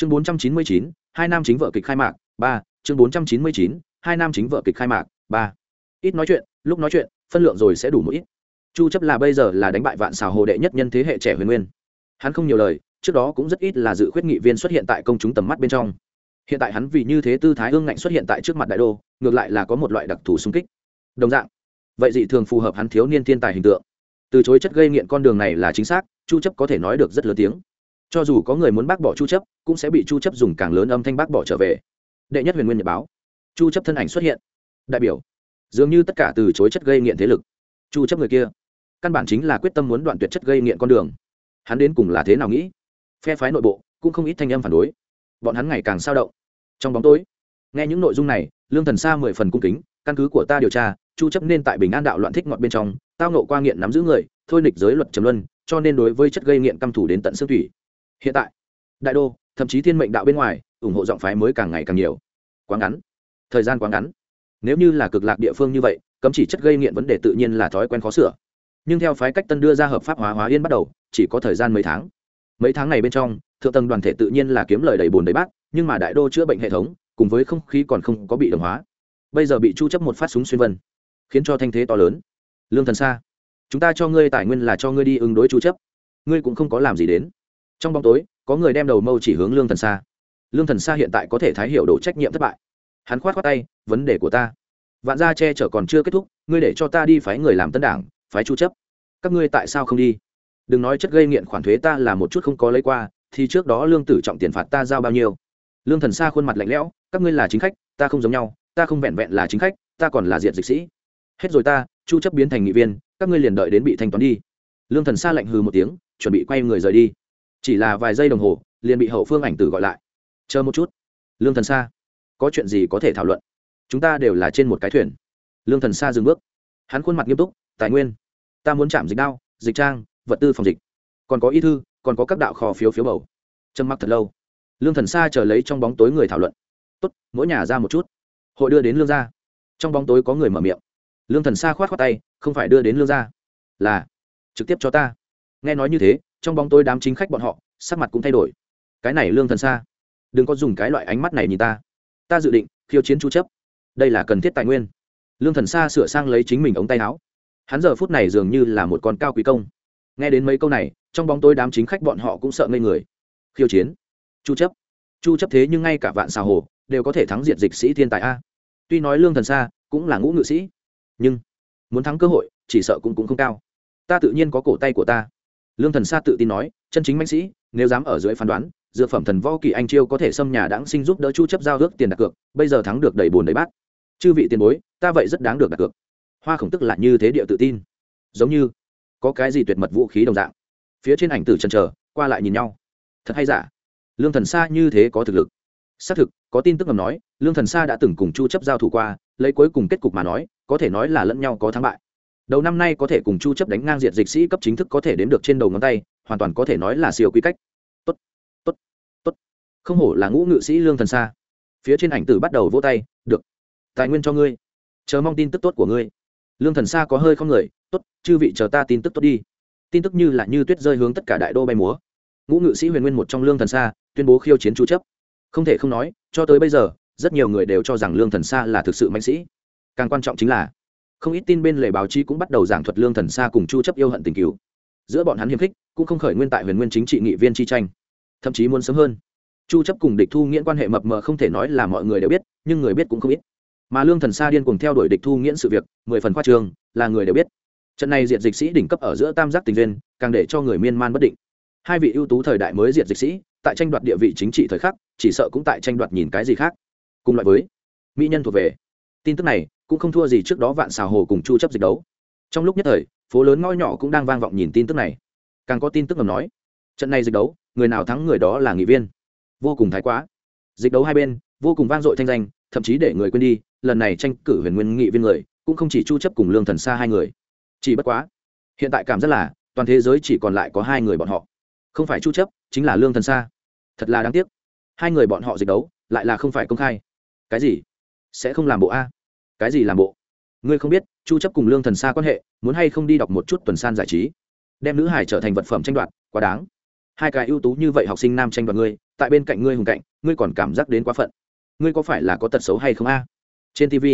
chương bốn trăm chín mươi chín, hai nam chính vợ kịch khai mạc, ba. Chương bốn trăm chín mươi chín, hai nam chính vợ kịch khai mạc, ba. Ít nói chuyện, lúc nói chuyện, phân lượng rồi sẽ đủ một ít. Chu chấp là bây giờ là đánh bại vạn xào hồ đệ nhất nhân thế hệ trẻ huyền nguyên. Hắn không nhiều lời, trước đó cũng rất ít là dự khuyết nghị viên xuất hiện tại công chúng tầm mắt bên trong. Hiện tại hắn vì như thế tư thái hương ngạnh xuất hiện tại trước mặt đại đô, ngược lại là có một loại đặc thù xung kích. Đồng dạng, vậy dị thường phù hợp hắn thiếu niên thiên tài hình tượng. Từ chối chất gây nghiện con đường này là chính xác, chu chấp có thể nói được rất lớn tiếng cho dù có người muốn bác bỏ chu chấp, cũng sẽ bị chu chấp dùng càng lớn âm thanh bác bỏ trở về. Đệ nhất huyền nguyên nhật báo. Chu chấp thân ảnh xuất hiện. Đại biểu. Dường như tất cả từ chối chất gây nghiện thế lực. Chu chấp người kia. Căn bản chính là quyết tâm muốn đoạn tuyệt chất gây nghiện con đường. Hắn đến cùng là thế nào nghĩ? Phe phái nội bộ, cũng không ít thanh âm phản đối. Bọn hắn ngày càng sao động. Trong bóng tối, nghe những nội dung này, lương thần sa mười phần cung kính, căn cứ của ta điều tra, chu chấp nên tại bình an đạo loạn thích ngọt bên trong, tao nộ qua nghiện nắm giữ người, thôi nịch giới luật trầm luân, cho nên đối với chất gây nghiện căm thủ đến tận xương thủy hiện tại, đại đô, thậm chí thiên mệnh đạo bên ngoài, ủng hộ giọng phái mới càng ngày càng nhiều. Quá ngắn. Thời gian quá ngắn. Nếu như là cực lạc địa phương như vậy, cấm chỉ chất gây nghiện vấn đề tự nhiên là thói quen khó sửa. Nhưng theo phái cách tân đưa ra hợp pháp hóa hóa yên bắt đầu, chỉ có thời gian mấy tháng. Mấy tháng này bên trong, thượng tầng đoàn thể tự nhiên là kiếm lời đầy bùn đầy bát, nhưng mà đại đô chữa bệnh hệ thống, cùng với không khí còn không có bị đồng hóa. Bây giờ bị chu chấp một phát súng xuyên vân, khiến cho thanh thế to lớn. Lương thần xa, chúng ta cho ngươi tài nguyên là cho ngươi đi ứng đối chu chấp. Ngươi cũng không có làm gì đến trong bóng tối, có người đem đầu mâu chỉ hướng lương thần xa lương thần xa hiện tại có thể thái hiểu đổ trách nhiệm thất bại. Hắn khoát khoát tay, vấn đề của ta. Vạn gia che chở còn chưa kết thúc, ngươi để cho ta đi phái người làm tân đảng, phái chu chấp. Các ngươi tại sao không đi? Đừng nói chất gây nghiện khoản thuế ta là một chút không có lấy qua, thì trước đó lương tử trọng tiền phạt ta giao bao nhiêu? Lương thần xa khuôn mặt lạnh lẽo, các ngươi là chính khách, ta không giống nhau, ta không vẹn vẹn là chính khách, ta còn là diện dịch sĩ. Hết rồi ta, chu chấp biến thành nghị viên, các ngươi liền đợi đến bị thanh toán đi. Lương thần xa lạnh hừ một tiếng, chuẩn bị quay người rời đi chỉ là vài giây đồng hồ, liền bị hậu phương ảnh tử gọi lại. Chờ một chút. Lương thần xa có chuyện gì có thể thảo luận? Chúng ta đều là trên một cái thuyền. Lương thần xa dừng bước. Hắn khuôn mặt nghiêm túc, tài nguyên. Ta muốn chạm dịch đao, dịch trang, vật tư phòng dịch. Còn có y thư, còn có các đạo kho phiếu phiếu bầu. Trầm mặc thật lâu. Lương thần xa chờ lấy trong bóng tối người thảo luận. Tốt, mỗi nhà ra một chút. Hội đưa đến lương gia. Trong bóng tối có người mở miệng. Lương thần xa khoát khoát tay, không phải đưa đến lương gia, là trực tiếp cho ta nghe nói như thế, trong bóng tối đám chính khách bọn họ, sắc mặt cũng thay đổi. Cái này lương thần xa. Đừng có dùng cái loại ánh mắt này nhìn ta. Ta dự định, khiêu chiến chu chấp. Đây là cần thiết tài nguyên. Lương thần xa sửa sang lấy chính mình ống tay áo. Hắn giờ phút này dường như là một con cao quý công. Nghe đến mấy câu này, trong bóng tối đám chính khách bọn họ cũng sợ ngây người. Khiêu chiến. Chu chấp. Chu chấp thế nhưng ngay cả vạn xà hồ đều có thể thắng diệt dịch sĩ thiên tài a. Tuy nói lương thần xa cũng là ngũ ngự sĩ, nhưng muốn thắng cơ hội, chỉ sợ cũng cũng không cao. Ta tự nhiên có cổ tay của ta lương thần sa tự tin nói, chân chính mạnh sĩ, nếu dám ở dưới phán đoán, dược phẩm thần võ kỳ anh chiêu có thể xâm nhà đáng sinh giúp đỡ chu chấp giao ước tiền đặt cược, bây giờ thắng được đầy buồn đầy bát. Chư vị tiền bối, ta vậy rất đáng được đặt cược. Hoa khổng tức là như thế địa tự tin. Giống như có cái gì tuyệt mật vũ khí đồng dạng. Phía trên ảnh tử chần chờ, qua lại nhìn nhau. Thật hay giả? Lương thần sa như thế có thực lực. Xác thực, có tin tức ngầm nói, lương thần sa đã từng cùng chu chấp giao thủ qua, lấy cuối cùng kết cục mà nói, có thể nói là lẫn nhau có thắng bại đầu năm nay có thể cùng chu chấp đánh ngang diệt dịch sĩ cấp chính thức có thể đếm được trên đầu ngón tay, hoàn toàn có thể nói là siêu quy cách. Tốt tốt tốt. Không hổ là ngũ ngự sĩ lương thần xa. Phía trên ảnh tử bắt đầu vỗ tay, được, tài nguyên cho ngươi. Chờ mong tin tức tốt của ngươi. Lương thần xa có hơi không người, tốt, chư vị chờ ta tin tức tốt đi. Tin tức như là như tuyết rơi hướng tất cả đại đô bay múa. Ngũ ngự sĩ huyền nguyên một trong lương thần xa tuyên bố khiêu chiến chu chấp. Không thể không nói, cho tới bây giờ, rất nhiều người đều cho rằng lương thần xa là thực sự mạnh sĩ. Càng quan trọng chính là không ít tin bên lề báo chí cũng bắt đầu giảng thuật lương thần xa cùng chu chấp yêu hận tình cứu giữa bọn hắn hiềm khích, cũng không khởi nguyên tại huyền nguyên chính trị nghị viên chi tranh. Thậm chí muốn sớm hơn. Chu chấp cùng địch thu nghiễn quan hệ mập mờ không thể nói là mọi người đều biết, nhưng người biết cũng không biết mà lương thần sa điên cùng theo đuổi địch thu nghiễn sự việc, mười phần khoa trường là người đều biết. Trận này diệt dịch sĩ đỉnh cấp ở giữa tam giác tình duyên, càng để cho người miên man bất định. Hai vị ưu tú thời đại mới diệt dịch sĩ, tại tranh đoạt địa vị chính trị thời khắc, chỉ sợ cũng tại tranh đoạt nhìn cái gì khác. Cùng loại với, mỹ nhân thuộc về tin tức này cũng không thua gì trước đó vạn xào hồ cùng chu chấp dịch đấu. Trong lúc nhất thời, phố lớn ngõ nhỏ cũng đang vang vọng nhìn tin tức này. Càng có tin tức ngầm nói, trận này dịch đấu, người nào thắng người đó là nghị viên. Vô cùng thái quá. Dịch đấu hai bên, vô cùng vang dội thanh danh, thậm chí để người quên đi, lần này tranh cử huyền nguyên nghị viên người, cũng không chỉ chu chấp cùng lương thần xa hai người. Chỉ bất quá, hiện tại cảm rất là, toàn thế giới chỉ còn lại có hai người bọn họ. Không phải chu chấp, chính là lương thần xa thật là đáng tiếc. Hai người bọn họ dịch đấu, lại là không phải công khai. Cái gì? Sẽ không làm bộ a cái gì làm bộ? Ngươi không biết, chu chấp cùng lương thần xa quan hệ, muốn hay không đi đọc một chút tuần san giải trí? Đem nữ hải trở thành vật phẩm tranh đoạt, quá đáng. Hai cái ưu tú như vậy học sinh nam tranh đoạt ngươi, tại bên cạnh ngươi hùng cạnh, ngươi còn cảm giác đến quá phận. Ngươi có phải là có tật xấu hay không a? Trên tv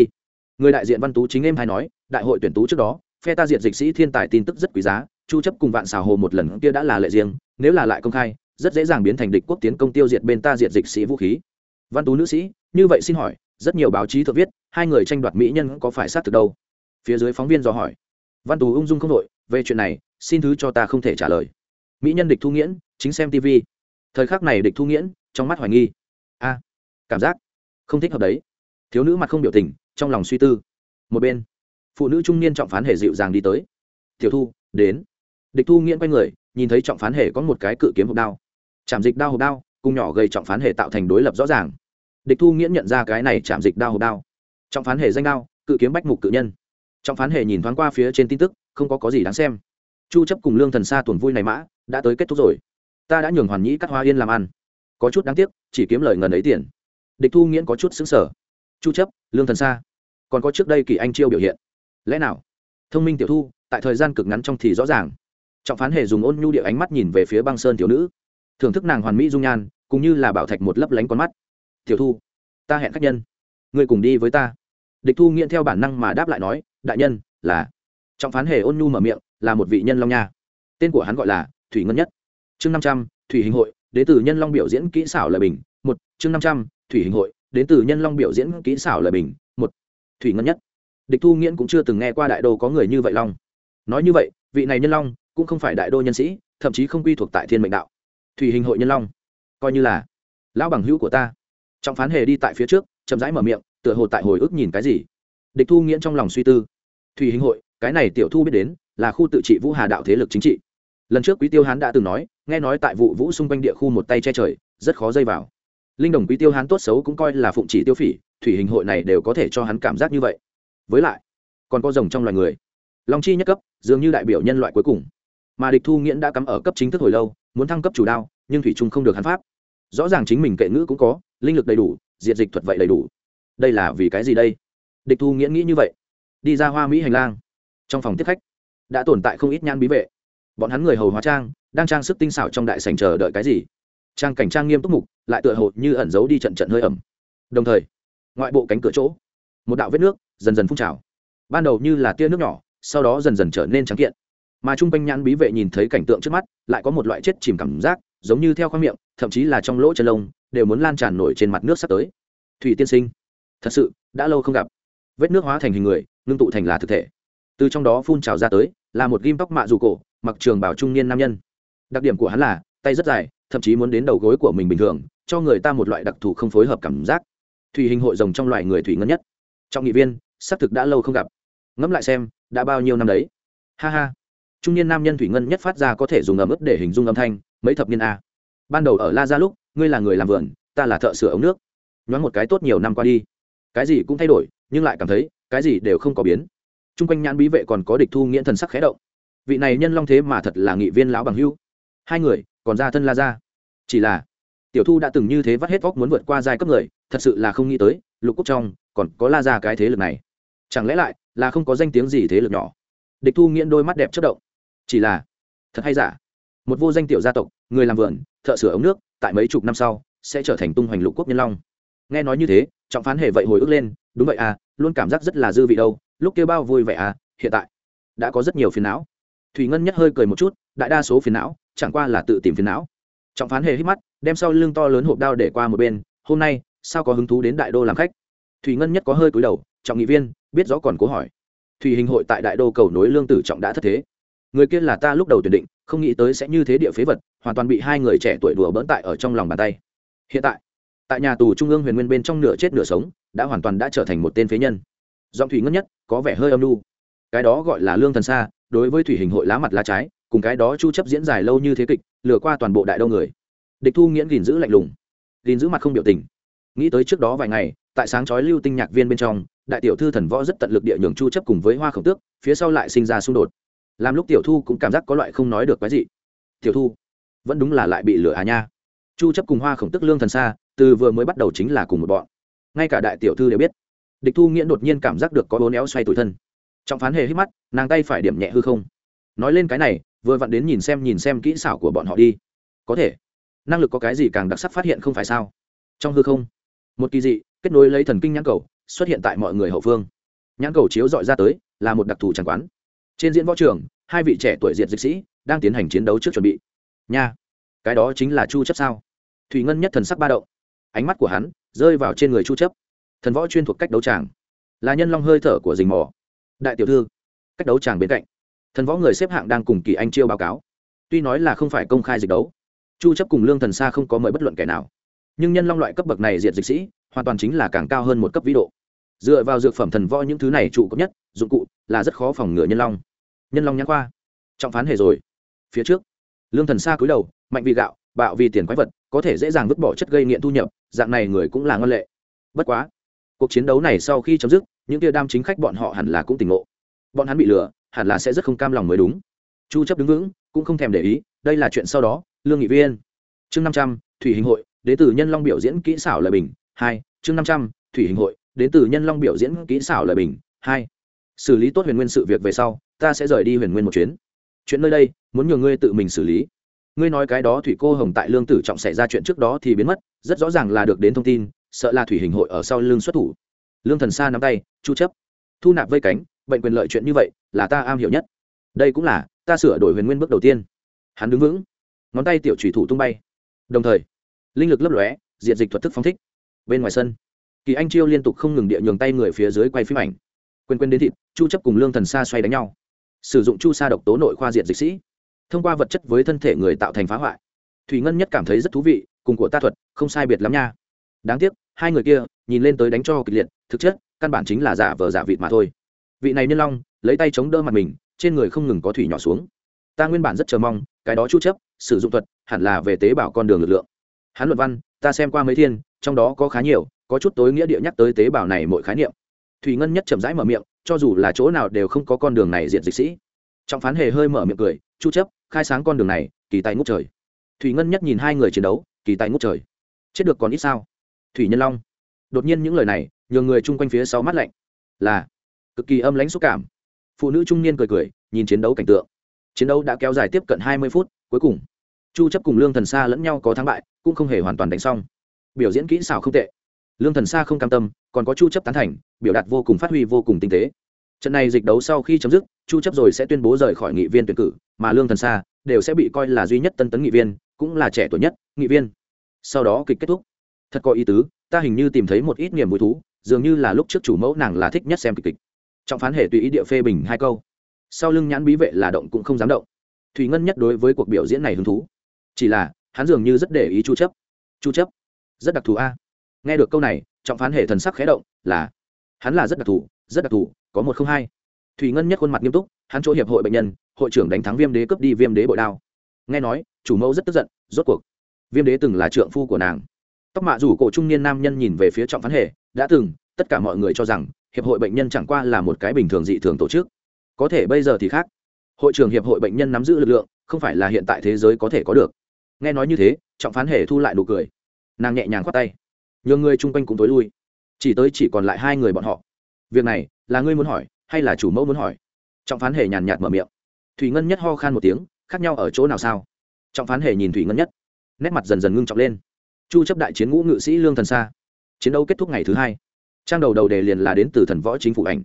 người đại diện văn tú chính em hay nói, đại hội tuyển tú trước đó, phe ta diện dịch sĩ thiên tài tin tức rất quý giá, chu chấp cùng vạn xào hồ một lần kia đã là lệ riêng, nếu là lại công khai, rất dễ dàng biến thành địch quốc tiến công tiêu diệt bên ta diệt dịch sĩ vũ khí. Văn tú nữ sĩ, như vậy xin hỏi rất nhiều báo chí thượng viết, hai người tranh đoạt mỹ nhân có phải sát thực đâu? Phía dưới phóng viên dò hỏi. Văn tú ung dung không đội về chuyện này, xin thứ cho ta không thể trả lời. Mỹ nhân địch thu nghiễn, chính xem tv thời khắc này địch thu nghiễn, trong mắt hoài nghi. A, cảm giác không thích hợp đấy. Thiếu nữ mặt không biểu tình, trong lòng suy tư. Một bên, phụ nữ trung niên trọng phán hề dịu dàng đi tới. Tiểu thu, đến. Địch thu nghiễn quay người, nhìn thấy trọng phán hề có một cái cự kiếm hộp đao. Chạm dịch đao hộp đao, cùng nhỏ gây trọng phán hề tạo thành đối lập rõ ràng địch thu nghiễn nhận ra cái này chạm dịch đao hộp đao. Trọng phán hề danh đao, cự kiếm bách mục cự nhân. Trọng phán hề nhìn thoáng qua phía trên tin tức, không có có gì đáng xem. Chu chấp cùng lương thần xa tuần vui này mã, đã tới kết thúc rồi. Ta đã nhường hoàn nhĩ cắt hoa yên làm ăn. Có chút đáng tiếc, chỉ kiếm lời ngần ấy tiền. Địch thu nghiễn có chút xứng sở chu chấp, lương thần xa còn có trước đây kỳ anh chiêu biểu hiện. Lẽ nào? Thông minh tiểu thu, tại thời gian cực ngắn trong thì rõ ràng. Trọng phán hề dùng ôn nhu địa ánh mắt nhìn về phía băng sơn tiểu nữ. Thưởng thức nàng hoàn mỹ dung nhan, cũng như là bảo thạch một lấp lánh con mắt tiểu thu, ta hẹn khách nhân. Người cùng đi với ta. Địch thu nghiện theo bản năng mà đáp lại nói, đại nhân, là. Trọng phán hề ôn nhu mở miệng, là một vị nhân long nha. Tên của hắn gọi là thủy ngân nhất. Chương năm trăm, thủy hình hội, đến từ nhân long biểu diễn kỹ xảo lời bình, một. Chương năm trăm, thủy hình hội, đến từ nhân long biểu diễn kỹ xảo lời bình, một. Thủy ngân nhất. Địch thu nghiễn cũng chưa từng nghe qua đại đô có người như vậy long. Nói như vậy, vị này nhân long cũng không phải đại đô nhân sĩ, thậm chí không quy thuộc tại thiên mệnh đạo. Thủy hình hội nhân long, coi như là lão bằng hữu của ta trọng phán hề đi tại phía trước, chậm rãi mở miệng, tựa hồ tại hồi ức nhìn cái gì. Địch thu nghiễn trong lòng suy tư. Thủy hình hội, cái này tiểu thu biết đến, là khu tự trị vũ hà đạo thế lực chính trị. Lần trước quý tiêu hán đã từng nói, nghe nói tại vụ vũ xung quanh địa khu một tay che trời, rất khó dây vào. Linh đồng quý tiêu hán tốt xấu cũng coi là phụng chỉ tiêu phỉ, thủy hình hội này đều có thể cho hắn cảm giác như vậy. Với lại, còn có rồng trong loài người. Long chi nhất cấp, dường như đại biểu nhân loại cuối cùng. Mà địch thu nghiễn đã cắm ở cấp chính thức hồi lâu, muốn thăng cấp chủ đao, nhưng thủy trung không được hắn pháp. Rõ ràng chính mình kệ ngữ cũng có linh lực đầy đủ, diệt dịch thuật vậy đầy đủ. Đây là vì cái gì đây? Địch thu nghiễn nghĩ như vậy. Đi ra hoa mỹ hành lang. Trong phòng tiếp khách, đã tồn tại không ít nhan bí vệ. Bọn hắn người hầu hóa trang, đang trang sức tinh xảo trong đại sành chờ đợi cái gì? Trang cảnh trang nghiêm túc mục, lại tựa hồ như ẩn giấu đi trận trận hơi ẩm. Đồng thời, ngoại bộ cánh cửa chỗ, một đạo vết nước dần dần phun trào. Ban đầu như là tia nước nhỏ, sau đó dần dần trở nên trắng kiện mà trung quanh nhãn bí vệ nhìn thấy cảnh tượng trước mắt, lại có một loại chết chìm cảm giác, giống như theo khoang miệng, thậm chí là trong lỗ chân lông, đều muốn lan tràn nổi trên mặt nước sắp tới. Thủy tiên sinh, thật sự, đã lâu không gặp. Vết nước hóa thành hình người, ngưng tụ thành là thực thể. Từ trong đó phun trào ra tới, là một ghim tóc mạ dù cổ, mặc trường bảo trung niên nam nhân. Đặc điểm của hắn là, tay rất dài, thậm chí muốn đến đầu gối của mình bình thường, cho người ta một loại đặc thù không phối hợp cảm giác. Thủy hình hội rồng trong loài người thủy ngân nhất. Trong nghị viên, xác thực đã lâu không gặp. Ngẫm lại xem, đã bao nhiêu năm đấy? Ha ha trung niên nam nhân thủy ngân nhất phát ra có thể dùng ấm ức để hình dung âm thanh, mấy thập niên a. Ban đầu ở la gia lúc, ngươi là người làm vườn, ta là thợ sửa ống nước. Nhoáng một cái tốt nhiều năm qua đi. Cái gì cũng thay đổi, nhưng lại cảm thấy, cái gì đều không có biến. T r u n g quanh nhãn bí vệ còn có địch thu nghiễn thần sắc khé động. Vị này nhân long thế mà thật là nghị viên lão bằng hưu. Hai người, còn ra thân la ra chỉ là, tiểu thu đã từng như thế vắt hết vóc muốn vượt qua giai cấp người, thật sự là không nghĩ tới, lục quốc trong, còn có la ra cái thế lực này. Chẳng lẽ lại là không có danh tiếng gì thế lực nhỏ? Địch thu nghiễn đôi mắt đẹp chất động chỉ là, thật hay giả? Một vô danh tiểu gia tộc, người làm vườn, thợ sửa ống nước, tại mấy chục năm sau, sẽ trở thành tung hoành lục quốc nhân long. Nghe nói như thế, trọng phán hề vậy hồi ức lên, đúng vậy à luôn cảm giác rất là dư vị đâu, lúc kêu bao vui vẻ à hiện tại, đã có rất nhiều phiền não. Thủy ngân nhất hơi cười một chút, đại đa số phiền não, chẳng qua là tự tìm phiền não. Trọng phán hề hít mắt, đem sau lưng to lớn hộp đao để qua một bên, hôm nay, sao có hứng thú đến đại đô làm khách? Thủy ngân nhất có hơi cúi đầu, trọng nghị viên, biết rõ còn cố hỏi. Thủy hình hội tại đại đô cầu nối lương tử trọng đã thất thế người kia là ta lúc đầu tuyển định, không nghĩ tới sẽ như thế địa phế vật, hoàn toàn bị hai người trẻ tuổi đùa bỡn tại ở trong lòng bàn tay. Hiện tại tại nhà tù trung ương huyền nguyên bên trong nửa chết nửa sống, đã hoàn toàn đã trở thành một tên phế nhân. Giọng thủy ngất nhất, có vẻ hơi âm lu cái đó gọi là lương thần xa, đối với thủy hình hội lá mặt lá trái, cùng cái đó chu chấp diễn dài lâu như thế kịch, lừa qua toàn bộ đại đông người. Địch thu nghiễn gìn giữ lạnh lùng, gìn giữ mặt không biểu tình. Nghĩ tới trước đó vài ngày, tại sáng chói lưu tinh nhạc viên bên trong, đại tiểu thư thần võ rất tận lực địa nhường chu chấp cùng với hoa khổng tước, phía sau lại sinh ra xung đột làm lúc tiểu thu cũng cảm giác có loại không nói được cái gì tiểu thu, vẫn đúng là lại bị lừa à nha. Chu chấp cùng hoa khổng tức lương thần xa, từ vừa mới bắt đầu chính là cùng một bọn. Ngay cả đại tiểu thư đều biết. Địch thu nghiễn đột nhiên cảm giác được có bốn éo xoay tủi thân. Trọng phán hề hít mắt, nàng tay phải điểm nhẹ hư không. Nói lên cái này, vừa vặn đến nhìn xem nhìn xem kỹ xảo của bọn họ đi. Có thể, năng lực có cái gì càng đặc sắc phát hiện không phải sao? Trong hư không, một kỳ dị, kết nối lấy thần kinh nhãn cầu, xuất hiện tại mọi người hậu phương. Nhãn cầu chiếu dọi ra tới, là một đặc thù tràng quán trên diễn võ trường, hai vị trẻ tuổi diệt dịch sĩ đang tiến hành chiến đấu trước chuẩn bị. Nha, cái đó chính là chu chấp sao? Thủy ngân nhất thần sắc ba động. Ánh mắt của hắn rơi vào trên người chu chấp. Thần võ chuyên thuộc cách đấu tràng. Là nhân long hơi thở của dình mò. Đại tiểu thư, cách đấu tràng bên cạnh, thần võ người xếp hạng đang cùng kỳ anh chiêu báo cáo. Tuy nói là không phải công khai dịch đấu, chu chấp cùng lương thần xa không có mời bất luận kẻ nào. Nhưng nhân long loại cấp bậc này diệt dịch sĩ hoàn toàn chính là càng cao hơn một cấp vĩ độ. Dựa vào dược phẩm thần võ những thứ này trụ cấp nhất, dụng cụ là rất khó phòng ngừa nhân long nhân long nhãn khoa. Trọng phán hề rồi. Phía trước lương thần xa cúi đầu mạnh vì gạo bạo vì tiền quái vật có thể dễ dàng vứt bỏ chất gây nghiện thu nhập dạng này người cũng là ngon lệ. Bất quá cuộc chiến đấu này sau khi chấm dứt những tia đam chính khách bọn họ hẳn là cũng tỉnh ngộ. Bọn hắn bị lừa hẳn là sẽ rất không cam lòng mới đúng. Chu chấp đứng vững cũng không thèm để ý đây là chuyện sau đó lương nghị viên. Chương 500, thủy hình hội đến từ nhân long biểu diễn kỹ xảo lời bình hai chương 500, thủy hình hội đến từ nhân long biểu diễn kỹ xảo lời bình hai. Xử lý tốt huyền nguyên sự việc về sau ta sẽ rời đi huyền nguyên một chuyến. Chuyện nơi đây, muốn nhờ ngươi tự mình xử lý. Ngươi nói cái đó thủy cô hồng tại lương tử trọng xảy ra chuyện trước đó thì biến mất, rất rõ ràng là được đến thông tin, sợ là thủy hình hội ở sau lương xuất thủ. Lương thần sa nắm tay, chu chấp. Thu nạp vây cánh, bệnh quyền lợi chuyện như vậy, là ta am hiểu nhất. Đây cũng là, ta sửa đổi huyền nguyên bước đầu tiên. Hắn đứng vững. Ngón tay tiểu thủy thủ tung bay. Đồng thời, linh lực lấp lóe, diện dịch thuật thức phóng thích. Bên ngoài sân, kỳ anh chiêu liên tục không ngừng địa nhường tay người phía dưới quay phim ảnh. Quên quên đến thịt, chu chấp cùng lương thần xa xoay đánh nhau sử dụng chu sa độc tố nội khoa diện dịch sĩ, thông qua vật chất với thân thể người tạo thành phá hoại. Thủy ngân nhất cảm thấy rất thú vị, cùng của ta thuật, không sai biệt lắm nha. Đáng tiếc, hai người kia, nhìn lên tới đánh cho kịch liệt, thực chất, căn bản chính là giả vờ giả vịt mà thôi. Vị này nhân long, lấy tay chống đỡ mặt mình, trên người không ngừng có thủy nhỏ xuống. Ta nguyên bản rất chờ mong, cái đó chu chấp, sử dụng thuật, hẳn là về tế bào con đường lực lượng. Hắn luận văn, ta xem qua mấy thiên, trong đó có khá nhiều, có chút tối nghĩa địa nhắc tới tế bào này mỗi khái niệm. Thủy ngân nhất chậm rãi mở miệng cho dù là chỗ nào đều không có con đường này diện dịch sĩ. Trọng phán hề hơi mở miệng cười, chu chấp, khai sáng con đường này, kỳ tài ngút trời. Thủy ngân nhất nhìn hai người chiến đấu, kỳ tài ngút trời. Chết được còn ít sao? Thủy nhân long. Đột nhiên những lời này, nhường người chung quanh phía sau mắt lạnh. Là. Cực kỳ âm lãnh xúc cảm. Phụ nữ trung niên cười cười, nhìn chiến đấu cảnh tượng. Chiến đấu đã kéo dài tiếp cận hai mươi phút, cuối cùng, chu chấp cùng lương thần sa lẫn nhau có thắng bại, cũng không hề hoàn toàn đánh xong. Biểu diễn kỹ xảo không tệ. Lương thần sa không cam tâm, còn có chu chấp tán thành biểu đạt vô cùng phát huy vô cùng tinh tế. Trận này dịch đấu sau khi chấm dứt, chu chấp rồi sẽ tuyên bố rời khỏi nghị viên tuyển cử, mà lương thần sa đều sẽ bị coi là duy nhất tân tấn nghị viên, cũng là trẻ tuổi nhất nghị viên. Sau đó kịch kết thúc. Thật có ý tứ, ta hình như tìm thấy một ít niềm vui thú, dường như là lúc trước chủ mẫu nàng là thích nhất xem kịch kịch. Trọng phán hệ tùy ý địa phê bình hai câu. Sau lưng nhãn bí vệ là động cũng không dám động. Thủy ngân nhất đối với cuộc biểu diễn này hứng thú. Chỉ là, hắn dường như rất để ý chu chấp. Chu chấp, rất đặc thù a. Nghe được câu này, trọng phán hệ thần sắc khẽ động, là hắn là rất đặc thù, rất đặc thù, có một không hai. Thủy ngân nhất khuôn mặt nghiêm túc, hắn chỗ hiệp hội bệnh nhân, hội trưởng đánh thắng viêm đế cướp đi viêm đế bội đao. Nghe nói, chủ mẫu rất tức giận, rốt cuộc, viêm đế từng là trượng phu của nàng. Tóc mạ rủ cổ trung niên nam nhân nhìn về phía trọng phán hệ đã từng, tất cả mọi người cho rằng, hiệp hội bệnh nhân chẳng qua là một cái bình thường dị thường tổ chức. Có thể bây giờ thì khác. Hội trưởng hiệp hội bệnh nhân nắm giữ lực lượng, không phải là hiện tại thế giới có thể có được. Nghe nói như thế, trọng phán hệ thu lại nụ cười. Nàng nhẹ nhàng khoát tay. Nhường người chung quanh cũng tối lui chỉ tới chỉ còn lại hai người bọn họ. Việc này, là ngươi muốn hỏi, hay là chủ mẫu muốn hỏi? Trọng phán hề nhàn nhạt mở miệng. Thủy ngân nhất ho khan một tiếng, khác nhau ở chỗ nào sao? Trọng phán hề nhìn thủy ngân nhất, nét mặt dần dần ngưng trọng lên. Chu chấp đại chiến ngũ ngự sĩ lương thần xa chiến đấu kết thúc ngày thứ hai. Trang đầu đầu đề liền là đến từ thần võ chính phủ ảnh.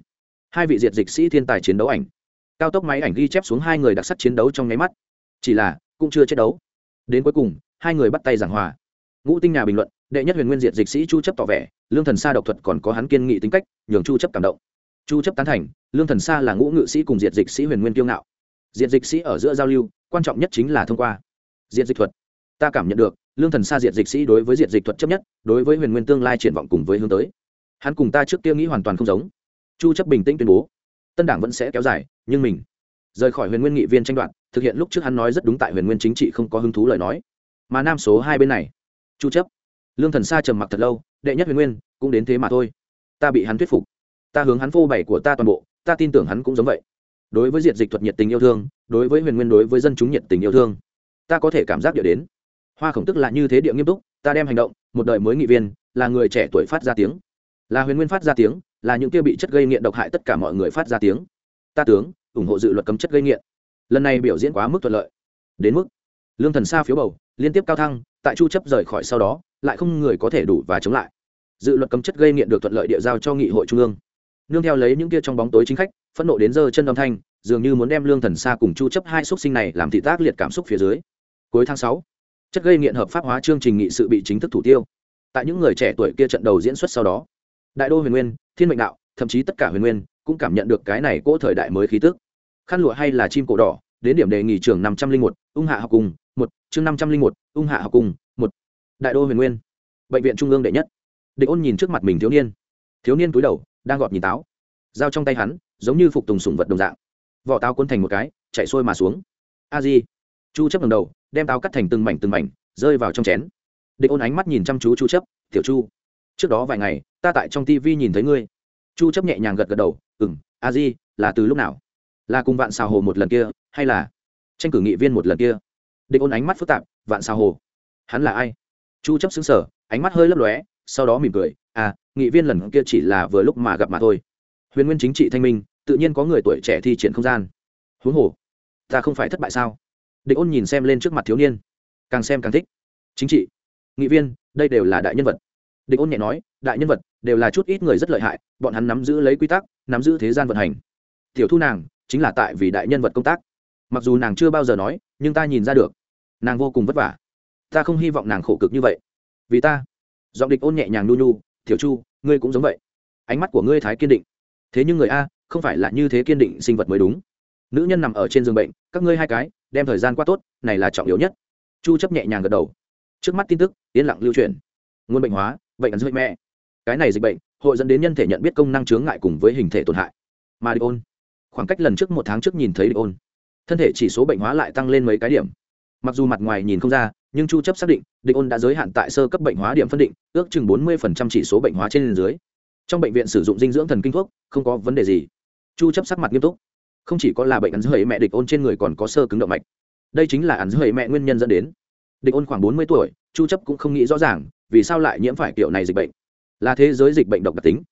Hai vị diệt dịch sĩ thiên tài chiến đấu ảnh. Cao tốc máy ảnh ghi chép xuống hai người đặc sắc chiến đấu trong nháy mắt. Chỉ là, cũng chưa chết đấu. Đến cuối cùng, hai người bắt tay giảng hòa. Ngũ tinh nhà bình luận đệ nhất huyền nguyên diệt dịch sĩ chu chấp tỏ vẻ, lương thần sa độc thuật còn có hắn kiên nghị tính cách, nhường chu chấp cảm động. Chu chấp tán thành, lương thần sa là ngũ ngự sĩ cùng diệt dịch sĩ huyền nguyên kiêu ngạo. Diệt dịch sĩ ở giữa giao lưu, quan trọng nhất chính là thông qua. Diệt dịch thuật. Ta cảm nhận được, lương thần sa diệt dịch sĩ đối với diệt dịch thuật chấp nhất, đối với huyền nguyên tương lai triển vọng cùng với hướng tới. Hắn cùng ta trước kia nghĩ hoàn toàn không giống. Chu chấp bình tĩnh tuyên bố. Tân đảng vẫn sẽ kéo dài, nhưng mình rời khỏi huyền nguyên nghị viên tranh đoạt, thực hiện lúc trước hắn nói rất đúng tại huyền nguyên chính trị không có hứng thú lời nói. Mà nam số hai bên này, chu chấp lương thần sa trầm mặc thật lâu, đệ nhất huyền nguyên, cũng đến thế mà thôi. Ta bị hắn thuyết phục. Ta hướng hắn phô bày của ta toàn bộ, ta tin tưởng hắn cũng giống vậy. Đối với diệt dịch thuật nhiệt tình yêu thương, đối với huyền nguyên đối với dân chúng nhiệt tình yêu thương, ta có thể cảm giác địa đến. Hoa khổng tức là như thế địa nghiêm túc, ta đem hành động, một đời mới nghị viên, là người trẻ tuổi phát ra tiếng. Là huyền nguyên phát ra tiếng, là những kia bị chất gây nghiện độc hại tất cả mọi người phát ra tiếng. Ta tướng, ủng hộ dự luật cấm chất gây nghiện. Lần này biểu diễn quá mức thuận lợi. Đến mức, lương thần sa phiếu bầu, liên tiếp cao thăng, tại chu chấp rời khỏi sau đó lại không người có thể đủ và chống lại. Dự luật cấm chất gây nghiện được thuận lợi địa giao cho nghị hội trung ương. Nương theo lấy những kia trong bóng tối chính khách phẫn nộ đến giờ chân âm thanh dường như muốn đem lương thần xa cùng chu chấp hai xuất sinh này làm thị tác liệt cảm xúc phía dưới. Cuối tháng 6, chất gây nghiện hợp pháp hóa chương trình nghị sự bị chính thức thủ tiêu. Tại những người trẻ tuổi kia trận đầu diễn xuất sau đó đại đô huyền nguyên thiên mệnh đạo thậm chí tất cả huyền nguyên cũng cảm nhận được cái này cỗ thời đại mới khí tức. Khăn lụa hay là chim cổ đỏ đến điểm đề nghị trường năm trăm linh một ung hạ học cùng một chương năm trăm linh một ung hạ học cùng một đại đô huyền nguyên, bệnh viện trung ương đệ nhất. Địch ôn nhìn trước mặt mình thiếu niên. Thiếu niên túi đầu, đang gọt nhìn táo. Dao trong tay hắn, giống như phục tùng sủng vật đồng dạng. Vỏ táo cuốn thành một cái, chạy sôi mà xuống. A di. Chu chấp ngầm đầu, đem táo cắt thành từng mảnh từng mảnh, rơi vào trong chén. Địch ôn ánh mắt nhìn chăm chú chu chấp, tiểu chu, trước đó vài ngày, ta tại trong tivi nhìn thấy ngươi. Chu chấp nhẹ nhàng gật gật đầu, ừm, a di, là từ lúc nào? Là cùng vạn xào hồ một lần kia, hay là tranh cử nghị viên một lần kia? Địch ôn ánh mắt phức tạp, vạn xào hồ? Hắn là ai? Chu chấp xứng sở ánh mắt hơi lấp lóe, sau đó mỉm cười à nghị viên lần kia chỉ là vừa lúc mà gặp mà thôi. Huyền nguyên chính trị thanh minh, tự nhiên có người tuổi trẻ thi triển không gian. Huống hồ, ta không phải thất bại sao? Địch ôn nhìn xem lên trước mặt thiếu niên, càng xem càng thích. Chính trị, nghị viên, đây đều là đại nhân vật. Địch ôn nhẹ nói, đại nhân vật đều là chút ít người rất lợi hại, bọn hắn nắm giữ lấy quy tắc, nắm giữ thế gian vận hành. Tiểu thu nàng chính là tại vì đại nhân vật công tác. Mặc dù nàng chưa bao giờ nói, nhưng ta nhìn ra được, nàng vô cùng vất vả ta không hy vọng nàng khổ cực như vậy. Vì ta. Giọng địch ôn nhẹ nhàng nu nhu, tiểu chu, ngươi cũng giống vậy. Ánh mắt của ngươi thái kiên định. Thế nhưng người a, không phải là như thế kiên định sinh vật mới đúng. Nữ nhân nằm ở trên giường bệnh, các ngươi hai cái, đem thời gian qua tốt, này là trọng yếu nhất. Chu chấp nhẹ nhàng gật đầu. Trước mắt tin tức, yên lặng lưu truyền. Nguồn bệnh hóa, bệnh ẩn dưới mẹ. Cái này dịch bệnh, hội dẫn đến nhân thể nhận biết công năng chướng ngại cùng với hình thể tổn hại. Mà địch ôn, khoảng cách lần trước một tháng trước nhìn thấy địch ôn, thân thể chỉ số bệnh hóa lại tăng lên mấy cái điểm mặc dù mặt ngoài nhìn không ra, nhưng chu chấp xác định, địch ôn đã giới hạn tại sơ cấp bệnh hóa điểm phân định, ước chừng 40% chỉ số bệnh hóa trên dưới. Trong bệnh viện sử dụng dinh dưỡng thần kinh thuốc, không có vấn đề gì. Chu chấp sắc mặt nghiêm túc. Không chỉ có là bệnh ăn dưới mẹ địch ôn trên người còn có sơ cứng động mạch. Đây chính là ăn dưới mẹ nguyên nhân dẫn đến. Địch ôn khoảng 40 tuổi, chu chấp cũng không nghĩ rõ ràng, vì sao lại nhiễm phải kiểu này dịch bệnh. Là thế giới dịch bệnh độc đặc tính,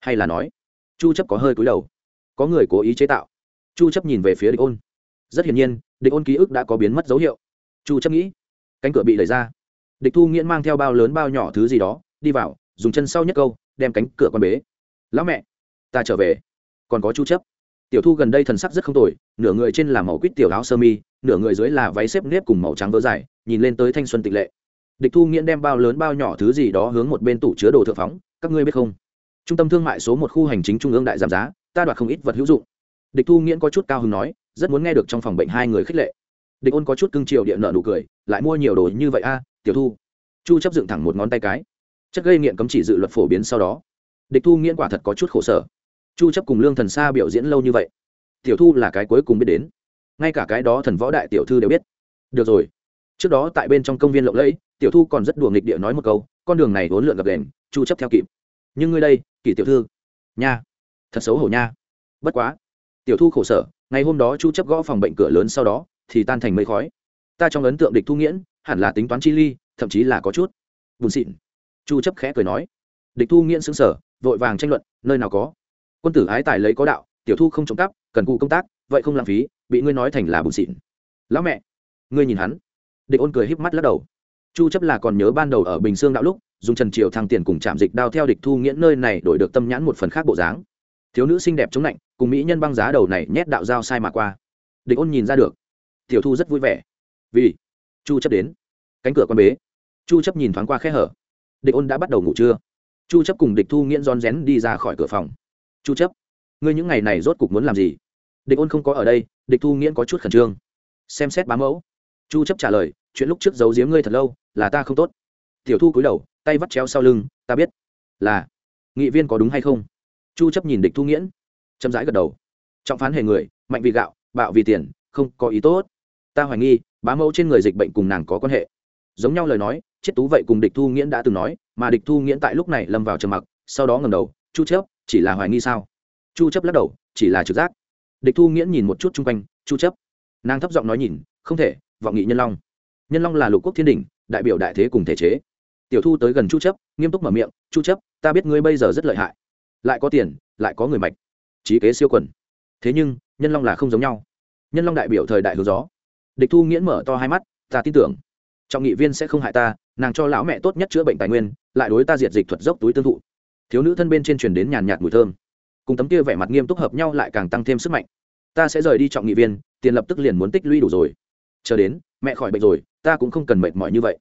hay là nói, chu chấp có hơi cúi đầu. Có người cố ý chế tạo. Chu chấp nhìn về phía địch ôn. Rất hiển nhiên, địch ôn ký ức đã có biến mất dấu hiệu chu chấp nghĩ. Cánh cửa bị đẩy ra. Địch thu nghiễn mang theo bao lớn bao nhỏ thứ gì đó, đi vào, dùng chân sau nhất câu, đem cánh cửa con bế. Lão mẹ, ta trở về. Còn có chu chấp. Tiểu thu gần đây thần sắc rất không tồi, nửa người trên là màu quýt tiểu áo sơ mi, nửa người dưới là váy xếp nếp cùng màu trắng vỡ dài, nhìn lên tới thanh xuân tịch lệ. Địch thu nghiễn đem bao lớn bao nhỏ thứ gì đó hướng một bên tủ chứa đồ thượng phóng, các ngươi biết không? Trung tâm thương mại số một khu hành chính trung ương đại giảm giá, ta đoạt không ít vật hữu dụng. Địch thu nghiễn có chút cao hứng nói, rất muốn nghe được trong phòng bệnh hai người khích lệ địch ôn có chút cưng chiều địa nợ nụ cười, lại mua nhiều đồ như vậy a, tiểu thu. Chu chấp dựng thẳng một ngón tay cái. Chất gây nghiện cấm chỉ dự luật phổ biến sau đó. Địch thu nghiễn quả thật có chút khổ sở. Chu chấp cùng lương thần sa biểu diễn lâu như vậy. Tiểu thu là cái cuối cùng biết đến. Ngay cả cái đó thần võ đại tiểu thư đều biết. Được rồi. Trước đó tại bên trong công viên lộng lẫy, tiểu thu còn rất đùa nghịch địa nói một câu, con đường này vốn lượn gặp đèn chu chấp theo kịp. Nhưng ngươi đây kỳ tiểu thư. Nha. Thật xấu hổ nha. Bất quá. Tiểu thu khổ sở, ngày hôm đó chu chấp gõ phòng bệnh cửa lớn sau đó thì tan thành mây khói. Ta trong ấn tượng địch thu nghiễn, hẳn là tính toán chi ly, thậm chí là có chút. Bùn xịn. Chu chấp khẽ cười nói. Địch thu nghiễn sững sờ, vội vàng tranh luận, nơi nào có. Quân tử ái tài lấy có đạo, tiểu thu không trộm cắp, cần cụ công tác, vậy không lãng phí, bị ngươi nói thành là bùn xịn. Lão mẹ, ngươi nhìn hắn. Địch ôn cười híp mắt lắc đầu. Chu chấp là còn nhớ ban đầu ở bình xương đạo lúc, dùng trần triều thăng tiền cùng chạm dịch đao theo địch thu nghiễn nơi này đổi được tâm nhãn một phần khác bộ dáng. Thiếu nữ xinh đẹp chống lạnh cùng mỹ nhân băng giá đầu này nhét đạo dao sai mà qua. Địch ôn nhìn ra được tiểu thu rất vui vẻ. Vì chu chấp đến. Cánh cửa con bế. Chu chấp nhìn thoáng qua khe hở. Địch ôn đã bắt đầu ngủ trưa. Chu chấp cùng địch thu nghiễn rón rén đi ra khỏi cửa phòng. Chu chấp, ngươi những ngày này rốt cục muốn làm gì? Địch ôn không có ở đây, địch thu nghiễn có chút khẩn trương. Xem xét bám mẫu. Chu chấp trả lời, chuyện lúc trước giấu giếm ngươi thật lâu, là ta không tốt. Tiểu thu cúi đầu, tay vắt chéo sau lưng, ta biết. Là, nghị viên có đúng hay không? Chu chấp nhìn địch thu nghiễn, chậm rãi gật đầu. Trọng phán hề người, mạnh vì gạo, bạo vì tiền, không có ý tốt ta hoài nghi, bá mẫu trên người dịch bệnh cùng nàng có quan hệ. Giống nhau lời nói chết tú vậy cùng địch thu nghiễn đã từng nói, mà địch thu nghiễn tại lúc này lâm vào trầm mặc, sau đó ngầm đầu, chu chấp chỉ là hoài nghi sao? Chu chấp lắc đầu, chỉ là trực giác. Địch thu nghiễn nhìn một chút chung quanh, chu chấp nàng thấp giọng nói nhìn, không thể, vọng nghị nhân long. Nhân long là lục quốc thiên đỉnh, đại biểu đại thế cùng thể chế. Tiểu thu tới gần chu chấp nghiêm túc mở miệng, chu chấp ta biết ngươi bây giờ rất lợi hại. Lại có tiền, lại có người mạch, trí kế siêu quần. Thế nhưng, nhân long là không giống nhau. Nhân long đại biểu thời đại hướng gió địch thu nghiễn mở to hai mắt, ta tin tưởng, trọng nghị viên sẽ không hại ta, nàng cho lão mẹ tốt nhất chữa bệnh tài nguyên, lại đối ta diệt dịch thuật dốc túi tương thụ. Thiếu nữ thân bên trên truyền đến nhàn nhạt mùi thơm. Cùng tấm kia vẻ mặt nghiêm túc hợp nhau lại càng tăng thêm sức mạnh. Ta sẽ rời đi trọng nghị viên, tiền lập tức liền muốn tích lũy đủ rồi. Chờ đến, mẹ khỏi bệnh rồi, ta cũng không cần mệt mỏi như vậy.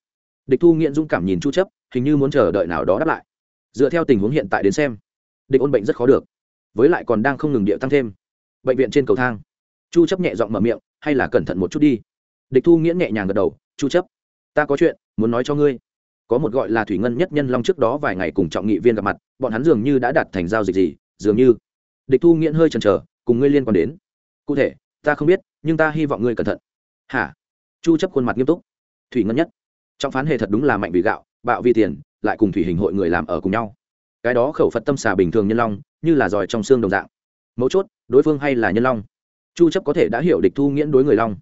Địch thu nghiện dung cảm nhìn chu chấp, hình như muốn chờ đợi nào đó đáp lại. Dựa theo tình huống hiện tại đến xem, địch ôn bệnh rất khó được, với lại còn đang không ngừng địa tăng thêm. Bệnh viện trên cầu thang. Chu chấp nhẹ giọng mở miệng hay là cẩn thận một chút đi. Địch thu nghiễn nhẹ nhàng gật đầu, chu chấp, ta có chuyện muốn nói cho ngươi. Có một gọi là thủy ngân nhất nhân long trước đó vài ngày cùng trọng nghị viên gặp mặt, bọn hắn dường như đã đạt thành giao dịch gì, dường như. Địch thu nghiễn hơi chần chờ, cùng ngươi liên quan đến. Cụ thể, ta không biết, nhưng ta hy vọng ngươi cẩn thận. Hả? Chu chấp khuôn mặt nghiêm túc. Thủy ngân nhất trong phán hệ thật đúng là mạnh vì gạo, bạo vì tiền, lại cùng thủy hình hội người làm ở cùng nhau. Cái đó khẩu phật tâm xà bình thường nhân long, như là giỏi trong xương đồng dạng. Mấu chốt, đối phương hay là nhân long? Chu chấp có thể đã hiểu địch thu nghiễn đối người long.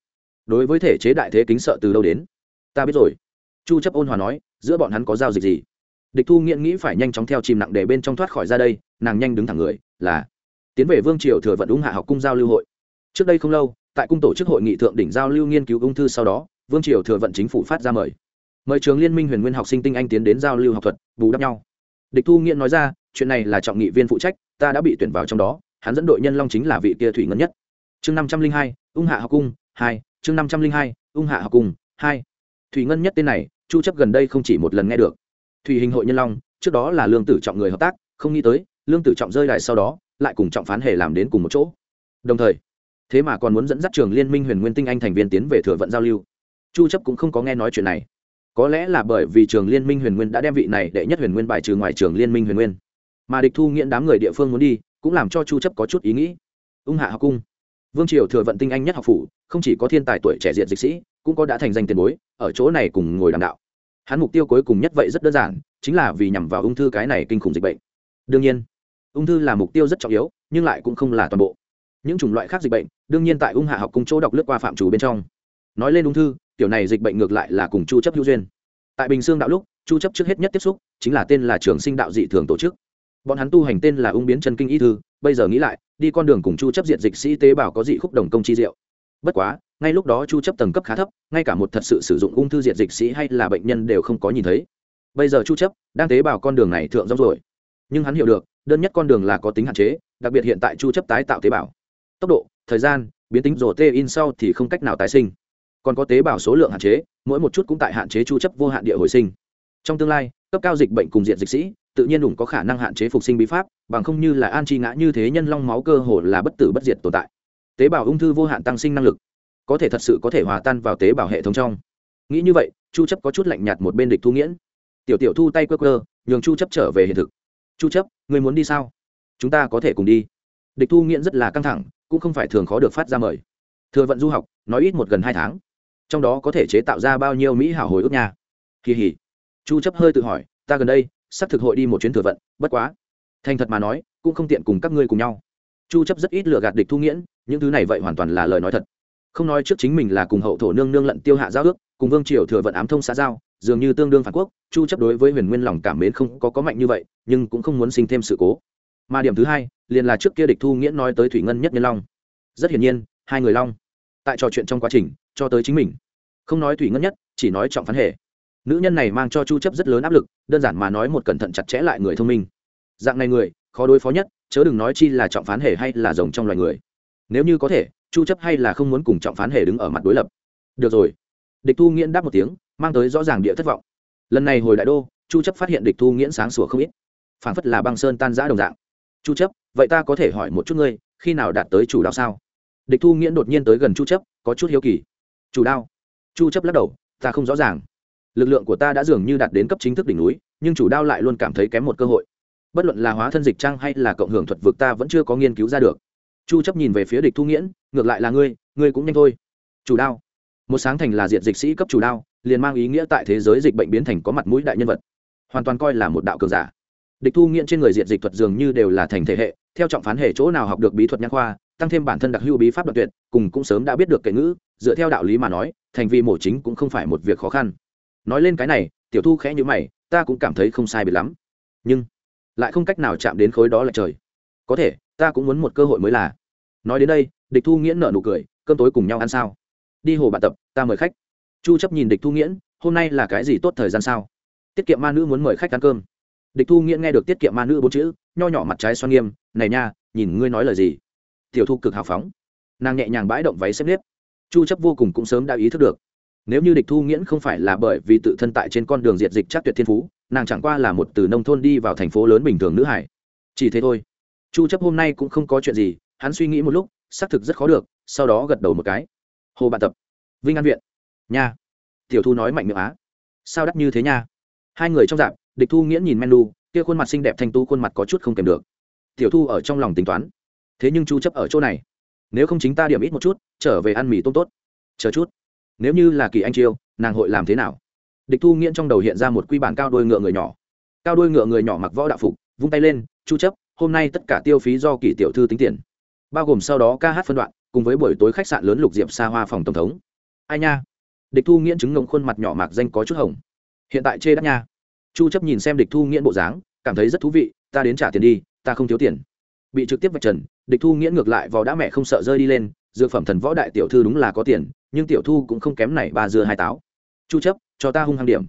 Đối với thể chế đại thế kính sợ từ đâu đến? Ta biết rồi. Chu chấp ôn hòa nói, giữa bọn hắn có giao dịch gì? Địch thu nghiễn nghĩ phải nhanh chóng theo chìm nặng để bên trong thoát khỏi ra đây, nàng nhanh đứng thẳng người, là tiến về vương triều thừa vận ung hạ học cung giao lưu hội. Trước đây không lâu, tại cung tổ chức hội nghị thượng đỉnh giao lưu nghiên cứu ung thư sau đó, vương triều thừa vận chính phủ phát ra mời. Mời trường liên minh huyền nguyên học sinh tinh anh tiến đến giao lưu học thuật, bù đắp nhau. Địch thu nghiễn nói ra, chuyện này là trọng nghị viên phụ trách, ta đã bị tuyển vào trong đó, hắn dẫn đội nhân long chính là vị kia thủy ngân nhất chương năm trăm linh hai, ung hạ học cung, hai, chương năm trăm linh hai, ung hạ học cung, hai. Thủy ngân nhất tên này, chu chấp gần đây không chỉ một lần nghe được. Thủy hình hội nhân long, trước đó là lương tử trọng người hợp tác, không nghĩ tới, lương tử trọng rơi lại sau đó, lại cùng trọng phán hề làm đến cùng một chỗ. Đồng thời, thế mà còn muốn dẫn dắt trường liên minh huyền nguyên tinh anh thành viên tiến về thừa vận giao lưu. Chu chấp cũng không có nghe nói chuyện này. Có lẽ là bởi vì trường liên minh huyền nguyên đã đem vị này đệ nhất huyền nguyên bài trừ ngoài trường liên minh huyền nguyên. Mà địch thu nghiện đám người địa phương muốn đi, cũng làm cho chu chấp có chút ý nghĩ. Ung hạ học cung vương triều thừa vận tinh anh nhất học phủ, không chỉ có thiên tài tuổi trẻ diện dịch sĩ, cũng có đã thành danh tiền bối, ở chỗ này cùng ngồi đàm đạo. Hắn mục tiêu cuối cùng nhất vậy rất đơn giản, chính là vì nhằm vào ung thư cái này kinh khủng dịch bệnh. Đương nhiên, ung thư là mục tiêu rất trọng yếu, nhưng lại cũng không là toàn bộ. Những chủng loại khác dịch bệnh, đương nhiên tại ung hạ học cung chỗ đọc lướt qua phạm chủ bên trong. Nói lên ung thư tiểu này dịch bệnh ngược lại là cùng chu chấp hữu duyên. Tại bình xương đạo lúc, chu chấp trước hết nhất tiếp xúc, chính là tên là trường sinh đạo dị thường tổ chức bọn hắn tu hành tên là ung biến chân kinh y thư, bây giờ nghĩ lại, đi con đường cùng chu chấp diện dịch sĩ tế bào có dị khúc đồng công chi diệu. Bất quá, ngay lúc đó chu chấp tầng cấp khá thấp, ngay cả một thật sự sử dụng ung thư Diện dịch sĩ hay là bệnh nhân đều không có nhìn thấy. Bây giờ chu chấp đang tế bào con đường này thượng rong rồi. Nhưng hắn hiểu được, đơn nhất con đường là có tính hạn chế, đặc biệt hiện tại chu chấp tái tạo tế bào. Tốc độ, thời gian, biến tính rổ tê in sau thì không cách nào tái sinh. Còn có tế bào số lượng hạn chế, mỗi một chút cũng tại hạn chế chu chấp vô hạn địa hồi sinh. Trong tương lai, cấp cao dịch bệnh cùng diện dịch sĩ tự nhiên đủ có khả năng hạn chế phục sinh bí pháp, bằng không như là an chi ngã như thế nhân long máu cơ hồ là bất tử bất diệt tồn tại. Tế bào ung thư vô hạn tăng sinh năng lực, có thể thật sự có thể hòa tan vào tế bào hệ thống trong. Nghĩ như vậy, chu chấp có chút lạnh nhạt một bên địch thu nghiễn. Tiểu tiểu thu tay quơ quơ, nhường chu chấp trở về hiện thực. Chu chấp người muốn đi sao? Chúng ta có thể cùng đi. Địch thu nghiễn rất là căng thẳng, cũng không phải thường khó được phát ra mời. Thừa vận du học, nói ít một gần hai tháng, trong đó có thể chế tạo ra bao nhiêu mỹ hảo hồi ước nhà? kỳ hỉ chu chấp hơi tự hỏi, ta gần đây sắp thực hội đi một chuyến thừa vận, bất quá. Thành thật mà nói, cũng không tiện cùng các ngươi cùng nhau. Chu chấp rất ít lừa gạt địch thu nghiễn, những thứ này vậy hoàn toàn là lời nói thật. Không nói trước chính mình là cùng hậu thổ nương nương lận tiêu hạ giao ước, cùng vương triều thừa vận ám thông xã giao, dường như tương đương phản quốc, chu chấp đối với huyền nguyên lòng cảm mến không có có mạnh như vậy, nhưng cũng không muốn sinh thêm sự cố. Mà điểm thứ hai, liền là trước kia địch thu nghiễn nói tới thủy ngân nhất nhân long. Rất hiển nhiên, hai người long, tại trò chuyện trong quá trình, cho tới chính mình. Không nói thủy ngân nhất, chỉ nói trọng phán hệ nữ nhân này mang cho chu chấp rất lớn áp lực, đơn giản mà nói một cẩn thận chặt chẽ lại người thông minh. Dạng này người, khó đối phó nhất, chớ đừng nói chi là trọng phán hệ hay là rồng trong loài người. Nếu như có thể, chu chấp hay là không muốn cùng trọng phán hệ đứng ở mặt đối lập. Được rồi. Địch thu nghiễn đáp một tiếng, mang tới rõ ràng địa thất vọng. Lần này hồi đại đô, chu chấp phát hiện địch thu nghiễn sáng sủa không ít. Phảng phất là băng sơn tan rã đồng dạng. Chu chấp, vậy ta có thể hỏi một chút ngươi, khi nào đạt tới chủ đạo sao? Địch thu nghiễn đột nhiên tới gần chu chấp, có chút hiếu kỳ. Chủ đạo? Chu chấp lắc đầu, ta không rõ ràng lực lượng của ta đã dường như đạt đến cấp chính thức đỉnh núi, nhưng chủ đao lại luôn cảm thấy kém một cơ hội. Bất luận là hóa thân dịch trang hay là cộng hưởng thuật vực ta vẫn chưa có nghiên cứu ra được. Chu chấp nhìn về phía địch thu nghiễn, ngược lại là ngươi ngươi cũng nhanh thôi. Chủ đao. Một sáng thành là diện dịch sĩ cấp chủ đao, liền mang ý nghĩa tại thế giới dịch bệnh biến thành có mặt mũi đại nhân vật. Hoàn toàn coi là một đạo cường giả. Địch thu nghiễn trên người diện dịch thuật dường như đều là thành thể hệ, theo trọng phán hệ chỗ nào học được bí thuật nhãn khoa, tăng thêm bản thân đặc hữu bí pháp đoạn tuyệt, cùng cũng sớm đã biết được kệ ngữ, dựa theo đạo lý mà nói, thành vi mổ chính cũng không phải một việc khó khăn nói lên cái này, tiểu thu khẽ như mày, ta cũng cảm thấy không sai biệt lắm. Nhưng, lại không cách nào chạm đến khối đó là trời. Có thể, ta cũng muốn một cơ hội mới là. Nói đến đây, địch thu nghiễn nợ nụ cười, cơm tối cùng nhau ăn sao? Đi hồ bạn tập, ta mời khách. Chu chấp nhìn địch thu nghiễn, hôm nay là cái gì tốt thời gian sao? Tiết kiệm ma nữ muốn mời khách ăn cơm. Địch thu nghiễn nghe được tiết kiệm ma nữ bốn chữ, nho nhỏ mặt trái xoan nghiêm, này nha, nhìn ngươi nói lời gì? Tiểu thu cực hào phóng. Nàng nhẹ nhàng bãi động váy xếp nếp. Chu chấp vô cùng cũng sớm đã ý thức được nếu như địch thu nghiễn không phải là bởi vì tự thân tại trên con đường diệt dịch chắc tuyệt thiên phú, nàng chẳng qua là một từ nông thôn đi vào thành phố lớn bình thường nữ hải. Chỉ thế thôi. Chu chấp hôm nay cũng không có chuyện gì, hắn suy nghĩ một lúc, xác thực rất khó được, sau đó gật đầu một cái. Hồ bạn tập. Vinh an viện. Nha. Tiểu thu nói mạnh miệng á. Sao đắt như thế nha? Hai người trong dạp, địch thu nghiễn nhìn menu, kia khuôn mặt xinh đẹp thanh tú khuôn mặt có chút không kèm được. Tiểu thu ở trong lòng tính toán. Thế nhưng chu chấp ở chỗ này. Nếu không chính ta điểm ít một chút, trở về ăn mì tôm tốt. Chờ chút nếu như là kỳ anh chiêu, nàng hội làm thế nào? Địch thu nghiễn trong đầu hiện ra một quy bản cao đôi ngựa người nhỏ. Cao đôi ngựa người nhỏ mặc võ đạo phục, vung tay lên, chu chấp, hôm nay tất cả tiêu phí do kỳ tiểu thư tính tiền. Bao gồm sau đó ca hát phân đoạn, cùng với buổi tối khách sạn lớn lục diệp xa hoa phòng tổng thống. Ai nha? Địch thu nghiễn chứng ngộng khuôn mặt nhỏ mạc danh có chút hồng. Hiện tại chê đắt nha. Chu chấp nhìn xem địch thu nghiễn bộ dáng, cảm thấy rất thú vị, ta đến trả tiền đi, ta không thiếu tiền. Bị trực tiếp vạch trần, địch thu nghiễn ngược lại vào đã mẹ không sợ rơi đi lên dược phẩm thần võ đại tiểu thư đúng là có tiền, nhưng tiểu thu cũng không kém này ba dưa hai táo. Chu chấp, cho ta hung hăng điểm.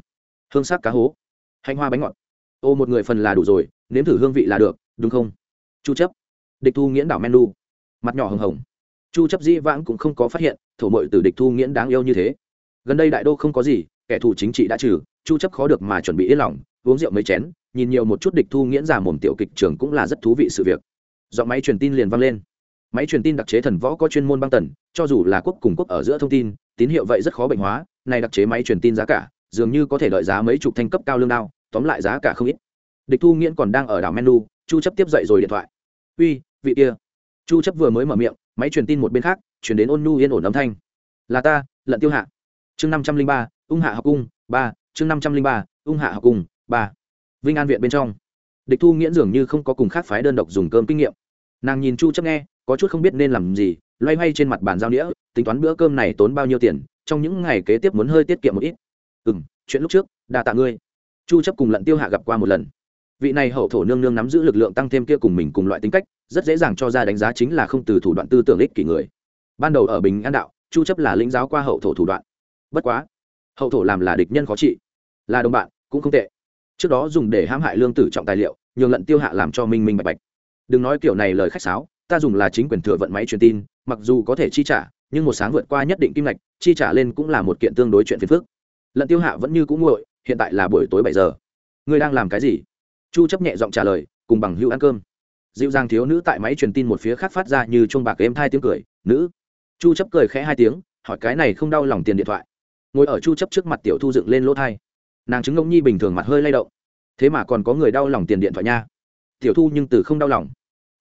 Hương sắc cá hố. Hành hoa bánh ngọt. Ô, một người phần là đủ rồi, nếm thử hương vị là được, đúng không? Chu chấp. Địch thu nghiễn đảo menu mặt nhỏ hồng hồng. Chu chấp dĩ vãng cũng không có phát hiện, thổ mội từ địch thu nghiễn đáng yêu như thế. Gần đây đại đô không có gì, kẻ thù chính trị đã trừ, chu chấp khó được mà chuẩn bị yên lòng, uống rượu mấy chén, nhìn nhiều một chút địch thu nghiễn giả mồm tiểu kịch trường cũng là rất thú vị sự việc. Giọng máy truyền tin liền vang lên máy truyền tin đặc chế thần võ có chuyên môn băng tần, cho dù là quốc cùng quốc ở giữa thông tin, tín hiệu vậy rất khó bệnh hóa, này đặc chế máy truyền tin giá cả, dường như có thể đợi giá mấy chục thanh cấp cao lương đao, tóm lại giá cả không ít. Địch thu nghiễn còn đang ở đảo menu, chu chấp tiếp dậy rồi điện thoại. Uy, vị kia. Chu chấp vừa mới mở miệng, máy truyền tin một bên khác chuyển đến ôn nhu yên ổn âm thanh. Là ta, lận tiêu hạ. Chương năm trăm linh ba, ung hạ học cung, ba, chương năm trăm linh ba, ung hạ học cung, ba. Vinh an viện bên trong. Địch thu nghiễn dường như không có cùng khác phái đơn độc dùng cơm kinh nghiệm. Nàng nhìn chu chấp nghe có chút không biết nên làm gì, loay hoay trên mặt bàn giao đĩa, tính toán bữa cơm này tốn bao nhiêu tiền, trong những ngày kế tiếp muốn hơi tiết kiệm một ít. Ừ chuyện lúc trước, đa tạ ngươi. Chu chấp cùng lận tiêu hạ gặp qua một lần. Vị này hậu thổ nương nương nắm giữ lực lượng tăng thêm kia cùng mình cùng loại tính cách, rất dễ dàng cho ra đánh giá chính là không từ thủ đoạn tư tưởng ích kỷ người. Ban đầu ở bình an đạo, chu chấp là lĩnh giáo qua hậu thổ thủ đoạn. Bất quá, hậu thổ làm là địch nhân khó trị. Là đồng bạn, cũng không tệ. Trước đó dùng để hãm hại lương tử trọng tài liệu, nhường lận tiêu hạ làm cho minh minh bạch bạch. Đừng nói kiểu này lời khách sáo ta dùng là chính quyền thừa vận máy truyền tin, mặc dù có thể chi trả, nhưng một sáng vượt qua nhất định kim ngạch, chi trả lên cũng là một kiện tương đối chuyện phiền phức. Lận tiêu hạ vẫn như cũng nguội, hiện tại là buổi tối bảy giờ. Ngươi đang làm cái gì? Chu chấp nhẹ giọng trả lời, cùng bằng hữu ăn cơm. Dịu dàng thiếu nữ tại máy truyền tin một phía khác phát ra như chuông bạc êm thai tiếng cười, nữ. Chu chấp cười khẽ hai tiếng, hỏi cái này không đau lòng tiền điện thoại. Ngồi ở chu chấp trước mặt tiểu thu dựng lên lỗ thai. Nàng chứng ngông nhi bình thường mặt hơi lay động. Thế mà còn có người đau lòng tiền điện thoại nha. Tiểu thu nhưng từ không đau lòng.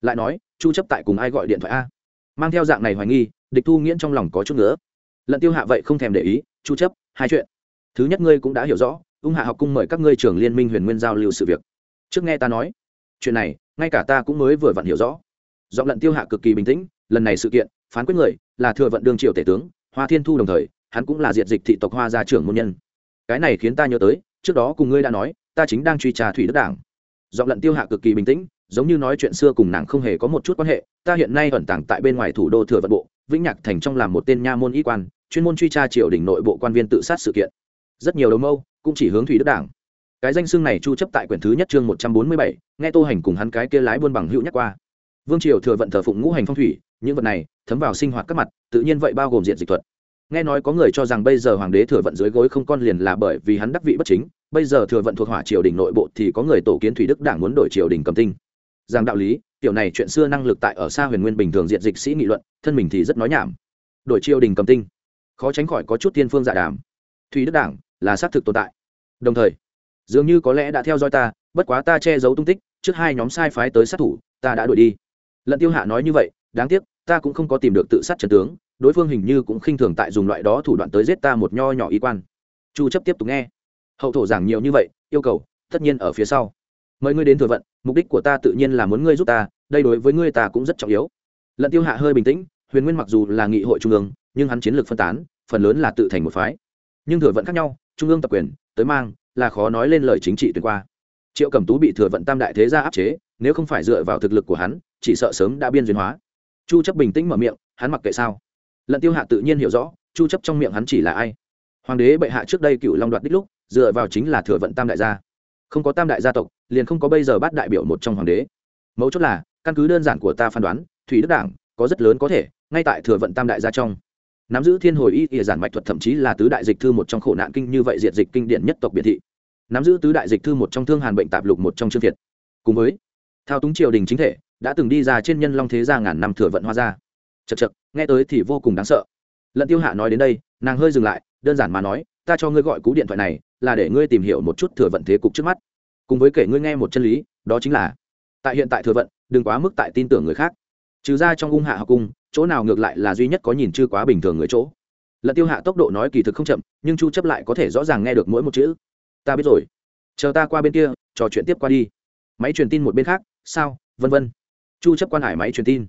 Lại nói chu chấp tại cùng ai gọi điện thoại a. Mang theo dạng này hoài nghi, địch thu nghiễn trong lòng có chút nữa lận tiêu hạ vậy không thèm để ý, chu chấp, hai chuyện. Thứ nhất ngươi cũng đã hiểu rõ, ung hạ học cung mời các ngươi trưởng liên minh huyền nguyên giao lưu sự việc. Trước nghe ta nói, chuyện này, ngay cả ta cũng mới vừa vặn hiểu rõ. Giọng lận tiêu hạ cực kỳ bình tĩnh, lần này sự kiện, phán quyết người, là thừa vận đương triều tể tướng, hoa thiên thu đồng thời, hắn cũng là diệt dịch thị tộc hoa gia trưởng môn nhân. Cái này khiến ta nhớ tới, trước đó cùng ngươi đã nói, ta chính đang truy trà thủy đức đảng. Giọng lận tiêu hạ cực kỳ bình tĩnh giống như nói chuyện xưa cùng nàng không hề có một chút quan hệ ta hiện nay ẩn tàng tại bên ngoài thủ đô thừa vận bộ vĩnh nhạc thành trong làm một tên nha môn y quan chuyên môn truy tra triều đình nội bộ quan viên tự sát sự kiện. Rất nhiều đầu mâu cũng chỉ hướng thủy đức đảng. Cái danh xưng này chu chấp tại quyển thứ nhất chương 147, nghe tô hành cùng hắn cái kia lái buôn bằng hữu nhắc qua. Vương triều thừa vận thờ phụng ngũ hành phong thủy những vật này thấm vào sinh hoạt các mặt tự nhiên vậy bao gồm diện dịch thuật. Nghe nói có người cho rằng bây giờ hoàng đế thừa vận dưới gối không con liền là bởi vì hắn đắc vị bất chính bây giờ thừa vận thuộc hỏa triều đình nội bộ thì có người tổ kiến thủy đức đảng muốn đổi triều đình cầm tinh rằng đạo lý, tiểu này chuyện xưa năng lực tại ở xa huyền nguyên bình thường diện dịch sĩ nghị luận, thân mình thì rất nói nhảm. Đổi triều đình cầm tinh, khó tránh khỏi có chút tiên phương dạ đàm. Thủy đức đảng là xác thực tồn tại. Đồng thời, dường như có lẽ đã theo dõi ta, bất quá ta che giấu tung tích, trước hai nhóm sai phái tới sát thủ, ta đã đuổi đi. Lận tiêu hạ nói như vậy, đáng tiếc, ta cũng không có tìm được tự sát trần tướng, đối phương hình như cũng khinh thường tại dùng loại đó thủ đoạn tới giết ta một nho nhỏ y quan. Chu chấp tiếp tục nghe. Hậu thổ giảng nhiều như vậy, yêu cầu, tất nhiên ở phía sau mời ngươi đến thừa vận, mục đích của ta tự nhiên là muốn ngươi giúp ta, đây đối với ngươi ta cũng rất trọng yếu. Lận tiêu hạ hơi bình tĩnh, huyền nguyên mặc dù là nghị hội trung ương, nhưng hắn chiến lược phân tán, phần lớn là tự thành một phái. Nhưng thừa vận khác nhau, trung ương tập quyền, tới mang, là khó nói lên lời chính trị tuyệt qua. Triệu cẩm tú bị thừa vận tam đại thế gia áp chế, nếu không phải dựa vào thực lực của hắn, chỉ sợ sớm đã biên duyên hóa. Chu chấp bình tĩnh mở miệng, hắn mặc kệ sao? Lận tiêu hạ tự nhiên hiểu rõ, chu chấp trong miệng hắn chỉ là ai? Hoàng đế bệ hạ trước đây cựu long đoạt đích lúc, dựa vào chính là thừa vận tam đại gia. Không có tam đại gia tộc liền không có bây giờ bắt đại biểu một trong hoàng đế. Mấu chốt là, căn cứ đơn giản của ta phán đoán, thủy đức đảng có rất lớn có thể, ngay tại thừa vận tam đại gia trong. Nắm giữ thiên hồi y ỉa giản mạch thuật thậm chí là tứ đại dịch thư một trong khổ nạn kinh như vậy diệt dịch kinh điển nhất tộc biệt thị. Nắm giữ tứ đại dịch thư một trong thương hàn bệnh tạp lục một trong chương việt. Cùng với, thao túng triều đình chính thể đã từng đi ra trên nhân long thế gia ngàn năm thừa vận hoa gia. Chật chật nghe tới thì vô cùng đáng sợ. Lận tiêu hạ nói đến đây, nàng hơi dừng lại, đơn giản mà nói, ta cho ngươi gọi cú điện thoại này, là để ngươi tìm hiểu một chút thừa vận thế cục trước mắt cùng với kể ngươi nghe một chân lý, đó chính là, tại hiện tại thừa vận, đừng quá mức tại tin tưởng người khác. Trừ ra trong ung hạ học cung, chỗ nào ngược lại là duy nhất có nhìn chưa quá bình thường người chỗ. Lận tiêu hạ tốc độ nói kỳ thực không chậm, nhưng chu chấp lại có thể rõ ràng nghe được mỗi một chữ. Ta biết rồi. Chờ ta qua bên kia, trò chuyện tiếp qua đi. Máy truyền tin một bên khác, sao, vân vân. Chu chấp quan hải máy truyền tin.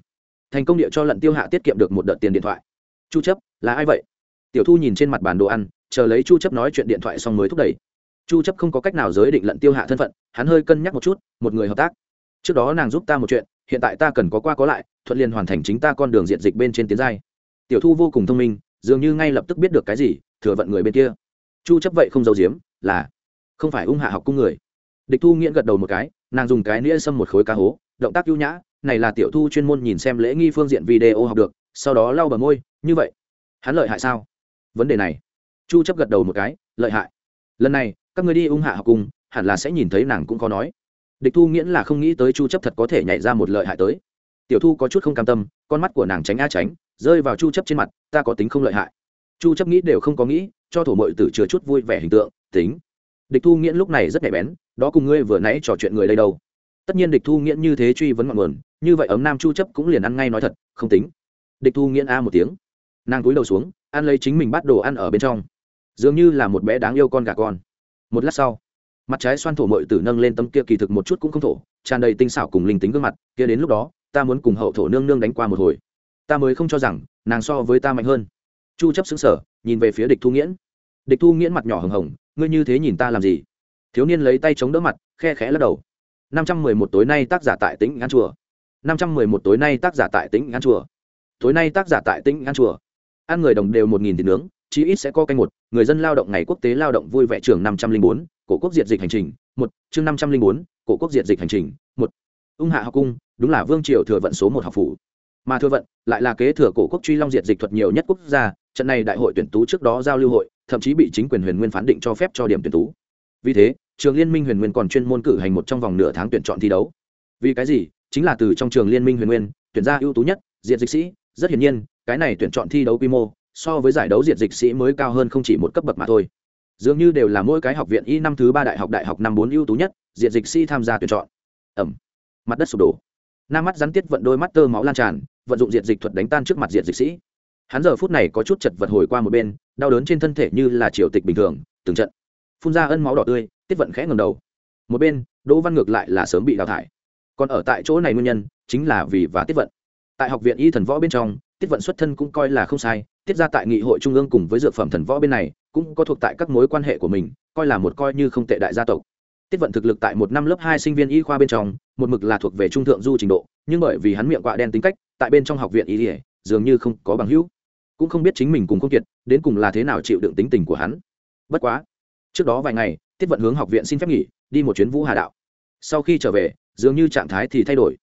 Thành công địa cho lận tiêu hạ tiết kiệm được một đợt tiền điện thoại. Chu chấp, là ai vậy? Tiểu thu nhìn trên mặt bàn đồ ăn, chờ lấy chu chấp nói chuyện điện thoại xong mới thúc đẩy chu chấp không có cách nào giới định lận tiêu hạ thân phận, hắn hơi cân nhắc một chút, một người hợp tác. Trước đó nàng giúp ta một chuyện, hiện tại ta cần có qua có lại, thuận liền hoàn thành chính ta con đường diện dịch bên trên tiến giai. Tiểu thu vô cùng thông minh, dường như ngay lập tức biết được cái gì, thừa vận người bên kia. Chu chấp vậy không giấu giếm, là không phải ung hạ học cung người. Địch thu nghiễn gật đầu một cái, nàng dùng cái nĩa xâm một khối cá hố, động tác ưu nhã, này là tiểu thu chuyên môn nhìn xem lễ nghi phương diện video học được, sau đó lau bờ môi, như vậy. Hắn lợi hại sao? Vấn đề này. Chu chấp gật đầu một cái, lợi hại. Lần này các người đi ung hạ học cùng, hẳn là sẽ nhìn thấy nàng cũng có nói. Địch thu nghiễn là không nghĩ tới chu chấp thật có thể nhảy ra một lợi hại tới. Tiểu thu có chút không cam tâm, con mắt của nàng tránh a tránh, rơi vào chu chấp trên mặt, ta có tính không lợi hại. Chu chấp nghĩ đều không có nghĩ, cho thổ mội tử chứa chút vui vẻ hình tượng, tính. Địch thu nghiễn lúc này rất nhạy bén, đó cùng ngươi vừa nãy trò chuyện người đây đâu. Tất nhiên địch thu nghiễn như thế truy vấn ngọn nguồn, như vậy ấm nam chu chấp cũng liền ăn ngay nói thật, không tính. Địch thu nghiễn a một tiếng. Nàng cúi đầu xuống, ăn lấy chính mình bắt đồ ăn ở bên trong. Dường như là một bé đáng yêu con gà con một lát sau, mặt trái xoan thổ mội tử nâng lên tấm kia kỳ thực một chút cũng không thổ, tràn đầy tinh xảo cùng linh tính gương mặt, kia đến lúc đó, ta muốn cùng hậu thổ nương nương đánh qua một hồi. Ta mới không cho rằng, nàng so với ta mạnh hơn. Chu chấp xứng sở nhìn về phía địch thu nghiễn. Địch thu nghiễn mặt nhỏ hồng hồng, ngươi như thế nhìn ta làm gì? Thiếu niên lấy tay chống đỡ mặt, khe khẽ lắc đầu. Năm trăm mười một tối nay tác giả tại tĩnh ngăn chùa. Năm trăm mười một tối nay tác giả tại tĩnh ngăn chùa. Tối nay tác giả tại tĩnh ngăn chùa. Ăn người đồng đều một nghìn thịt nướng chí ít sẽ có canh một, người dân lao động ngày quốc tế lao động vui vẻ trường năm trăm linh bốn, cổ quốc diệt dịch hành trình, một, chương năm trăm linh bốn, cổ quốc diệt dịch hành trình, một. Ung hạ học cung, đúng là vương triều thừa vận số một học phủ. Mà thừa vận, lại là kế thừa cổ quốc truy long diệt dịch thuật nhiều nhất quốc gia, trận này đại hội tuyển tú trước đó giao lưu hội, thậm chí bị chính quyền huyền nguyên phán định cho phép cho điểm tuyển tú. Vì thế, trường liên minh huyền nguyên còn chuyên môn cử hành một trong vòng nửa tháng tuyển chọn thi đấu. Vì cái gì? Chính là từ trong trường liên minh huyền nguyên, tuyển ra ưu tú nhất diện dịch sĩ. Rất hiển nhiên, cái này tuyển chọn thi đấu quy mô so với giải đấu diệt dịch sĩ mới cao hơn không chỉ một cấp bậc mà thôi. Dường như đều là mỗi cái học viện y năm thứ ba đại học đại học năm bốn ưu tú nhất, diệt dịch sĩ tham gia tuyển chọn. Ẩm. Mặt đất sụp đổ. Nam mắt rắn tiết vận đôi mắt tơ máu lan tràn, vận dụng diệt dịch thuật đánh tan trước mặt diệt dịch sĩ. Hắn giờ phút này có chút chật vật hồi qua một bên, đau đớn trên thân thể như là triều tịch bình thường, từng trận. Phun ra ân máu đỏ tươi, tiết vận khẽ ngầm đầu. Một bên, đỗ văn ngược lại là sớm bị đào thải. Còn ở tại chỗ này nguyên nhân, chính là vì và tiết vận. Tại học viện y thần võ bên trong tiết vận xuất thân cũng coi là không sai, tiết ra tại nghị hội trung ương cùng với dược phẩm thần võ bên này, cũng có thuộc tại các mối quan hệ của mình, coi là một coi như không tệ đại gia tộc. Tiết vận thực lực tại một năm lớp hai sinh viên y khoa bên trong, một mực là thuộc về trung thượng du trình độ, nhưng bởi vì hắn miệng quạ đen tính cách, tại bên trong học viện y dường như không có bằng hữu. Cũng không biết chính mình cùng công kiệt, đến cùng là thế nào chịu đựng tính tình của hắn. Bất quá, trước đó vài ngày, tiết vận hướng học viện xin phép nghỉ, đi một chuyến vũ hà đạo. Sau khi trở về, dường như trạng thái thì thay đổi.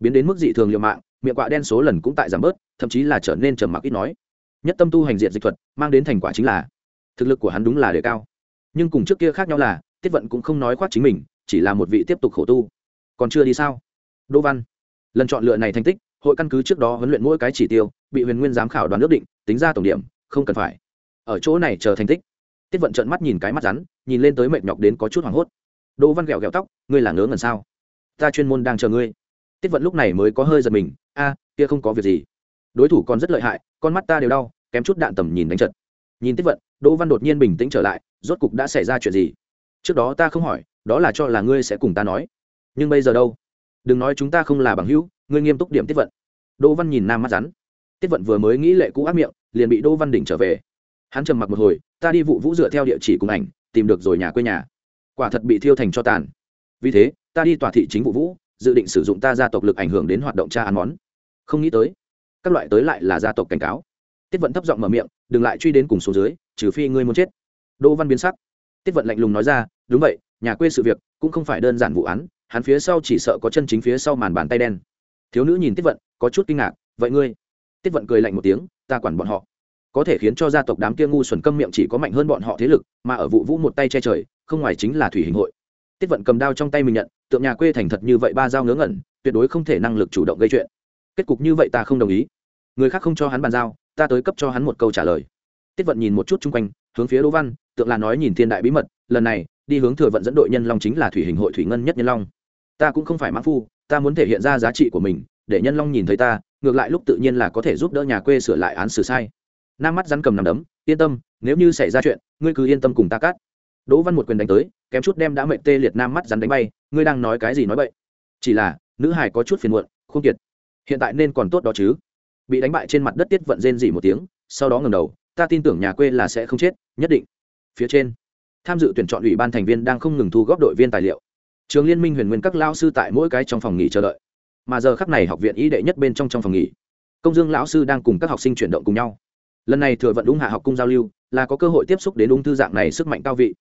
Biến đến mức dị thường liều mạng miệng quạ đen số lần cũng tại giảm bớt, thậm chí là trở nên trầm mặc ít nói. Nhất tâm tu hành diện dịch thuật, mang đến thành quả chính là, thực lực của hắn đúng là đề cao. Nhưng cùng trước kia khác nhau là, tiết vận cũng không nói khoác chính mình, chỉ là một vị tiếp tục khổ tu. Còn chưa đi sao? Đỗ văn, lần chọn lựa này thành tích, hội căn cứ trước đó huấn luyện mỗi cái chỉ tiêu, bị huyền nguyên giám khảo đoàn ước định, tính ra tổng điểm, không cần phải. Ở chỗ này chờ thành tích. Tiết vận trợn mắt nhìn cái mắt rắn, nhìn lên tới mệt nhọc đến có chút hoảng hốt. Đỗ văn ghẹo ghẹo tóc, ngươi là ngớ ngần sao? Ta chuyên môn đang chờ ngươi tiết vận lúc này mới có hơi giật mình, a, kia không có việc gì. Đối thủ còn rất lợi hại, con mắt ta đều đau, kém chút đạn tầm nhìn đánh trận. Nhìn tiết vận, đỗ văn đột nhiên bình tĩnh trở lại, rốt cục đã xảy ra chuyện gì? Trước đó ta không hỏi, đó là cho là ngươi sẽ cùng ta nói. Nhưng bây giờ đâu? Đừng nói chúng ta không là bằng hữu, ngươi nghiêm túc điểm tiết vận. Đỗ văn nhìn nam mắt rắn. Tiết vận vừa mới nghĩ lệ cũ ác miệng, liền bị đỗ văn đỉnh trở về. Hắn trầm mặc một hồi, ta đi vụ vũ dựa theo địa chỉ cùng ảnh, tìm được rồi nhà quê nhà. Quả thật bị thiêu thành cho tàn. Vì thế, ta đi tòa thị chính vụ vũ dự định sử dụng ta gia tộc lực ảnh hưởng đến hoạt động tra án món. Không nghĩ tới, các loại tới lại là gia tộc cảnh cáo. Tiết vận thấp giọng mở miệng, đừng lại truy đến cùng số dưới, trừ phi ngươi muốn chết. Đỗ văn biến sắc. Tiết vận lạnh lùng nói ra, đúng vậy, nhà quê sự việc cũng không phải đơn giản vụ án, hắn phía sau chỉ sợ có chân chính phía sau màn bàn tay đen. Thiếu nữ nhìn tiết vận, có chút kinh ngạc, vậy ngươi? Tiết vận cười lạnh một tiếng, ta quản bọn họ. Có thể khiến cho gia tộc đám kia ngu xuẩn câm miệng chỉ có mạnh hơn bọn họ thế lực, mà ở vụ vũ một tay che trời, không ngoài chính là thủy hình hội tiết vận cầm đao trong tay mình nhận, tượng nhà quê thành thật như vậy ba dao ngớ ngẩn, tuyệt đối không thể năng lực chủ động gây chuyện. Kết cục như vậy ta không đồng ý. Người khác không cho hắn bàn giao, ta tới cấp cho hắn một câu trả lời. Tiết vận nhìn một chút chung quanh, hướng phía đỗ văn, tượng là nói nhìn thiên đại bí mật, lần này, đi hướng thừa vận dẫn đội nhân long chính là thủy hình hội thủy ngân nhất nhân long. Ta cũng không phải mã phu, ta muốn thể hiện ra giá trị của mình, để nhân long nhìn thấy ta, ngược lại lúc tự nhiên là có thể giúp đỡ nhà quê sửa lại án xử sai. Nam mắt rắn cầm nằm đấm, yên tâm, nếu như xảy ra chuyện, ngươi cứ yên tâm cùng ta cắt đỗ văn một quyền đánh tới, kém chút đem đã mệnh tê liệt nam mắt rắn đánh bay, ngươi đang nói cái gì nói vậy chỉ là, nữ hải có chút phiền muộn, không kiệt. Hiện tại nên còn tốt đó chứ. Bị đánh bại trên mặt đất tiết vận rên dỉ một tiếng, sau đó ngầm đầu, ta tin tưởng nhà quê là sẽ không chết, nhất định. Phía trên, tham dự tuyển chọn ủy ban thành viên đang không ngừng thu góp đội viên tài liệu. Trường liên minh huyền nguyên các lao sư tại mỗi cái trong phòng nghỉ chờ đợi. Mà giờ khắc này học viện y đệ nhất bên trong trong phòng nghỉ, công dương lão sư đang cùng các học sinh chuyển động cùng nhau. Lần này thừa vận ung hạ học cung giao lưu, là có cơ hội tiếp xúc đến ung thư dạng này sức mạnh cao vị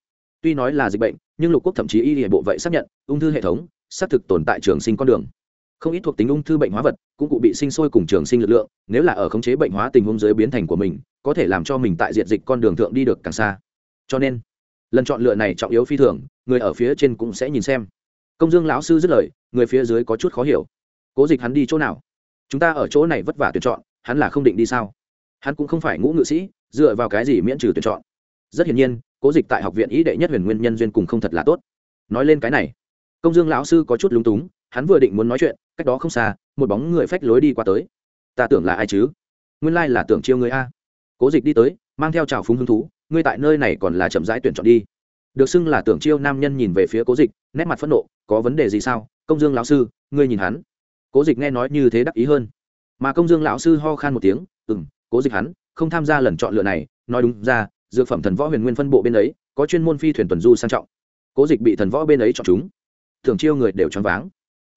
tuy nói là dịch bệnh, nhưng lục quốc thậm chí y hệ bộ vậy xác nhận, ung thư hệ thống, xác thực tồn tại trường sinh con đường. Không ít thuộc tính ung thư bệnh hóa vật, cũng cụ bị sinh sôi cùng trường sinh lực lượng, nếu là ở khống chế bệnh hóa tình huống dưới biến thành của mình, có thể làm cho mình tại diện dịch con đường thượng đi được càng xa. Cho nên, lần chọn lựa này trọng yếu phi thường, người ở phía trên cũng sẽ nhìn xem. Công dương lão sư dứt lời, người phía dưới có chút khó hiểu. Cố dịch hắn đi chỗ nào? Chúng ta ở chỗ này vất vả tuyển chọn, hắn là không định đi sao? Hắn cũng không phải ngũ ngự sĩ, dựa vào cái gì miễn trừ tuyển chọn? Rất hiển nhiên cố dịch tại học viện ý đệ nhất huyền nguyên nhân duyên cùng không thật là tốt. Nói lên cái này, công dương lão sư có chút lúng túng, hắn vừa định muốn nói chuyện, cách đó không xa, một bóng người phách lối đi qua tới. Ta tưởng là ai chứ? Nguyên lai là tưởng chiêu người a. Cố dịch đi tới, mang theo trào phúng hứng thú, ngươi tại nơi này còn là chậm rãi tuyển chọn đi. Được xưng là tưởng chiêu nam nhân nhìn về phía cố dịch, nét mặt phẫn nộ, có vấn đề gì sao? Công dương lão sư, ngươi nhìn hắn. Cố dịch nghe nói như thế đắc ý hơn. Mà công dương lão sư ho khan một tiếng ừ m cố dịch hắn, không tham gia lần chọn lựa này, nói đúng ra dược phẩm thần võ huyền nguyên phân bộ bên ấy, có chuyên môn phi thuyền tuần du sang trọng. Cố dịch bị thần võ bên ấy chọn chúng. Thường chiêu người đều choáng váng.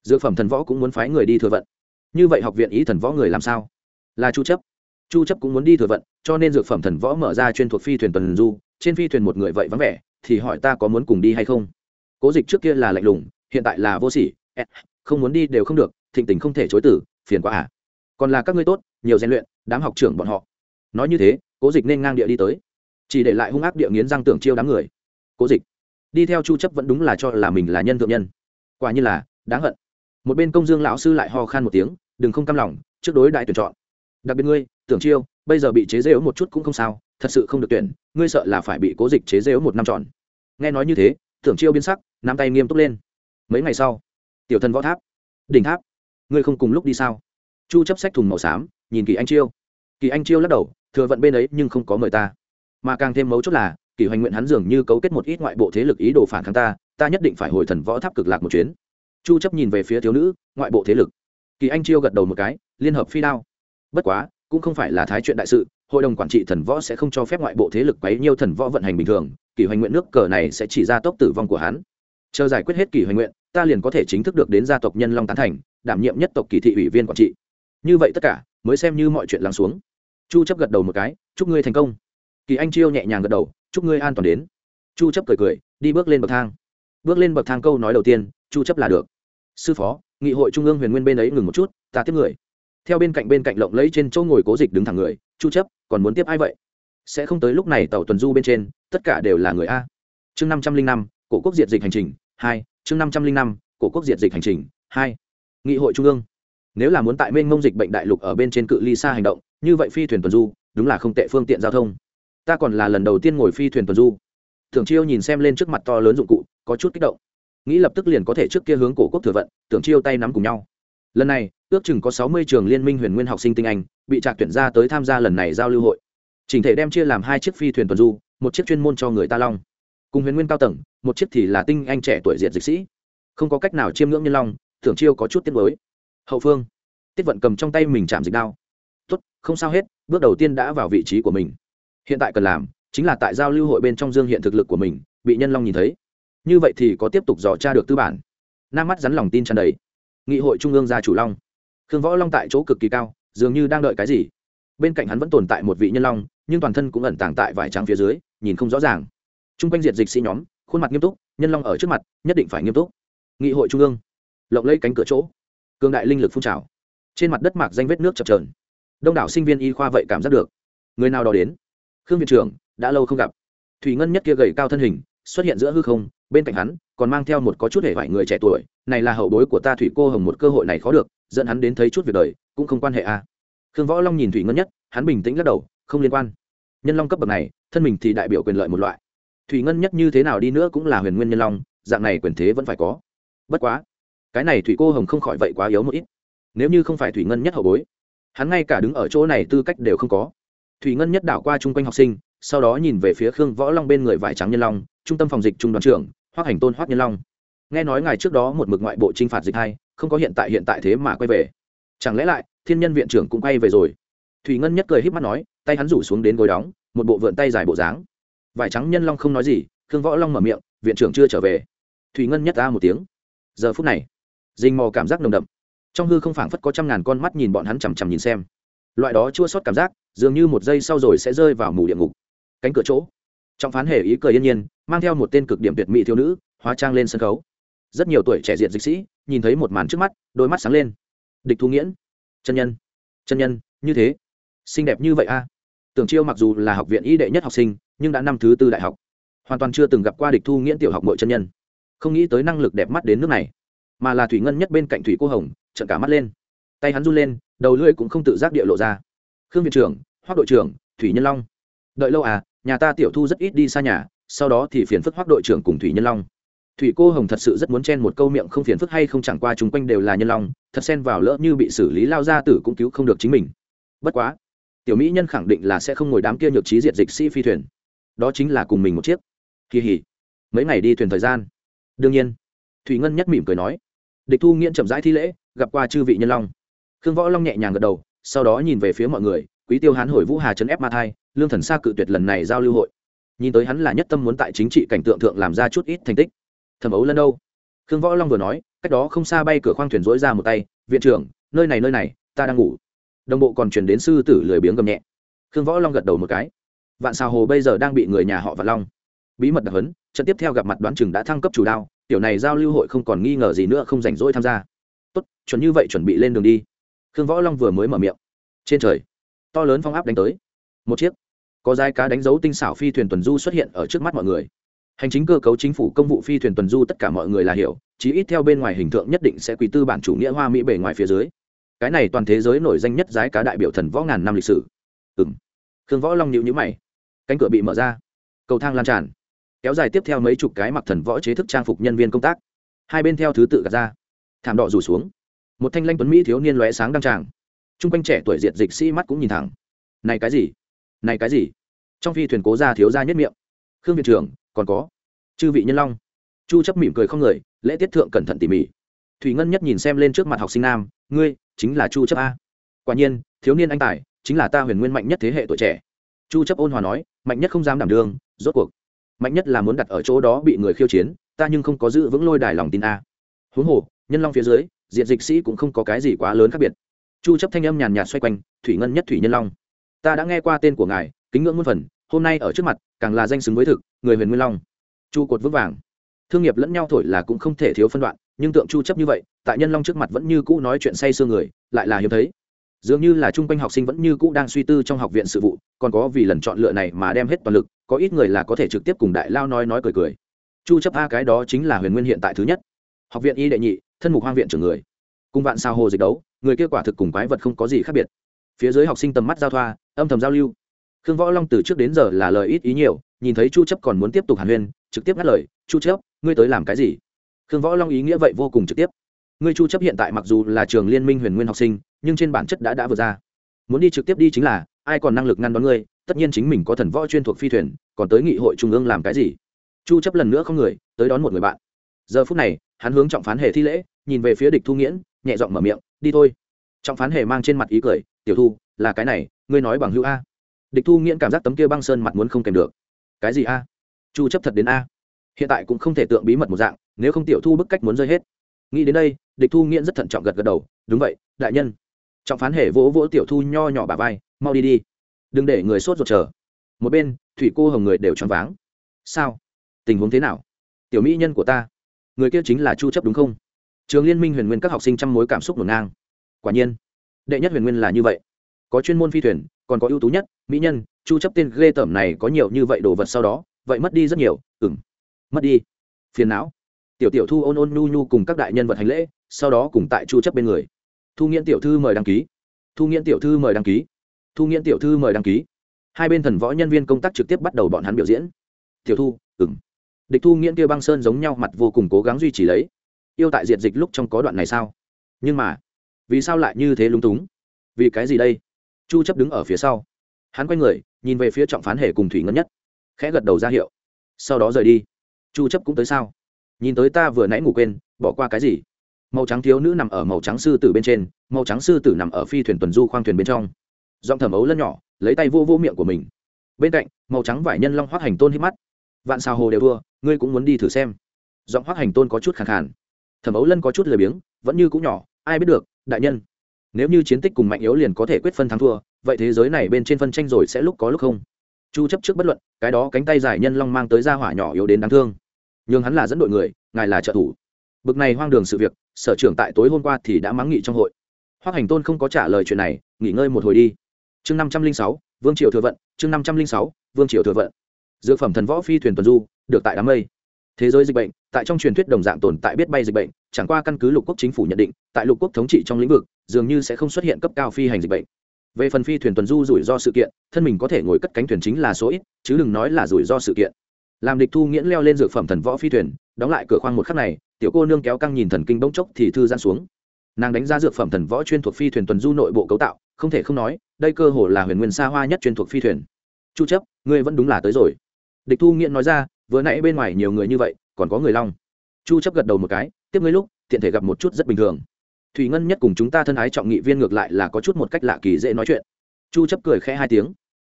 Dược phẩm thần võ cũng muốn phái người đi thừa vận. Như vậy học viện ý thần võ người làm sao? Là chu chấp. Chu chấp cũng muốn đi thừa vận, cho nên dược phẩm thần võ mở ra chuyên thuộc phi thuyền tuần du. Trên phi thuyền một người vậy vắng vẻ, thì hỏi ta có muốn cùng đi hay không? Cố dịch trước kia là lạnh lùng, hiện tại là vô sỉ. Không muốn đi đều không được, thịnh tình không thể chối tử phiền quá à. Còn là các ngươi tốt, nhiều rèn luyện, đám học trưởng bọn họ. Nói như thế, cố dịch nên ngang địa đi tới chỉ để lại hung ác địa nghiến răng tưởng chiêu đám người. Cố dịch, đi theo chu chấp vẫn đúng là cho là mình là nhân thượng nhân. Quả như là, đáng hận. Một bên công dương lão sư lại ho khan một tiếng, đừng không cam lòng, trước đối đại tuyển chọn. Đặc biệt ngươi, tưởng chiêu, bây giờ bị chế dễu một chút cũng không sao, thật sự không được tuyển, ngươi sợ là phải bị cố dịch chế dễu một năm tròn. Nghe nói như thế, tưởng chiêu biến sắc, nắm tay nghiêm túc lên. Mấy ngày sau, tiểu thần võ tháp, đỉnh tháp, ngươi không cùng lúc đi sao? Chu chấp sách thùng màu xám, nhìn kỳ anh chiêu. Kỳ anh chiêu lắc đầu, thừa vận bên ấy nhưng không có mời ta mà càng thêm mấu chốt là, kỳ hoành nguyện hắn dường như cấu kết một ít ngoại bộ thế lực ý đồ phản kháng ta ta nhất định phải hồi thần võ tháp cực lạc một chuyến. Chu chấp nhìn về phía thiếu nữ, ngoại bộ thế lực. Kỳ anh chiêu gật đầu một cái, liên hợp phi đao. Bất quá, cũng không phải là thái chuyện đại sự, hội đồng quản trị thần võ sẽ không cho phép ngoại bộ thế lực quấy nhiêu thần võ vận hành bình thường, kỳ hoành nguyện nước cờ này sẽ chỉ ra tốc tử vong của hắn. Chờ giải quyết hết kỳ hoành nguyện, ta liền có thể chính thức được đến gia tộc nhân long tán thành, đảm nhiệm nhất tộc kỳ thị ủy viên quản trị. Như vậy tất cả, mới xem như mọi chuyện lắng xuống. Chu chấp gật đầu một cái, chúc ngươi thành công kỳ anh chiêu nhẹ nhàng gật đầu, chúc ngươi an toàn đến. Chu chấp cười cười, đi bước lên bậc thang. Bước lên bậc thang câu nói đầu tiên, chu chấp là được. Sư phó, nghị hội trung ương huyền nguyên bên ấy ngừng một chút, ta tiếp người. Theo bên cạnh bên cạnh lộng lấy trên chỗ ngồi cố dịch đứng thẳng người, chu chấp, còn muốn tiếp ai vậy? Sẽ không tới lúc này tàu tuần du bên trên, tất cả đều là người a. Chương năm trăm linh năm, cổ quốc diệt dịch hành trình, hai, chương năm trăm linh năm, cổ quốc diệt dịch hành trình, hai, nghị hội trung ương. Nếu là muốn tại mênh mông dịch bệnh đại lục ở bên trên cự ly xa hành động, như vậy phi thuyền tuần du, đúng là không tệ phương tiện giao thông ta còn là lần đầu tiên ngồi phi thuyền tuần du. Thường chiêu nhìn xem lên trước mặt to lớn dụng cụ, có chút kích động. Nghĩ lập tức liền có thể trước kia hướng cổ quốc thừa vận, tưởng chiêu tay nắm cùng nhau. Lần này, ước chừng có sáu mươi trường liên minh huyền nguyên học sinh tinh anh, bị trạc tuyển ra tới tham gia lần này giao lưu hội. Chỉnh thể đem chia làm hai chiếc phi thuyền tuần du, một chiếc chuyên môn cho người ta long. Cùng huyền nguyên cao tầng, một chiếc thì là tinh anh trẻ tuổi diệt dịch sĩ. Không có cách nào chiêm ngưỡng nhân long, tưởng chiêu có chút tiết mới hậu phương, tiết vận cầm trong tay mình chạm dịch đao. Tốt, không sao hết, bước đầu tiên đã vào vị trí của mình hiện tại cần làm chính là tại giao lưu hội bên trong dương hiện thực lực của mình, bị nhân long nhìn thấy. Như vậy thì có tiếp tục dò tra được tư bản. Nam mắt rắn lòng tin tràn đầy. Nghị hội trung ương gia chủ long. Khương võ long tại chỗ cực kỳ cao, dường như đang đợi cái gì. Bên cạnh hắn vẫn tồn tại một vị nhân long, nhưng toàn thân cũng ẩn tàng tại vải trắng phía dưới, nhìn không rõ ràng. T r u n g quanh diệt dịch sĩ nhóm, khuôn mặt nghiêm túc, nhân long ở trước mặt, nhất định phải nghiêm túc. Nghị hội trung ương. Lộng lấy cánh cửa chỗ. Cương đại linh lực phun trào. Trên mặt đất mạc danh vết nước chập trờn đông đảo sinh viên y khoa vậy cảm giác được. Người nào đó đến? Khương viện trưởng, đã lâu không gặp. Thủy ngân nhất kia gầy cao thân hình, xuất hiện giữa hư không, bên cạnh hắn, còn mang theo một có chút hệ vải người trẻ tuổi, này là hậu bối của ta thủy cô hồng, một cơ hội này khó được, dẫn hắn đến thấy chút việc đời, cũng không quan hệ a à. khương võ long nhìn thủy ngân nhất, hắn bình tĩnh lắc đầu, không liên quan. Nhân long cấp bậc này, thân mình thì đại biểu quyền lợi một loại. Thủy ngân nhất như thế nào đi nữa cũng là huyền nguyên nhân long, dạng này quyền thế vẫn phải có. Bất quá, cái này thủy cô hồng không khỏi vậy quá yếu một ít. Nếu như không phải thủy ngân nhất hậu bối, hắn ngay cả đứng ở chỗ này tư cách đều không có thủy ngân nhất đảo qua chung quanh học sinh, sau đó nhìn về phía khương võ long bên người vải trắng nhân long, trung tâm phòng dịch trung đoàn trưởng hoác hành tôn hoác nhân long. Nghe nói ngài trước đó một mực ngoại bộ t r i n h phạt dịch hai, không có hiện tại hiện tại thế mà quay về. Chẳng lẽ lại, thiên nhân viện trưởng cũng quay về rồi? Thủy ngân nhất cười h í p mắt nói, tay hắn rủ xuống đến gối đóng, một bộ vượn tay dài bộ dáng. Vải trắng nhân long không nói gì, khương võ long mở miệng, viện trưởng chưa trở về. Thủy ngân nhất ra một tiếng. Giờ phút này dình mò cảm giác nồng đậm. Trong hư không phảng phất có trăm ngàn con mắt nhìn bọn hắn chằm chằm nhìn xem. Loại đó chua sót cảm giác dường như một giây sau rồi sẽ rơi vào mù địa ngục. Cánh cửa chỗ. Trọng phán hề ý cười yên nhiên, mang theo một tên cực điểm tuyệt mỹ thiếu nữ, hóa trang lên sân khấu. Rất nhiều tuổi trẻ diện dịch sĩ, nhìn thấy một màn trước mắt, đôi mắt sáng lên. Địch thu nghiễn. Chân nhân. Chân nhân, như thế. Xinh đẹp như vậy a. Tưởng chiêu mặc dù là học viện y đệ nhất học sinh, nhưng đã năm thứ tư đại học. Hoàn toàn chưa từng gặp qua địch thu nghiễn tiểu học mọi chân nhân. Không nghĩ tới năng lực đẹp mắt đến nước này. Mà là thủy ngân nhất bên cạnh thủy cô hồng trận cả mắt lên. Tay hắn run lên, đầu lưỡi cũng không tự giác địa lộ ra. Khương viện trưởng hoác đội trưởng, thủy nhân long. Đợi lâu à nhà ta tiểu thu rất ít đi xa nhà, sau đó thì phiền phức hoác đội trưởng cùng thủy nhân long. Thủy cô hồng thật sự rất muốn chen một câu miệng không phiền phức hay không chẳng qua chung quanh đều là nhân long, thật xen vào lỡ như bị xử lý lao ra tử cũng cứu không được chính mình. Bất quá, tiểu mỹ nhân khẳng định là sẽ không ngồi đám kia nhược trí diệt dịch sĩ phi thuyền. Đó chính là cùng mình một chiếc. Kỳ hỉ. Mấy ngày đi thuyền thời gian. Đương nhiên, thủy ngân nhất mỉm cười nói, địch thu nghiễn chậm rãi thi lễ, gặp qua chư vị nhân long. Khương võ long nhẹ nhàng gật đầu, sau đó nhìn về phía mọi người quý tiêu hán hồi vũ hà trấn ép ma thai, lương thần sa cự tuyệt lần này giao lưu hội. Nhìn tới hắn là nhất tâm muốn tại chính trị cảnh tượng thượng làm ra chút ít thành tích. Thẩm ấu lân đâu? Khương võ long vừa nói, cách đó không xa bay cửa khoang thuyền dối ra một tay, viện trưởng, nơi này nơi này, ta đang ngủ. Đồng bộ còn chuyển đến sư tử lười biếng gầm nhẹ. Khương võ long gật đầu một cái. Vạn xào hồ bây giờ đang bị người nhà họ vạn long. Bí mật đặc hấn trận tiếp theo gặp mặt đoán chừng đã thăng cấp chủ đao, tiểu này giao lưu hội không còn nghi ngờ gì nữa, không rảnh rỗi tham gia. Tốt, chuẩn như vậy chuẩn bị lên đường đi. Khương võ long vừa mới mở miệng. Trên trời to lớn phong áp đánh tới. Một chiếc, có dài cá đánh dấu tinh xảo phi thuyền tuần du xuất hiện ở trước mắt mọi người. Hành chính cơ cấu chính phủ công vụ phi thuyền tuần du tất cả mọi người là hiểu, chí ít theo bên ngoài hình tượng nhất định sẽ quý tư bản chủ nghĩa hoa mỹ bề ngoài phía dưới. Cái này toàn thế giới nổi danh nhất giái cá đại biểu thần võ ngàn năm lịch sử. Ừ m khương võ long nhịu nhữ mày. Cánh cửa bị mở ra. Cầu thang lan tràn. Kéo dài tiếp theo mấy chục cái mặc thần võ chế thức trang phục nhân viên công tác. Hai bên theo thứ tự gạt ra. Thảm đỏ rủ xuống. Một thanh lanh tuấn mỹ thiếu niên lóe sáng đăng tràng t r u n g quanh trẻ tuổi diệt dịch sĩ mắt cũng nhìn thẳng. Này cái gì? Này cái gì? Trong phi thuyền cố ra thiếu ra nhất miệng. Khương viện trưởng, còn có. Chư vị nhân long. Chu chấp mỉm cười không người, lễ tiết thượng cẩn thận tỉ mỉ. Thủy ngân nhất nhìn xem lên trước mặt học sinh nam, ngươi, chính là chu chấp a. Quả nhiên, thiếu niên anh tài, chính là ta huyền nguyên mạnh nhất thế hệ tuổi trẻ. Chu chấp ôn hòa nói, mạnh nhất không dám đảm đương, rốt cuộc. Mạnh nhất là muốn đặt ở chỗ đó bị người khiêu chiến, ta nhưng không có giữ vững lôi đài lòng tin a. Huống hồ, nhân long phía dưới diện dịch sĩ cũng không có cái gì quá lớn khác biệt chu chấp thanh âm nhàn nhạt xoay quanh, thủy ngân nhất thủy nhân long, ta đã nghe qua tên của ngài, kính ngưỡng muôn phần, hôm nay ở trước mặt, càng là danh xứng với thực, người huyền nguyên long. Chu cột vững vàng. Thương nghiệp lẫn nhau thổi là cũng không thể thiếu phân đoạn, nhưng tượng chu chấp như vậy, tại nhân long trước mặt vẫn như cũ nói chuyện say sưa người, lại là hiếm thấy. Dường như là trung quanh học sinh vẫn như cũ đang suy tư trong học viện sự vụ, còn có vì lần chọn lựa này mà đem hết toàn lực, có ít người là có thể trực tiếp cùng đại lao nói nói cười cười. Chu chấp a cái đó chính là huyền nguyên hiện tại thứ nhất. Học viện y đệ nhị, thân mục hoang viện trưởng người cùng vạn sao hồ dịch đấu, người kia quả thực cùng quái vật không có gì khác biệt. Phía dưới học sinh tầm mắt giao thoa, âm thầm giao lưu. Khương võ long từ trước đến giờ là lời ít ý nhiều, nhìn thấy chu chấp còn muốn tiếp tục hàn huyên, trực tiếp ngắt lời, chu chấp, ngươi tới làm cái gì? Khương võ long ý nghĩa vậy vô cùng trực tiếp. Ngươi chu chấp hiện tại mặc dù là trường liên minh huyền nguyên học sinh, nhưng trên bản chất đã đã vượt ra. Muốn đi trực tiếp đi chính là, ai còn năng lực ngăn đón ngươi, tất nhiên chính mình có thần võ chuyên thuộc phi thuyền, còn tới nghị hội trung ương làm cái gì? Chu chấp lần nữa không người, tới đón một người bạn. Giờ phút này, hắn hướng trọng phán hề thi lễ, nhìn về phía địch thu nghiễn nhẹ giọng mở miệng, đi thôi. Trọng phán hề mang trên mặt ý cười, tiểu thu, là cái này, ngươi nói bằng hữu a. Địch thu nghiễn cảm giác tấm kia băng sơn mặt muốn không kèm được. Cái gì a? Chu chấp thật đến a. Hiện tại cũng không thể tượng bí mật một dạng, nếu không tiểu thu bức cách muốn rơi hết. Nghĩ đến đây, địch thu nghiễn rất thận trọng gật gật đầu, đúng vậy, đại nhân. Trọng phán hề vỗ vỗ tiểu thu nho nhỏ bà vai, mau đi đi, đừng để người sốt ruột chờ. Một bên, thủy cô hồng người đều choáng váng. Sao? Tình huống thế nào? Tiểu mỹ nhân của ta, người kia chính là chu chấp đúng không? Trường liên minh huyền nguyên các học sinh trăm mối cảm xúc ngổn ngang. Quả nhiên, đệ nhất huyền nguyên là như vậy. Có chuyên môn phi thuyền, còn có ưu tú nhất, mỹ nhân, chu chấp tên ghê tởm này có nhiều như vậy đồ vật sau đó, vậy mất đi rất nhiều, ừm, mất đi. Phiền não. Tiểu tiểu thu ôn ôn nhu nhu cùng các đại nhân vật hành lễ, sau đó cùng tại chu chấp bên người. Thu nghiễn tiểu thư mời đăng ký. Thu nghiễn tiểu thư mời đăng ký. Thu nghiễn tiểu thư mời đăng ký. Hai bên thần võ nhân viên công tác trực tiếp bắt đầu bọn hắn biểu diễn. Tiểu thu, ừm. Địch thu nghiễn kia băng sơn giống nhau mặt vô cùng cố gắng duy trì lấy yêu tại diệt dịch lúc trong có đoạn này sao? Nhưng mà, vì sao lại như thế lúng túng? Vì cái gì đây? Chu chấp đứng ở phía sau. Hắn quay người, nhìn về phía trọng phán hề cùng thủy ngân nhất. Khẽ gật đầu ra hiệu. Sau đó rời đi. Chu chấp cũng tới sao? Nhìn tới ta vừa nãy ngủ quên, bỏ qua cái gì? Màu trắng thiếu nữ nằm ở màu trắng sư tử bên trên, màu trắng sư tử nằm ở phi thuyền tuần du khoang thuyền bên trong. Giọng thẩm ấu lân nhỏ, lấy tay vô vô miệng của mình. Bên cạnh, màu trắng vải nhân long hoác hành tôn hít mắt. Vạn sao hồ đều thua, ngươi cũng muốn đi thử xem. Giọng hoác hành tôn có chút khàn khàn thẩm ấu lân có chút lười biếng, vẫn như cũng nhỏ, ai biết được, đại nhân, nếu như chiến tích cùng mạnh yếu liền có thể quyết phân thắng thua, vậy thế giới này bên trên phân tranh rồi sẽ lúc có lúc không? Chu chấp trước bất luận, cái đó cánh tay dài nhân long mang tới ra hỏa nhỏ yếu đến đáng thương. Nhưng hắn là dẫn đội người, ngài là trợ thủ. Bực này hoang đường sự việc, sở trưởng tại tối hôm qua thì đã mắng nghị trong hội. Hoắc hành tôn không có trả lời chuyện này, nghỉ ngơi một hồi đi. Chương năm trăm linh sáu, vương triều thừa vận, chương năm trăm linh sáu, vương triều thừa vận. Dược phẩm thần võ phi thuyền tuần du, được tại đám mây. Thế giới dịch bệnh tại trong truyền thuyết đồng dạng tồn tại biết bay dịch bệnh, chẳng qua căn cứ lục quốc chính phủ nhận định, tại lục quốc thống trị trong lĩnh vực, dường như sẽ không xuất hiện cấp cao phi hành dịch bệnh. Về phần phi thuyền tuần du rủi ro sự kiện, thân mình có thể ngồi cất cánh thuyền chính là số ít, chứ đừng nói là rủi ro sự kiện. Làm địch thu nghiễn leo lên dược phẩm thần võ phi thuyền, đóng lại cửa khoang một khắc này, tiểu cô nương kéo căng nhìn thần kinh bỗng chốc thì thư giãn xuống. Nàng đánh giá dược phẩm thần võ chuyên thuộc phi thuyền tuần du nội bộ cấu tạo, không thể không nói, đây cơ hồ là huyền nguyên xa hoa nhất chuyên thuộc phi thuyền. Chu chấp, ngươi vẫn đúng là tới rồi. Địch thu nghiễn nói ra, vừa nãy bên ngoài nhiều người như vậy còn có người long. Chu chấp gật đầu một cái, tiếp ngươi lúc, tiện thể gặp một chút rất bình thường. Thủy ngân nhất cùng chúng ta thân ái trọng nghị viên ngược lại là có chút một cách lạ kỳ dễ nói chuyện. Chu chấp cười khẽ hai tiếng.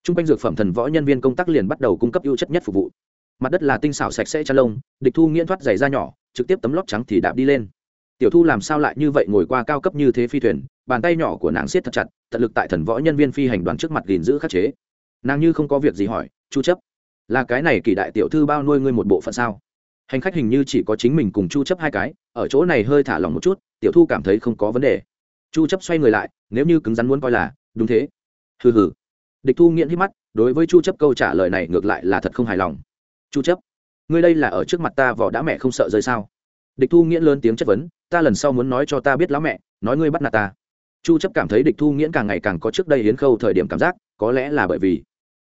Trung quanh dược phẩm thần võ nhân viên công tác liền bắt đầu cung cấp ưu chất nhất phục vụ. Mặt đất là tinh xảo sạch sẽ chăn lông, địch thu nghiễn thoát giày da nhỏ, trực tiếp tấm lót trắng thì đạp đi lên. Tiểu thu làm sao lại như vậy ngồi qua cao cấp như thế phi thuyền, bàn tay nhỏ của nàng siết thật chặt, tận lực tại thần võ nhân viên phi hành đoàn trước mặt gìn giữ khắc chế. Nàng như không có việc gì hỏi, chu chấp, là cái này kỳ đại tiểu thư bao nuôi ngươi một bộ phận sao? Hành khách hình như chỉ có chính mình cùng chu chấp hai cái, ở chỗ này hơi thả lỏng một chút, tiểu thu cảm thấy không có vấn đề. Chu chấp xoay người lại, nếu như cứng rắn muốn coi là, đúng thế. Hừ hừ. Địch thu nghiện hít mắt, đối với chu chấp câu trả lời này ngược lại là thật không hài lòng. Chu chấp, ngươi đây là ở trước mặt ta vỏ đã mẹ không sợ rơi sao? Địch thu nghiễn lớn tiếng chất vấn, ta lần sau muốn nói cho ta biết lão mẹ, nói ngươi bắt nạt ta. Chu chấp cảm thấy địch thu nghiễn càng ngày càng có trước đây hiến khâu thời điểm cảm giác, có lẽ là bởi vì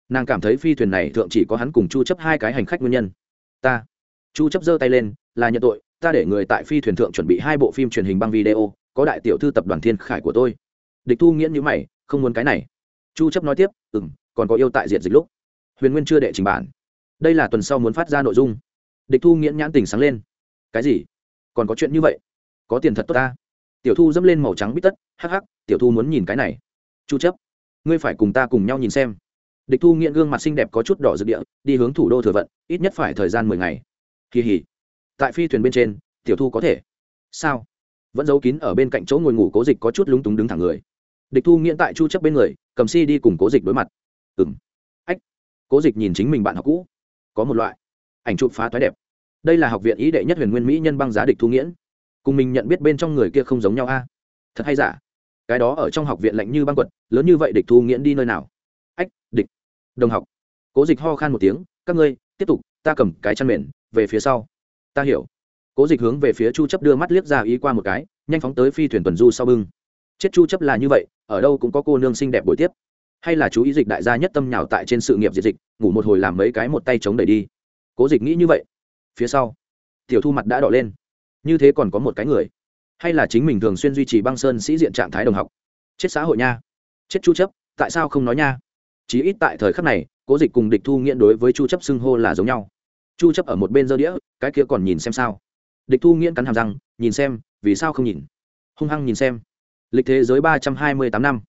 nàng cảm thấy phi thuyền này thượng chỉ có hắn cùng chu chấp hai cái hành khách nguyên nhân. Ta chu chấp giơ tay lên, là nhận tội, ta để người tại phi thuyền thượng chuẩn bị hai bộ phim truyền hình băng video, có đại tiểu thư tập đoàn thiên khải của tôi. Địch thu nghiễn như mày, không muốn cái này. Chu chấp nói tiếp, ừm, còn có yêu tại diện dịch lúc. Huyền nguyên chưa đệ trình bản. Đây là tuần sau muốn phát ra nội dung. Địch thu nghiễn nhãn tình sáng lên. Cái gì? Còn có chuyện như vậy? Có tiền thật tốt ta. Tiểu thu dẫm lên màu trắng bít tất, hắc hắc, tiểu thu muốn nhìn cái này. Chu chấp, ngươi phải cùng ta cùng nhau nhìn xem. Địch thu nghiện gương mặt xinh đẹp có chút đỏ rực địa, đi hướng thủ đô thừa vận, ít nhất phải thời gian mười ngày kỳ hỉ. Tại phi thuyền bên trên, tiểu thu có thể. Sao? Vẫn giấu kín ở bên cạnh chỗ ngồi ngủ cố dịch có chút lúng túng đứng thẳng người. Địch thu nghiễn tại chu chấp bên người, cầm si đi cùng cố dịch đối mặt. Ừm. Ách. Cố dịch nhìn chính mình bạn học cũ. Có một loại. Ảnh chụp phá toái đẹp. Đây là học viện ý đệ nhất huyền nguyên mỹ nhân băng giá địch thu nghiễn. Cùng mình nhận biết bên trong người kia không giống nhau a. Thật hay giả? Cái đó ở trong học viện lạnh như băng quật, lớn như vậy địch thu nghiễn đi nơi nào? Ách, địch. Đồng học. Cố dịch ho khan một tiếng, các ngươi, tiếp tục ta cầm cái chăn mền, về phía sau. Ta hiểu. Cố dịch hướng về phía chu chấp đưa mắt liếc ra ý qua một cái, nhanh phóng tới phi thuyền tuần du sau bưng. Chết chu chấp là như vậy, ở đâu cũng có cô nương xinh đẹp buổi tiếp. Hay là chú ý dịch đại gia nhất tâm nhào tại trên sự nghiệp diệt dịch, ngủ một hồi làm mấy cái một tay chống đẩy đi. Cố dịch nghĩ như vậy. Phía sau, tiểu thu mặt đã đỏ lên. Như thế còn có một cái người. Hay là chính mình thường xuyên duy trì băng sơn sĩ diện trạng thái đồng học. Chết xã hội nha. Chết chu chấp, tại sao không nói nha? Chí ít tại thời khắc này, cố dịch cùng địch thu nghiện đối với chu chấp xưng hô là giống nhau chu chấp ở một bên dơ đĩa, cái kia còn nhìn xem sao. Địch thu nghiễn cắn hàm răng, nhìn xem, vì sao không nhìn? Hung hăng nhìn xem. Lịch thế giới 328 năm,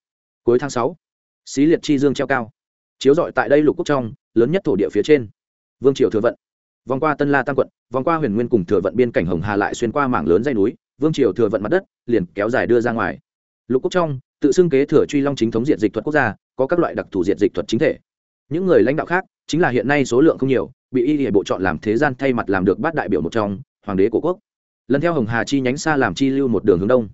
cuối tháng 6. xí liệt chi dương treo cao. Chiếu rọi tại đây lục quốc trong, lớn nhất thổ địa phía trên. Vương triều thừa vận. Vòng qua tân la tam quận, vòng qua huyền nguyên cùng thừa vận biên cảnh hồng hà lại xuyên qua mảng lớn dây núi, vương triều thừa vận mặt đất, liền kéo dài đưa ra ngoài. Lục quốc trong, tự xưng kế thừa truy long chính thống diện dịch thuật quốc gia, có các loại đặc thù diện dịch thuật chính thể. Những người lãnh đạo khác, chính là hiện nay số lượng không nhiều bị y hệ bộ chọn làm thế gian thay mặt làm được bát đại biểu một trong, hoàng đế của quốc. Lần theo hồng hà chi nhánh xa làm chi lưu một đường hướng đông.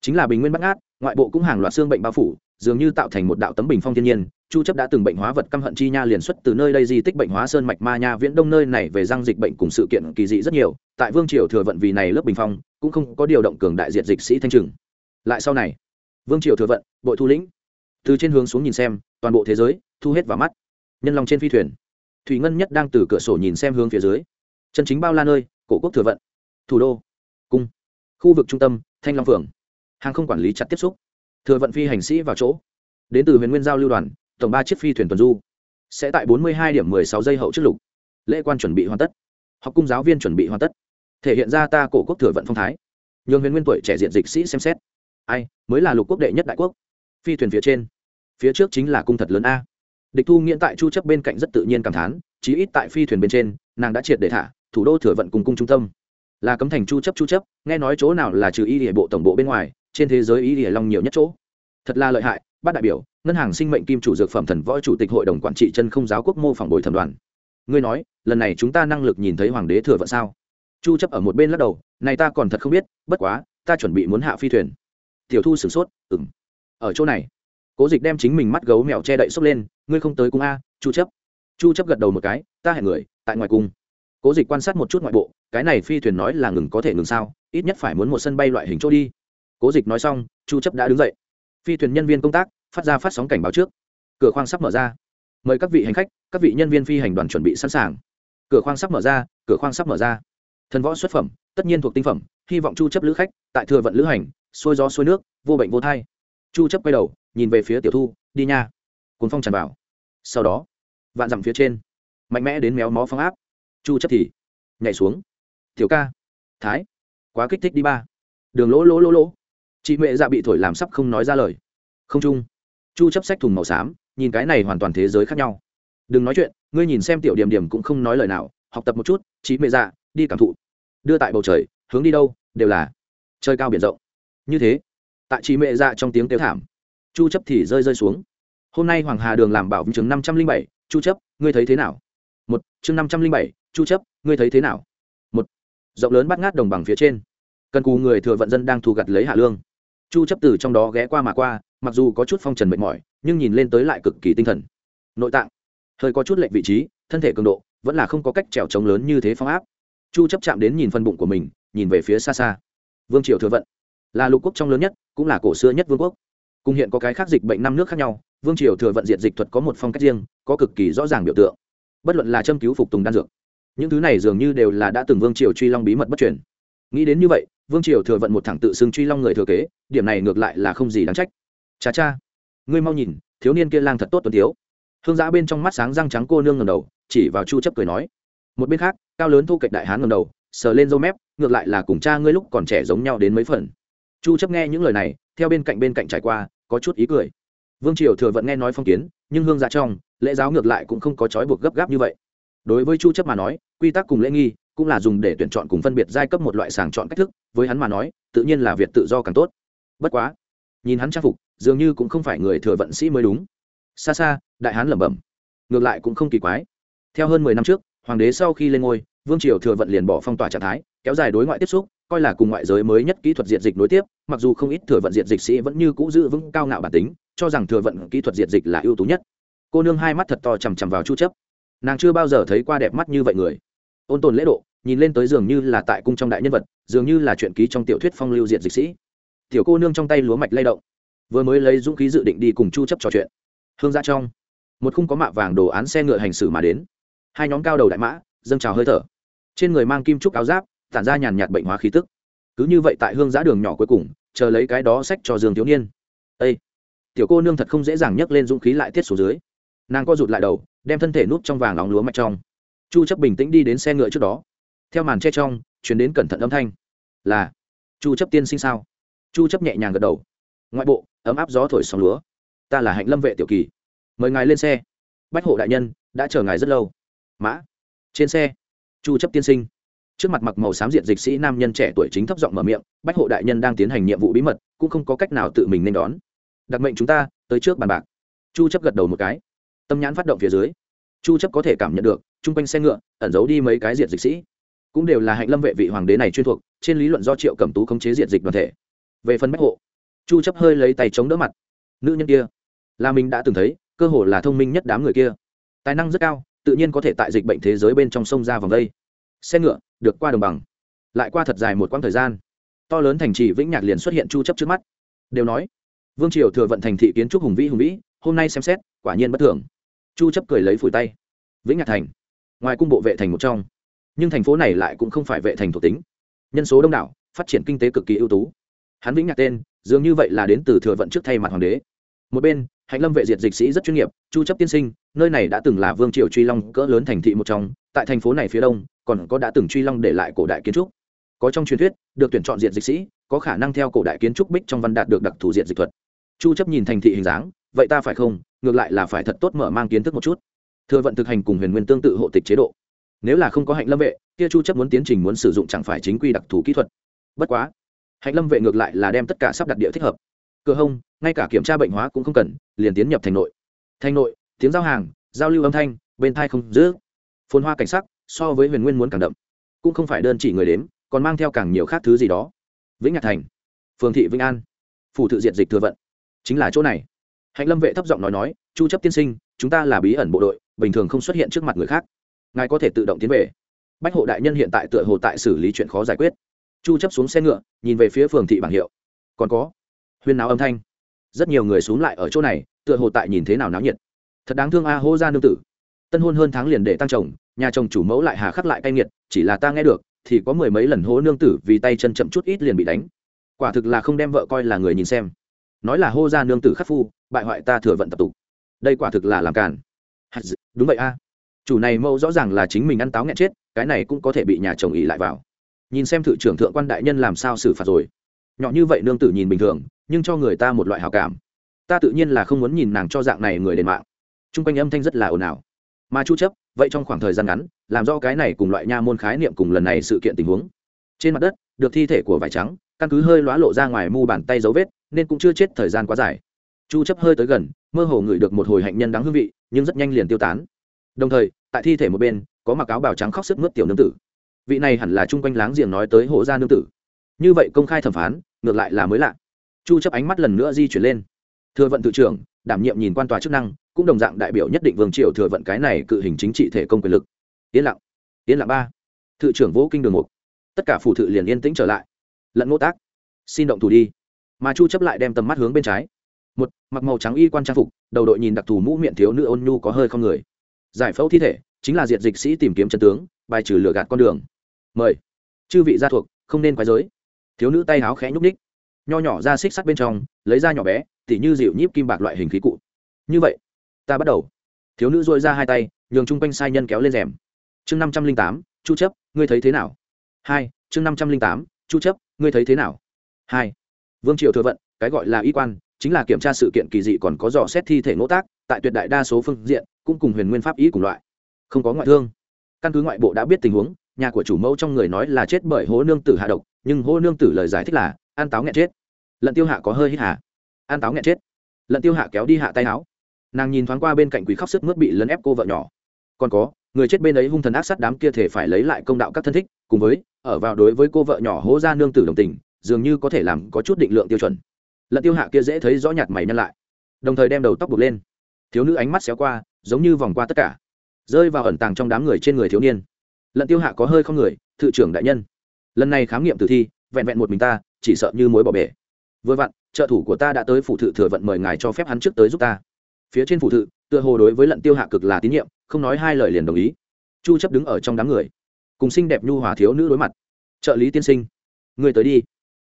Chính là bình nguyên bắc ngát, ngoại bộ cũng hàng loạt xương bệnh bao phủ, dường như tạo thành một đạo tấm bình phong thiên nhiên. Chu chấp đã từng bệnh hóa vật căm hận chi nha liền xuất từ nơi đây di tích bệnh hóa sơn mạch ma nha viễn đông nơi này về răng dịch bệnh cùng sự kiện kỳ dị rất nhiều. Tại vương triều thừa vận vì này lớp bình phong, cũng không có điều động cường đại diệt dịch sĩ thanh trừng. Lại sau này, vương triều thừa vận, bội thu lĩnh. Từ trên hướng xuống nhìn xem, toàn bộ thế giới, thu hết vào mắt. Nhân lòng trên phi thuyền thủy ngân nhất đang từ cửa sổ nhìn xem hướng phía dưới. Chân chính bao la nơi, cổ quốc thừa vận. Thủ đô, cung. Khu vực trung tâm, thanh long phường hàng không quản lý chặt tiếp xúc. Thừa vận phi hành sĩ vào chỗ. Đến từ huyền nguyên giao lưu đoàn, tổng ba chiếc phi thuyền tuần du. Sẽ tại bốn mươi hai điểm mười sáu giây hậu trước lục. Lễ quan chuẩn bị hoàn tất. Học cung giáo viên chuẩn bị hoàn tất. Thể hiện ra ta cổ quốc thừa vận phong thái. Nhường huyền nguyên tuổi trẻ diện dịch sĩ xem xét. Ai, mới là lục quốc đệ nhất đại quốc. Phi thuyền phía trên. Phía trước chính là cung thật lớn a địch thu nghiễn tại chu chấp bên cạnh rất tự nhiên cảm thán, chí ít tại phi thuyền bên trên, nàng đã triệt để thả, thủ đô thừa vận cùng cung trung tâm. Là cấm thành chu chấp chu chấp, nghe nói chỗ nào là trừ y địa bộ tổng bộ bên ngoài, trên thế giới y địa long nhiều nhất chỗ. Thật là lợi hại, bát đại biểu, ngân hàng sinh mệnh kim chủ dược phẩm thần võ chủ tịch hội đồng quản trị chân không giáo quốc mô phỏng bồi thẩm đoàn. Ngươi nói, lần này chúng ta năng lực nhìn thấy hoàng đế thừa vận sao? Chu chấp ở một bên lắc đầu, này ta còn thật không biết, bất quá, ta chuẩn bị muốn hạ phi thuyền. Tiểu thu sửng sốt, ừm, ở chỗ này. Cố dịch đem chính mình mắt gấu mèo che đậy xốc lên ngươi không tới cung a, chu chấp. Chu chấp gật đầu một cái, ta hẹn người, tại ngoài cung. Cố dịch quan sát một chút ngoại bộ, cái này phi thuyền nói là ngừng có thể ngừng sao, ít nhất phải muốn một sân bay loại hình chỗ đi. Cố dịch nói xong, chu chấp đã đứng dậy. Phi thuyền nhân viên công tác, phát ra phát sóng cảnh báo trước. Cửa khoang sắp mở ra. Mời các vị hành khách, các vị nhân viên phi hành đoàn chuẩn bị sẵn sàng. Cửa khoang sắp mở ra, cửa khoang sắp mở ra. Thần võ xuất phẩm, tất nhiên thuộc tinh phẩm, hy vọng chu chấp lữ khách, tại thừa vận lữ hành, xuôi gió xuôi nước, vô bệnh vô thai. Chu chấp quay đầu, nhìn về phía tiểu thu, đi nha cuốn phong tràn vào. Sau đó, vạn dặm phía trên, mạnh mẽ đến méo mó phong áp. Chu chấp thì nhảy xuống. Tiểu ca, thái, quá kích thích đi ba. Đường lỗ lỗ lỗ lỗ. Chị mẹ dạ bị thổi làm sắp không nói ra lời. Không chung. Chu chấp sách thùng màu xám, nhìn cái này hoàn toàn thế giới khác nhau. Đừng nói chuyện, ngươi nhìn xem tiểu điểm điểm cũng không nói lời nào, học tập một chút, chị mẹ dạ đi cảm thụ. Đưa tại bầu trời, hướng đi đâu, đều là trời cao biển rộng. Như thế, tại chị mẹ dạ trong tiếng kêu thảm, chu chấp thì rơi rơi xuống hôm nay hoàng hà đường làm bảo chứng năm trăm linh bảy, chu chấp, ngươi thấy thế nào? Một, chương năm trăm linh bảy, chu chấp, ngươi thấy thế nào? Một, rộng lớn bắt ngát đồng bằng phía trên. Cần cù người thừa vận dân đang thu gặt lấy hạ lương. Chu chấp từ trong đó ghé qua mà qua, mặc dù có chút phong trần mệt mỏi, nhưng nhìn lên tới lại cực kỳ tinh thần. Nội tạng. Hơi có chút lệch vị trí, thân thể cường độ, vẫn là không có cách trèo trống lớn như thế phong áp. Chu chấp chạm đến nhìn phân bụng của mình, nhìn về phía xa xa. Vương triều thừa vận. Là lục quốc trong lớn nhất, cũng là cổ xưa nhất vương quốc. Cùng hiện có cái khác dịch bệnh năm nước khác nhau vương triều thừa vận diện dịch thuật có một phong cách riêng, có cực kỳ rõ ràng biểu tượng. Bất luận là châm cứu phục tùng đan dược, những thứ này dường như đều là đã từng vương triều truy long bí mật bất truyền. Nghĩ đến như vậy, vương triều thừa vận một thẳng tự xưng truy long người thừa kế, điểm này ngược lại là không gì đáng trách. Cha cha, ngươi mau nhìn, thiếu niên kia lang thật tốt tuấn thiếu. Hương giã bên trong mắt sáng răng trắng cô nương ngầm đầu, chỉ vào chu chấp cười nói, một bên khác, cao lớn thu kệch đại hán ngầm đầu, sờ lên râu mép, ngược lại là cùng cha ngươi lúc còn trẻ giống nhau đến mấy phần. Chu chấp nghe những lời này, theo bên cạnh bên cạnh trải qua, có chút ý cười vương triều thừa vận nghe nói phong kiến, nhưng hương dạ trong, lễ giáo ngược lại cũng không có trói buộc gấp gáp như vậy. Đối với chu chấp mà nói, quy tắc cùng lễ nghi cũng là dùng để tuyển chọn cùng phân biệt giai cấp một loại sàng chọn cách thức, với hắn mà nói, tự nhiên là việc tự do càng tốt. Bất quá, nhìn hắn trang phục, dường như cũng không phải người thừa vận sĩ mới đúng. Xa xa, đại hán lẩm bẩm, ngược lại cũng không kỳ quái. Theo hơn mười năm trước, hoàng đế sau khi lên ngôi, vương triều thừa vận liền bỏ phong tỏa trạng thái, kéo dài đối ngoại tiếp xúc coi là cùng ngoại giới mới nhất kỹ thuật diệt dịch nối tiếp, mặc dù không ít thừa vận diệt dịch sĩ vẫn như cũ giữ vững cao ngạo bản tính, cho rằng thừa vận kỹ thuật diệt dịch là ưu tú nhất. Cô nương hai mắt thật to chằm chằm vào chu chấp. Nàng chưa bao giờ thấy qua đẹp mắt như vậy người. Ôn tồn lễ độ, nhìn lên tới dường như là tại cung trong đại nhân vật, dường như là chuyện ký trong tiểu thuyết phong lưu diệt dịch sĩ. Tiểu cô nương trong tay lúa mạch lay động. Vừa mới lấy dũng khí dự định đi cùng chu chấp trò chuyện. Hương ra trong. Một khung có mạ vàng đồ án xe ngựa hành xử mà đến. Hai nhóm cao đầu đại mã, dâng trào hơi thở. Trên người mang kim trúc áo giáp tản ra nhàn nhạt bệnh hóa khí tức. Cứ như vậy tại hương giã đường nhỏ cuối cùng, chờ lấy cái đó sách cho dương thiếu niên. Ây tiểu cô nương thật không dễ dàng nhấc lên dũng khí lại tiết xuống dưới. Nàng co rụt lại đầu, đem thân thể núp trong vàng óng lúa mạch trong. Chu chấp bình tĩnh đi đến xe ngựa trước đó. Theo màn che trong, chuyển đến cẩn thận âm thanh. Là, chu chấp tiên sinh sao? Chu chấp nhẹ nhàng gật đầu. Ngoại bộ, ấm áp gió thổi sóng lúa. Ta là hạnh lâm vệ tiểu kỳ. Mời ngài lên xe. Bách hộ đại nhân, đã chờ ngài rất lâu. Mã, trên xe. Chu chấp tiên sinh trước mặt mặc màu xám diện dịch sĩ nam nhân trẻ tuổi chính thấp giọng mở miệng, bách hộ đại nhân đang tiến hành nhiệm vụ bí mật, cũng không có cách nào tự mình nên đón. Đặc mệnh chúng ta, tới trước bàn bạc. Chu chấp gật đầu một cái. Tâm nhãn phát động phía dưới. Chu chấp có thể cảm nhận được trung quanh xe ngựa, ẩn giấu đi mấy cái diện dịch sĩ. Cũng đều là hạnh lâm vệ vị hoàng đế này chuyên thuộc, trên lý luận do triệu cẩm tú khống chế diện dịch đoàn thể. Về phần bách hộ, chu chấp hơi lấy tay chống đỡ mặt. Nữ nhân kia, là mình đã từng thấy, cơ hồ là thông minh nhất đám người kia. Tài năng rất cao, tự nhiên có thể tại dịch bệnh thế giới bên trong sông ra vòng đây xe ngựa, được qua đồng bằng. Lại qua thật dài một quãng thời gian. To lớn thành trì vĩnh nhạc liền xuất hiện chu chấp trước mắt. Đều nói, vương triều thừa vận thành thị kiến trúc hùng vĩ hùng vĩ, hôm nay xem xét, quả nhiên bất thường. Chu chấp cười lấy phủi tay. Vĩnh nhạc thành, ngoài cung bộ vệ thành một trong. Nhưng thành phố này lại cũng không phải vệ thành thuộc tính. Nhân số đông đảo, phát triển kinh tế cực kỳ ưu tú. Hắn vĩnh nhạc tên, dường như vậy là đến từ thừa vận trước thay mặt hoàng đế. Một bên, hạnh lâm vệ diệt dịch sĩ rất chuyên nghiệp, chu chấp tiên sinh nơi này đã từng là vương triều truy long cỡ lớn thành thị một trong, tại thành phố này phía đông, còn có đã từng truy long để lại cổ đại kiến trúc. Có trong truyền thuyết, được tuyển chọn diện dịch sĩ, có khả năng theo cổ đại kiến trúc bích trong văn đạt được đặc thù diện dịch thuật. Chu chấp nhìn thành thị hình dáng, vậy ta phải không? Ngược lại là phải thật tốt mở mang kiến thức một chút. Thừa vận thực hành cùng huyền nguyên tương tự hộ tịch chế độ. Nếu là không có hạnh lâm vệ, kia chu chấp muốn tiến trình muốn sử dụng chẳng phải chính quy đặc thù kỹ thuật. Bất quá, hạnh lâm vệ ngược lại là đem tất cả sắp đặt địa thích hợp. Cửa hông, ngay cả kiểm tra bệnh hóa cũng không cần, liền tiến nhập thành nội. Thành nội tiếng giao hàng giao lưu âm thanh bên thai không giữ. Phồn hoa cảnh sắc so với huyền nguyên muốn càng đậm. Cũng không phải đơn chỉ người đến, còn mang theo càng nhiều khác thứ gì đó. Vĩnh nhạc thành phường thị vĩnh an phủ thự diện dịch thừa vận. Chính là chỗ này. Hạnh lâm vệ thấp giọng nói nói chu chấp tiên sinh chúng ta là bí ẩn bộ đội bình thường không xuất hiện trước mặt người khác. Ngài có thể tự động tiến về. Bách hộ đại nhân hiện tại tựa hồ tại xử lý chuyện khó giải quyết. Chu chấp xuống xe ngựa nhìn về phía phường thị bảng hiệu. Còn có. Huyên náo âm thanh. Rất nhiều người xuống lại ở chỗ này tựa hồ tại nhìn thế nào náo nhiệt thật đáng thương a hô ra nương tử. Tân hôn hơn tháng liền để tăng chồng, nhà chồng chủ mẫu lại hà khắc lại cay nghiệt, chỉ là ta nghe được, thì có mười mấy lần hố nương tử vì tay chân chậm chút ít liền bị đánh. Quả thực là không đem vợ coi là người nhìn xem. Nói là hô ra nương tử khắc phu, bại hoại ta thừa vận tập tục. Đây quả thực là làm càn. Đúng vậy a. Chủ này mẫu rõ ràng là chính mình ăn táo nghẹn chết, cái này cũng có thể bị nhà chồng ỉ lại vào. Nhìn xem thự trưởng thượng quan đại nhân làm sao xử phạt rồi. Nhỏ như vậy nương tử nhìn bình thường, nhưng cho người ta một loại hào cảm. Ta tự nhiên là không muốn nhìn nàng cho dạng này người đền mạng t r u n g quanh âm thanh rất là ồn ào. Mà chu chấp, vậy trong khoảng thời gian ngắn, làm do cái này cùng loại nha môn khái niệm cùng lần này sự kiện tình huống. Trên mặt đất, được thi thể của vải trắng, căn cứ hơi lóa lộ ra ngoài mu bàn tay dấu vết, nên cũng chưa chết thời gian quá dài. Chu chấp hơi tới gần, mơ hồ ngửi được một hồi hạnh nhân đáng hương vị, nhưng rất nhanh liền tiêu tán. Đồng thời, tại thi thể một bên, có mặc áo bào trắng khóc sức mướt tiểu nương tử. Vị này hẳn là chung quanh láng giềng nói tới hộ gia nương tử. Như vậy công khai thẩm phán, ngược lại là mới lạ. Chu chấp ánh mắt lần nữa di chuyển lên. Thừa vận tự trưởng, đảm nhiệm nhìn quan tòa chức năng cũng đồng dạng đại biểu nhất định vương triều thừa vận cái này cự hình chính trị thể công quyền lực. Yên lặng yên lặng ba. Thự trưởng vũ kinh đường mục tất cả phủ thự liền yên tĩnh trở lại. Lẫn ngô tác. Xin động thủ đi. Mà chu chấp lại đem tầm mắt hướng bên trái. Một, mặc màu trắng y quan trang phục, đầu đội nhìn đặc thù mũ miệng thiếu nữ ôn nhu có hơi không người. Giải phẫu thi thể, chính là diệt dịch sĩ tìm kiếm chân tướng, bài trừ lửa gạt con đường. Mời. Chư vị gia thuộc, không nên quái giới thiếu nữ tay háo khẽ nhúc ních nho nhỏ ra xích sắt bên trong, lấy ra nhỏ bé, tỉ như dịu nhíp kim bạc loại hình khí cụ. Như vậy ta bắt đầu. Thiếu nữ dội ra hai tay, nhường chung quanh sai nhân kéo lên rèm. Chương năm trăm linh tám, chu chấp, ngươi thấy thế nào? Hai, chương năm trăm linh tám, chu chấp, ngươi thấy thế nào? Hai, vương triều thừa vận, cái gọi là y quan, chính là kiểm tra sự kiện kỳ dị còn có dò xét thi thể ngỗ tác, tại tuyệt đại đa số phương diện, cũng cùng huyền nguyên pháp ý cùng loại. Không có ngoại thương. Căn cứ ngoại bộ đã biết tình huống, nhà của chủ mẫu trong người nói là chết bởi hố nương tử hạ độc, nhưng hố nương tử lời giải thích là, an táo nghẹn chết. Lận tiêu hạ có hơi hít hà. An táo nghẹn chết. Lận tiêu hạ kéo đi hạ tay áo nàng nhìn thoáng qua bên cạnh quý khóc sức mướt bị lấn ép cô vợ nhỏ. Còn có, người chết bên ấy hung thần ác sát đám kia thể phải lấy lại công đạo các thân thích, cùng với, ở vào đối với cô vợ nhỏ hố ra nương tử đồng tình, dường như có thể làm có chút định lượng tiêu chuẩn. Lận tiêu hạ kia dễ thấy rõ nhạt mày nhân lại. Đồng thời đem đầu tóc buộc lên. Thiếu nữ ánh mắt xéo qua, giống như vòng qua tất cả. Rơi vào ẩn tàng trong đám người trên người thiếu niên. Lận tiêu hạ có hơi không người, thự trưởng đại nhân. Lần này khám nghiệm tử thi, vẹn vẹn một mình ta, chỉ sợ như mối bỏ bể. Vừa vặn, trợ thủ của ta đã tới phủ thự thừa vận mời ngài cho phép hắn trước tới giúp ta phía trên phủ thự, tựa hồ đối với lận tiêu hạ cực là tín nhiệm, không nói hai lời liền đồng ý. Chu chấp đứng ở trong đám người, cùng xinh đẹp nhu hòa thiếu nữ đối mặt. Trợ lý tiên sinh, người tới đi.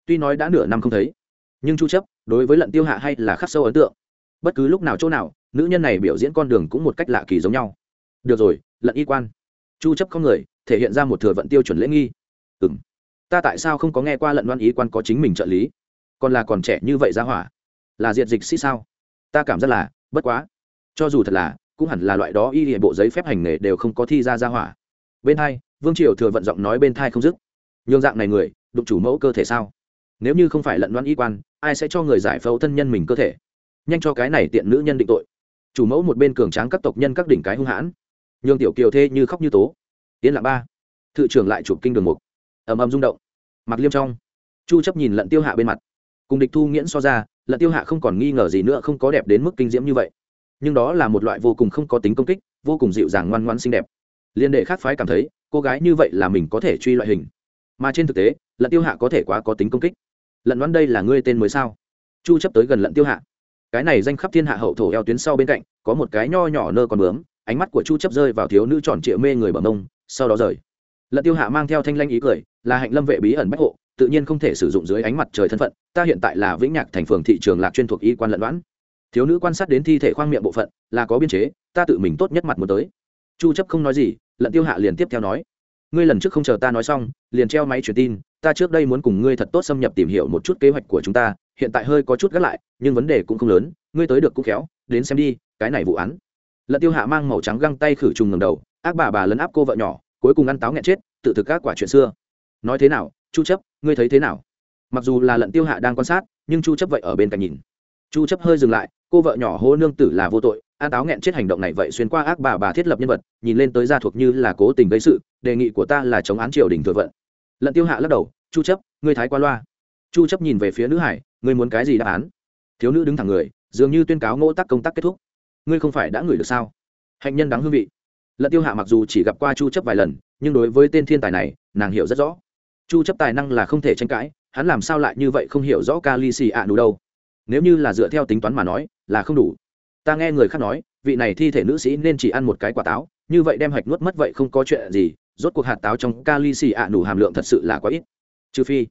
Tuy nói đã nửa năm không thấy, nhưng chu chấp đối với lận tiêu hạ hay là khắc sâu ấn tượng. Bất cứ lúc nào chỗ nào, nữ nhân này biểu diễn con đường cũng một cách lạ kỳ giống nhau. Được rồi, lận y quan. Chu chấp không người, thể hiện ra một thừa vận tiêu chuẩn lễ nghi. Ừm, ta tại sao không có nghe qua lận đoan ý quan có chính mình trợ lý? Còn là còn trẻ như vậy ra hỏa, là diệt dịch sĩ sao? Ta cảm giác là bất quá, cho dù thật là, cũng hẳn là loại đó y hệ bộ giấy phép hành nghề đều không có thi ra ra hỏa. Bên hai, vương triều thừa vận giọng nói bên thai không dứt. Nhường dạng này người, đụng chủ mẫu cơ thể sao? Nếu như không phải lận đoán y quan, ai sẽ cho người giải phẫu thân nhân mình cơ thể? Nhanh cho cái này tiện nữ nhân định tội. Chủ mẫu một bên cường tráng các tộc nhân các đỉnh cái hung hãn. Nhường tiểu kiều thê như khóc như tố. Yên lặng ba. Thự trưởng lại chụp kinh đường mục. Ầm ầm rung động. Mặc liêm trong. Chu chấp nhìn lận tiêu hạ bên mặt. Cùng địch thu nghiễn so ra lận tiêu hạ không còn nghi ngờ gì nữa, không có đẹp đến mức kinh diễm như vậy. Nhưng đó là một loại vô cùng không có tính công kích, vô cùng dịu dàng ngoan ngoãn xinh đẹp. Liên đệ khác phái cảm thấy, cô gái như vậy là mình có thể truy loại hình. Mà trên thực tế lận tiêu hạ có thể quá có tính công kích. Lận đoán đây là ngươi tên mới sao? Chu chấp tới gần lận tiêu hạ. Cái này danh khắp thiên hạ hậu thổ eo tuyến sau bên cạnh, có một cái nho nhỏ nơ còn bướm, ánh mắt của chu chấp rơi vào thiếu nữ tròn trịa mê người bờ mông, sau đó rời lận tiêu hạ mang theo thanh lanh ý cười, là hạnh lâm vệ bí ẩn bách hộ, tự nhiên không thể sử dụng dưới ánh mặt trời thân phận, ta hiện tại là vĩnh nhạc thành phường thị trường lạc chuyên thuộc y quan lận đoán. Thiếu nữ quan sát đến thi thể khoang miệng bộ phận, là có biên chế, ta tự mình tốt nhất mặt muốn tới. Chu chấp không nói gì, lận tiêu hạ liền tiếp theo nói, ngươi lần trước không chờ ta nói xong, liền treo máy truyền tin, ta trước đây muốn cùng ngươi thật tốt xâm nhập tìm hiểu một chút kế hoạch của chúng ta, hiện tại hơi có chút gắt lại, nhưng vấn đề cũng không lớn, ngươi tới được cũng khéo, đến xem đi, cái này vụ án. Lận tiêu hạ mang màu trắng găng tay khử trùng ngầm đầu, ác bà bà lấn áp cô vợ nhỏ cuối cùng ăn táo nghẹn chết, tự thực các quả chuyện xưa. Nói thế nào, chu chấp, ngươi thấy thế nào? Mặc dù là lận tiêu hạ đang quan sát, nhưng chu chấp vậy ở bên cạnh nhìn. Chu chấp hơi dừng lại, cô vợ nhỏ hô nương tử là vô tội an táo nghẹn chết hành động này vậy xuyên qua ác bà bà thiết lập nhân vật, nhìn lên tới gia thuộc như là cố tình gây sự, đề nghị của ta là chống án triều đình thừa vận. Lận tiêu hạ lắc đầu, chu chấp, ngươi thái qua loa. Chu chấp nhìn về phía nữ hải, ngươi muốn cái gì đáp án? Thiếu nữ đứng thẳng người, dường như tuyên cáo ngỗ tác công tác kết thúc. Ngươi không phải đã ngửi được sao? Hạnh nhân đáng hương vị lận tiêu hạ mặc dù chỉ gặp qua chu chấp vài lần, nhưng đối với tên thiên tài này, nàng hiểu rất rõ. Chu chấp tài năng là không thể tranh cãi, hắn làm sao lại như vậy không hiểu rõ kali xì ạ đủ đâu. Nếu như là dựa theo tính toán mà nói, là không đủ. Ta nghe người khác nói, vị này thi thể nữ sĩ nên chỉ ăn một cái quả táo, như vậy đem hạch nuốt mất vậy không có chuyện gì, rốt cuộc hạt táo trong kali xì ạ đủ hàm lượng thật sự là quá ít. Trừ phi,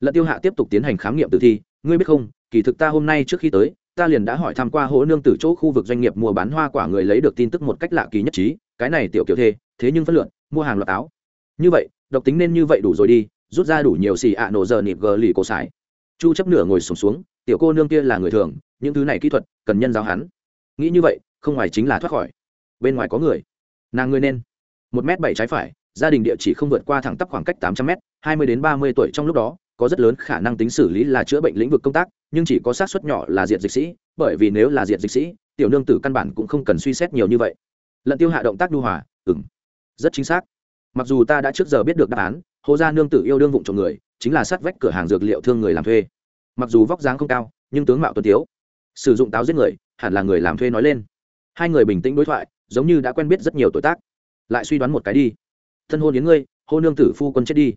lận tiêu hạ tiếp tục tiến hành khám nghiệm tử thi, ngươi biết không, kỳ thực ta hôm nay trước khi tới, ta liền đã hỏi tham q u a hỗ nương từ chỗ khu vực doanh nghiệp mua bán hoa quả người lấy được tin tức một cách lạ kỳ nhất trí cái này tiểu kiểu thê thế nhưng phân lượn, mua hàng loạt táo như vậy độc tính nên như vậy đủ rồi đi rút ra đủ nhiều xì ạ nổ giờ nịp gờ lì cổ sải. Chu chấp nửa ngồi sùng xuống, xuống tiểu cô nương kia là người thường những thứ này kỹ thuật cần nhân giáo hắn. Nghĩ như vậy không ngoài chính là thoát khỏi. Bên ngoài có người. Nàng ngươi nên. Một m bảy trái phải gia đình địa chỉ không vượt qua thẳng tắp khoảng cách tám trăm m hai mươi đến ba mươi tuổi trong lúc đó có rất lớn khả năng tính xử lý là chữa bệnh lĩnh vực công tác nhưng chỉ có xác suất nhỏ là diệt dịch sĩ bởi vì nếu là diệt dịch sĩ tiểu nương tử căn bản cũng không cần suy xét nhiều như vậy lận tiêu hạ động tác đu hòa ừng rất chính xác. Mặc dù ta đã trước giờ biết được đáp án, hồ gia nương tử yêu đương vụng trộm người, chính là sát vách cửa hàng dược liệu thương người làm thuê. Mặc dù vóc dáng không cao, nhưng tướng mạo tuân tiếu. Sử dụng táo giết người, hẳn là người làm thuê nói lên. Hai người bình tĩnh đối thoại, giống như đã quen biết rất nhiều tuổi tác. Lại suy đoán một cái đi. Thân hôn đến ngươi, hô nương tử phu quân chết đi.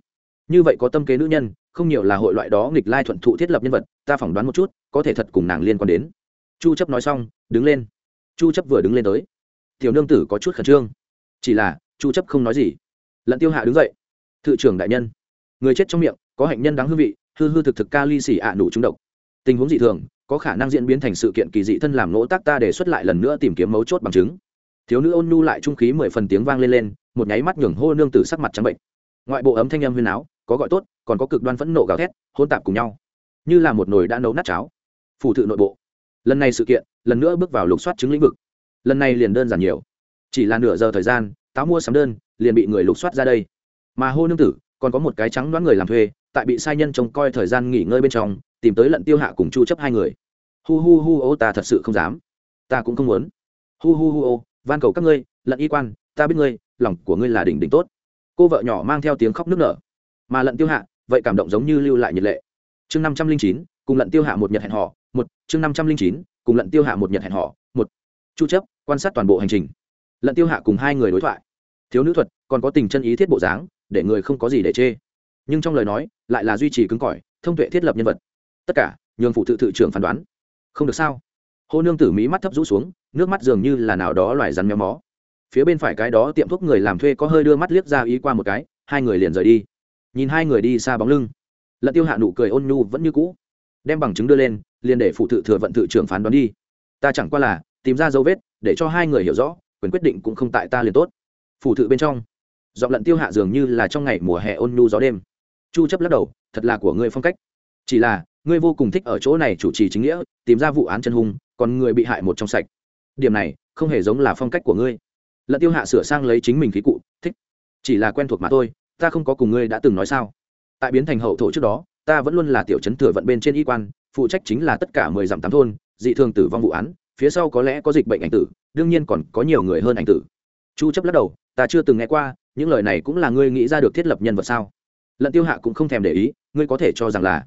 Như vậy có tâm kế nữ nhân, không nhiều là hội loại đó nghịch lai thuận thụ thiết lập nhân vật, ta phỏng đoán một chút, có thể thật cùng nàng liên quan đến. Chu chấp nói xong, đứng lên. Chu chấp vừa đứng lên tới tiểu nương tử có chút khẩn trương. Chỉ là, chu chấp không nói gì. Lận tiêu hạ đứng dậy. Thự trưởng đại nhân. Người chết trong miệng, có hạnh nhân đáng hương vị, hư hư thực thực ca ly xỉ ạ à nủ trúng độc. Tình huống dị thường, có khả năng diễn biến thành sự kiện kỳ dị thân làm nỗ tác ta đề xuất lại lần nữa tìm kiếm mấu chốt bằng chứng. Thiếu nữ ôn nhu lại trung khí mười phần tiếng vang lên lên, một nháy mắt nhường hô nương tử sắc mặt trắng bệnh. Ngoại bộ ấm thanh âm huyên áo, có gọi tốt, còn có cực đoan phẫn nộ gào thét, hôn tạp cùng nhau. Như là một nồi đã nấu nát cháo. Phủ thự nội bộ. Lần này sự kiện, lần nữa bước vào lục soát chứng lĩnh vực lần này liền đơn giản nhiều. Chỉ là nửa giờ thời gian, táo mua sắm đơn, liền bị người lục soát ra đây. Mà hô nương tử, còn có một cái trắng đoán người làm thuê, tại bị sai nhân trông coi thời gian nghỉ ngơi bên trong, tìm tới lận tiêu hạ cùng chu chấp hai người. Hu hu hu ô, ta thật sự không dám. Ta cũng không muốn. Hu hu hu ô, van cầu các ngươi, lận y quan, ta biết ngươi, lòng của ngươi là đỉnh đỉnh tốt. Cô vợ nhỏ mang theo tiếng khóc nức nở. Mà lận tiêu hạ, vậy cảm động giống như lưu lại nhiệt lệ. Chương năm trăm linh chín, cùng lận tiêu hạ một nhật hẹn họ một, chương năm trăm linh chín, cùng lận tiêu hạ một nhật hẹn họ một. Chu chấp quan sát toàn bộ hành trình. Lận tiêu hạ cùng hai người đối thoại. Thiếu nữ thuật, còn có tình chân ý thiết bộ dáng, để người không có gì để chê. Nhưng trong lời nói, lại là duy trì cứng cỏi, thông tuệ thiết lập nhân vật. Tất cả, nhường phụ tự thự trưởng phán đoán. Không được sao? Hô nương tử mỹ mắt thấp rũ xuống, nước mắt dường như là nào đó loài rắn méo mó. Phía bên phải cái đó tiệm thuốc người làm thuê có hơi đưa mắt liếc ra ý qua một cái, hai người liền rời đi. Nhìn hai người đi xa bóng lưng. Lận tiêu hạ nụ cười ôn nhu vẫn như cũ. Đem bằng chứng đưa lên, liền để phụ tự thừa vận tự trưởng phán đoán đi. Ta chẳng qua là tìm ra dấu vết để cho hai người hiểu rõ, quyền quyết định cũng không tại ta liền tốt. Phủ thự bên trong, giọng lận tiêu hạ dường như là trong ngày mùa hè ôn nhu gió đêm. Chu chấp lắc đầu, thật là của ngươi phong cách. Chỉ là, ngươi vô cùng thích ở chỗ này chủ trì chính nghĩa, tìm ra vụ án chân hung, còn người bị hại một trong sạch. Điểm này, không hề giống là phong cách của ngươi. Lận tiêu hạ sửa sang lấy chính mình khí cụ, thích. Chỉ là quen thuộc mà thôi, ta không có cùng ngươi đã từng nói sao. Tại biến thành hậu thổ trước đó, ta vẫn luôn là tiểu chấn thừa vận bên trên y quan, phụ trách chính là tất cả mười dặm tám thôn, dị thường tử vong vụ án phía sau có lẽ có dịch bệnh ảnh tử, đương nhiên còn có nhiều người hơn ảnh tử. Chu chấp lắc đầu, ta chưa từng nghe qua, những lời này cũng là ngươi nghĩ ra được thiết lập nhân vật sao? Lận tiêu hạ cũng không thèm để ý, ngươi có thể cho rằng là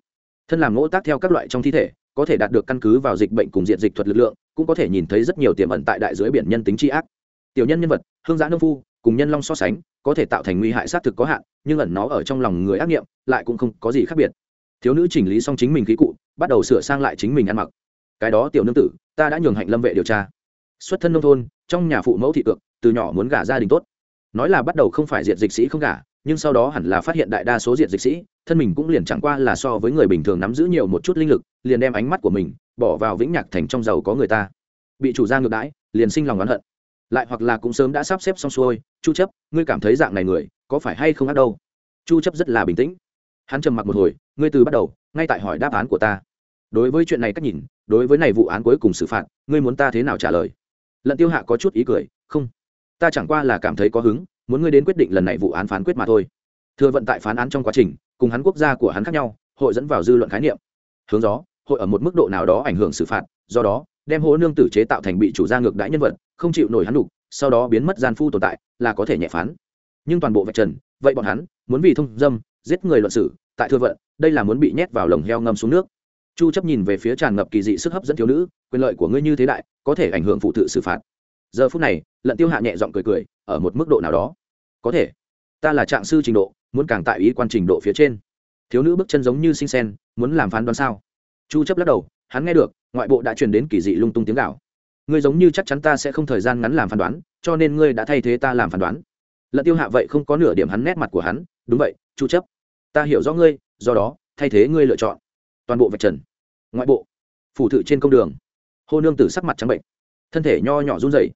thân làm ngỗ tác theo các loại trong thi thể, có thể đạt được căn cứ vào dịch bệnh cùng diện dịch thuật lực lượng, cũng có thể nhìn thấy rất nhiều tiềm ẩn tại đại dưới biển nhân tính tri ác. Tiểu nhân nhân vật, hương giã nông phu, cùng nhân long so sánh, có thể tạo thành nguy hại xác thực có hạn, nhưng ẩn nó ở trong lòng người ác nghiệm, lại cũng không có gì khác biệt. Thiếu nữ chỉnh lý xong chính mình khí cụ, bắt đầu sửa sang lại chính mình ăn mặc cái đó tiểu nương tử, ta đã nhường hạnh lâm vệ điều tra. Xuất thân nông thôn, trong nhà phụ mẫu thị cực từ nhỏ muốn gả gia đình tốt. Nói là bắt đầu không phải diện dịch sĩ không gả, nhưng sau đó hẳn là phát hiện đại đa số diện dịch sĩ, thân mình cũng liền chẳng qua là so với người bình thường nắm giữ nhiều một chút linh lực, liền đem ánh mắt của mình bỏ vào vĩnh nhạc thành trong giàu có người ta. Bị chủ gia ngược đãi, liền sinh lòng oán hận. Lại hoặc là cũng sớm đã sắp xếp xong xuôi, chu chấp, ngươi cảm thấy dạng này người, có phải hay không ác đâu? Chu chấp rất là bình tĩnh. Hắn trầm mặc một hồi, ngươi từ bắt đầu, ngay tại hỏi đáp án của ta đối với chuyện này cách nhìn, đối với này vụ án cuối cùng xử phạt, ngươi muốn ta thế nào trả lời? Lận tiêu hạ có chút ý cười, không. Ta chẳng qua là cảm thấy có hứng, muốn ngươi đến quyết định lần này vụ án phán quyết mà thôi. Thừa vận tại phán án trong quá trình, cùng hắn quốc gia của hắn khác nhau, hội dẫn vào dư luận khái niệm. Hướng gió, hội ở một mức độ nào đó ảnh hưởng xử phạt, do đó, đem hố nương tử chế tạo thành bị chủ gia ngược đãi nhân vật, không chịu nổi hắn đục, sau đó biến mất gian phu tồn tại, là có thể nhẹ phán. Nhưng toàn bộ vạch trần, vậy bọn hắn, muốn vì thông dâm, giết người luận xử, tại thừa vận, đây là muốn bị nhét vào lồng heo ngâm xuống nước chu chấp nhìn về phía tràn ngập kỳ dị sức hấp dẫn thiếu nữ, quyền lợi của ngươi như thế đại, có thể ảnh hưởng phụ tự xử phạt. Giờ phút này, lận tiêu hạ nhẹ giọng cười cười, ở một mức độ nào đó. Có thể. Ta là trạng sư trình độ, muốn càng tại ý quan trình độ phía trên. Thiếu nữ bước chân giống như sinh sen, muốn làm phán đoán sao? Chu chấp lắc đầu, hắn nghe được, ngoại bộ đã truyền đến kỳ dị lung tung tiếng gạo ngươi giống như chắc chắn ta sẽ không thời gian ngắn làm phán đoán, cho nên ngươi đã thay thế ta làm phán đoán. Lận tiêu hạ vậy không có nửa điểm hắn nét mặt của hắn, đúng vậy, chu chấp. Ta hiểu rõ ngươi, do đó, thay thế ngươi lựa chọn. Toàn bộ vạch trần ngoại bộ, phủ thự trên công đường. Hô nương tử sắc mặt trắng bệnh, thân thể nho nhỏ run rẩy,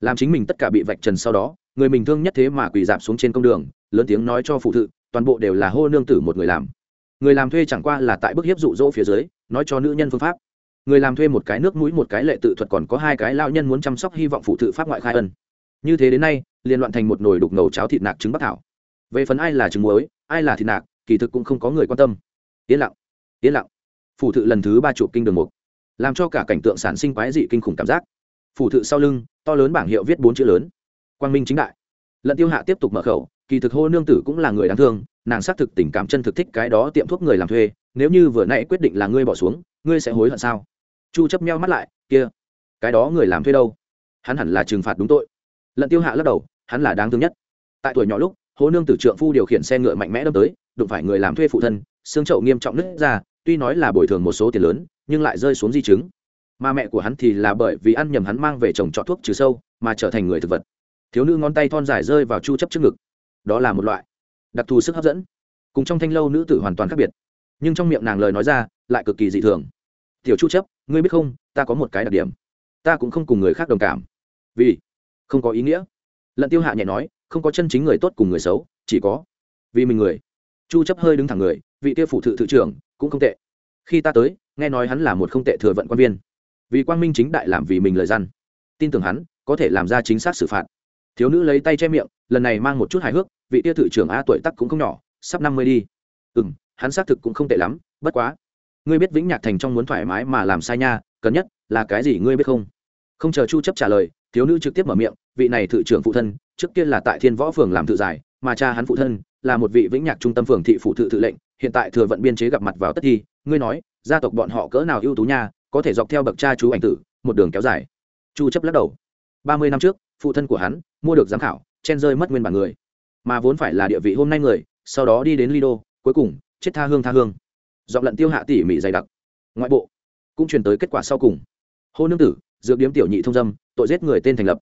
làm chính mình tất cả bị vạch trần sau đó, người mình thương nhất thế mà quỳ dạp xuống trên công đường, lớn tiếng nói cho phụ thự toàn bộ đều là hô nương tử một người làm. Người làm thuê chẳng qua là tại bức hiếp dụ dỗ phía dưới, nói cho nữ nhân phương pháp. Người làm thuê một cái nước mũi một cái lệ tự thuật còn có hai cái lao nhân muốn chăm sóc hy vọng phụ thự pháp ngoại khai ân. Như thế đến nay liên loạn thành một nồi đục ngầu cháo thịt nạc trứng bắc thảo. Về phần ai là trứng muối, ai là thịt nạc, kỳ thực cũng không có người quan tâm. Yên lặng yên lặng phủ thự lần thứ ba chụp kinh đường mục, làm cho cả cảnh tượng sản sinh quái dị kinh khủng cảm giác. Phủ thự sau lưng, to lớn bảng hiệu viết bốn chữ lớn. Quang minh chính đại. Lận tiêu hạ tiếp tục mở khẩu, kỳ thực hô nương tử cũng là người đáng thương, nàng xác thực tình cảm chân thực thích cái đó tiệm thuốc người làm thuê, nếu như vừa nãy quyết định là ngươi bỏ xuống, ngươi sẽ hối hận sao? Chu chấp meo mắt lại, kia, cái đó người làm thuê đâu? Hắn hẳn là trừng phạt đúng tội. Lận tiêu hạ lắc đầu, hắn là đáng thương nhất. Tại tuổi nhỏ lúc hố nương tử trượng phu điều khiển xe ngựa mạnh mẽ đâm tới, đụng phải người làm thuê phụ thân, xương chậu nghiêm trọng nứt ra tuy nói là bồi thường một số tiền lớn, nhưng lại rơi xuống di chứng. Mà mẹ của hắn thì là bởi vì ăn nhầm hắn mang về trồng trọt thuốc trừ sâu, mà trở thành người thực vật. Thiếu nữ ngón tay thon dài rơi vào chu chấp trước ngực. Đó là một loại đặc thù sức hấp dẫn. Cùng trong thanh lâu nữ tử hoàn toàn khác biệt. Nhưng trong miệng nàng lời nói ra lại cực kỳ dị thường. Tiểu chu chấp, ngươi biết không, ta có một cái đặc điểm. Ta cũng không cùng người khác đồng cảm. Vì không có ý nghĩa. Lận tiêu hạ nhẹ nói, không có chân chính người tốt cùng người xấu, chỉ có vì mình người. Chu chấp hơi đứng thẳng người, vị tiêu phụ thự thự trưởng cũng không tệ. Khi ta tới, nghe nói hắn là một không tệ thừa vận quan viên. Vì quang minh chính đại làm vì mình lời răn tin tưởng hắn, có thể làm ra chính xác xử phạt. Thiếu nữ lấy tay che miệng, lần này mang một chút hài hước, vị tiêu thự trưởng a tuổi tắc cũng không nhỏ, sắp năm mươi đi. Ừ m hắn xác thực cũng không tệ lắm, bất quá. Ngươi biết vĩnh nhạc thành trong muốn thoải mái mà làm sai nha, cần nhất là cái gì ngươi biết không? Không chờ chu chấp trả lời, thiếu nữ trực tiếp mở miệng, vị này thự trưởng phụ thân, trước kia là tại thiên võ phường làm tự giải, mà cha hắn phụ thân là một vị vĩnh nhạc trung tâm phường thị phụ thự tự lệnh hiện tại thừa vận biên chế gặp mặt vào tất thi, ngươi nói, gia tộc bọn họ cỡ nào ưu tú nha, có thể dọc theo bậc cha chú ảnh tử, một đường kéo dài. Chu chấp lắc đầu. Ba mươi năm trước, phụ thân của hắn mua được giám khảo, chen rơi mất nguyên bản người. Mà vốn phải là địa vị hôm nay người, sau đó đi đến lido, cuối cùng, chết tha hương tha hương. Dọc lận tiêu hạ tỉ mỉ dày đặc. Ngoại bộ, cũng truyền tới kết quả sau cùng. Hô nương tử, dược điếm tiểu nhị thông dâm, tội giết người tên thành lập.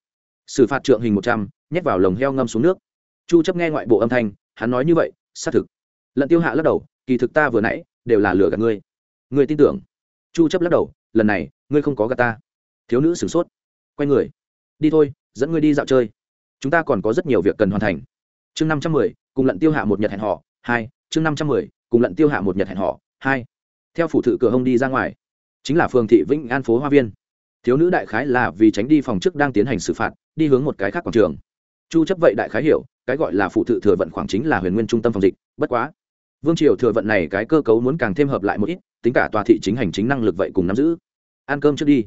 Xử phạt trượng hình một trăm, nhét vào lồng heo ngâm xuống nước. Chu chấp nghe ngoại bộ âm thanh, hắn nói như vậy, xác thực lận tiêu hạ lắc đầu, kỳ thực ta vừa nãy đều là lừa gạt ngươi. Ngươi tin tưởng. Chu chấp lắc đầu, lần này, ngươi không có gạt ta. Thiếu nữ sửng sốt. Quay người. Đi thôi, dẫn ngươi đi dạo chơi. Chúng ta còn có rất nhiều việc cần hoàn thành. Chương năm trăm mười, cùng lận tiêu hạ một nhật hẹn họ hai. Chương năm trăm mười, cùng lận tiêu hạ một nhật hẹn họ hai. Theo phủ thự cửa hông đi ra ngoài, chính là phường thị vĩnh an phố hoa viên. Thiếu nữ đại khái là vì tránh đi phòng chức đang tiến hành xử phạt, đi hướng một cái khác quảng trường. Chu chấp vậy đại khái hiểu, cái gọi là phụ thự thừa vận khoảng chính là huyền nguyên trung tâm phòng dịch, bất quá vương triều thừa vận này cái cơ cấu muốn càng thêm hợp lại một ít, tính cả tòa thị chính hành chính năng lực vậy cùng nắm giữ. Ăn cơm trước đi.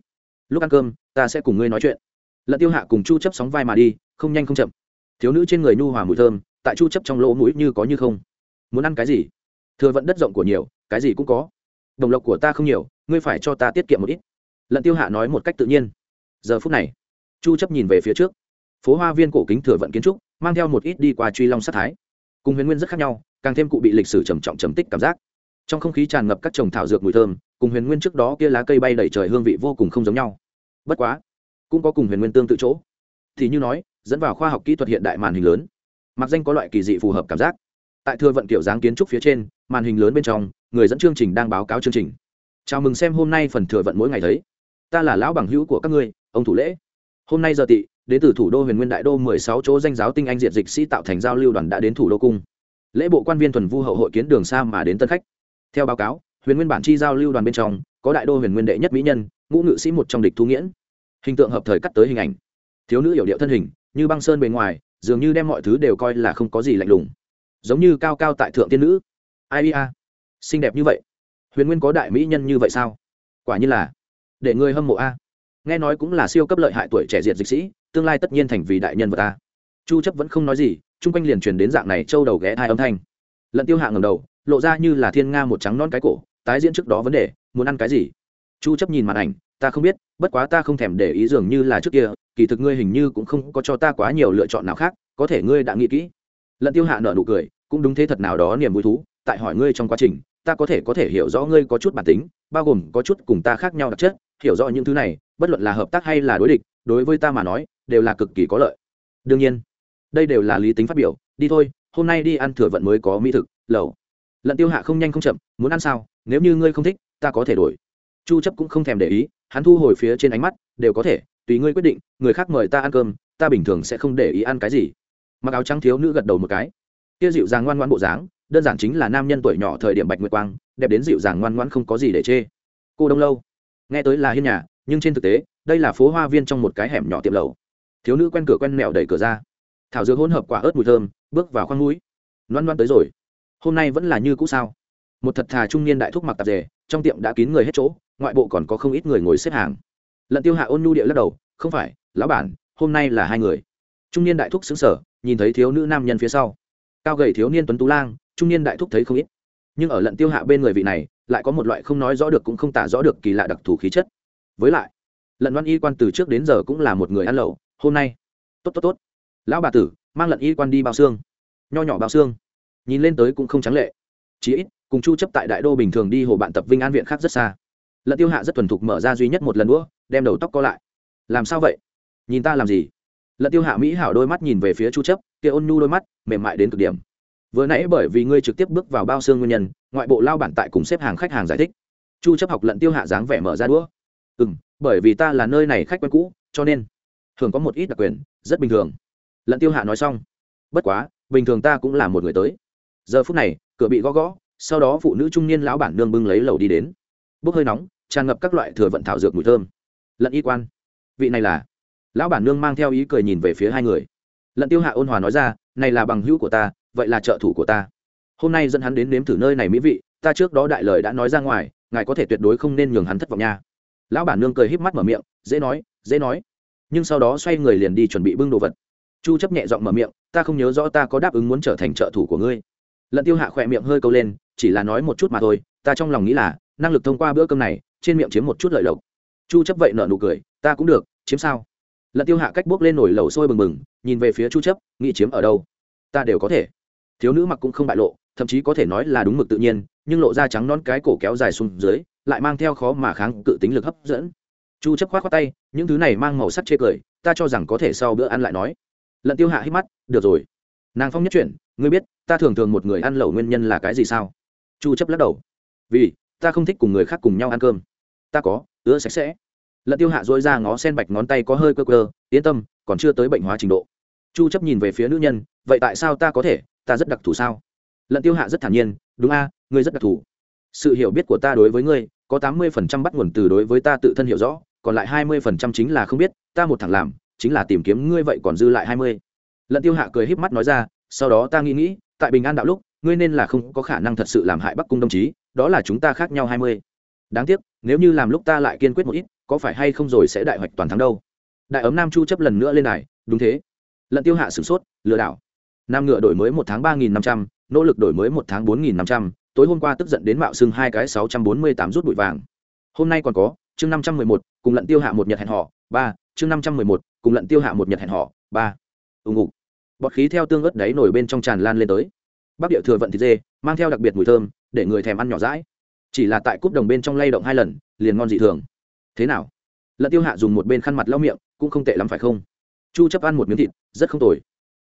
Lúc ăn cơm, ta sẽ cùng ngươi nói chuyện. Lận tiêu hạ cùng chu chấp sóng vai mà đi, không nhanh không chậm. Thiếu nữ trên người nhu hòa mùi thơm, tại chu chấp trong lỗ mũi như có như không. Muốn ăn cái gì? Thừa vận đất rộng của nhiều, cái gì cũng có. Đồng lộc của ta không nhiều, ngươi phải cho ta tiết kiệm một ít. Lận tiêu hạ nói một cách tự nhiên. Giờ phút này, chu chấp nhìn về phía trước. Phố hoa viên cổ kính thừa vận kiến trúc, mang theo một ít đi qua truy long sát thái. Cùng huyền nguyên rất khác nhau càng thêm cụ bị lịch sử trầm trọng trầm tích cảm giác. Trong không khí tràn ngập các trồng thảo dược mùi thơm, cùng huyền nguyên trước đó kia lá cây bay đầy trời hương vị vô cùng không giống nhau. Bất quá, cũng có cùng huyền nguyên tương tự chỗ. Thì như nói, dẫn vào khoa học kỹ thuật hiện đại màn hình lớn. Mặc danh có loại kỳ dị phù hợp cảm giác. Tại thừa vận kiểu dáng kiến trúc phía trên, màn hình lớn bên trong, người dẫn chương trình đang báo cáo chương trình. Chào mừng xem hôm nay phần thừa vận mỗi ngày thấy. Ta là lão bằng hữu của các ngươi, ông thủ lễ. Hôm nay giờ tị, đến từ thủ đô huyền nguyên đại đô mười sáu chỗ danh giáo tinh anh diện dịch sĩ tạo thành giao lưu đoàn đã đến thủ đô cung lễ bộ quan viên thuần vu hậu hội kiến đường xa mà đến tân khách. Theo báo cáo, huyền nguyên bản chi giao lưu đoàn bên trong, có đại đô huyền nguyên đệ nhất mỹ nhân, ngũ ngự sĩ một trong địch thu nghiễn. Hình tượng hợp thời cắt tới hình ảnh. Thiếu nữ hiểu điệu thân hình, như băng sơn bề ngoài, dường như đem mọi thứ đều coi là không có gì lạnh lùng. Giống như cao cao tại thượng tiên nữ. Ai a xinh đẹp như vậy. Huyền nguyên có đại mỹ nhân như vậy sao? Quả như là. Để người hâm mộ a. Nghe nói cũng là siêu cấp lợi hại tuổi trẻ diệt dịch sĩ, tương lai tất nhiên thành vì đại nhân vật a. Chu chấp vẫn không nói gì chung quanh liền truyền đến dạng này châu đầu ghé hai âm thanh. Lận tiêu hạ ngầm đầu, lộ ra như là thiên nga một trắng non cái cổ, tái diễn trước đó vấn đề, muốn ăn cái gì? Chu chấp nhìn màn ảnh, ta không biết, bất quá ta không thèm để ý dường như là trước kia, kỳ thực ngươi hình như cũng không có cho ta quá nhiều lựa chọn nào khác, có thể ngươi đã nghĩ kỹ. Lận tiêu hạ nở nụ cười, cũng đúng thế thật nào đó niềm vui thú, tại hỏi ngươi trong quá trình, ta có thể có thể hiểu rõ ngươi có chút bản tính, bao gồm có chút cùng ta khác nhau đặc chất, hiểu rõ những thứ này, bất luận là hợp tác hay là đối địch, đối với ta mà nói, đều là cực kỳ có lợi. Đương nhiên đây đều là lý tính phát biểu, đi thôi, hôm nay đi ăn thừa vận mới có mỹ thực, lẩu. Lận tiêu hạ không nhanh không chậm, muốn ăn sao, nếu như ngươi không thích, ta có thể đổi. Chu chấp cũng không thèm để ý, hắn thu hồi phía trên ánh mắt, đều có thể, tùy ngươi quyết định, người khác mời ta ăn cơm, ta bình thường sẽ không để ý ăn cái gì. Mặc áo trắng thiếu nữ gật đầu một cái. Kia dịu dàng ngoan ngoãn bộ dáng, đơn giản chính là nam nhân tuổi nhỏ thời điểm bạch nguyệt quang, đẹp đến dịu dàng ngoan ngoãn không có gì để chê. Cô đông lâu, nghe tới là hiên nhà, nhưng trên thực tế, đây là phố hoa viên trong một cái hẻm nhỏ tiệm lầu thiếu nữ quen cửa quen mẹo đẩy cửa ra thảo dược hỗn hợp quả ớt mùi thơm, bước vào khoang mũi. Loan loan tới rồi. Hôm nay vẫn là như cũ sao? Một thật thà trung niên đại thúc mặc tạp dề, trong tiệm đã kín người hết chỗ, ngoại bộ còn có không ít người ngồi xếp hàng. Lận tiêu hạ ôn nhu địa lắc đầu, không phải, lão bản, hôm nay là hai người. Trung niên đại thúc xứng sở nhìn thấy thiếu nữ nam nhân phía sau. Cao gầy thiếu niên tuấn tú lang, trung niên đại thúc thấy không ít. Nhưng ở lận tiêu hạ bên người vị này, lại có một loại không nói rõ được cũng không tả rõ được kỳ lạ đặc thù khí chất. Với lại, lận văn y quan từ trước đến giờ cũng là một người ăn lẩu, hôm nay, tốt tốt tốt lão bà tử, mang lận y quan đi bao xương. Nho nhỏ bao xương. Nhìn lên tới cũng không trắng lệ. Chí ít, cùng chu chấp tại đại đô bình thường đi hồ bạn tập vinh an viện khác rất xa. Lận tiêu hạ rất thuần thục mở ra duy nhất một lần nữa đem đầu tóc co lại. Làm sao vậy? Nhìn ta làm gì? Lận tiêu hạ mỹ hảo đôi mắt nhìn về phía chu chấp, kia ôn nhu đôi mắt, mềm mại đến cực điểm. Vừa nãy bởi vì ngươi trực tiếp bước vào bao xương nguyên nhân, ngoại bộ lao bản tại cùng xếp hàng khách hàng giải thích. Chu chấp học lận tiêu hạ dáng vẻ mở ra đũa. Ừm, bởi vì ta là nơi này khách quen cũ, cho nên thường có một ít đặc quyền, rất bình thường lận tiêu hạ nói xong. Bất quá, bình thường ta cũng là một người tới. Giờ phút này, cửa bị gõ gõ, sau đó phụ nữ trung niên lão bản nương bưng lấy lầu đi đến. Bốc hơi nóng, tràn ngập các loại thừa vận thảo dược mùi thơm. Lận y quan. Vị này là? Lão bản nương mang theo ý cười nhìn về phía hai người. Lận tiêu hạ ôn hòa nói ra, này là bằng hữu của ta, vậy là trợ thủ của ta. Hôm nay dẫn hắn đến nếm thử nơi này mỹ vị, ta trước đó đại lời đã nói ra ngoài, ngài có thể tuyệt đối không nên nhường hắn thất vọng nha. Lão bản nương cười híp mắt mở miệng, dễ nói dễ nói. Nhưng sau đó xoay người liền đi chuẩn bị bưng đồ vật chu chấp nhẹ giọng mở miệng, ta không nhớ rõ ta có đáp ứng muốn trở thành trợ thủ của ngươi. Lận tiêu hạ khỏe miệng hơi câu lên, chỉ là nói một chút mà thôi, ta trong lòng nghĩ là, năng lực thông qua bữa cơm này, trên miệng chiếm một chút lợi lộc. Chu chấp vậy nở nụ cười, ta cũng được, chiếm sao? Lận tiêu hạ cách bước lên nổi lẩu sôi bừng bừng, nhìn về phía chu chấp nghĩ chiếm ở đâu? Ta đều có thể. Thiếu nữ mặc cũng không bại lộ, thậm chí có thể nói là đúng mực tự nhiên, nhưng lộ ra trắng non cái cổ kéo dài xuống dưới, lại mang theo khó mà kháng cự tính lực hấp dẫn. Chu chấp khoát khoát tay, những thứ này mang màu sắc chê cười, ta cho rằng có thể sau bữa ăn lại nói lận tiêu hạ hít mắt được rồi. Nàng phong nhất chuyển, ngươi biết ta thường thường một người ăn lẩu nguyên nhân là cái gì sao? Chu chấp lắc đầu. Vì ta không thích cùng người khác cùng nhau ăn cơm. Ta có ứa sạch sẽ. Lận tiêu hạ dỗi ra ngó sen bạch ngón tay có hơi cơ cơ yên tâm còn chưa tới bệnh hóa trình độ. Chu chấp nhìn về phía nữ nhân vậy tại sao ta có thể? Ta rất đặc thù sao? Lận tiêu hạ rất thản nhiên đúng a ngươi rất đặc thù. Sự hiểu biết của ta đối với ngươi có 80% bắt nguồn từ đối với ta tự thân hiểu rõ còn lại 20% chính là không biết ta một thằng làm chính là tìm kiếm ngươi vậy còn dư lại 20. lận tiêu hạ cười híp mắt nói ra, sau đó ta nghĩ nghĩ, tại bình an đạo lúc, ngươi nên là không có khả năng thật sự làm hại bắc cung đồng chí, đó là chúng ta khác nhau 20. đáng tiếc, nếu như làm lúc ta lại kiên quyết một ít, có phải hay không rồi sẽ đại hoạch toàn thắng đâu đại ấm nam chu chấp lần nữa lên đài, đúng thế lận tiêu hạ sửng sốt, lừa đảo nam ngựa đổi mới một tháng ba nghìn năm trăm, nỗ lực đổi mới một tháng bốn nghìn năm trăm, tối hôm qua tức giận đến mạo xưng hai cái sáu trăm bốn mươi tám rút bụi vàng hôm nay còn có, chương năm trăm mười một, cùng lận tiêu hạ một nhật hẹn họ ba chương năm trăm mười một, cùng lận tiêu hạ một nhật hẹn họ ba. Ù ngục. Bọt khí theo tương ớt đáy nổi bên trong tràn lan lên tới. Bắc địa thừa vận thịt dê, mang theo đặc biệt mùi thơm, để người thèm ăn nhỏ rãi. Chỉ là tại cúp đồng bên trong lay động hai lần, liền ngon dị thường. Thế nào? Lận tiêu hạ dùng một bên khăn mặt lau miệng, cũng không tệ lắm phải không? Chu chấp ăn một miếng thịt, rất không tồi.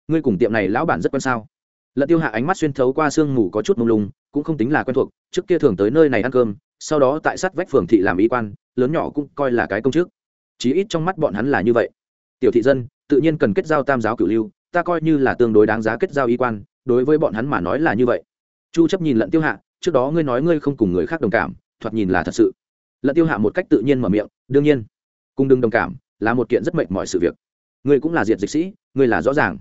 Ngươi cùng tiệm này lão bản rất quen sao? Lận tiêu hạ ánh mắt xuyên thấu qua sương mù có chút mông lung, cũng không tính là quen thuộc, trước kia thường tới nơi này ăn cơm, sau đó tại sát vách phường thị làm y quan, lớn nhỏ cũng coi là cái công chức chí ít trong mắt bọn hắn là như vậy. Tiểu thị dân, tự nhiên cần kết giao tam giáo cửu lưu, ta coi như là tương đối đáng giá kết giao y quan, đối với bọn hắn mà nói là như vậy. Chu chấp nhìn lận tiêu hạ, trước đó ngươi nói ngươi không cùng người khác đồng cảm, thoạt nhìn là thật sự. Lận tiêu hạ một cách tự nhiên mở miệng, đương nhiên. Cùng đừng đồng cảm, là một kiện rất mệnh mọi sự việc. Ngươi cũng là diệt dịch sĩ, ngươi là rõ ràng.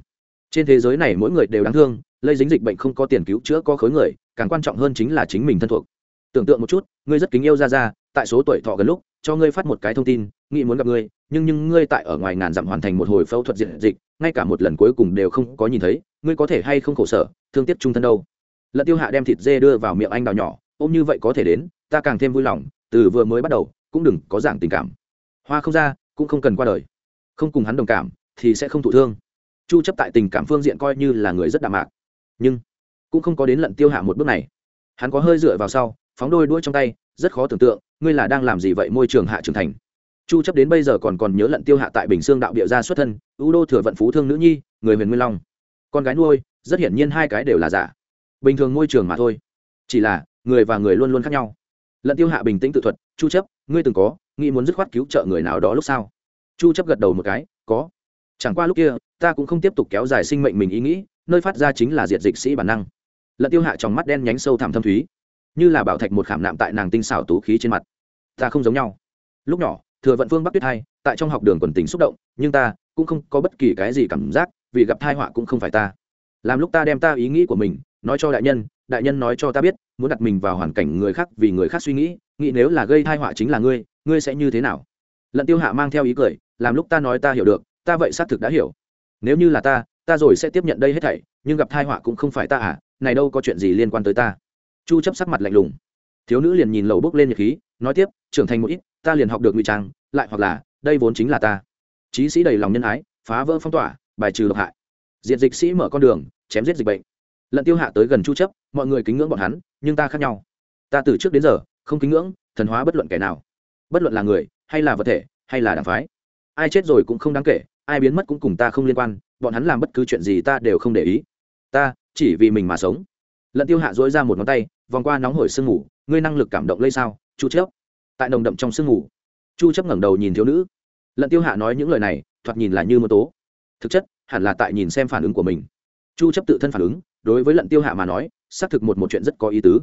Trên thế giới này mỗi người đều đáng thương, lây dính dịch bệnh không có tiền cứu chữa có khối người, càng quan trọng hơn chính là chính mình thân thuộc. Tưởng tượng một chút, ngươi rất kính yêu ra ra tại số tuổi thọ gần lúc, cho ngươi phát một cái thông tin nghĩ muốn gặp ngươi, nhưng nhưng ngươi tại ở ngoài ngàn dặm hoàn thành một hồi phẫu thuật diện dịch, ngay cả một lần cuối cùng đều không có nhìn thấy, ngươi có thể hay không khổ sở, thương tiếc trung thân đâu. Lận tiêu hạ đem thịt dê đưa vào miệng anh đào nhỏ, ôm như vậy có thể đến, ta càng thêm vui lòng, từ vừa mới bắt đầu, cũng đừng có dạng tình cảm. Hoa không ra, cũng không cần qua đời. Không cùng hắn đồng cảm, thì sẽ không thụ thương. Chu chấp tại tình cảm phương diện coi như là người rất đạm mạc. Nhưng, cũng không có đến lận tiêu hạ một bước này. Hắn có hơi dựa vào sau, phóng đôi đuôi trong tay, rất khó tưởng tượng, ngươi là đang làm gì vậy môi trường hạ trưởng thành chu chấp đến bây giờ còn còn nhớ lận tiêu hạ tại bình xương đạo địa gia xuất thân, ưu đô thừa vận phú thương nữ nhi, người huyền nguyên long. Con gái nuôi, rất hiển nhiên hai cái đều là giả. Bình thường môi trường mà thôi. Chỉ là, người và người luôn luôn khác nhau. Lận tiêu hạ bình tĩnh tự thuật, chu chấp, ngươi từng có, nghĩ muốn dứt khoát cứu trợ người nào đó lúc sau chu chấp gật đầu một cái, có. Chẳng qua lúc kia, ta cũng không tiếp tục kéo dài sinh mệnh mình ý nghĩ, nơi phát ra chính là diệt dịch sĩ bản năng. Lận tiêu hạ trong mắt đen nhánh sâu thẳm thâm thúy, như là bảo thạch một khảm nạm tại nàng tinh xảo tú khí trên mặt. Ta không giống nhau. Lúc nhỏ thừa vận phương bắc tuyết hai, tại trong học đường quần tình xúc động, nhưng ta cũng không có bất kỳ cái gì cảm giác, vì gặp thai họa cũng không phải ta. Làm lúc ta đem ta ý nghĩ của mình nói cho đại nhân đại nhân nói cho ta biết, muốn đặt mình vào hoàn cảnh người khác vì người khác suy nghĩ nghĩ nếu là gây thai họa chính là ngươi ngươi sẽ như thế nào? Lận tiêu hạ mang theo ý cười, làm lúc ta nói ta hiểu được, ta vậy xác thực đã hiểu. Nếu như là ta ta rồi sẽ tiếp nhận đây hết thảy, nhưng gặp thai họa cũng không phải ta à này đâu có chuyện gì liên quan tới ta. Chu chấp sắc mặt lạnh lùng. Thiếu nữ liền nhìn lầu bước lên nhiệt khí, nói tiếp, trưởng thành một ít ta liền học được ngụy trang, lại hoặc là, đây vốn chính là ta. Chí sĩ đầy lòng nhân ái, phá vỡ phong tỏa, bài trừ độc hại. Diệt dịch sĩ mở con đường, chém giết dịch bệnh. Lận tiêu hạ tới gần chu chấp, mọi người kính ngưỡng bọn hắn, nhưng ta khác nhau. Ta từ trước đến giờ, không kính ngưỡng, thần hóa bất luận kẻ nào. Bất luận là người, hay là vật thể, hay là đảng phái. Ai chết rồi cũng không đáng kể, ai biến mất cũng cùng ta không liên quan, bọn hắn làm bất cứ chuyện gì ta đều không để ý. Ta, chỉ vì mình mà sống. Lận tiêu hạ dỗi ra một ngón tay, vòng qua nóng hổi sương ngủ ngươi năng lực cảm động lây sao, chu chấp? Tại nồng đậm trong sương ngủ chu chấp ngẩng đầu nhìn thiếu nữ. Lận tiêu hạ nói những lời này, thoạt nhìn là như mơ tố. Thực chất, hẳn là tại nhìn xem phản ứng của mình. Chu chấp tự thân phản ứng, đối với lận tiêu hạ mà nói, xác thực một một chuyện rất có ý tứ.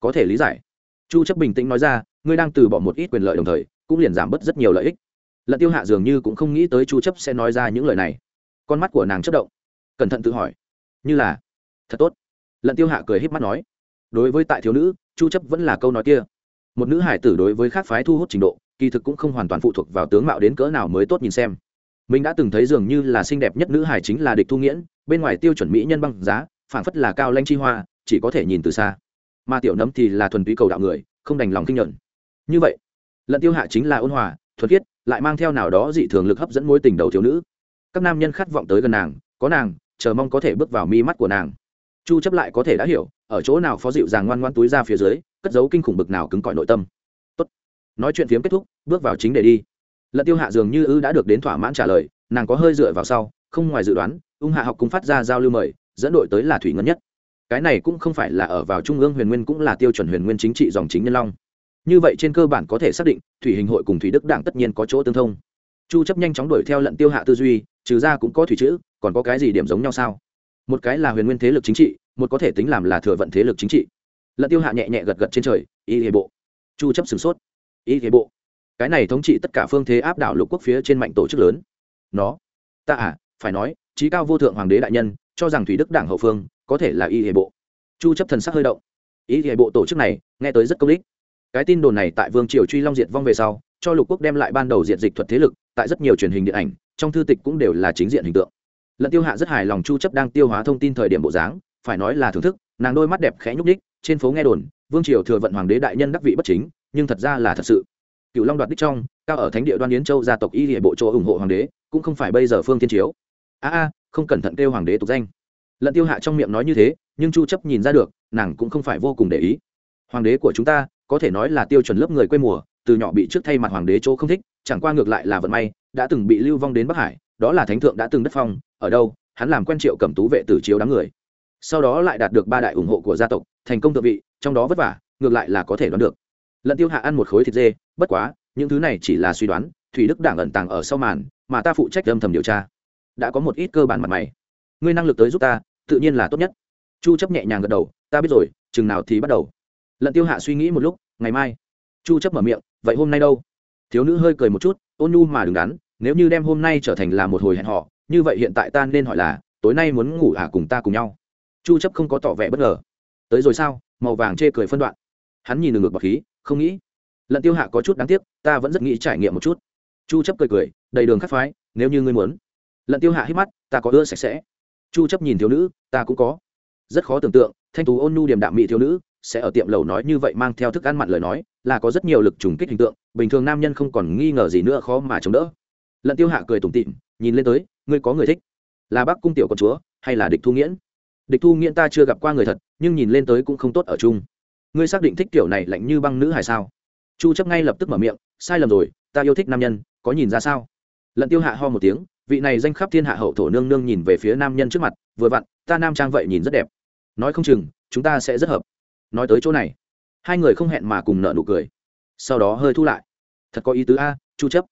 Có thể lý giải. Chu chấp bình tĩnh nói ra, ngươi đang từ bỏ một ít quyền lợi đồng thời, cũng liền giảm bớt rất nhiều lợi ích. Lận tiêu hạ dường như cũng không nghĩ tới chu chấp sẽ nói ra những lời này. Con mắt của nàng chớp động. Cẩn thận tự hỏi. Như là. Thật tốt. Lận tiêu hạ cười híp mắt nói. Đối với tại thiếu nữ, chu chấp vẫn là câu nói kia một nữ hải tử đối với khác phái thu hút trình độ, kỳ thực cũng không hoàn toàn phụ thuộc vào tướng mạo đến cỡ nào mới tốt nhìn xem. Mình đã từng thấy dường như là xinh đẹp nhất nữ hải chính là địch thu nghiễn, bên ngoài tiêu chuẩn mỹ nhân băng giá, phảng phất là cao lanh chi hoa, chỉ có thể nhìn từ xa. Mà tiểu nấm thì là thuần túy cầu đạo người, không đành lòng kinh nhận như vậy, lận tiêu hạ chính là ôn hòa, thuần khiết, lại mang theo nào đó dị thường lực hấp dẫn mối tình đầu thiếu nữ. Các nam nhân khát vọng tới gần nàng, có nàng, chờ mong có thể bước vào mi mắt của nàng. Chu chấp lại có thể đã hiểu, ở chỗ nào phó dịu dàng ngoan ngoan túi ra phía dưới cất giấu kinh khủng bực nào cứng cỏi nội tâm. Tốt, nói chuyện phiếm kết thúc, bước vào chính để đi. Lận tiêu hạ dường như ư đã được đến thỏa mãn trả lời, nàng có hơi dựa vào sau, không ngoài dự đoán, ung hạ học cũng phát ra giao lưu mời, dẫn đội tới là thủy ngân nhất. Cái này cũng không phải là ở vào trung ương huyền nguyên cũng là tiêu chuẩn huyền nguyên chính trị dòng chính nhân long. Như vậy trên cơ bản có thể xác định, thủy hình hội cùng thủy đức đảng tất nhiên có chỗ tương thông. Chu chấp nhanh chóng đuổi theo lận tiêu hạ tư duy, trừ ra cũng có thủy chữ, còn có cái gì điểm giống nhau sao? Một cái là huyền nguyên thế lực chính trị, một có thể tính làm là thừa vận thế lực chính trị lận tiêu hạ nhẹ nhẹ gật gật trên trời, y hệ bộ. Chu chấp sửng sốt. Y hệ bộ. Cái này thống trị tất cả phương thế áp đảo lục quốc phía trên mạnh tổ chức lớn. Nó. Ta à phải nói trí cao vô thượng hoàng đế đại nhân, cho rằng thủy đức đảng hậu phương, có thể là y hệ bộ. Chu chấp thần sắc hơi động. Y hệ bộ tổ chức này, nghe tới rất công lý cái tin đồn này tại vương triều truy long diệt vong về sau, cho lục quốc đem lại ban đầu diện dịch thuật thế lực, tại rất nhiều truyền hình điện ảnh, trong thư tịch cũng đều là chính diện hình tượng. Lận tiêu hạ rất hài lòng chu chấp đang tiêu hóa thông tin thời điểm bộ dáng, phải nói là thưởng thức, nàng đôi mắt đẹp khẽ nhúc đích trên phố nghe đồn, vương triều thừa vận hoàng đế đại nhân đắc vị bất chính, nhưng thật ra là thật sự. Cựu long đoạt đích trong, cao ở thánh địa đoan yến châu gia tộc y hệ bộ chỗ ủng hộ hoàng đế, cũng không phải bây giờ phương thiên chiếu. A a, không cẩn thận kêu hoàng đế tục danh. Lận tiêu hạ trong miệng nói như thế, nhưng chu chấp nhìn ra được, nàng cũng không phải vô cùng để ý. Hoàng đế của chúng ta, có thể nói là tiêu chuẩn lớp người quê mùa, từ nhỏ bị trước thay mặt hoàng đế chỗ không thích, chẳng qua ngược lại là vận may, đã từng bị lưu vong đến bắc hải, đó là thánh thượng đã từng đất phong, ở đâu, hắn làm quen triệu cẩm tú vệ tử chiếu đám người sau đó lại đạt được ba đại ủng hộ của gia tộc, thành công tự vị, trong đó vất vả, ngược lại là có thể đoán được. Lận tiêu hạ ăn một khối thịt dê, bất quá, những thứ này chỉ là suy đoán, thủy đức đảng ẩn tàng ở sau màn, mà ta phụ trách âm thầm điều tra. Đã có một ít cơ bản mặt mày. Ngươi năng lực tới giúp ta, tự nhiên là tốt nhất. Chu chấp nhẹ nhàng gật đầu, ta biết rồi, chừng nào thì bắt đầu. Lận tiêu hạ suy nghĩ một lúc, ngày mai. Chu chấp mở miệng, vậy hôm nay đâu? Thiếu nữ hơi cười một chút, ôn nhu mà đừng đắn, nếu như đem hôm nay trở thành là một hồi hẹn họ như vậy hiện tại ta nên hỏi là, tối nay muốn ngủ à cùng ta cùng nhau? Chu chấp không có tỏ vẻ bất ngờ. Tới rồi sao? Màu vàng chê cười phân đoạn. Hắn nhìn đường ngược bọc khí, không nghĩ. Lận tiêu hạ có chút đáng tiếc, ta vẫn rất nghĩ trải nghiệm một chút. Chu chấp cười cười, đầy đường khắc phái, nếu như ngươi muốn. Lận tiêu hạ hít mắt, ta có ưa sạch sẽ. Chu chấp nhìn thiếu nữ, ta cũng có. Rất khó tưởng tượng, thanh tú ôn nhu điềm đạm mỹ thiếu nữ, sẽ ở tiệm lầu nói như vậy mang theo thức ăn mặn lời nói, là có rất nhiều lực trùng kích hình tượng, bình thường nam nhân không còn nghi ngờ gì nữa khó mà chống đỡ. Lận tiêu hạ cười tủm tỉm, nhìn lên tới, ngươi có người thích? Là bác cung tiểu con chúa, hay là địch thu nghiễn? Địch thu nghiễn ta chưa gặp qua người thật, nhưng nhìn lên tới cũng không tốt ở chung. Ngươi xác định thích kiểu này lạnh như băng nữ hay sao? Chu chấp ngay lập tức mở miệng, sai lầm rồi, ta yêu thích nam nhân, có nhìn ra sao? Lận tiêu hạ ho một tiếng, vị này danh khắp thiên hạ hậu thổ nương nương nhìn về phía nam nhân trước mặt, vừa vặn, ta nam trang vậy nhìn rất đẹp. Nói không chừng, chúng ta sẽ rất hợp. Nói tới chỗ này, hai người không hẹn mà cùng nợ nụ cười. Sau đó hơi thu lại. Thật có ý tứ a, chu chấp.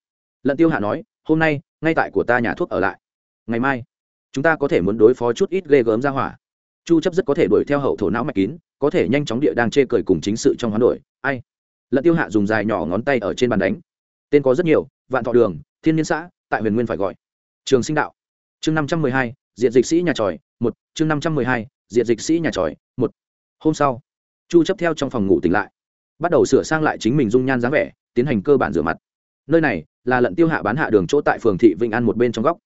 Lận tiêu hạ nói, hôm nay, ngay tại của ta nhà thuốc ở lại. Ngày mai, chúng ta có thể muốn đối phó chút ít ghê gớm ra hỏa chu chấp rất có thể đuổi theo hậu thổ não mạch kín, có thể nhanh chóng địa đang chê cười cùng chính sự trong hoán đổi. Ai? Lận tiêu hạ dùng dài nhỏ ngón tay ở trên bàn đánh. Tên có rất nhiều, vạn thọ đường, thiên niên xã, tại huyền nguyên phải gọi. Trường sinh đạo. Chương năm trăm mười hai, diện dịch sĩ nhà tròi, một. Chương năm trăm mười hai, diện dịch sĩ nhà tròi, một. Hôm sau, chu chấp theo trong phòng ngủ tỉnh lại. Bắt đầu sửa sang lại chính mình dung nhan dáng vẻ, tiến hành cơ bản rửa mặt. Nơi này là lận tiêu hạ bán hạ đường chỗ tại phường thị vĩnh an một bên trong góc.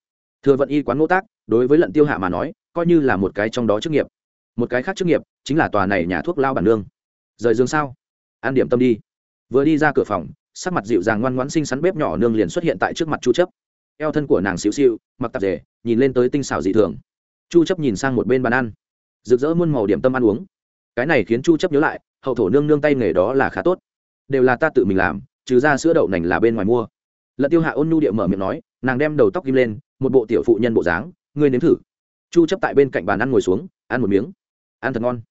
Thừa vận y quán ngỗ tác, đối với lận tiêu hạ mà nói coi như là một cái trong đó chức nghiệp. Một cái khác chức nghiệp chính là tòa này nhà thuốc lao bản nương rời giường sao? An điểm tâm đi. Vừa đi ra cửa phòng sắc mặt dịu dàng ngoan ngoãn xinh xắn bếp nhỏ nương liền xuất hiện tại trước mặt chu chấp. Eo thân của nàng xíu xiu mặc tạp dề, nhìn lên tới tinh xảo dị thường. Chu chấp nhìn sang một bên bàn ăn. Rực rỡ muôn màu điểm tâm ăn uống. Cái này khiến chu chấp nhớ lại hậu thổ nương nương tay nghề đó là khá tốt. Đều là ta tự mình làm trừ ra sữa đậu nành là bên ngoài mua. Lận tiêu hạ ôn nhu địa mở miệng nói nàng đem đầu tóc kim lên một bộ tiểu phụ nhân bộ dáng ngươi nếm thử chu chấp tại bên cạnh bàn ăn ngồi xuống, ăn một miếng. Ăn thật ngon.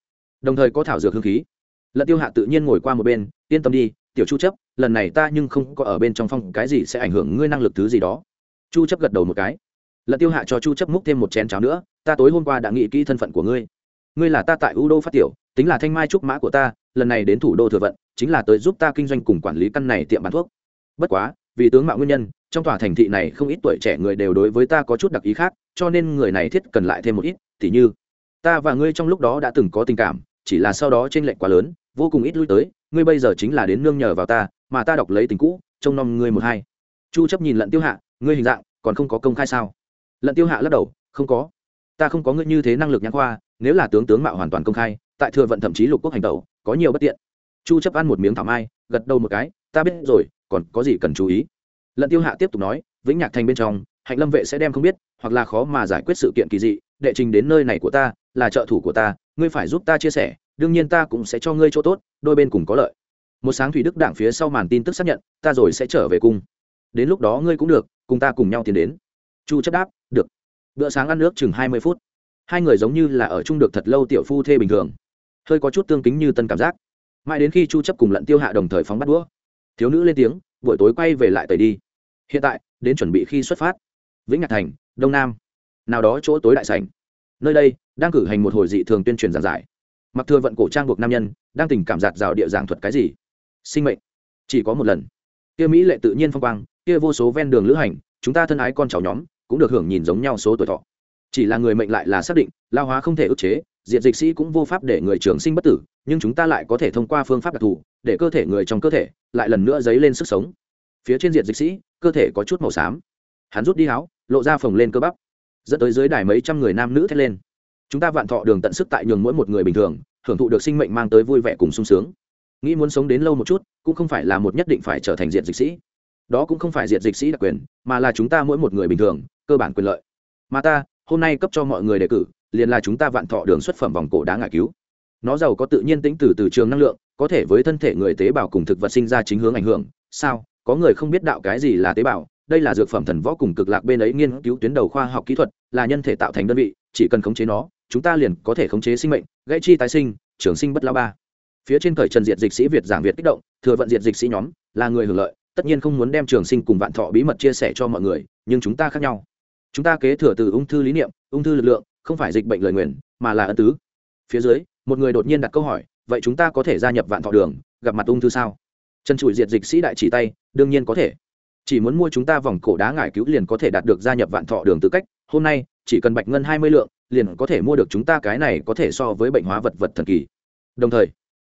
Đồng thời có thảo dược hương khí. Lận tiêu hạ tự nhiên ngồi qua một bên, yên tâm đi, tiểu chu chấp, lần này ta nhưng không có ở bên trong phong, cái gì sẽ ảnh hưởng ngươi năng lực thứ gì đó. Chu chấp gật đầu một cái. Lận tiêu hạ cho chu chấp múc thêm một chén cháo nữa, ta tối hôm qua đã nghĩ kỹ thân phận của ngươi. Ngươi là ta tại u đô phát tiểu, tính là thanh mai trúc mã của ta, lần này đến thủ đô thừa vận, chính là tới giúp ta kinh doanh cùng quản lý căn này tiệm bán thuốc. Bất quá, vì tướng mạo nguyên nhân, trong tòa thành thị này không ít tuổi trẻ người đều đối với ta có chút đặc ý khác cho nên người này thiết cần lại thêm một ít, tỉ như, ta và ngươi trong lúc đó đã từng có tình cảm, chỉ là sau đó trên lệnh quá lớn, vô cùng ít lui tới, ngươi bây giờ chính là đến nương nhờ vào ta, mà ta đọc lấy tình cũ, trông nom ngươi một hai. Chu chấp nhìn lận tiêu hạ, ngươi hình dạng còn không có công khai sao? Lận tiêu hạ lắc đầu, không có. Ta không có ngươi như thế năng lực nhãn khoa, nếu là tướng tướng mạo hoàn toàn công khai, tại thừa vận thậm chí lục quốc hành tẩu, có nhiều bất tiện. Chu chấp ăn một miếng thảo mai, gật đầu một cái, ta biết rồi, còn có gì cần chú ý? Lận tiêu hạ tiếp tục nói, vĩnh nhạc thành bên trong hạnh lâm vệ sẽ đem không biết, hoặc là khó mà giải quyết sự kiện kỳ dị, đệ trình đến nơi này của ta, là trợ thủ của ta, ngươi phải giúp ta chia sẻ, đương nhiên ta cũng sẽ cho ngươi chỗ tốt, đôi bên cùng có lợi. Một sáng thủy đức đảng phía sau màn tin tức xác nhận, ta rồi sẽ trở về cung. Đến lúc đó ngươi cũng được, cùng ta cùng nhau tiến đến. Chu chấp đáp, được. Bữa sáng ăn nước chừng hai mươi phút. Hai người giống như là ở chung được thật lâu tiểu phu thê bình thường. Hơi có chút tương kính như tân cảm giác. Mãi đến khi chu chấp cùng lận tiêu hạ đồng thời phóng bắt đũa, thiếu nữ lên tiếng, buổi tối quay về lại tẩy đi. Hiện tại, đến chuẩn bị khi xuất phát vĩnh ngạc thành, đông nam. Nào đó chỗ tối đại sảnh. Nơi đây, đang cử hành một hồi dị thường tuyên truyền giảng giải. Mặc thừa vận cổ trang buộc nam nhân, đang tình cảm giạt rào địa giảng thuật cái gì? Sinh mệnh. Chỉ có một lần. Kia mỹ lệ tự nhiên phong quang, kia vô số ven đường lữ hành, chúng ta thân ái con cháu nhóm, cũng được hưởng nhìn giống nhau số tuổi thọ. Chỉ là người mệnh lại là xác định lao hóa không thể ức chế, diện dịch sĩ cũng vô pháp để người trường sinh bất tử, nhưng chúng ta lại có thể thông qua phương pháp đặc thù, để cơ thể người trong cơ thể lại lần nữa dấy lên sức sống. Phía trên diện dịch sĩ, cơ thể có chút màu xám. Hắn rút đi áo lộ ra phồng lên cơ bắp, dẫn tới dưới đài mấy trăm người nam nữ thét lên. Chúng ta vạn thọ đường tận sức tại nhường mỗi một người bình thường, hưởng thụ được sinh mệnh mang tới vui vẻ cùng sung sướng. Nghĩ muốn sống đến lâu một chút, cũng không phải là một nhất định phải trở thành diện dịch sĩ. Đó cũng không phải diện dịch sĩ đặc quyền, mà là chúng ta mỗi một người bình thường, cơ bản quyền lợi. Mà ta, hôm nay cấp cho mọi người đề cử, liền là chúng ta vạn thọ đường xuất phẩm vòng cổ đá ngải cứu. Nó giàu có tự nhiên tính từ từ trường năng lượng, có thể với thân thể người tế bào cùng thực vật sinh ra chính hướng ảnh hưởng. Sao? Có người không biết đạo cái gì là tế bào? Đây là dược phẩm thần võ cùng cực lạc bên ấy nghiên cứu tuyến đầu khoa học kỹ thuật, là nhân thể tạo thành đơn vị, chỉ cần khống chế nó, chúng ta liền có thể khống chế sinh mệnh, gãy chi tái sinh, trường sinh bất lao ba. Phía trên cởi trần diệt dịch sĩ việt giảng việt kích động, thừa vận diệt dịch sĩ nhóm, là người hưởng lợi, tất nhiên không muốn đem trường sinh cùng vạn thọ bí mật chia sẻ cho mọi người, nhưng chúng ta khác nhau. Chúng ta kế thừa từ ung thư lý niệm, ung thư lực lượng, không phải dịch bệnh lời nguyền, mà là ân tứ. Phía dưới, một người đột nhiên đặt câu hỏi, vậy chúng ta có thể gia nhập vạn thọ đường, gặp mặt ung thư sao? Trần trụi diệt dịch sĩ đại chỉ tay, đương nhiên có thể chỉ muốn mua chúng ta vòng cổ đá ngải cứu liền có thể đạt được gia nhập vạn thọ đường tư cách. Hôm nay, chỉ cần bạch ngân hai mươi lượng, liền có thể mua được chúng ta cái này có thể so với bệnh hóa vật vật thần kỳ. Đồng thời,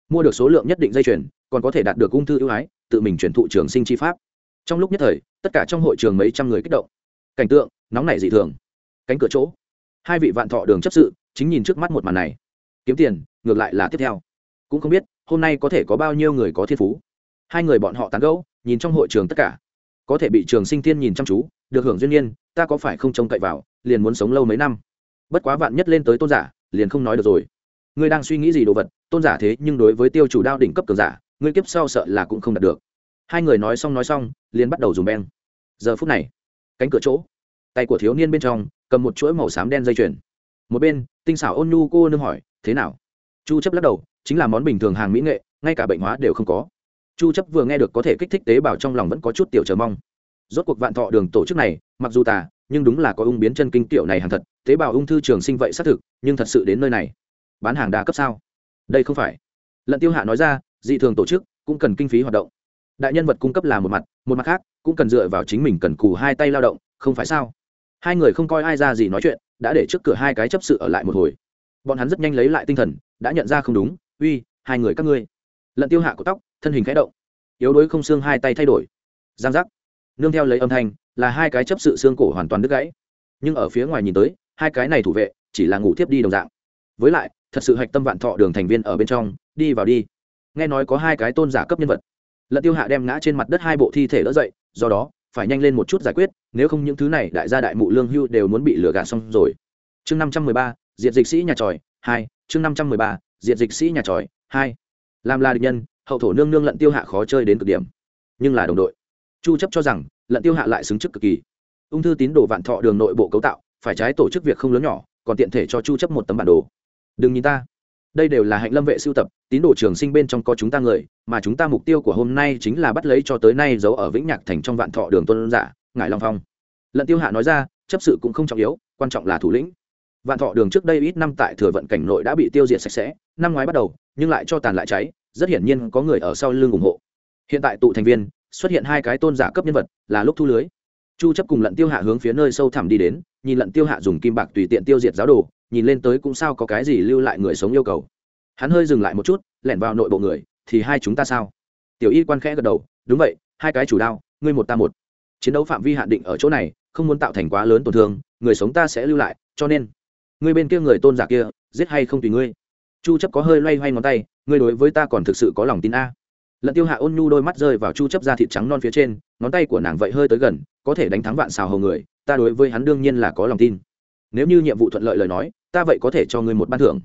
mua được số lượng nhất định dây chuyền, còn có thể đạt được ung thư ưu ái, tự mình chuyển thụ trường sinh chi pháp. Trong lúc nhất thời, tất cả trong hội trường mấy trăm người kích động. Cảnh tượng, nóng nảy dị thường. Cánh cửa chỗ, hai vị vạn thọ đường chấp sự, chính nhìn trước mắt một màn này. Kiếm tiền, ngược lại là tiếp theo. Cũng không biết, hôm nay có thể có bao nhiêu người có thiên phú. Hai người bọn họ tán gẫu, nhìn trong hội trường tất cả có thể bị trường sinh thiên nhìn chăm chú, được hưởng duyên nhiên ta có phải không trông cậy vào, liền muốn sống lâu mấy năm. Bất quá vạn nhất lên tới tôn giả, liền không nói được rồi. Ngươi đang suy nghĩ gì đồ vật, tôn giả thế nhưng đối với tiêu chủ đao đỉnh cấp cường giả, ngươi kiếp sau sợ là cũng không đạt được. Hai người nói xong nói xong, liền bắt đầu dùng beng. Giờ phút này, cánh cửa chỗ, tay của thiếu niên bên trong, cầm một chuỗi màu xám đen dây chuyền. Một bên, tinh xảo ôn nhu cô nương hỏi, thế nào? Chu chấp lắc đầu, chính là món bình thường hàng mỹ nghệ, ngay cả bệnh hóa đều không có chu chấp vừa nghe được có thể kích thích tế bào trong lòng vẫn có chút tiểu chờ mong. Rốt cuộc vạn thọ đường tổ chức này, mặc dù tà, nhưng đúng là có ung biến chân kinh tiểu này hàng thật, tế bào ung thư trường sinh vậy xác thực, nhưng thật sự đến nơi này. Bán hàng đa cấp sao? Đây không phải. Lận tiêu hạ nói ra, dị thường tổ chức, cũng cần kinh phí hoạt động. Đại nhân vật cung cấp là một mặt một mặt khác, cũng cần dựa vào chính mình cần cù hai tay lao động, không phải sao? Hai người không coi ai ra gì nói chuyện, đã để trước cửa hai cái chấp sự ở lại một hồi. Bọn hắn rất nhanh lấy lại tinh thần, đã nhận ra không đúng, uy, hai người các ngươi. Lận tiêu hạ của tóc thân hình khẽ động, yếu đuối không xương hai tay thay đổi. Giang giác. Nương theo lấy âm thanh, là hai cái chấp sự xương cổ hoàn toàn đứt gãy. Nhưng ở phía ngoài nhìn tới, hai cái này thủ vệ, chỉ là ngủ tiếp đi đồng dạng. Với lại, thật sự hạch tâm vạn thọ đường thành viên ở bên trong, đi vào đi. Nghe nói có hai cái tôn giả cấp nhân vật. Lận tiêu hạ đem ngã trên mặt đất hai bộ thi thể đỡ dậy, do đó, phải nhanh lên một chút giải quyết, nếu không những thứ này đại gia đại mụ lương hưu đều muốn bị lừa gạt xong rồi. Chương năm trăm mười ba, diệt dịch sĩ nhà tròi, hai. Chương năm trăm mười ba, diệt dịch sĩ nhà tròi, hai. Làm là địch nhân hậu thổ nương nương lận tiêu hạ khó chơi đến cực điểm. Nhưng là đồng đội. Chu chấp cho rằng, lận tiêu hạ lại xứng chức cực kỳ. Ung thư tín đồ vạn thọ đường nội bộ cấu tạo, phải trái tổ chức việc không lớn nhỏ, còn tiện thể cho chu chấp một tấm bản đồ. Đừng nhìn ta. Đây đều là hạnh lâm vệ sưu tập, tín đồ trường sinh bên trong có chúng ta người, mà chúng ta mục tiêu của hôm nay chính là bắt lấy cho tới nay giấu ở vĩnh nhạc thành trong vạn thọ đường tôn giả, ngải long phong. Lận tiêu hạ nói ra, chấp sự cũng không trọng yếu, quan trọng là thủ lĩnh. Vạn thọ đường trước đây ít năm tại thừa vận cảnh nội đã bị tiêu diệt sạch sẽ, năm ngoái bắt đầu, nhưng lại cho tàn lại cháy rất hiển nhiên có người ở sau lưng ủng hộ. Hiện tại tụ thành viên, xuất hiện hai cái tôn giả cấp nhân vật, là lúc thu lưới. Chu chấp cùng lận tiêu hạ hướng phía nơi sâu thẳm đi đến, nhìn lận tiêu hạ dùng kim bạc tùy tiện tiêu diệt giáo đồ, nhìn lên tới cũng sao có cái gì lưu lại người sống yêu cầu. Hắn hơi dừng lại một chút, lẻn vào nội bộ người, thì hai chúng ta sao? Tiểu y quan khẽ gật đầu, đúng vậy, hai cái chủ đao, ngươi một ta một. Chiến đấu phạm vi hạn định ở chỗ này, không muốn tạo thành quá lớn tổn thương, người sống ta sẽ lưu lại, cho nên, ngươi bên kia người tôn giả kia, giết hay không tùy ngươi. Chu chấp có hơi loay hoay ngón tay ngươi đối với ta còn thực sự có lòng tin a? Lận tiêu hạ ôn nhu đôi mắt rơi vào chu chấp da thịt trắng non phía trên, ngón tay của nàng vậy hơi tới gần, có thể đánh thắng vạn xào hầu người, ta đối với hắn đương nhiên là có lòng tin. Nếu như nhiệm vụ thuận lợi lời nói, ta vậy có thể cho ngươi một ban thưởng.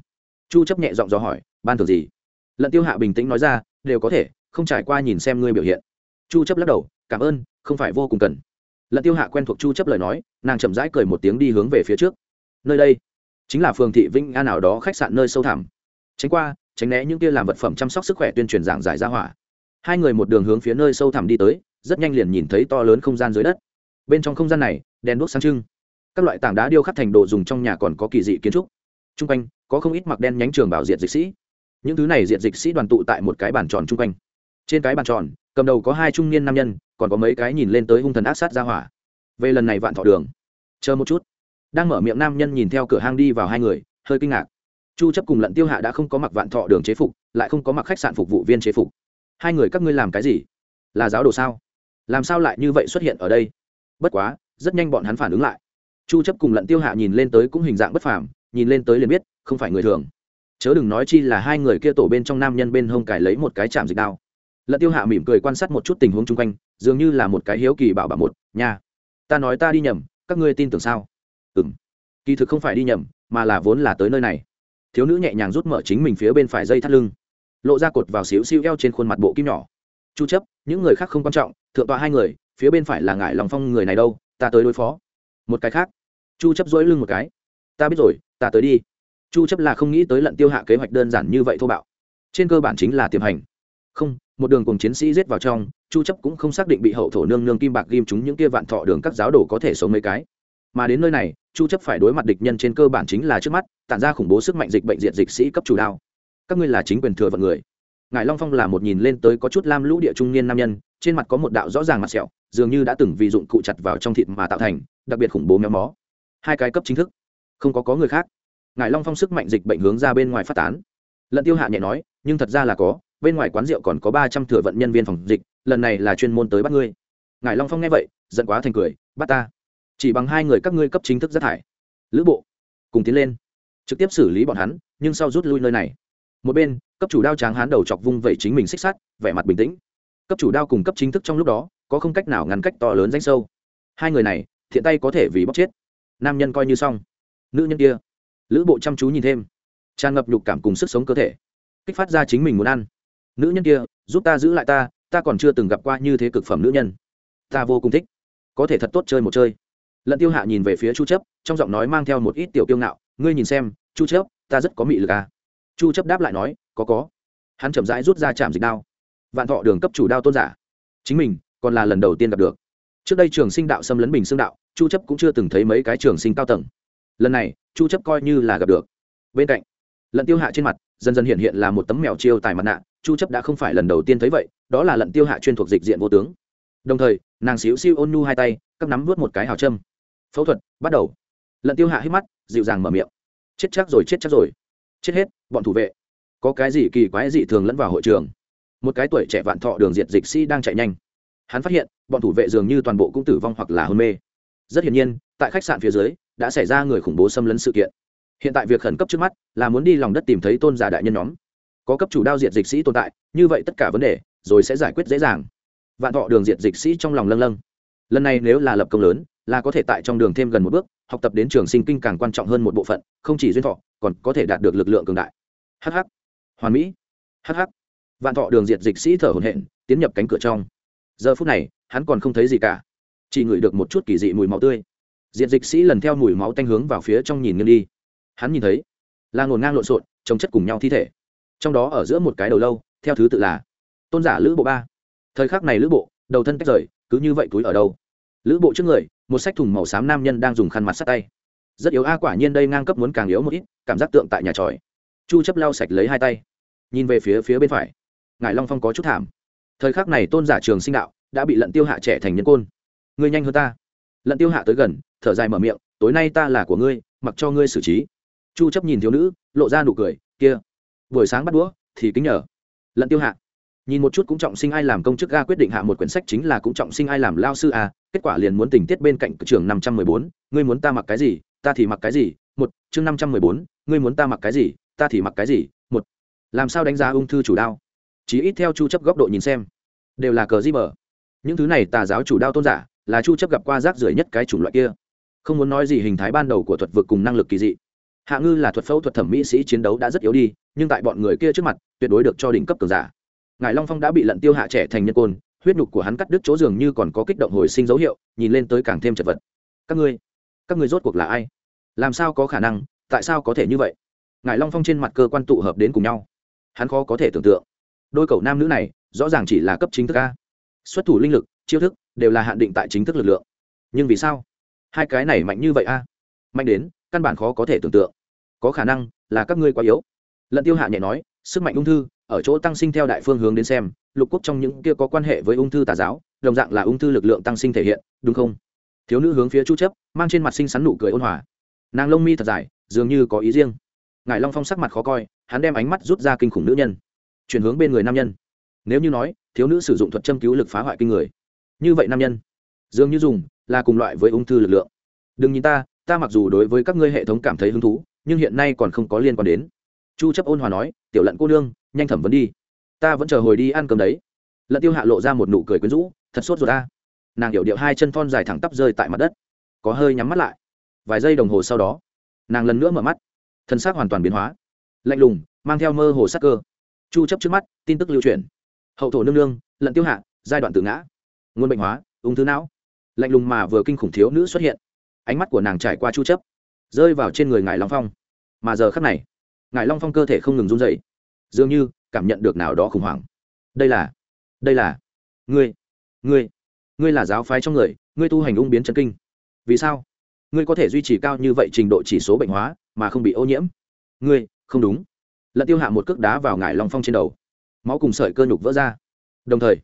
Chu chấp nhẹ giọng dò hỏi, ban thưởng gì? Lận tiêu hạ bình tĩnh nói ra, đều có thể, không trải qua nhìn xem ngươi biểu hiện. Chu chấp lắc đầu, cảm ơn, không phải vô cùng cần. Lận tiêu hạ quen thuộc chu chấp lời nói, nàng chậm rãi cười một tiếng đi hướng về phía trước. Nơi đây, chính là phường thị Vinh an nào đó khách sạn nơi sâu thẳm. Tránh qua tránh né những kia làm vật phẩm chăm sóc sức khỏe tuyên truyền giảng giải ra hỏa. Hai người một đường hướng phía nơi sâu thẳm đi tới, rất nhanh liền nhìn thấy to lớn không gian dưới đất. Bên trong không gian này, đèn đuốc sáng trưng. Các loại tảng đá điêu khắc thành đồ dùng trong nhà còn có kỳ dị kiến trúc. T r u n g quanh, có không ít mặc đen nhánh trường bảo diệt dịch sĩ. Những thứ này diệt dịch sĩ đoàn tụ tại một cái bàn tròn trung quanh. Trên cái bàn tròn, cầm đầu có hai trung niên nam nhân, còn có mấy cái nhìn lên tới hung thần ác sát ra hỏa. Về lần này vạn thọ đường. Chờ một chút. Đang mở miệng nam nhân nhìn theo cửa hang đi vào hai người, hơi kinh ngạc chu chấp cùng lận tiêu hạ đã không có mặc vạn thọ đường chế phục, lại không có mặc khách sạn phục vụ viên chế phục. Hai người các ngươi làm cái gì? Là giáo đồ sao? Làm sao lại như vậy xuất hiện ở đây? Bất quá, rất nhanh bọn hắn phản ứng lại. Chu chấp cùng lận tiêu hạ nhìn lên tới cũng hình dạng bất phàm, nhìn lên tới liền biết, không phải người thường. Chớ đừng nói chi là hai người kia tổ bên trong nam nhân bên hông cải lấy một cái chạm dịch đao. Lận tiêu hạ mỉm cười quan sát một chút tình huống chung quanh, dường như là một cái hiếu kỳ bảo bảo một, nha, ta nói ta đi nhầm, các ngươi tin tưởng sao? Ừm, kỳ thực không phải đi nhầm, mà là vốn là tới nơi này thiếu nữ nhẹ nhàng rút mở chính mình phía bên phải dây thắt lưng, lộ ra cột vào xíu xíu eo trên khuôn mặt bộ kim nhỏ. Chu chấp, những người khác không quan trọng, thượng tọa hai người, phía bên phải là ngải lòng phong người này đâu, ta tới đối phó. Một cái khác. Chu chấp dỗi lưng một cái. Ta biết rồi, ta tới đi. Chu chấp là không nghĩ tới lận tiêu hạ kế hoạch đơn giản như vậy thô bạo. Trên cơ bản chính là tiềm hành. Không, một đường cùng chiến sĩ giết vào trong, chu chấp cũng không xác định bị hậu thổ nương nương kim bạc ghim chúng những kia vạn thọ đường các giáo đồ có thể sống mấy cái. Mà đến nơi này, chu chấp phải đối mặt địch nhân trên cơ bản chính là trước mắt tản ra khủng bố sức mạnh dịch bệnh diện dịch sĩ cấp chủ đao. Các ngươi là chính quyền thừa vận người. Ngài long phong là một nhìn lên tới có chút lam lũ địa trung niên nam nhân, trên mặt có một đạo rõ ràng mặt sẹo, dường như đã từng vì dụng cụ chặt vào trong thịt mà tạo thành, đặc biệt khủng bố méo mó. Hai cái cấp chính thức. Không có có người khác. Ngài long phong sức mạnh dịch bệnh hướng ra bên ngoài phát tán. Lận tiêu hạ nhẹ nói, nhưng thật ra là có, bên ngoài quán rượu còn có ba trăm thừa vận nhân viên phòng dịch, lần này là chuyên môn tới bắt ngươi. Ngài long phong nghe vậy, giận quá thành cười, bắt ta. Chỉ bằng hai người các ngươi cấp chính thức rất thải. Lữ bộ, cùng tiến lên trực tiếp xử lý bọn hắn, nhưng sau rút lui nơi này. Một bên, cấp chủ đao tráng hán đầu chọc vung vẩy chính mình xích sắt, vẻ mặt bình tĩnh. Cấp chủ đao cùng cấp chính thức trong lúc đó, có không cách nào ngăn cách to lớn danh sâu. Hai người này, thiện tay có thể vì bóc chết. Nam nhân coi như xong. Nữ nhân kia, lữ bộ chăm chú nhìn thêm. Tràn ngập nhục cảm cùng sức sống cơ thể. Kích phát ra chính mình muốn ăn. Nữ nhân kia, giúp ta giữ lại ta ta còn chưa từng gặp qua như thế cực phẩm nữ nhân. Ta vô cùng thích. Có thể thật tốt chơi một chơi. Lận tiêu hạ nhìn về phía chu chấp, trong giọng nói mang theo một ít tiểu kiêu ngạo ngươi nhìn xem, chu chấp ta rất có mị lực à. Chu chấp đáp lại nói, có có. Hắn chậm rãi rút ra chạm dịch đao. Vạn thọ đường cấp chủ đao tôn giả. Chính mình, còn là lần đầu tiên gặp được. Trước đây trường sinh đạo xâm lấn bình xương đạo, chu chấp cũng chưa từng thấy mấy cái trường sinh cao tầng. Lần này, chu chấp coi như là gặp được. Bên cạnh, lận tiêu hạ trên mặt, dần dần hiện hiện là một tấm mèo chiêu tài mặt nạ. Chu chấp đã không phải lần đầu tiên thấy vậy, đó là lận tiêu hạ chuyên thuộc dịch diện vô tướng. Đồng thời, nàng xíu xiu ôn nhu hai tay các nắm vớt một cái hào châm. Phẫu thuật bắt đầu lận tiêu hạ hít mắt, dịu dàng mở miệng. Chết chắc rồi, chết chắc rồi. Chết hết, bọn thủ vệ. Có cái gì kỳ quái gì thường lẫn vào hội trường? Một cái tuổi trẻ vạn thọ đường diệt dịch sĩ đang chạy nhanh. Hắn phát hiện, bọn thủ vệ dường như toàn bộ cũng tử vong hoặc là hôn mê. Rất hiển nhiên, tại khách sạn phía dưới, đã xảy ra người khủng bố xâm lấn sự kiện. Hiện tại việc khẩn cấp trước mắt là muốn đi lòng đất tìm thấy tôn giả đại nhân nhóm. Có cấp chủ đao diệt dịch sĩ tồn tại, như vậy tất cả vấn đề, rồi sẽ giải quyết dễ dàng. Vạn thọ đường diệt dịch sĩ trong lòng lâng lâng lần này nếu là lập công lớn, là có thể tại trong đường thêm gần một bước, học tập đến trường sinh kinh càng quan trọng hơn một bộ phận, không chỉ duyên thọ, còn có thể đạt được lực lượng cường đại. Hh hoàn mỹ. Hh vạn thọ đường diệt dịch sĩ thở hồn hện tiến nhập cánh cửa trong. Giờ phút này, hắn còn không thấy gì cả. Chỉ ngửi được một chút kỳ dị mùi máu tươi. Diệt dịch sĩ lần theo mùi máu tanh hướng vào phía trong nhìn nghiêng đi. Hắn nhìn thấy, là ngổn ngang lộn xộn trồng chất cùng nhau thi thể. Trong đó ở giữa một cái đầu lâu, theo thứ tự là tôn giả lữ bộ ba. Thời khắc này lữ bộ, đầu thân tách rời cứ như vậy túi ở đâu? Lữ bộ trước người, một sách thùng màu xám nam nhân đang dùng khăn mặt sát tay. Rất yếu a, quả nhiên đây ngang cấp muốn càng yếu một ít, cảm giác tượng tại nhà tròi. Chu chấp lau sạch lấy hai tay. Nhìn về phía phía bên phải. Ngài long phong có chút thảm. Thời khắc này tôn giả trường sinh đạo đã bị lận tiêu hạ trẻ thành nhân côn. Ngươi nhanh hơn ta. Lận tiêu hạ tới gần, thở dài mở miệng, tối nay ta là của ngươi, mặc cho ngươi xử trí. Chu chấp nhìn thiếu nữ, lộ ra nụ cười, kia, buổi sáng bắt đũa, thì kính nhờ. Lận tiêu hạ nhìn một chút cũng trọng sinh ai làm công chức ga quyết định hạ một quyển sách chính là cũng trọng sinh ai làm lao sư a, kết quả liền muốn tình tiết bên cạnh trường năm trăm mười bốn, ngươi muốn ta mặc cái gì, ta thì mặc cái gì, một, chương năm trăm mười bốn, ngươi muốn ta mặc cái gì, ta thì mặc cái gì, một. Làm sao đánh giá ung thư chủ đao? Chỉ ít theo chu chấp góc độ nhìn xem. Đều là cờ di bờ. Những thứ này tà giáo chủ đao tôn giả, là chu chấp gặp qua rác rưởi nhất cái chủng loại kia. Không muốn nói gì hình thái ban đầu của thuật vực cùng năng lực kỳ dị. Hạ ngư là thuật phẫu thuật thẩm mỹ sĩ chiến đấu đã rất yếu đi, nhưng tại bọn người kia trước mặt, tuyệt đối được cho đỉnh cấp cường giả ngài long phong đã bị lận tiêu hạ trẻ thành nhân côn, huyết nhục của hắn cắt đứt chỗ dường như còn có kích động hồi sinh dấu hiệu, nhìn lên tới càng thêm chật vật. Các ngươi các ngươi rốt cuộc là ai? Làm sao có khả năng? Tại sao có thể như vậy? Ngài long phong trên mặt cơ quan tụ hợp đến cùng nhau. Hắn khó có thể tưởng tượng. Đôi cầu nam nữ này, rõ ràng chỉ là cấp chính thức a. Xuất thủ linh lực, chiêu thức, đều là hạn định tại chính thức lực lượng. Nhưng vì sao? Hai cái này mạnh như vậy a? Mạnh đến, căn bản khó có thể tưởng tượng. Có khả năng là các ngươi quá yếu. Lận tiêu hạ nhẹ nói, sức mạnh ung thư ở chỗ tăng sinh theo đại phương hướng đến xem, lục quốc trong những kia có quan hệ với ung thư tà giáo, đồng dạng là ung thư lực lượng tăng sinh thể hiện, đúng không? Thiếu nữ hướng phía chu chấp, mang trên mặt sinh sắn nụ cười ôn hòa. Nàng lông mi thật dài, dường như có ý riêng. Ngài long phong sắc mặt khó coi, hắn đem ánh mắt rút ra kinh khủng nữ nhân. Chuyển hướng bên người nam nhân. Nếu như nói, thiếu nữ sử dụng thuật châm cứu lực phá hoại kinh người. Như vậy nam nhân, dường như dùng, là cùng loại với ung thư lực lượng. Đừng nhìn ta ta mặc dù đối với các ngươi hệ thống cảm thấy hứng thú, nhưng hiện nay còn không có liên quan đến. Chu chấp ôn hòa nói, tiểu lận cô nương nhanh thẩm vấn đi. Ta vẫn chờ hồi đi ăn cơm đấy. Lận tiêu hạ lộ ra một nụ cười quyến rũ, thật sốt rồi ta. Nàng hiểu điệu hai chân thon dài thẳng tắp rơi tại mặt đất. Có hơi nhắm mắt lại. Vài giây đồng hồ sau đó, nàng lần nữa mở mắt. Thân xác hoàn toàn biến hóa. Lạnh lùng, mang theo mơ hồ sắc cơ. Chu chấp trước mắt, tin tức lưu truyền. Hậu thổ nương nương, lận tiêu hạ, giai đoạn tự ngã. Nguồn bệnh hóa, ung thư não. Lạnh lùng mà vừa kinh khủng thiếu nữ xuất hiện. Ánh mắt của nàng trải qua chu chấp, rơi vào trên người ngài long phong. Mà giờ khắc này ngài long phong cơ thể không ngừng run rẩy dường như cảm nhận được nào đó khủng hoảng. Đây là đây là, ngươi ngươi ngươi là giáo phái trong người, ngươi tu hành ung biến chân kinh. Vì sao? Ngươi có thể duy trì cao như vậy trình độ chỉ số bệnh hóa mà không bị ô nhiễm? Ngươi, không đúng. Lận tiêu hạ một cước đá vào ngải long phong trên đầu. Máu cùng sợi cơ nhục vỡ ra. Đồng thời,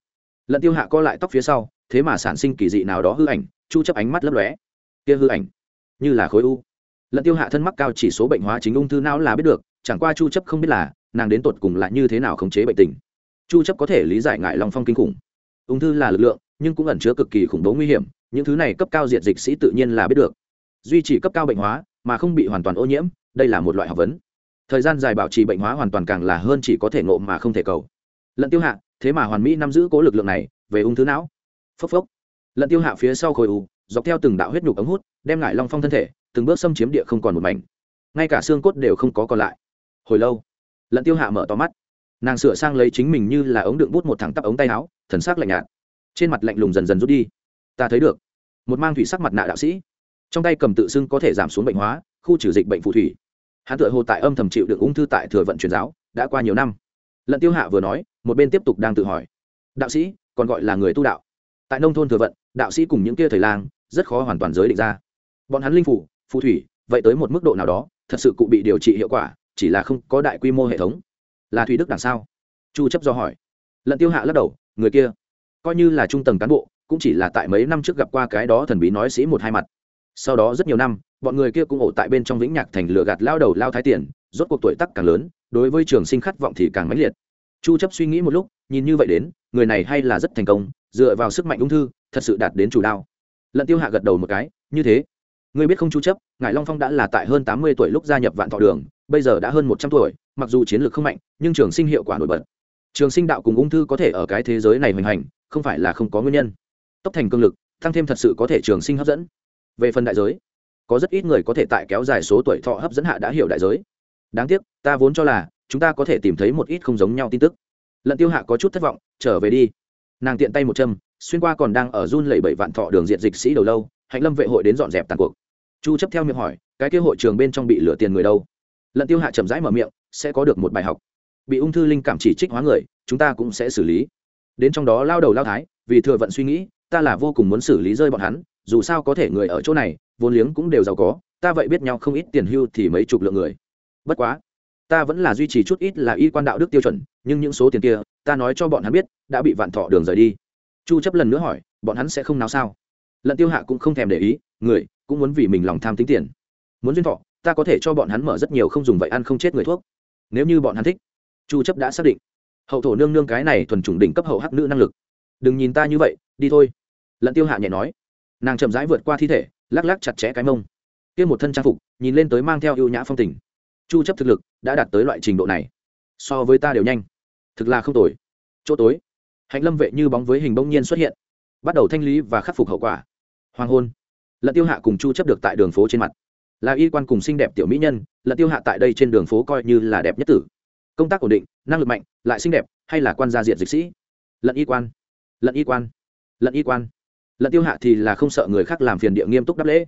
lận tiêu hạ co lại tóc phía sau, thế mà sản sinh kỳ dị nào đó hư ảnh, chu chấp ánh mắt lấp lóe. Kia hư ảnh, như là khối u. Lận tiêu hạ thân mắc cao chỉ số bệnh hóa chính ung thư não là biết được, chẳng qua chu chấp không biết là nàng đến tột cùng là như thế nào khống chế bệnh tình. Chu chấp có thể lý giải ngại long phong kinh khủng. Ung thư là lực lượng, nhưng cũng ẩn chứa cực kỳ khủng bố nguy hiểm, những thứ này cấp cao diện dịch sĩ tự nhiên là biết được. Duy trì cấp cao bệnh hóa, mà không bị hoàn toàn ô nhiễm, đây là một loại học vấn. Thời gian dài bảo trì bệnh hóa hoàn toàn càng là hơn chỉ có thể ngộ mà không thể cầu. Lận tiêu hạ, thế mà hoàn mỹ nắm giữ cố lực lượng này, về ung thư não. Phốc phốc. Lận tiêu hạ phía sau khối u, dọc theo từng đạo huyết nhục ống hút, đem ngại long phong thân thể, từng bước xâm chiếm địa không còn một mảnh. Ngay cả xương cốt đều không có còn lại. Hồi lâu lận tiêu hạ mở to mắt. Nàng sửa sang lấy chính mình như là ống đựng bút một thẳng tắp ống tay áo, thần sắc lạnh nhạt. Trên mặt lạnh lùng dần dần rút đi. Ta thấy được. Một mang thủy sắc mặt nạ đạo sĩ. Trong tay cầm tự xưng có thể giảm xuống bệnh hóa, khu trừ dịch bệnh phù thủy. Hắn tự hồ tại âm thầm chịu được ung thư tại thừa vận truyền giáo, đã qua nhiều năm. Lận tiêu hạ vừa nói, một bên tiếp tục đang tự hỏi. Đạo sĩ, còn gọi là người tu đạo. Tại nông thôn thừa vận, đạo sĩ cùng những kia thầy lang, rất khó hoàn toàn giới định ra. Bọn hắn linh phủ phù thủy, vậy tới một mức độ nào đó, thật sự cụ bị điều trị hiệu quả chỉ là không có đại quy mô hệ thống. Là thủy đức đằng sau. Chu chấp do hỏi. Lận tiêu hạ lắc đầu, người kia coi như là trung tầng cán bộ, cũng chỉ là tại mấy năm trước gặp qua cái đó thần bí nói sĩ một hai mặt. Sau đó rất nhiều năm, bọn người kia cũng ổ tại bên trong vĩnh nhạc thành lửa gạt lao đầu lao thái tiền, rốt cuộc tuổi tác càng lớn, đối với trường sinh khát vọng thì càng mãnh liệt. Chu chấp suy nghĩ một lúc, nhìn như vậy đến, người này hay là rất thành công, dựa vào sức mạnh ung thư, thật sự đạt đến chủ đạo. Lận tiêu hạ gật đầu một cái, như thế ngươi biết không chú chấp, ngải long phong đã là tại hơn 80 tuổi lúc gia nhập vạn thọ đường, bây giờ đã hơn 100 tuổi, mặc dù chiến lược không mạnh, nhưng trường sinh hiệu quả nổi bật. Trường sinh đạo cùng ung thư có thể ở cái thế giới này hoành hành, không phải là không có nguyên nhân. Tốc thành cương lực, tăng thêm thật sự có thể trường sinh hấp dẫn. Về phần đại giới, có rất ít người có thể tại kéo dài số tuổi thọ hấp dẫn hạ đã hiểu đại giới. Đáng tiếc, ta vốn cho là, chúng ta có thể tìm thấy một ít không giống nhau tin tức. Lận tiêu hạ có chút thất vọng, trở về đi. Nàng tiện tay một châm, xuyên qua còn đang ở run lẩy bẩy vạn thọ đường diện dịch sĩ đầu lâu hạnh lâm vệ hội đến dọn dẹp tàn cuộc. Chu chấp theo miệng hỏi, cái kia hội trường bên trong bị lửa tiền người đâu? Lận tiêu hạ chậm rãi mở miệng, sẽ có được một bài học. Bị ung thư linh cảm chỉ trích hóa người, chúng ta cũng sẽ xử lý. Đến trong đó lao đầu lao thái, vì thừa vận suy nghĩ, ta là vô cùng muốn xử lý rơi bọn hắn, dù sao có thể người ở chỗ này, vốn liếng cũng đều giàu có, ta vậy biết nhau không ít tiền hưu thì mấy chục lượng người. Bất quá, ta vẫn là duy trì chút ít là y quan đạo đức tiêu chuẩn, nhưng những số tiền kia, ta nói cho bọn hắn biết, đã bị vạn thọ đường rời đi. Chu chấp lần nữa hỏi, bọn hắn sẽ không nào sao? Lận tiêu hạ cũng không thèm để ý, người cũng muốn vì mình lòng tham tính tiền. Muốn duyên thọ, ta có thể cho bọn hắn mở rất nhiều không dùng vậy ăn không chết người thuốc. Nếu như bọn hắn thích, chu chấp đã xác định. Hậu thổ nương nương cái này thuần chủng đỉnh cấp hậu hắc nữ năng lực. Đừng nhìn ta như vậy, đi thôi. Lận tiêu hạ nhẹ nói. Nàng chậm rãi vượt qua thi thể, lắc lắc chặt chẽ cái mông. Kia một thân trang phục, nhìn lên tới mang theo ưu nhã phong tình. Chu chấp thực lực đã đạt tới loại trình độ này. So với ta đều nhanh. Thực là không tồi. Chỗ tối, hạnh lâm vệ như bóng với hình bỗng nhiên xuất hiện, bắt đầu thanh lý và khắc phục hậu quả hoàng hôn. Lận tiêu hạ cùng chu chấp được tại đường phố trên mặt. Là y quan cùng xinh đẹp tiểu mỹ nhân lận tiêu hạ tại đây trên đường phố coi như là đẹp nhất tử. Công tác ổn định, năng lực mạnh, lại xinh đẹp, hay là quan gia diện dịch sĩ? Lận y quan. Lận y quan. Lận y quan. Lận tiêu hạ thì là không sợ người khác làm phiền địa nghiêm túc đáp lễ.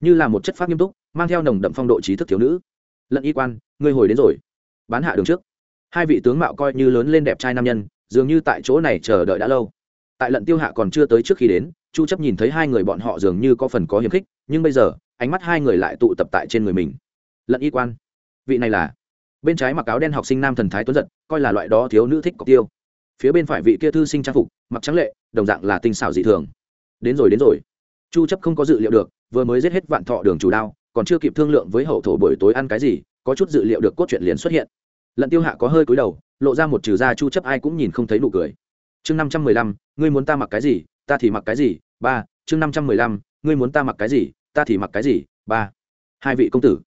Như là một chất phát nghiêm túc, mang theo nồng đậm phong độ trí thức thiếu nữ. Lận y quan, ngươi hồi đến rồi. Bán hạ đường trước. Hai vị tướng mạo coi như lớn lên đẹp trai nam nhân, dường như tại chỗ này chờ đợi đã lâu. Tại lận tiêu hạ còn chưa tới trước khi đến chu chấp nhìn thấy hai người bọn họ dường như có phần có hiểm khích nhưng bây giờ ánh mắt hai người lại tụ tập tại trên người mình. Lận y quan vị này là? Bên trái mặc áo đen học sinh nam thần thái tuấn giật coi là loại đó thiếu nữ thích cọc tiêu. Phía bên phải vị kia thư sinh trang phục mặc trắng lệ đồng dạng là tinh xảo dị thường. Đến rồi đến rồi. Chu chấp không có dự liệu được vừa mới giết hết vạn thọ đường chủ đao còn chưa kịp thương lượng với hậu thổ buổi tối ăn cái gì có chút dự liệu được cốt truyện liền xuất hiện. Lận tiêu hạ có hơi cúi đầu lộ ra một trừ ra chu chấp ai cũng nhìn không thấy nụ cười. Chương 515, ngươi muốn ta mặc cái gì ta thì mặc cái gì? Ba, chương năm trăm mười lăm, ngươi muốn ta mặc cái gì? Ta thì mặc cái gì? Ba. Hai vị công tử.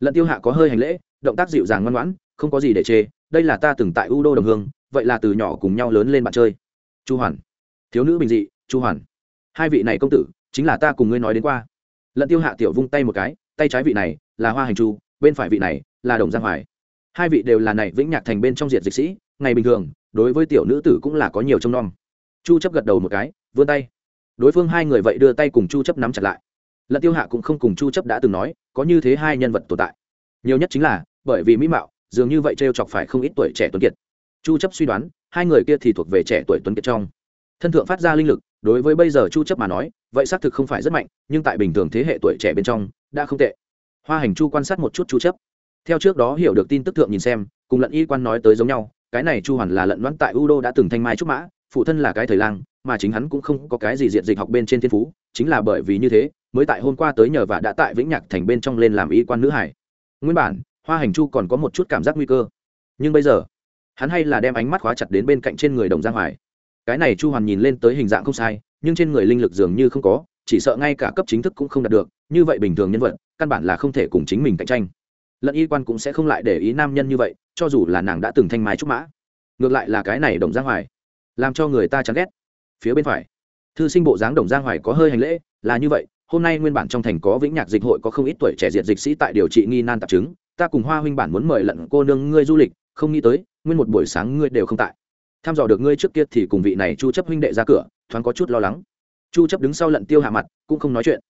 Lận tiêu hạ có hơi hành lễ, động tác dịu dàng ngoan ngoãn, không có gì để chê, đây là ta từng tại u đô đồng hương, vậy là từ nhỏ cùng nhau lớn lên bạn chơi. Chu hoàn. Thiếu nữ bình dị, chu hoàn. Hai vị này công tử, chính là ta cùng ngươi nói đến qua. Lận tiêu hạ tiểu vung tay một cái, tay trái vị này là hoa hành chu, bên phải vị này là đồng giang hoài. Hai vị đều là này vĩnh nhạc thành bên trong diệt dịch sĩ, ngày bình thường, đối với tiểu nữ tử cũng là có nhiều trông nom. Chu chấp gật đầu một cái vươn tay. Đối phương hai người vậy đưa tay cùng chu chấp nắm chặt lại. Lận tiêu hạ cũng không cùng chu chấp đã từng nói, có như thế hai nhân vật tồn tại. Nhiều nhất chính là, bởi vì mỹ mạo, dường như vậy trêu chọc phải không ít tuổi trẻ tuấn kiệt. Chu chấp suy đoán, hai người kia thì thuộc về trẻ tuổi tuấn kiệt trong. Thân thượng phát ra linh lực, đối với bây giờ chu chấp mà nói, vậy xác thực không phải rất mạnh, nhưng tại bình thường thế hệ tuổi trẻ bên trong, đã không tệ. Hoa hành chu quan sát một chút chu chấp. Theo trước đó hiểu được tin tức thượng nhìn xem, cùng lận y quan nói tới giống nhau, cái này chu hoàn là lận đoán tại u đô đã từng thanh mai trúc mã phụ thân là cái thời lang, mà chính hắn cũng không có cái gì diện dịch học bên trên thiên phú, chính là bởi vì như thế, mới tại hôm qua tới nhờ và đã tại vĩnh nhạc thành bên trong lên làm y quan nữ hải. Nguyên bản, hoa hành chu còn có một chút cảm giác nguy cơ. Nhưng bây giờ, hắn hay là đem ánh mắt khóa chặt đến bên cạnh trên người đồng giang hoài. Cái này chu hoàn nhìn lên tới hình dạng không sai, nhưng trên người linh lực dường như không có, chỉ sợ ngay cả cấp chính thức cũng không đạt được, như vậy bình thường nhân vật, căn bản là không thể cùng chính mình cạnh tranh. Lẫn y quan cũng sẽ không lại để ý nam nhân như vậy, cho dù là nàng đã từng thanh mai trúc mã. Ngược lại là cái này đồng giang hoài làm cho người ta chán ghét. Phía bên phải, thư sinh bộ dáng đồng giang hoài có hơi hành lễ, là như vậy, hôm nay nguyên bản trong thành có vĩnh nhạc dịch hội có không ít tuổi trẻ diệt dịch sĩ tại điều trị nghi nan tạp chứng, ta cùng hoa huynh bản muốn mời lận cô nương ngươi du lịch, không nghĩ tới, nguyên một buổi sáng ngươi đều không tại. Tham dò được ngươi trước kia thì cùng vị này chu chấp huynh đệ ra cửa, thoáng có chút lo lắng. Chu chấp đứng sau lận tiêu hạ mặt, cũng không nói chuyện.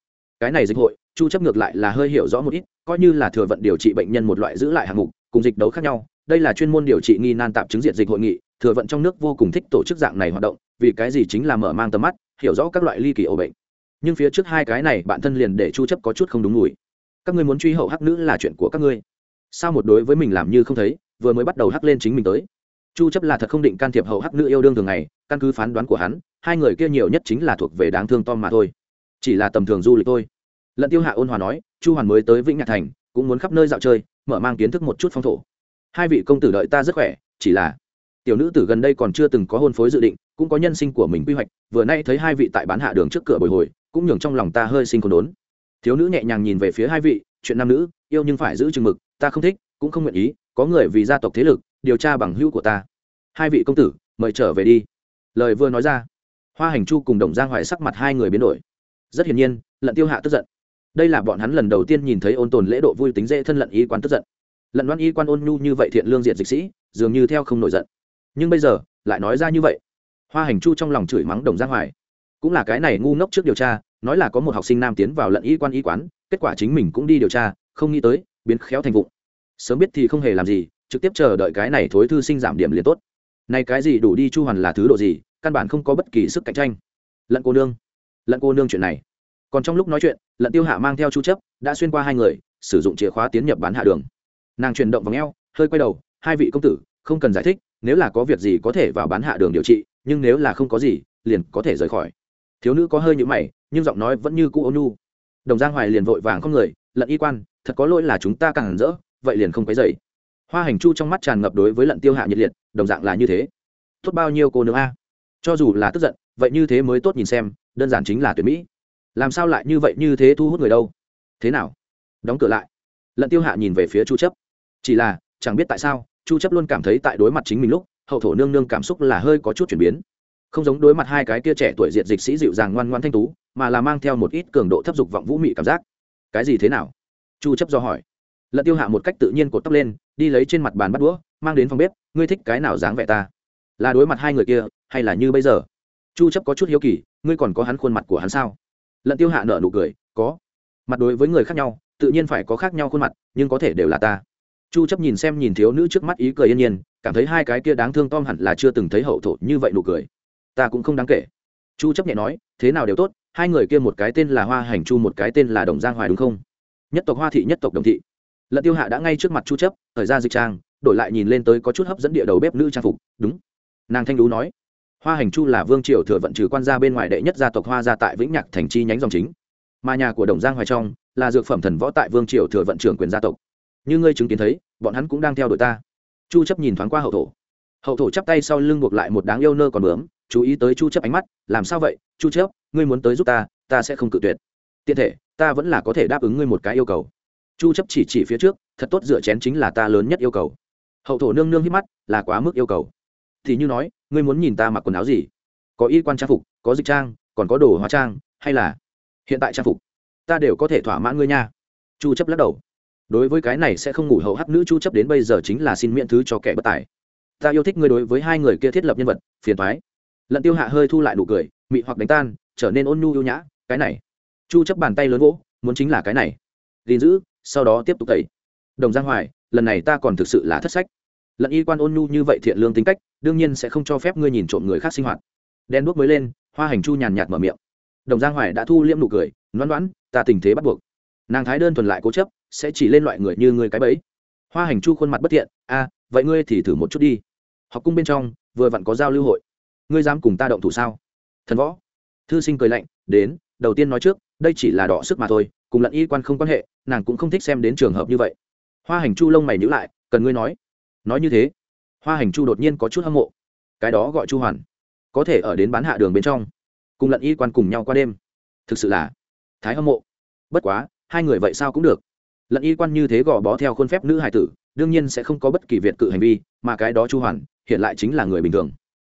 Cái này dịch hội, chu chấp ngược lại là hơi hiểu rõ một ít, coi như là thừa vận điều trị bệnh nhân một loại giữ lại hạng mục, cùng dịch đấu khác nhau, đây là chuyên môn điều trị nghi nan tạp chứng diện dịch hội nghị thừa vận trong nước vô cùng thích tổ chức dạng này hoạt động, vì cái gì chính là mở mang tầm mắt, hiểu rõ các loại ly kỳ ổ bệnh. Nhưng phía trước hai cái này, bạn thân liền để chu chấp có chút không đúng mùi. Các ngươi muốn truy hậu hắc nữ là chuyện của các ngươi. Sao một đối với mình làm như không thấy, vừa mới bắt đầu hắc lên chính mình tới. Chu chấp là thật không định can thiệp hậu hắc nữ yêu đương thường ngày, căn cứ phán đoán của hắn, hai người kia nhiều nhất chính là thuộc về đáng thương tom mà thôi. Chỉ là tầm thường du lịch thôi. Lận tiêu hạ ôn hòa nói, chu hoàn mới tới vĩnh nhạc thành, cũng muốn khắp nơi dạo chơi, mở mang kiến thức một chút phong thổ. Hai vị công tử đợi ta rất khỏe, chỉ là tiểu nữ tử gần đây còn chưa từng có hôn phối dự định, cũng có nhân sinh của mình quy hoạch, vừa nay thấy hai vị tại bán hạ đường trước cửa bồi hồi, cũng nhường trong lòng ta hơi sinh còn đốn. Thiếu nữ nhẹ nhàng nhìn về phía hai vị, chuyện nam nữ, yêu nhưng phải giữ chừng mực, ta không thích, cũng không nguyện ý, có người vì gia tộc thế lực, điều tra bằng hữu của ta. Hai vị công tử, mời trở về đi. Lời vừa nói ra, hoa hành chu cùng đồng giang hoài sắc mặt hai người biến đổi. Rất hiển nhiên, lận tiêu hạ tức giận. Đây là bọn hắn lần đầu tiên nhìn thấy ôn tồn lễ độ vui tính dễ thân lận y quan tức giận. Lận đoan y quan ôn nhu như vậy thiện lương diện dịch sĩ, dường như theo không nổi giận nhưng bây giờ, lại nói ra như vậy. Hoa hành chu trong lòng chửi mắng đồng giang hoài. Cũng là cái này ngu ngốc trước điều tra, nói là có một học sinh nam tiến vào lận y quan y quán, kết quả chính mình cũng đi điều tra, không nghĩ tới, biến khéo thành vụ sớm biết thì không hề làm gì, trực tiếp chờ đợi cái này thối thư sinh giảm điểm liền tốt. Nay cái gì đủ đi chu hoàn là thứ độ gì, căn bản không có bất kỳ sức cạnh tranh. Lận cô nương. Lận cô nương chuyện này. Còn trong lúc nói chuyện, lận tiêu hạ mang theo chu chấp, đã xuyên qua hai người, sử dụng chìa khóa tiến nhập bán hạ đường. Nàng chuyển động vòng eo, hơi quay đầu, hai vị công tử, không cần giải thích nếu là có việc gì có thể vào bán hạ đường điều trị, nhưng nếu là không có gì, liền có thể rời khỏi. Thiếu nữ có hơi nhữ mày, nhưng giọng nói vẫn như cũ ôn nhu. Đồng giang hoài liền vội vàng không người, lận y quan, thật có lỗi là chúng ta càng rỡ, vậy liền không cái dậy hoa hành chu trong mắt tràn ngập đối với lận tiêu hạ nhiệt liệt, đồng dạng là như thế. Tốt bao nhiêu cô nương a? Cho dù là tức giận, vậy như thế mới tốt nhìn xem, đơn giản chính là tuyển mỹ. Làm sao lại như vậy như thế thu hút người đâu? Thế nào? Đóng cửa lại. Lận tiêu hạ nhìn về phía chu chấp. Chỉ là, chẳng biết tại sao chu chấp luôn cảm thấy tại đối mặt chính mình lúc, hậu thổ nương nương cảm xúc là hơi có chút chuyển biến. Không giống đối mặt hai cái kia trẻ tuổi diệt dịch sĩ dịu dàng ngoan ngoan thanh tú, mà là mang theo một ít cường độ thấp dục vọng vũ mị cảm giác. Cái gì thế nào? Chu chấp do hỏi. Lận tiêu hạ một cách tự nhiên cột tóc lên, đi lấy trên mặt bàn bắt đũa, mang đến phòng bếp, ngươi thích cái nào dáng vẻ ta? Là đối mặt hai người kia, hay là như bây giờ? Chu chấp có chút hiếu kỳ, ngươi còn có hắn khuôn mặt của hắn sao? Lận tiêu hạ nở nụ cười, có. Mặt đối với người khác nhau, tự nhiên phải có khác nhau khuôn mặt, nhưng có thể đều là ta chu chấp nhìn xem nhìn thiếu nữ trước mắt ý cười yên nhiên, cảm thấy hai cái kia đáng thương tom hẳn là chưa từng thấy hậu thổ như vậy nụ cười. Ta cũng không đáng kể. Chu chấp nhẹ nói, thế nào đều tốt, hai người kia một cái tên là hoa hành chu, một cái tên là đồng giang hoài đúng không? Nhất tộc hoa thị, nhất tộc đồng thị. Lận tiêu hạ đã ngay trước mặt chu chấp, thời ra dịch trang, đổi lại nhìn lên tới có chút hấp dẫn địa đầu bếp nữ trang phục, đúng. Nàng thanh đú nói, hoa hành chu là vương triều thừa vận trừ quan gia bên ngoài đệ nhất gia tộc hoa gia tại vĩnh nhạc thành chi nhánh dòng chính. Mà nhà của đồng giang hoài trong, là dược phẩm thần võ tại vương triều thừa vận trưởng quyền gia tộc như ngươi chứng kiến thấy, bọn hắn cũng đang theo đuổi ta. Chu chấp nhìn thoáng qua hậu thổ. Hậu thổ chắp tay sau lưng buộc lại một đáng yêu nơ còn bướm, chú ý tới chu chấp ánh mắt, làm sao vậy? Chu chấp, ngươi muốn tới giúp ta ta sẽ không cự tuyệt. Tiện thể, ta vẫn là có thể đáp ứng ngươi một cái yêu cầu. Chu chấp chỉ chỉ phía trước, thật tốt, dựa chén chính là ta lớn nhất yêu cầu. Hậu thổ nương nương hít mắt, là quá mức yêu cầu. Thì như nói, ngươi muốn nhìn ta mặc quần áo gì? Có y quan trang phục, có dịch trang, còn có đồ hóa trang, hay là hiện tại trang phục? Ta đều có thể thỏa mãn ngươi nha. Chu chấp lắc đầu đối với cái này sẽ không ngủ hậu hắc nữ chu chấp đến bây giờ chính là xin miễn thứ cho kẻ bất tài. Ta yêu thích ngươi đối với hai người kia thiết lập nhân vật, phiền toái. Lận tiêu hạ hơi thu lại nụ cười, mị hoặc đánh tan, trở nên ôn nhu yêu nhã, cái này. Chu chấp bàn tay lớn vỗ, muốn chính là cái này. Gìn giữ, sau đó tiếp tục tẩy. Đồng giang hoài, lần này ta còn thực sự là thất sách. Lận y quan ôn nhu như vậy thiện lương tính cách, đương nhiên sẽ không cho phép ngươi nhìn trộm người khác sinh hoạt. Đen đuốc mới lên, hoa hành chu nhàn nhạt mở miệng. Đồng giang hoài đã thu liễm nụ cười loan đoán ta tình thế bắt buộc. Nàng thái đơn thuần lại cố chấp sẽ chỉ lên loại người như ngươi cái bẫy. Hoa hành chu khuôn mặt bất thiện, a, vậy ngươi thì thử một chút đi. Học cung bên trong, vừa vặn có giao lưu hội. Ngươi dám cùng ta động thủ sao? Thần võ. Thư sinh cười lạnh, đến, đầu tiên nói trước, đây chỉ là đọ sức mà thôi, cùng lận y quan không quan hệ, nàng cũng không thích xem đến trường hợp như vậy. Hoa hành chu lông mày nhữ lại, cần ngươi nói. Nói như thế. Hoa hành chu đột nhiên có chút hâm mộ. Cái đó gọi chu hoàn. Có thể ở đến bán hạ đường bên trong, cùng lận y quan cùng nhau qua đêm. Thực sự là thái hâm mộ. Bất quá, hai người vậy sao cũng được lận y quan như thế gò bó theo khuôn phép nữ hải tử, đương nhiên sẽ không có bất kỳ việt cự hành vi, mà cái đó chu hoàn, hiện lại chính là người bình thường.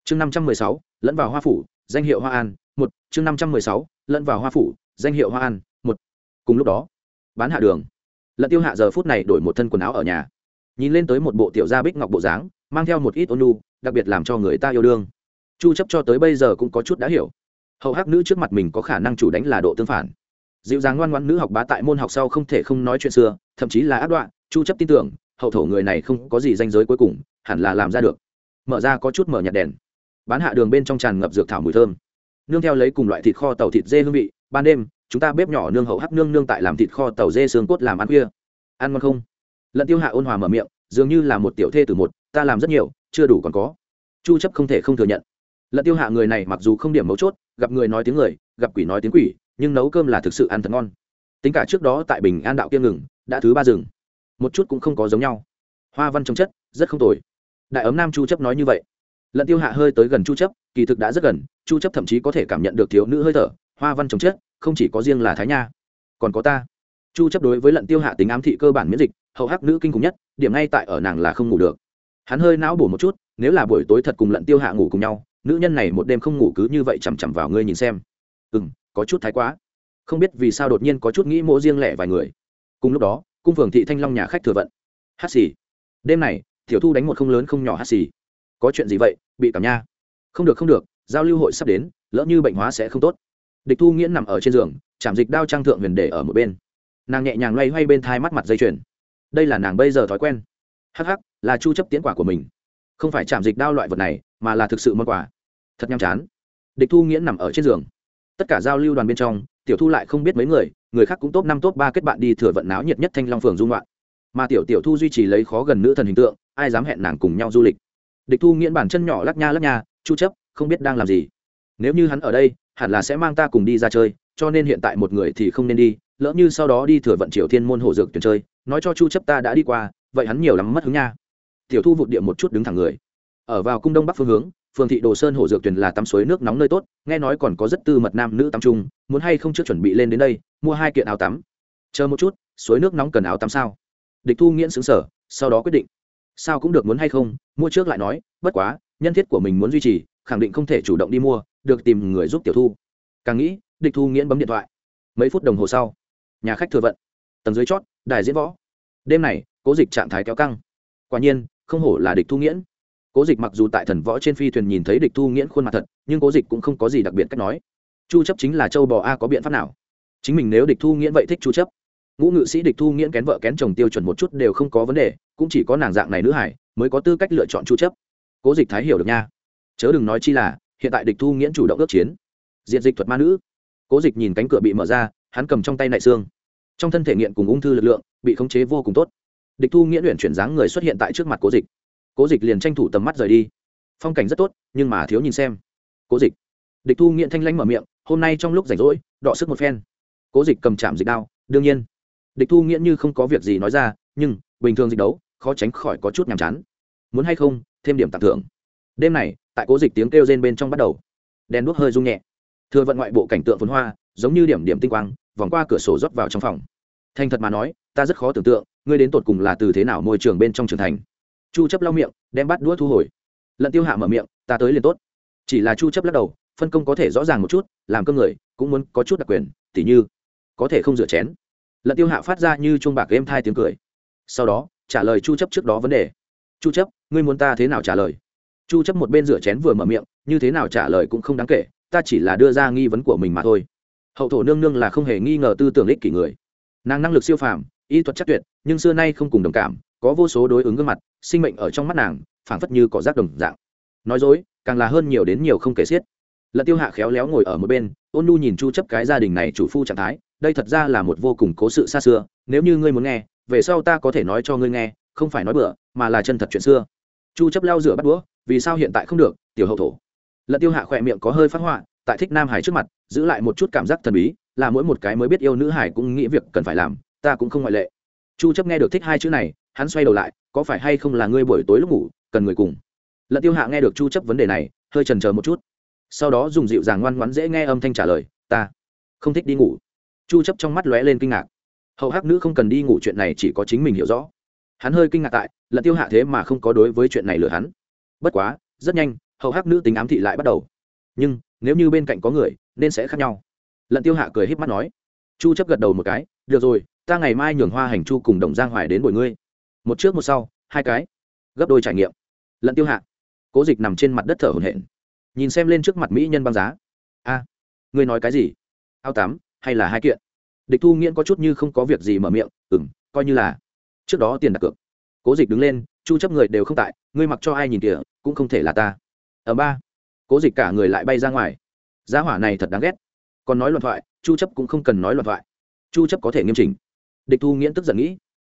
Chương năm trăm mười sáu, lẫn vào hoa phủ, danh hiệu hoa an, một. Chương năm trăm mười sáu, lẫn vào hoa phủ, danh hiệu hoa an, một. Cùng lúc đó, bán hạ đường. Lận tiêu hạ giờ phút này đổi một thân quần áo ở nhà. Nhìn lên tới một bộ tiểu gia bích ngọc bộ dáng, mang theo một ít ôn lu đặc biệt làm cho người ta yêu đương. Chu chấp cho tới bây giờ cũng có chút đã hiểu. Hậu hắc nữ trước mặt mình có khả năng chủ đánh là độ tương phản dịu dàng ngoan ngoãn nữ học bá tại môn học sau không thể không nói chuyện xưa, thậm chí là áp đoạn chu chấp tin tưởng, hậu thổ người này không có gì danh giới cuối cùng, hẳn là làm ra được. Mở ra có chút mở nhạt đèn. Bán hạ đường bên trong tràn ngập dược thảo mùi thơm. Nương theo lấy cùng loại thịt kho tàu thịt dê hương vị, ban đêm, chúng ta bếp nhỏ nương hậu hắc nương nương tại làm thịt kho tàu dê xương cốt làm ăn khuya. Ăn ngon không? Lận tiêu hạ ôn hòa mở miệng, dường như là một tiểu thê từ một, ta làm rất nhiều, chưa đủ còn có. Chu chấp không thể không thừa nhận. Lận tiêu hạ người này mặc dù không điểm mấu chốt, gặp người nói tiếng người, gặp quỷ nói tiếng quỷ nhưng nấu cơm là thực sự ăn thật ngon. Tính cả trước đó tại bình an đạo kia ngừng, đã thứ ba rừng. Một chút cũng không có giống nhau. Hoa văn trồng chất, rất không tồi. Đại ấm nam chu chấp nói như vậy. Lận tiêu hạ hơi tới gần chu chấp, kỳ thực đã rất gần, chu chấp thậm chí có thể cảm nhận được thiếu nữ hơi thở, hoa văn trồng chất, không chỉ có riêng là thái nha, còn có ta. Chu chấp đối với lận tiêu hạ tính ám thị cơ bản miễn dịch, hậu hắc nữ kinh khủng nhất, điểm ngay tại ở nàng là không ngủ được. Hắn hơi não bổ một chút, nếu là buổi tối thật cùng lận tiêu hạ ngủ cùng nhau, nữ nhân này một đêm không ngủ cứ như vậy chằm chằm vào ngươi nhìn xem. Ừm có chút thái quá. Không biết vì sao đột nhiên có chút nghĩ mỗ riêng lẻ vài người. Cùng lúc đó, cung phường thị thanh long nhà khách thừa vận. Hát xì. Đêm này, tiểu thu đánh một không lớn không nhỏ hát xì. Có chuyện gì vậy, bị cảm nha. Không được không được, giao lưu hội sắp đến, lỡ như bệnh hóa sẽ không tốt. Địch thu nghiễn nằm ở trên giường, chạm dịch đao trang thượng huyền để ở một bên. Nàng nhẹ nhàng loay hoay bên thai mắt mặt dây chuyền. Đây là nàng bây giờ thói quen. Hắc hắc, là chu chấp tiến quả của mình. Không phải chạm dịch đao loại vật này, mà là thực sự món quà. Thật nhàm chán. Địch thu nghiễn nằm ở trên giường tất cả giao lưu đoàn bên trong, tiểu thu lại không biết mấy người người khác cũng top năm, top ba kết bạn đi thừa vận náo nhiệt nhất thanh long phường dung loạn. Mà tiểu tiểu thu duy trì lấy khó gần nữ thần hình tượng, ai dám hẹn nàng cùng nhau du lịch. Địch thu nghiễn bản chân nhỏ lắc nha lắc nha, chu chấp, không biết đang làm gì. Nếu như hắn ở đây, hẳn là sẽ mang ta cùng đi ra chơi, cho nên hiện tại một người thì không nên đi, lỡ như sau đó đi thừa vận triều thiên môn hồ dược tuyển chơi, nói cho chu chấp ta đã đi qua, vậy hắn nhiều lắm mất hứng nha. Tiểu thu vụt địa một chút đứng thẳng người. Ở vào cung đông bắc phương hướng phường thị đồ sơn hồ dược tuyển là tắm suối nước nóng nơi tốt, nghe nói còn có rất tư mật nam nữ tắm chung, muốn hay không chưa chuẩn bị lên đến đây, mua hai kiện áo tắm. Chờ một chút, suối nước nóng cần áo tắm sao? Địch thu nghiễn xứng sở sau đó quyết định. Sao cũng được muốn hay không, mua trước lại nói, bất quá, nhân thiết của mình muốn duy trì, khẳng định không thể chủ động đi mua, được tìm người giúp tiểu thu. Càng nghĩ, địch thu nghiễn bấm điện thoại. Mấy phút đồng hồ sau, nhà khách thừa vận. Tầng dưới chót, đài diễn võ. Đêm này, cố dịch trạng thái kéo căng. Quả nhiên, không hổ là địch thu nghiễn cố dịch mặc dù tại thần võ trên phi thuyền nhìn thấy địch thu nghiễn khuôn mặt thật, nhưng cố dịch cũng không có gì đặc biệt cách nói. Chu chấp chính là châu bò a, có biện pháp nào? Chính mình nếu địch thu nghiễn vậy thích chu chấp. Ngũ ngự sĩ địch thu nghiễn kén vợ kén chồng tiêu chuẩn một chút đều không có vấn đề, cũng chỉ có nàng dạng này nữ hải mới có tư cách lựa chọn chu chấp. Cố dịch thái hiểu được nha. Chớ đừng nói chi là, hiện tại địch thu nghiễn chủ động ước chiến. Diện dịch thuật ma nữ. Cố dịch nhìn cánh cửa bị mở ra, hắn cầm trong tay nại xương. Trong thân thể nghiện cùng ung thư lực lượng, bị khống chế vô cùng tốt. Địch thu nghiễn luyện chuyển dáng người xuất hiện tại trước mặt cố dịch cố dịch liền tranh thủ tầm mắt rời đi. Phong cảnh rất tốt, nhưng mà thiếu nhìn xem. Cố dịch. Địch thu nghiện thanh lanh mở miệng, hôm nay trong lúc rảnh rỗi, đọ sức một phen. Cố dịch cầm chạm dịch đao, đương nhiên. Địch thu nghiện như không có việc gì nói ra, nhưng, bình thường dịch đấu, khó tránh khỏi có chút nhàm chán. Muốn hay không, thêm điểm tặng thưởng. Đêm này, tại cố dịch tiếng kêu rên bên trong bắt đầu. Đèn đuốc hơi rung nhẹ. Thừa vận ngoại bộ cảnh tượng phồn hoa, giống như điểm điểm tinh quang, vòng qua cửa sổ rót vào trong phòng. Thành thật mà nói, ta rất khó tưởng tượng, ngươi đến tột cùng là từ thế nào môi trường bên trong trường thành chu chấp lau miệng, đem bắt đũa thu hồi. Lận tiêu hạ mở miệng, ta tới liền tốt. Chỉ là chu chấp lắc đầu, phân công có thể rõ ràng một chút, làm cơm người, cũng muốn có chút đặc quyền, tỉ như, có thể không rửa chén. Lận tiêu hạ phát ra như chuông bạc êm thai tiếng cười. Sau đó, trả lời chu chấp trước đó vấn đề. Chu chấp, ngươi muốn ta thế nào trả lời? Chu chấp một bên rửa chén vừa mở miệng, như thế nào trả lời cũng không đáng kể, ta chỉ là đưa ra nghi vấn của mình mà thôi. Hậu thổ nương nương là không hề nghi ngờ tư tưởng ích kỷ người. Nàng năng lực siêu phàm, y thuật chắc tuyệt, nhưng xưa nay không cùng đồng cảm có vô số đối ứng gương mặt, sinh mệnh ở trong mắt nàng, phảng phất như cỏ rác đồng dạng. Nói dối, càng là hơn nhiều đến nhiều không kể xiết. Lận tiêu hạ khéo léo ngồi ở một bên, ôn nu nhìn chu chấp cái gia đình này chủ phu trạng thái, đây thật ra là một vô cùng cố sự xa xưa, nếu như ngươi muốn nghe, về sau ta có thể nói cho ngươi nghe, không phải nói bừa, mà là chân thật chuyện xưa. Chu chấp lau rửa bắt đũa, vì sao hiện tại không được, tiểu hậu thổ. Lận tiêu hạ khỏe miệng có hơi phát họa, tại thích nam hải trước mặt, giữ lại một chút cảm giác thần bí, là mỗi một cái mới biết yêu nữ hải cũng nghĩ việc cần phải làm, ta cũng không ngoại lệ. Chu chấp nghe được thích hai chữ này hắn xoay đầu lại, có phải hay không là ngươi buổi tối lúc ngủ, cần người cùng? Lận tiêu hạ nghe được chu chấp vấn đề này, hơi chần chờ một chút. Sau đó dùng dịu dàng ngoan ngoãn dễ nghe âm thanh trả lời, ta không thích đi ngủ. Chu chấp trong mắt lóe lên kinh ngạc. Hậu hắc nữ không cần đi ngủ chuyện này chỉ có chính mình hiểu rõ. Hắn hơi kinh ngạc tại, lận tiêu hạ thế mà không có đối với chuyện này lừa hắn. Bất quá, rất nhanh, hậu hắc nữ tính ám thị lại bắt đầu. Nhưng, nếu như bên cạnh có người, nên sẽ khác nhau. Lận tiêu hạ cười híp mắt nói. Chu chấp gật đầu một cái, được rồi, ta ngày mai nhường hoa hành chu cùng đồng giang hoài đến buổi ngươi một trước một sau hai cái. Gấp đôi trải nghiệm. Lận tiêu hạ. Cố dịch nằm trên mặt đất thở hổn hển. Nhìn xem lên trước mặt mỹ nhân băng giá. A ngươi nói cái gì? Ao tám, hay là hai kiện? Địch thu nghiễn có chút như không có việc gì mở miệng ừng coi như là. Trước đó tiền đặt cược. Cố dịch đứng lên chu chấp người đều không tại ngươi mặc cho ai nhìn kìa cũng không thể là ta. Ở ba. Cố dịch cả người lại bay ra ngoài. Giá hỏa này thật đáng ghét. Còn nói loạn thoại chu chấp cũng không cần nói loạn thoại. Chu chấp có thể nghiêm chỉnh. Địch thu nghiễn tức giận nghĩ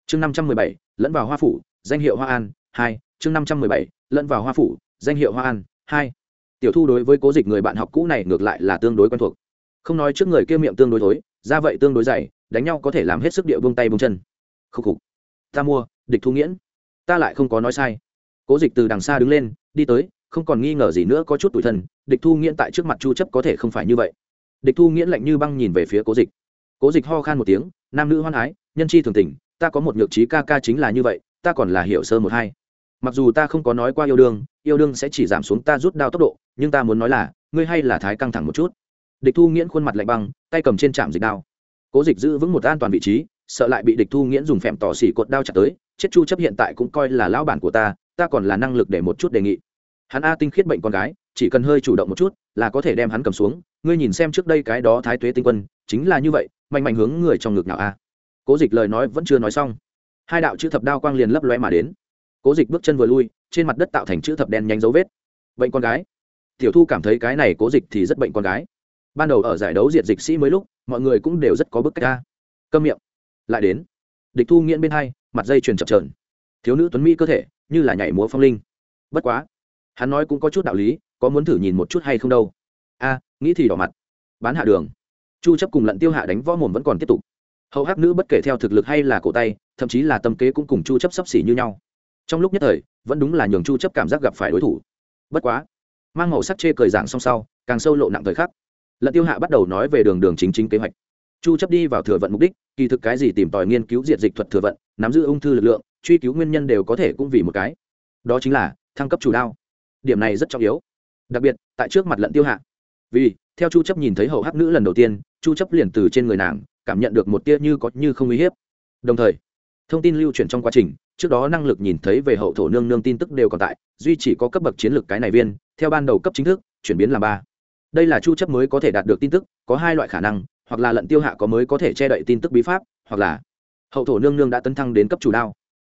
chương 517, lẫn vào hoa phủ danh hiệu hoa an hai chương 517, lẫn vào hoa phủ danh hiệu hoa an hai. Tiểu thu đối với cố dịch người bạn học cũ này ngược lại là tương đối quen thuộc. Không nói trước người kia miệng tương đối thối ra vậy tương đối dày đánh nhau có thể làm hết sức địa vương tay buông chân. Khúc khục. Ta mua địch thu nghiễn. Ta lại không có nói sai. Cố dịch từ đằng xa đứng lên đi tới không còn nghi ngờ gì nữa có chút tủi thân địch thu nghiễn tại trước mặt chu chấp có thể không phải như vậy. Địch thu nghiễn lạnh như băng nhìn về phía cố dịch. Cố dịch ho khan một tiếng nam nữ hoan ái nhân chi thường tình ta có một nhược trí ca ca chính là như vậy, ta còn là hiểu sơ một hai. Mặc dù ta không có nói qua yêu đương yêu đương sẽ chỉ giảm xuống ta rút đao tốc độ, nhưng ta muốn nói là, ngươi hay là thái căng thẳng một chút. Địch thu nghiễn khuôn mặt lạnh băng, tay cầm trên trạm dịch đao. Cố dịch giữ vững một an toàn vị trí, sợ lại bị địch thu nghiễn dùng phèm tỏ xỉ cột đao chặt tới, chết chu chấp hiện tại cũng coi là lão bản của ta ta còn là năng lực để một chút đề nghị. Hắn a tinh khiết bệnh con gái, chỉ cần hơi chủ động một chút, là có thể đem hắn cầm xuống, ngươi nhìn xem trước đây cái đó thái tuế tinh quân, chính là như vậy, mạnh mạnh hướng người trong ngực nào a cố dịch lời nói vẫn chưa nói xong. Hai đạo chữ thập đao quang liền lấp loe mà đến. Cố dịch bước chân vừa lui, trên mặt đất tạo thành chữ thập đen nhanh dấu vết. Bệnh con gái. Tiểu thu cảm thấy cái này cố dịch thì rất bệnh con gái. Ban đầu ở giải đấu diệt dịch sĩ mới lúc, mọi người cũng đều rất có bức cách ra câm miệng. Lại đến. Địch thu nghiễn bên hai, mặt dây chuyền chập trờn thiếu nữ tuấn mỹ cơ thể, như là nhảy múa phong linh. Bất quá. Hắn nói cũng có chút đạo lý, có muốn thử nhìn một chút hay không đâu. A, nghĩ thì đỏ mặt. Bán hạ đường. Chu chấp cùng lận tiêu hạ đánh võ mồm vẫn còn tiếp tục hậu hắc nữ bất kể theo thực lực hay là cổ tay, thậm chí là tâm kế cũng cùng chu chấp sắp xỉ như nhau. Trong lúc nhất thời, vẫn đúng là nhường chu chấp cảm giác gặp phải đối thủ. Bất quá, mang màu sắc chê cười dạng song sau, càng sâu lộ nặng thời khắc. Lận tiêu hạ bắt đầu nói về đường đường chính chính kế hoạch. Chu chấp đi vào thừa vận mục đích, kỳ thực cái gì tìm tòi nghiên cứu diệt dịch thuật thừa vận, nắm giữ ung thư lực lượng, truy cứu nguyên nhân đều có thể cũng vì một cái. Đó chính là thăng cấp chủ đao. Điểm này rất trọng yếu. Đặc biệt, tại trước mặt lận tiêu hạ. Vì, theo chu chấp nhìn thấy hậu hắc nữ lần đầu tiên, chu chấp liền từ trên người nàng cảm nhận được một tia như có như không uy hiếp. Đồng thời, thông tin lưu chuyển trong quá trình, trước đó năng lực nhìn thấy về hậu thổ nương nương tin tức đều còn tại, duy chỉ có cấp bậc chiến lược cái này viên, theo ban đầu cấp chính thức, chuyển biến là ba. Đây là chu chấp mới có thể đạt được tin tức, có hai loại khả năng, hoặc là lận tiêu hạ có mới có thể che đậy tin tức bí pháp, hoặc là hậu thổ nương nương đã tấn thăng đến cấp chủ đao.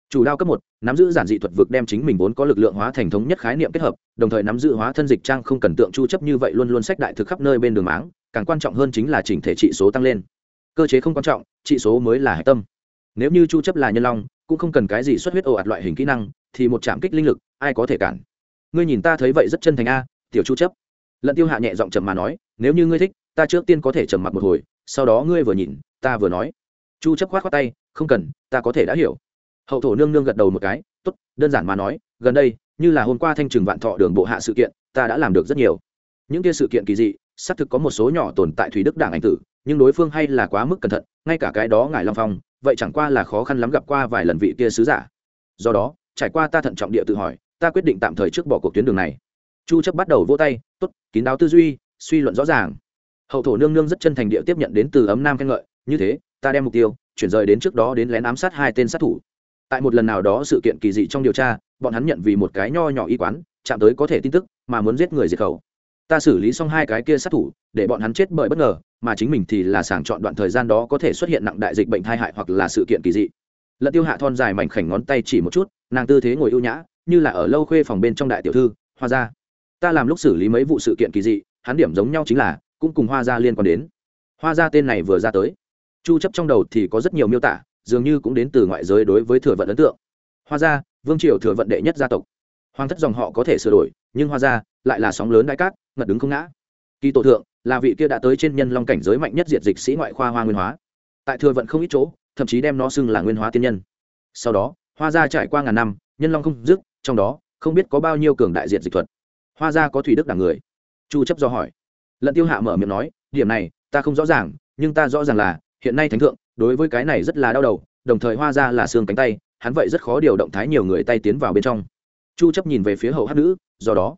Chủ đao cấp một, nắm giữ giản dị thuật vực đem chính mình vốn có lực lượng hóa thành thống nhất khái niệm kết hợp, đồng thời nắm giữ hóa thân dịch trang không cần tượng chu chấp như vậy luôn luôn sách đại thực khắp nơi bên đường máng, càng quan trọng hơn chính là chỉnh thể trị số tăng lên cơ chế không quan trọng, trị số mới là hệ tâm. Nếu như chu chấp là nhân long, cũng không cần cái gì xuất huyết ồ ạt loại hình kỹ năng, thì một chạm kích linh lực, ai có thể cản? Ngươi nhìn ta thấy vậy rất chân thành a, tiểu chu chấp. Lận tiêu hạ nhẹ giọng trầm mà nói, nếu như ngươi thích, ta trước tiên có thể trầm mặc một hồi, sau đó ngươi vừa nhìn, ta vừa nói. Chu chấp khoát khoát tay, không cần, ta có thể đã hiểu. Hậu thổ nương nương gật đầu một cái, tốt, đơn giản mà nói, gần đây, như là hôm qua thanh trừng vạn thọ đường bộ hạ sự kiện, ta đã làm được rất nhiều. Những kia sự kiện kỳ dị, xác thực có một số nhỏ tồn tại thủy đức đảng ảnh tử nhưng đối phương hay là quá mức cẩn thận, ngay cả cái đó ngài long phong, vậy chẳng qua là khó khăn lắm gặp qua vài lần vị kia sứ giả. Do đó, trải qua ta thận trọng địa tự hỏi, ta quyết định tạm thời trước bỏ cuộc tuyến đường này. Chu chấp bắt đầu vỗ tay, tốt, kín đáo tư duy, suy luận rõ ràng. Hậu thổ nương nương rất chân thành địa tiếp nhận đến từ ấm nam khen ngợi, như thế, ta đem mục tiêu chuyển rời đến trước đó đến lén ám sát hai tên sát thủ. Tại một lần nào đó sự kiện kỳ dị trong điều tra, bọn hắn nhận vì một cái nho nhỏ y quán, chạm tới có thể tin tức, mà muốn giết người diệt khẩu ta xử lý xong hai cái kia sát thủ, để bọn hắn chết bởi bất ngờ, mà chính mình thì là sàng chọn đoạn thời gian đó có thể xuất hiện nặng đại dịch bệnh tai hại hoặc là sự kiện kỳ dị. Lận tiêu hạ thon dài mảnh khảnh ngón tay chỉ một chút, nàng tư thế ngồi ưu nhã, như là ở lâu khuê phòng bên trong đại tiểu thư, hoa gia. Ta làm lúc xử lý mấy vụ sự kiện kỳ dị, hắn điểm giống nhau chính là, cũng cùng hoa gia liên quan đến. Hoa gia tên này vừa ra tới. Chu chấp trong đầu thì có rất nhiều miêu tả, dường như cũng đến từ ngoại giới đối với thừa vận ấn tượng. Hoa gia, vương triều thừa vận đệ nhất gia tộc hoàng thất dòng họ có thể sửa đổi, nhưng hoa gia lại là sóng lớn đại cát, ngật đứng không ngã. Kỳ tổ thượng, là vị kia đã tới trên nhân long cảnh giới mạnh nhất diệt dịch sĩ ngoại khoa hoa nguyên hóa. Tại thừa vận không ít chỗ, thậm chí đem nó xưng là nguyên hóa tiên nhân. Sau đó, hoa gia trải qua ngàn năm, nhân long không dứt, trong đó, không biết có bao nhiêu cường đại diệt dịch thuật. Hoa gia có thủy đức đảng người. Chu chấp do hỏi. Lận tiêu hạ mở miệng nói, điểm này, ta không rõ ràng, nhưng ta rõ ràng là, hiện nay thánh thượng, đối với cái này rất là đau đầu, đồng thời hoa gia là xương cánh tay, hắn vậy rất khó điều động thái nhiều người tay tiến vào bên trong chu chấp nhìn về phía hậu hát nữ, do đó.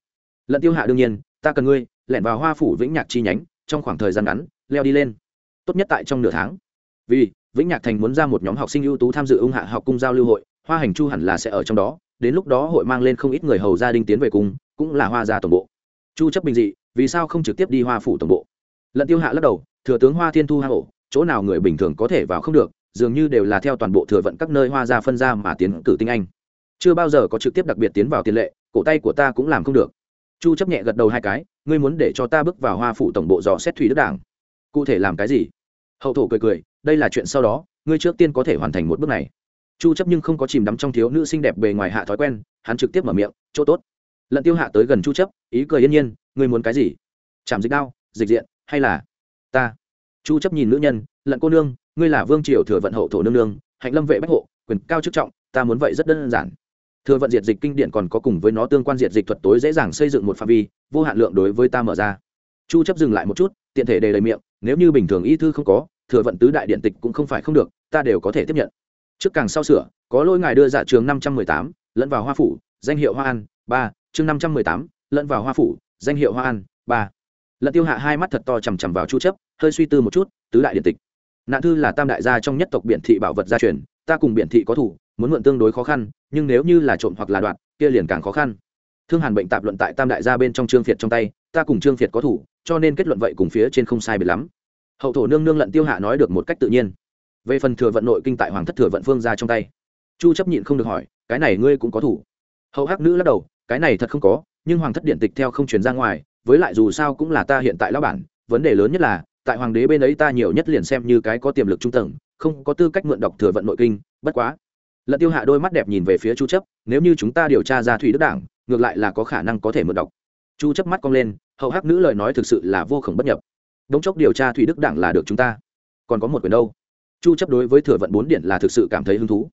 Lận tiêu hạ đương nhiên, ta cần ngươi, lẻn vào hoa phủ vĩnh nhạc chi nhánh, trong khoảng thời gian ngắn, leo đi lên. Tốt nhất tại trong nửa tháng. Vì, vĩnh nhạc thành muốn ra một nhóm học sinh ưu tú tham dự ung hạ học cung giao lưu hội, hoa hành chu hẳn là sẽ ở trong đó, đến lúc đó hội mang lên không ít người hầu gia đình tiến về cùng, cũng là hoa gia tổng bộ. Chu chấp bình dị, vì sao không trực tiếp đi hoa phủ tổng bộ? Lận tiêu hạ lắc đầu, thừa tướng hoa thiên thu hang ổ, chỗ nào người bình thường có thể vào không được, dường như đều là theo toàn bộ thừa vận các nơi hoa gia phân ra mà tiến cử tinh anh chưa bao giờ có trực tiếp đặc biệt tiến vào tiền lệ, cổ tay của ta cũng làm không được. Chu chấp nhẹ gật đầu hai cái, ngươi muốn để cho ta bước vào hoa phủ tổng bộ dò xét thủy đức đảng. Cụ thể làm cái gì? Hậu thổ cười cười, đây là chuyện sau đó, ngươi trước tiên có thể hoàn thành một bước này. Chu chấp nhưng không có chìm đắm trong thiếu nữ xinh đẹp bề ngoài hạ thói quen, hắn trực tiếp mở miệng, chỗ tốt. Lận tiêu hạ tới gần chu chấp, ý cười yên nhiên, ngươi muốn cái gì? Chạm dịch đao, dịch diện, hay là ta? Chu chấp nhìn nữ nhân, lận cô nương, ngươi là vương triều thừa vận hậu thổ nương nương, hạnh lâm vệ bách hộ, quyền cao chức trọng, ta muốn vậy rất đơn giản thừa vận diệt dịch kinh điển còn có cùng với nó tương quan diệt dịch thuật tối dễ dàng xây dựng một phạm vi vô hạn lượng đối với ta mở ra. Chu chấp dừng lại một chút tiện thể đề đầy miệng nếu như bình thường y thư không có thừa vận tứ đại điện tịch cũng không phải không được ta đều có thể tiếp nhận. Trước càng sau sửa có lỗi ngài đưa dạ trường 518, lẫn vào hoa phủ danh hiệu hoa an ba chương 518, lẫn vào hoa phủ danh hiệu hoa an ba. Lận tiêu hạ hai mắt thật to chằm chằm vào chu chấp hơi suy tư một chút tứ đại điện tịch. Nạn thư là tam đại gia trong nhất tộc biển thị bảo vật gia truyền ta cùng biển thị có thủ muốn mượn tương đối khó khăn, nhưng nếu như là trộm hoặc là đoạn kia liền càng khó khăn. Thương hàn bệnh tạp luận tại tam đại gia bên trong trương phiệt trong tay, ta cùng trương phiệt có thủ, cho nên kết luận vậy cùng phía trên không sai biệt lắm. Hậu thổ nương nương lận tiêu hạ nói được một cách tự nhiên. Về phần thừa vận nội kinh tại hoàng thất thừa vận phương ra trong tay. Chu chấp nhịn không được hỏi, cái này ngươi cũng có thủ? Hậu hắc nữ lắc đầu, cái này thật không có, nhưng hoàng thất điện tịch theo không truyền ra ngoài, với lại dù sao cũng là ta hiện tại lão bản, vấn đề lớn nhất là, tại hoàng đế bên ấy ta nhiều nhất liền xem như cái có tiềm lực trung tầng, không có tư cách mượn đọc thừa vận nội kinh, bất quá lận tiêu hạ đôi mắt đẹp nhìn về phía chu chấp, nếu như chúng ta điều tra ra thủy đức đảng, ngược lại là có khả năng có thể mượn đọc. Chu chấp mắt cong lên, hậu hắc nữ lời nói thực sự là vô khổng bất nhập. Đống chốc điều tra thủy đức đảng là được chúng ta. Còn có một quyền đâu? Chu chấp đối với thừa vận bốn điện là thực sự cảm thấy hứng thú.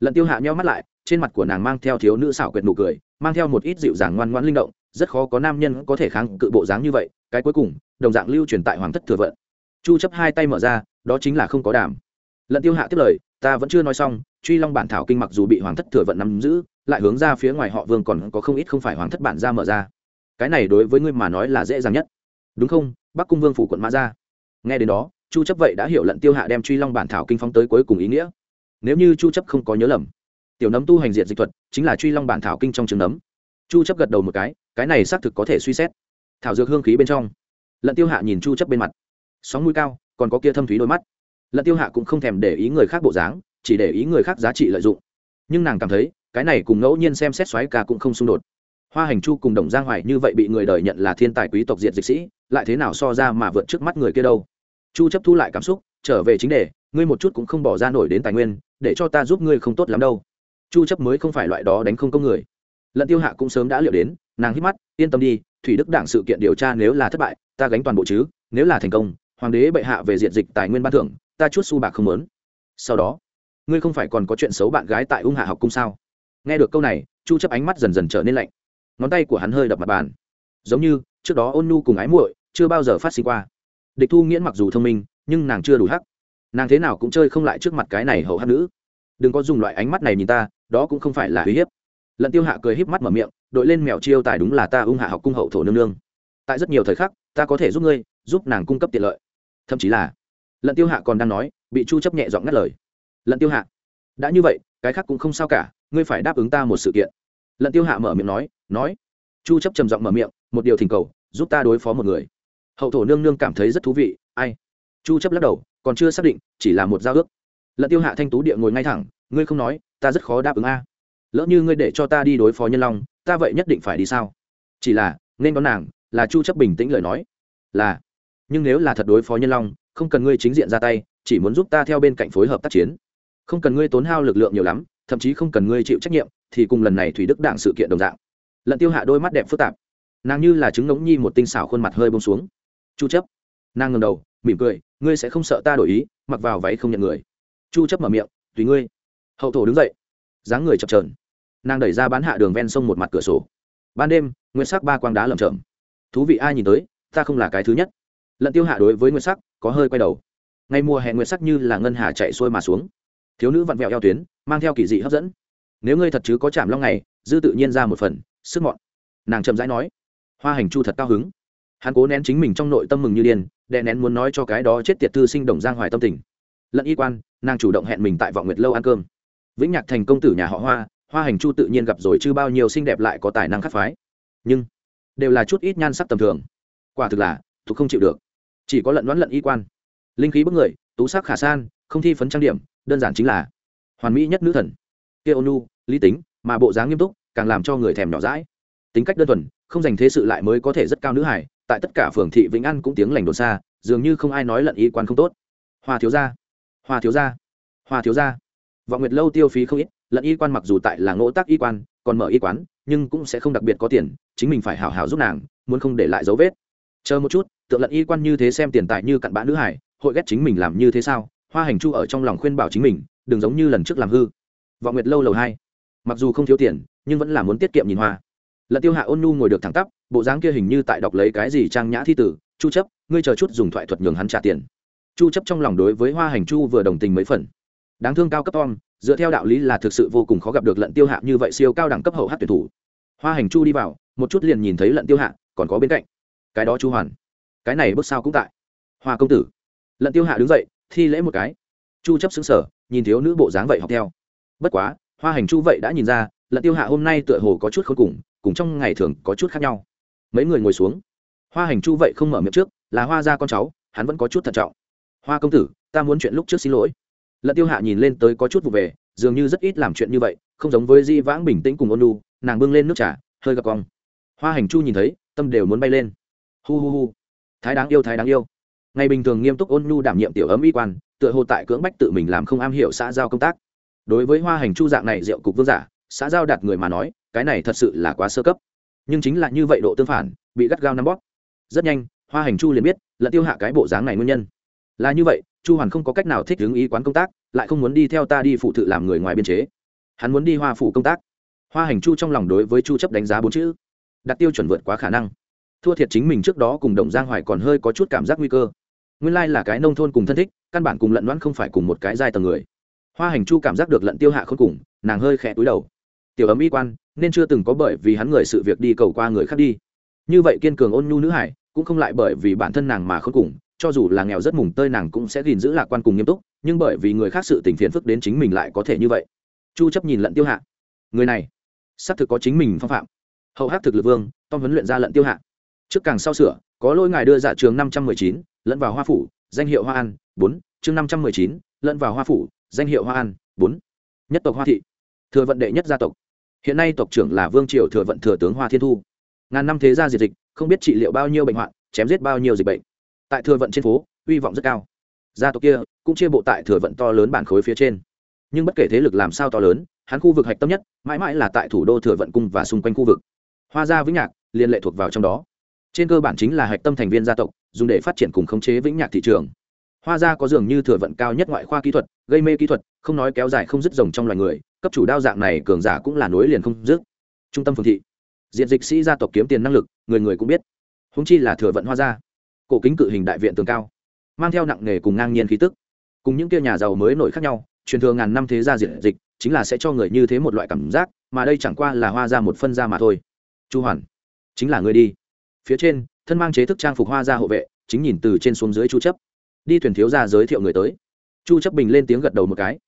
Lận tiêu hạ nheo mắt lại, trên mặt của nàng mang theo thiếu nữ xảo quyệt nụ cười, mang theo một ít dịu dàng ngoan ngoãn linh động, rất khó có nam nhân có thể kháng cự bộ dáng như vậy, cái cuối cùng, đồng dạng lưu truyền tại hoàng thất thừa vận. Chu chấp hai tay mở ra, đó chính là không có đảm lận tiêu hạ tiếp lời, ta vẫn chưa nói xong, truy long bản thảo kinh mặc dù bị hoàng thất thừa vận nắm giữ, lại hướng ra phía ngoài họ vương còn có không ít không phải hoàng thất bản ra mở ra. Cái này đối với ngươi mà nói là dễ dàng nhất. Đúng không? Bắc cung vương phủ quận mã ra nghe đến đó, chu chấp vậy đã hiểu lận tiêu hạ đem truy long bản thảo kinh phóng tới cuối cùng ý nghĩa. Nếu như chu chấp không có nhớ lầm, tiểu nấm tu hành diện dịch thuật chính là truy long bản thảo kinh trong trường nấm. Chu chấp gật đầu một cái cái này xác thực có thể suy xét. Thảo dược hương khí bên trong. Lận tiêu hạ nhìn chu chấp bên mặt. Sóng mũi cao, còn có kia thâm thúy đôi mắt lận tiêu hạ cũng không thèm để ý người khác bộ dáng, chỉ để ý người khác giá trị lợi dụng. Nhưng nàng cảm thấy, cái này cùng ngẫu nhiên xem xét xoáy ca cũng không xung đột. Hoa hành chu cùng đồng giang hoài như vậy bị người đời nhận là thiên tài quý tộc diệt dịch sĩ, lại thế nào so ra mà vượt trước mắt người kia đâu? Chu chấp thu lại cảm xúc, trở về chính đề, ngươi một chút cũng không bỏ ra nổi đến tài nguyên, để cho ta giúp ngươi không tốt lắm đâu. Chu chấp mới không phải loại đó đánh không công người. Lận tiêu hạ cũng sớm đã liệu đến, nàng hít mắt, yên tâm đi, thủy đức đảng sự kiện điều tra nếu là thất bại, ta gánh toàn bộ chứ, nếu là thành công, hoàng đế bệ hạ về diện dịch tài nguyên ban thưởng ta chút xu bạc không lớn sau đó, ngươi không phải còn có chuyện xấu bạn gái tại ung hạ học cung sao? Nghe được câu này, chu chấp ánh mắt dần dần trở nên lạnh. Ngón tay của hắn hơi đập mặt bàn. Giống như, trước đó ôn nhu cùng ái muội, chưa bao giờ phát sinh qua. Địch thu nghiễn mặc dù thông minh, nhưng nàng chưa đủ hắc. Nàng thế nào cũng chơi không lại trước mặt cái này hậu hắc nữ. Đừng có dùng loại ánh mắt này nhìn ta, đó cũng không phải là uy hiếp. Lận tiêu hạ cười híp mắt mở miệng, đội lên mèo chiêu tài đúng là ta ung hạ học cung hậu thổ nương nương. Tại rất nhiều thời khắc, ta có thể giúp ngươi, giúp nàng cung cấp tiện lợi. Thậm chí là lận tiêu hạ còn đang nói, bị chu chấp nhẹ giọng ngắt lời. Lận tiêu hạ, đã như vậy, cái khác cũng không sao cả, ngươi phải đáp ứng ta một sự kiện. Lận tiêu hạ mở miệng nói nói. Chu chấp trầm giọng mở miệng, một điều thỉnh cầu, giúp ta đối phó một người. Hậu thổ nương nương cảm thấy rất thú vị, ai? Chu chấp lắc đầu, còn chưa xác định, chỉ là một giao ước. Lận tiêu hạ thanh tú địa ngồi ngay thẳng, ngươi không nói, ta rất khó đáp ứng a. Lỡ như ngươi để cho ta đi đối phó nhân long, ta vậy nhất định phải đi sao? Chỉ là, nên có nàng, là chu chấp bình tĩnh lời nói. Là, nhưng nếu là thật đối phó nhân long không cần ngươi chính diện ra tay, chỉ muốn giúp ta theo bên cạnh phối hợp tác chiến. Không cần ngươi tốn hao lực lượng nhiều lắm, thậm chí không cần ngươi chịu trách nhiệm, thì cùng lần này thủy đức đảng sự kiện đồng dạng. Lận tiêu hạ đôi mắt đẹp phức tạp. Nàng như là trứng ngỗng nhi một tinh xảo khuôn mặt hơi bông xuống. Chu chấp. Nàng ngẩng đầu, mỉm cười, ngươi sẽ không sợ ta đổi ý, mặc vào váy không nhận người. Chu chấp mở miệng, tùy ngươi. Hậu thổ đứng dậy. Dáng người chập chờn. Nàng đẩy ra bán hạ đường ven sông một mặt cửa sổ. Ban đêm nguyên sắc ba quang đá lởm chởm. Thú vị ai nhìn tới, ta không là cái thứ nhất. Lận tiêu hạ đối với nguyên sắc có hơi quay đầu. Ngày mùa hè nguyệt sắc như là ngân hà chạy xuôi mà xuống. Thiếu nữ vặn vẹo eo tuyến, mang theo kỳ dị hấp dẫn. Nếu ngươi thật chứ có chạm long này dư tự nhiên ra một phần, sức mọn. Nàng chậm rãi nói, hoa hành chu thật cao hứng. Hắn cố nén chính mình trong nội tâm mừng như điên, đè nén muốn nói cho cái đó chết tiệt thư sinh đồng giang hoài tâm tình. Lẫn y quan, nàng chủ động hẹn mình tại vọng nguyệt lâu ăn cơm. Vĩnh nhạc thành công tử nhà họ hoa hoa hành chu tự nhiên gặp rồi chứ bao nhiêu xinh đẹp lại có tài năng khắc phái. Nhưng, đều là chút ít nhan sắc tầm thường. Quả thực là, thuộc không chịu được chỉ có lận đoán lận y quan. Linh khí bức người, tú sắc khả san, không thi phấn trang điểm, đơn giản chính là hoàn mỹ nhất nữ thần. Kia ônu lý tính, mà bộ dáng nghiêm túc, càng làm cho người thèm nhỏ rãi tính cách đơn thuần, không dành thế sự lại mới có thể rất cao nữ hải tại tất cả phường thị vĩnh an cũng tiếng lành đồn xa, dường như không ai nói lận y quan không tốt. Hoa thiếu gia, hoa thiếu gia, hoa thiếu gia. Vọng nguyệt lâu tiêu phí không ít lận y quan mặc dù tại là ngỗ tác y quan, còn mở y quán, nhưng cũng sẽ không đặc biệt có tiền, chính mình phải hào hào giúp nàng, muốn không để lại dấu vết chờ một chút, tượng lận y quan như thế xem tiền tài như cặn bã nữ hải, hội ghét chính mình làm như thế sao? Hoa hành chu ở trong lòng khuyên bảo chính mình, đừng giống như lần trước làm hư. Vọng nguyệt lâu lầu hai. Mặc dù không thiếu tiền, nhưng vẫn là muốn tiết kiệm nhìn hoa. Lận tiêu hạ ôn nhu ngồi được thẳng tắp, bộ dáng kia hình như tại đọc lấy cái gì trang nhã thi tử. Chu chấp, ngươi chờ chút dùng thoại thuật nhường hắn trả tiền. Chu chấp trong lòng đối với hoa hành chu vừa đồng tình mấy phần. Đáng thương cao cấp tom, dựa theo đạo lý là thực sự vô cùng khó gặp được lận tiêu hạ như vậy siêu cao đẳng cấp hậu hát tuyển thủ. Hoa hành chu đi vào, một chút liền nhìn thấy lận tiêu hạ, còn có bên cạnh cái đó chu hoàn, cái này bước sao cũng tại. Hoa công tử, lận tiêu hạ đứng dậy, thi lễ một cái. Chu chấp xứng sở nhìn thiếu nữ bộ dáng vậy học theo. Bất quá, hoa hành chu vậy đã nhìn ra, lận tiêu hạ hôm nay tựa hồ có chút khốn cùng cùng trong ngày thường có chút khác nhau. Mấy người ngồi xuống. Hoa hành chu vậy không mở miệng trước, là hoa ra con cháu, hắn vẫn có chút thận trọng. Hoa công tử, ta muốn chuyện lúc trước xin lỗi. Lận tiêu hạ nhìn lên tới có chút vụ về, dường như rất ít làm chuyện như vậy, không giống với di vãng bình tĩnh cùng ôn lu nàng bưng lên nước trà, hơi gặp cong. Hoa hành chu nhìn thấy, tâm đều muốn bay lên hu hu hu. Thái đáng yêu, thái đáng yêu. Ngày bình thường nghiêm túc ôn nhu đảm nhiệm tiểu ấm y quan, tựa hồ tại cưỡng bách tự mình làm không am hiểu xã giao công tác. Đối với hoa hành chu dạng này rượu cục vương giả, xã giao đạt người mà nói, cái này thật sự là quá sơ cấp. Nhưng chính là như vậy độ tương phản, bị gắt gao nắm bóp. Rất nhanh, hoa hành chu liền biết, là tiêu hạ cái bộ dáng này nguyên nhân. Là như vậy, chu hoàn không có cách nào thích ứng ý quán công tác, lại không muốn đi theo ta đi phụ thự làm người ngoài biên chế. Hắn muốn đi hoa phủ công tác. Hoa hành chu trong lòng đối với chu chấp đánh giá bốn chữ. Đặt tiêu chuẩn vượt quá khả năng thua thiệt chính mình trước đó cùng đồng giang hoài còn hơi có chút cảm giác nguy cơ. Nguyên lai là cái nông thôn cùng thân thích, căn bản cùng lận đoán không phải cùng một cái giai tầng người. Hoa hành chu cảm giác được lận tiêu hạ không cùng, nàng hơi khẽ túi đầu. Tiểu ấm y quan, nên chưa từng có bởi vì hắn người sự việc đi cầu qua người khác đi. Như vậy kiên cường ôn nhu nữ hải, cũng không lại bởi vì bản thân nàng mà không cùng, cho dù là nghèo rất mùng tơi nàng cũng sẽ gìn giữ lạc quan cùng nghiêm túc, nhưng bởi vì người khác sự tình phiền phức đến chính mình lại có thể như vậy. Chu chấp nhìn lận tiêu hạ. Người này, xác thực có chính mình phong phạm. Hậu hát thực lực vương tom huấn luyện ra lận tiêu hạ trước càng sau sửa có lỗi ngài đưa dạ trường 519, lẫn vào hoa phủ danh hiệu hoa an bốn chương 519, lẫn vào hoa phủ danh hiệu hoa an bốn. Nhất tộc hoa thị thừa vận đệ nhất gia tộc. Hiện nay tộc trưởng là vương triều thừa vận thừa tướng hoa thiên thu. Ngàn năm thế gia diệt dịch không biết trị liệu bao nhiêu bệnh hoạn chém giết bao nhiêu dịch bệnh. Tại thừa vận trên phố hy vọng rất cao. Gia tộc kia cũng chia bộ tại thừa vận to lớn bản khối phía trên. Nhưng bất kể thế lực làm sao to lớn hắn khu vực hạch tâm nhất mãi mãi là tại thủ đô thừa vận cung và xung quanh khu vực. Hoa gia vĩnh nhạc liên lệ thuộc vào trong đó trên cơ bản chính là hạch tâm thành viên gia tộc, dùng để phát triển cùng khống chế vĩnh nhạc thị trường. Hoa gia có dường như thừa vận cao nhất ngoại khoa kỹ thuật, gây mê kỹ thuật, không nói kéo dài không dứt rồng trong loài người, cấp chủ đao dạng này cường giả cũng là nối liền không dứt. Trung tâm phường thị. Diện dịch sĩ gia tộc kiếm tiền năng lực, người người cũng biết. Húng chi là thừa vận hoa gia. Cổ kính cự hình đại viện tường cao, mang theo nặng nghề cùng ngang nhiên khí tức. Cùng những kia nhà giàu mới nổi khác nhau, truyền thừa ngàn năm thế gia diện dịch, chính là sẽ cho người như thế một loại cảm giác, mà đây chẳng qua là hoa ra một phân ra mà thôi. Chu hoàn, chính là người đi phía trên, thân mang chế thức trang phục hoa ra hộ vệ, chính nhìn từ trên xuống dưới chu chấp. Đi thuyền thiếu ra giới thiệu người tới. Chu chấp bình lên tiếng gật đầu một cái.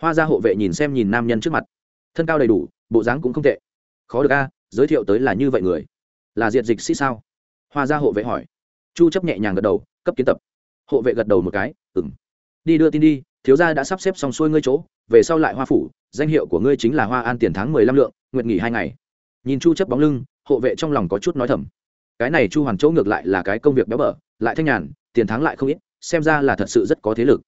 Hoa ra hộ vệ nhìn xem nhìn nam nhân trước mặt. Thân cao đầy đủ, bộ dáng cũng không tệ. Khó được a, giới thiệu tới là như vậy người. Là diệt dịch sĩ sao? Hoa ra hộ vệ hỏi. Chu chấp nhẹ nhàng gật đầu, cấp kiến tập. Hộ vệ gật đầu một cái, ừm. Đi đưa tin đi, thiếu gia đã sắp xếp xong xuôi ngươi chỗ, về sau lại hoa phủ, danh hiệu của ngươi chính là hoa an tiền tháng mười lăm lượng, nguyện nghỉ hai ngày. Nhìn chu chấp bóng lưng, hộ vệ trong lòng có chút nói thầm cái này chu hoàn chỗ ngược lại là cái công việc béo bở, lại thanh nhàn, tiền tháng lại không ít, xem ra là thật sự rất có thế lực.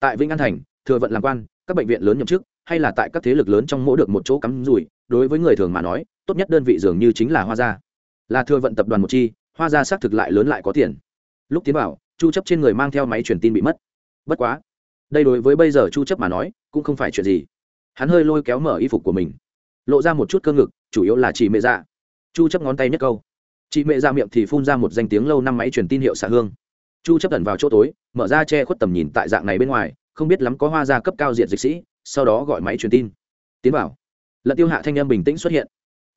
Tại vĩnh an thành, thừa vận làm quan, các bệnh viện lớn nhậm chức, hay là tại các thế lực lớn trong mỗi được một chỗ cắm rủi, đối với người thường mà nói, tốt nhất đơn vị dường như chính là hoa gia. Là thừa vận tập đoàn một chi, hoa gia xác thực lại lớn lại có tiền. Lúc tiến vào, chu chấp trên người mang theo máy truyền tin bị mất. Bất quá, đây đối với bây giờ chu chấp mà nói, cũng không phải chuyện gì. Hắn hơi lôi kéo mở y phục của mình. Lộ ra một chút cơ ngực, chủ yếu là chỉ mẹ dạ. Chu chấp ngón tay nhất câu chị mẹ ra miệng thì phun ra một danh tiếng lâu năm máy truyền tin hiệu xạ hương. Chu chấp tẩn vào chỗ tối, mở ra che khuất tầm nhìn tại dạng này bên ngoài, không biết lắm có hoa gia cấp cao diện dịch sĩ, sau đó gọi máy truyền tin. Tiến vào. Lận tiêu hạ thanh âm bình tĩnh xuất hiện.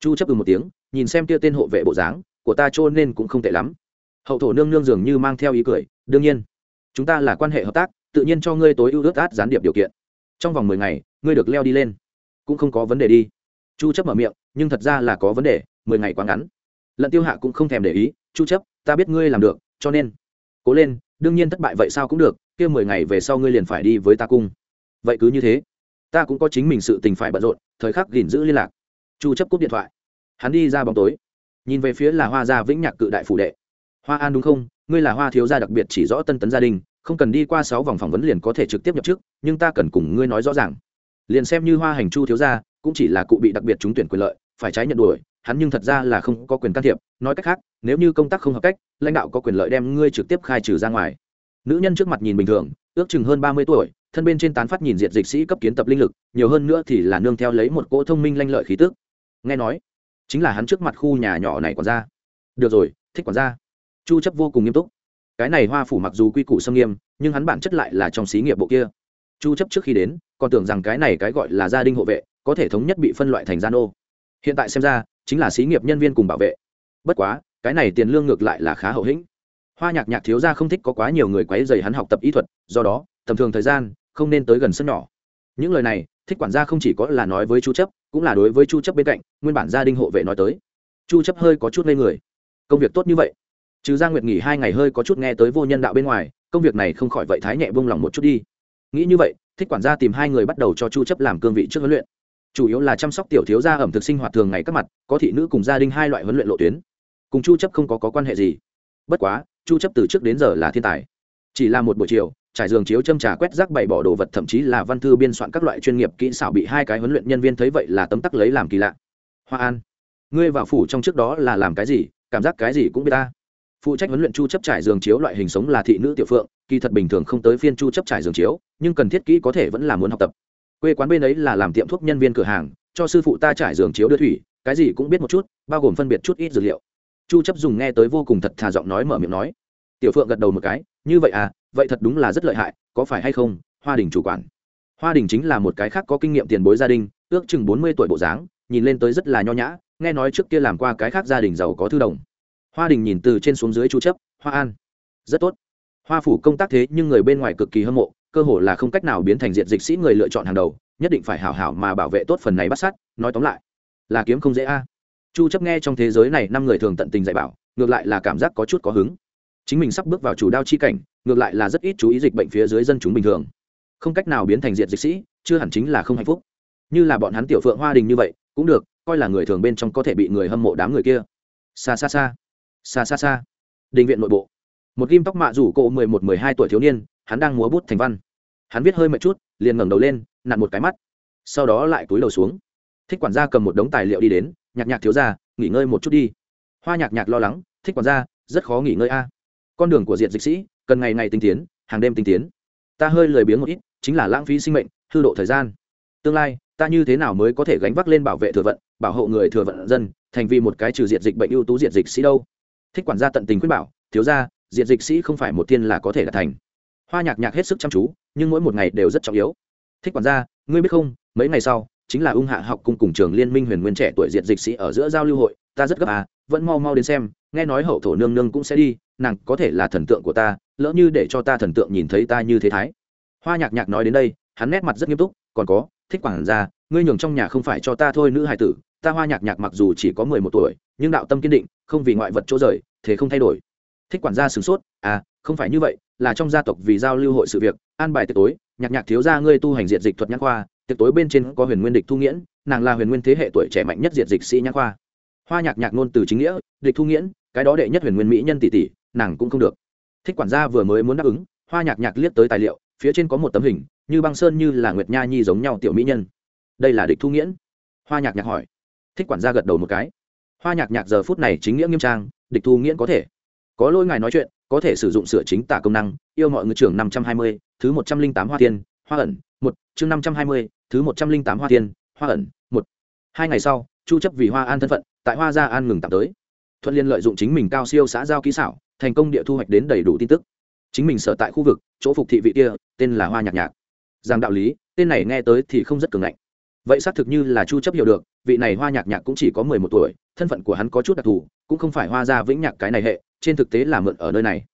Chu chấp ừ một tiếng, nhìn xem kia tên hộ vệ bộ dáng, của ta trôn nên cũng không tệ lắm. Hậu thổ nương nương dường như mang theo ý cười, đương nhiên. Chúng ta là quan hệ hợp tác, tự nhiên cho ngươi tối ưu ước át gián điệp điều kiện. Trong vòng mười ngày, ngươi được leo đi lên. Cũng không có vấn đề đi. Chu chấp mở miệng, nhưng thật ra là có vấn đề, mười ngày quá ngắn lận tiêu hạ cũng không thèm để ý, chu chấp, ta biết ngươi làm được, cho nên, cố lên, đương nhiên thất bại vậy sao cũng được, kia mười ngày về sau ngươi liền phải đi với ta cung. Vậy cứ như thế, ta cũng có chính mình sự tình phải bận rộn, thời khắc gìn giữ liên lạc. Chu chấp cúp điện thoại. Hắn đi ra bóng tối. Nhìn về phía là hoa gia vĩnh nhạc cự đại phủ đệ. Hoa an đúng không? Ngươi là hoa thiếu gia đặc biệt chỉ rõ tân tấn gia đình, không cần đi qua sáu vòng phỏng vấn liền có thể trực tiếp nhập chức, nhưng ta cần cùng ngươi nói rõ ràng. Liền xem như hoa hành chu thiếu gia, cũng chỉ là cụ bị đặc biệt trúng tuyển quyền lợi, phải trái nhận đuổi hắn nhưng thật ra là không có quyền can thiệp, nói cách khác, nếu như công tác không hợp cách, lãnh đạo có quyền lợi đem ngươi trực tiếp khai trừ ra ngoài. Nữ nhân trước mặt nhìn bình thường, ước chừng hơn ba mươi tuổi, thân bên trên tán phát nhìn diệt dịch sĩ cấp kiến tập linh lực, nhiều hơn nữa thì là nương theo lấy một cỗ thông minh lanh lợi khí tức. Nghe nói, chính là hắn trước mặt khu nhà nhỏ này quản gia. Được rồi, thích quản gia. Chu chấp vô cùng nghiêm túc. Cái này hoa phủ mặc dù quy củ xâm nghiêm, nhưng hắn bản chất lại là trong xí nghiệp bộ kia. Chu chấp trước khi đến, còn tưởng rằng cái này cái gọi là gia đình hộ vệ, có thể thống nhất bị phân loại thành gian ô hiện tại xem ra chính là xí nghiệp nhân viên cùng bảo vệ. Bất quá, cái này tiền lương ngược lại là khá hậu hĩnh. Hoa nhạc nhạc thiếu gia không thích có quá nhiều người quấy rầy hắn học tập ý thuật, do đó, tầm thường thời gian, không nên tới gần sân nhỏ. Những lời này, thích quản gia không chỉ có là nói với chu chấp, cũng là đối với chu chấp bên cạnh, nguyên bản gia đình hộ vệ nói tới. Chu chấp hơi có chút ngây người. Công việc tốt như vậy. Trừ ra nguyệt nghỉ hai ngày hơi có chút nghe tới vô nhân đạo bên ngoài, công việc này không khỏi vậy thái nhẹ buông lòng một chút đi. Nghĩ như vậy, thích quản gia tìm hai người bắt đầu cho chu chấp làm cương vị trước huấn luyện chủ yếu là chăm sóc tiểu thiếu gia ẩm thực sinh hoạt thường ngày các mặt có thị nữ cùng gia đình hai loại huấn luyện lộ tuyến. Cùng chu chấp không có, có quan hệ gì? Bất quá chu chấp từ trước đến giờ là thiên tài. Chỉ là một buổi chiều trải giường chiếu châm trà quét rác bày bỏ đồ vật thậm chí là văn thư biên soạn các loại chuyên nghiệp kỹ xảo bị hai cái huấn luyện nhân viên thấy vậy là tấm tắc lấy làm kỳ lạ. Hoa an ngươi vào phủ trong trước đó là làm cái gì? Cảm giác cái gì cũng biết ta. Phụ trách huấn luyện chu chấp trải giường chiếu loại hình sống là thị nữ tiểu phượng kỳ thật bình thường không tới phiên chu chấp trải giường chiếu nhưng cần thiết kỹ có thể vẫn là muốn học tập quê quán bên ấy là làm tiệm thuốc nhân viên cửa hàng, cho sư phụ ta trải giường chiếu đưa thủy, cái gì cũng biết một chút, bao gồm phân biệt chút ít dược liệu. Chu chấp dùng nghe tới vô cùng thật thà giọng nói mở miệng nói. Tiểu phượng gật đầu một cái, như vậy à vậy thật đúng là rất lợi hại, có phải hay không, hoa đình chủ quản. Hoa đình chính là một cái khác có kinh nghiệm tiền bối gia đình, ước chừng 40 tuổi bộ dáng, nhìn lên tới rất là nho nhã, nghe nói trước kia làm qua cái khác gia đình giàu có thư đồng. Hoa đình nhìn từ trên xuống dưới chu chấp, hoa an. Rất tốt. Hoa phủ công tác thế nhưng người bên ngoài cực kỳ hâm mộ cơ hội là không cách nào biến thành diện dịch sĩ người lựa chọn hàng đầu, nhất định phải hảo hảo mà bảo vệ tốt phần này bắt sát, nói tóm lại, là kiếm không dễ a. Chu chấp nghe trong thế giới này năm người thường tận tình dạy bảo, ngược lại là cảm giác có chút có hứng. Chính mình sắp bước vào chủ đao chi cảnh, ngược lại là rất ít chú ý dịch bệnh phía dưới dân chúng bình thường. Không cách nào biến thành diện dịch sĩ, chưa hẳn chính là không hạnh phúc. Như là bọn hắn tiểu phượng hoa đình như vậy, cũng được, coi là người thường bên trong có thể bị người hâm mộ đám người kia. Xa xa xa xa xa xa đình viện nội bộ. Một ghim tóc mạ rủ cô mười một mười hai tuổi thiếu niên hắn đang múa bút thành văn. Hắn viết hơi mệt chút, liền ngẩng đầu lên, nặn một cái mắt. Sau đó lại túi đầu xuống. Thích quản gia cầm một đống tài liệu đi đến, nhạc nhạc thiếu ra nghỉ ngơi một chút đi. Hoa nhạc nhạc lo lắng, thích quản gia, rất khó nghỉ ngơi a. Con đường của diện dịch sĩ, cần ngày ngày tinh tiến, hàng đêm tinh tiến. Ta hơi lười biếng một ít, chính là lãng phí sinh mệnh, hư độ thời gian. Tương lai, ta như thế nào mới có thể gánh vác lên bảo vệ thừa vận, bảo hộ người thừa vận dân, thành vì một cái trừ diện dịch bệnh ưu tú diện dịch sĩ đâu? Thích quản gia tận tình khuyên bảo, thiếu ra diện dịch sĩ không phải một tiên là có thể đạt thành hoa nhạc nhạc hết sức chăm chú, nhưng mỗi một ngày đều rất trọng yếu. Thích quản gia, ngươi biết không, mấy ngày sau, chính là ung hạ học cung cùng trường liên minh huyền nguyên trẻ tuổi diệt dịch sĩ ở giữa giao lưu hội, ta rất gấp à vẫn mau mau đến xem, nghe nói hậu thổ nương nương cũng sẽ đi, nàng có thể là thần tượng của ta, lỡ như để cho ta thần tượng nhìn thấy ta như thế thái. Hoa nhạc nhạc nói đến đây, hắn nét mặt rất nghiêm túc, còn có, thích quản gia, ngươi nhường trong nhà không phải cho ta thôi nữ hài tử, ta hoa nhạc nhạc mặc dù chỉ có mười một tuổi, nhưng đạo tâm kiên định, không vì ngoại vật chỗ rời, thế không thay đổi. Thích quản gia sửng sốt à không phải như vậy là trong gia tộc vì giao lưu hội sự việc, an bài tiệc tối, nhạc nhạc thiếu gia ngươi tu hành diệt dịch thuật nhãn khoa, tiệc tối bên trên có huyền nguyên địch thu nghiễn, nàng là huyền nguyên thế hệ tuổi trẻ mạnh nhất diệt dịch sĩ nhãn khoa. Hoa nhạc nhạc ngôn từ chính nghĩa, địch thu nghiễn, cái đó đệ nhất huyền nguyên mỹ nhân tỷ tỷ, nàng cũng không được. Thích quản gia vừa mới muốn đáp ứng, hoa nhạc nhạc liếc tới tài liệu, phía trên có một tấm hình, như băng sơn như là nguyệt nha nhi giống nhau tiểu mỹ nhân. Đây là địch thu nghiễn? Hoa nhạc nhạc hỏi. Thích quản gia gật đầu một cái. Hoa nhạc nhạc giờ phút này chính nghĩa nghiêm trang, địch thu nghiễn có thể. Có lỗi ngài nói chuyện có thể sử dụng sửa chính tả công năng, yêu mọi người trưởng năm trăm hai mươi, thứ một trăm linh tám hoa tiên, hoa ẩn, một, chương năm trăm hai mươi, thứ một trăm linh tám hoa tiên, hoa ẩn, một. Hai ngày sau, chu chấp vì hoa an thân phận, tại hoa gia an ngừng tạm tới. Thuận liên lợi dụng chính mình cao siêu xã giao kỹ xảo, thành công địa thu hoạch đến đầy đủ tin tức. Chính mình sở tại khu vực, chỗ phục thị vị kia, tên là hoa nhạc nhạc. Rằng đạo lý, tên này nghe tới thì không rất cường ngạnh. Vậy xác thực như là chu chấp hiểu được, vị này hoa nhạc nhạc cũng chỉ có 11 tuổi, thân phận của hắn có chút đặc thù, cũng không phải hoa gia vĩnh nhạc cái này hệ trên thực tế là mượn ở nơi này.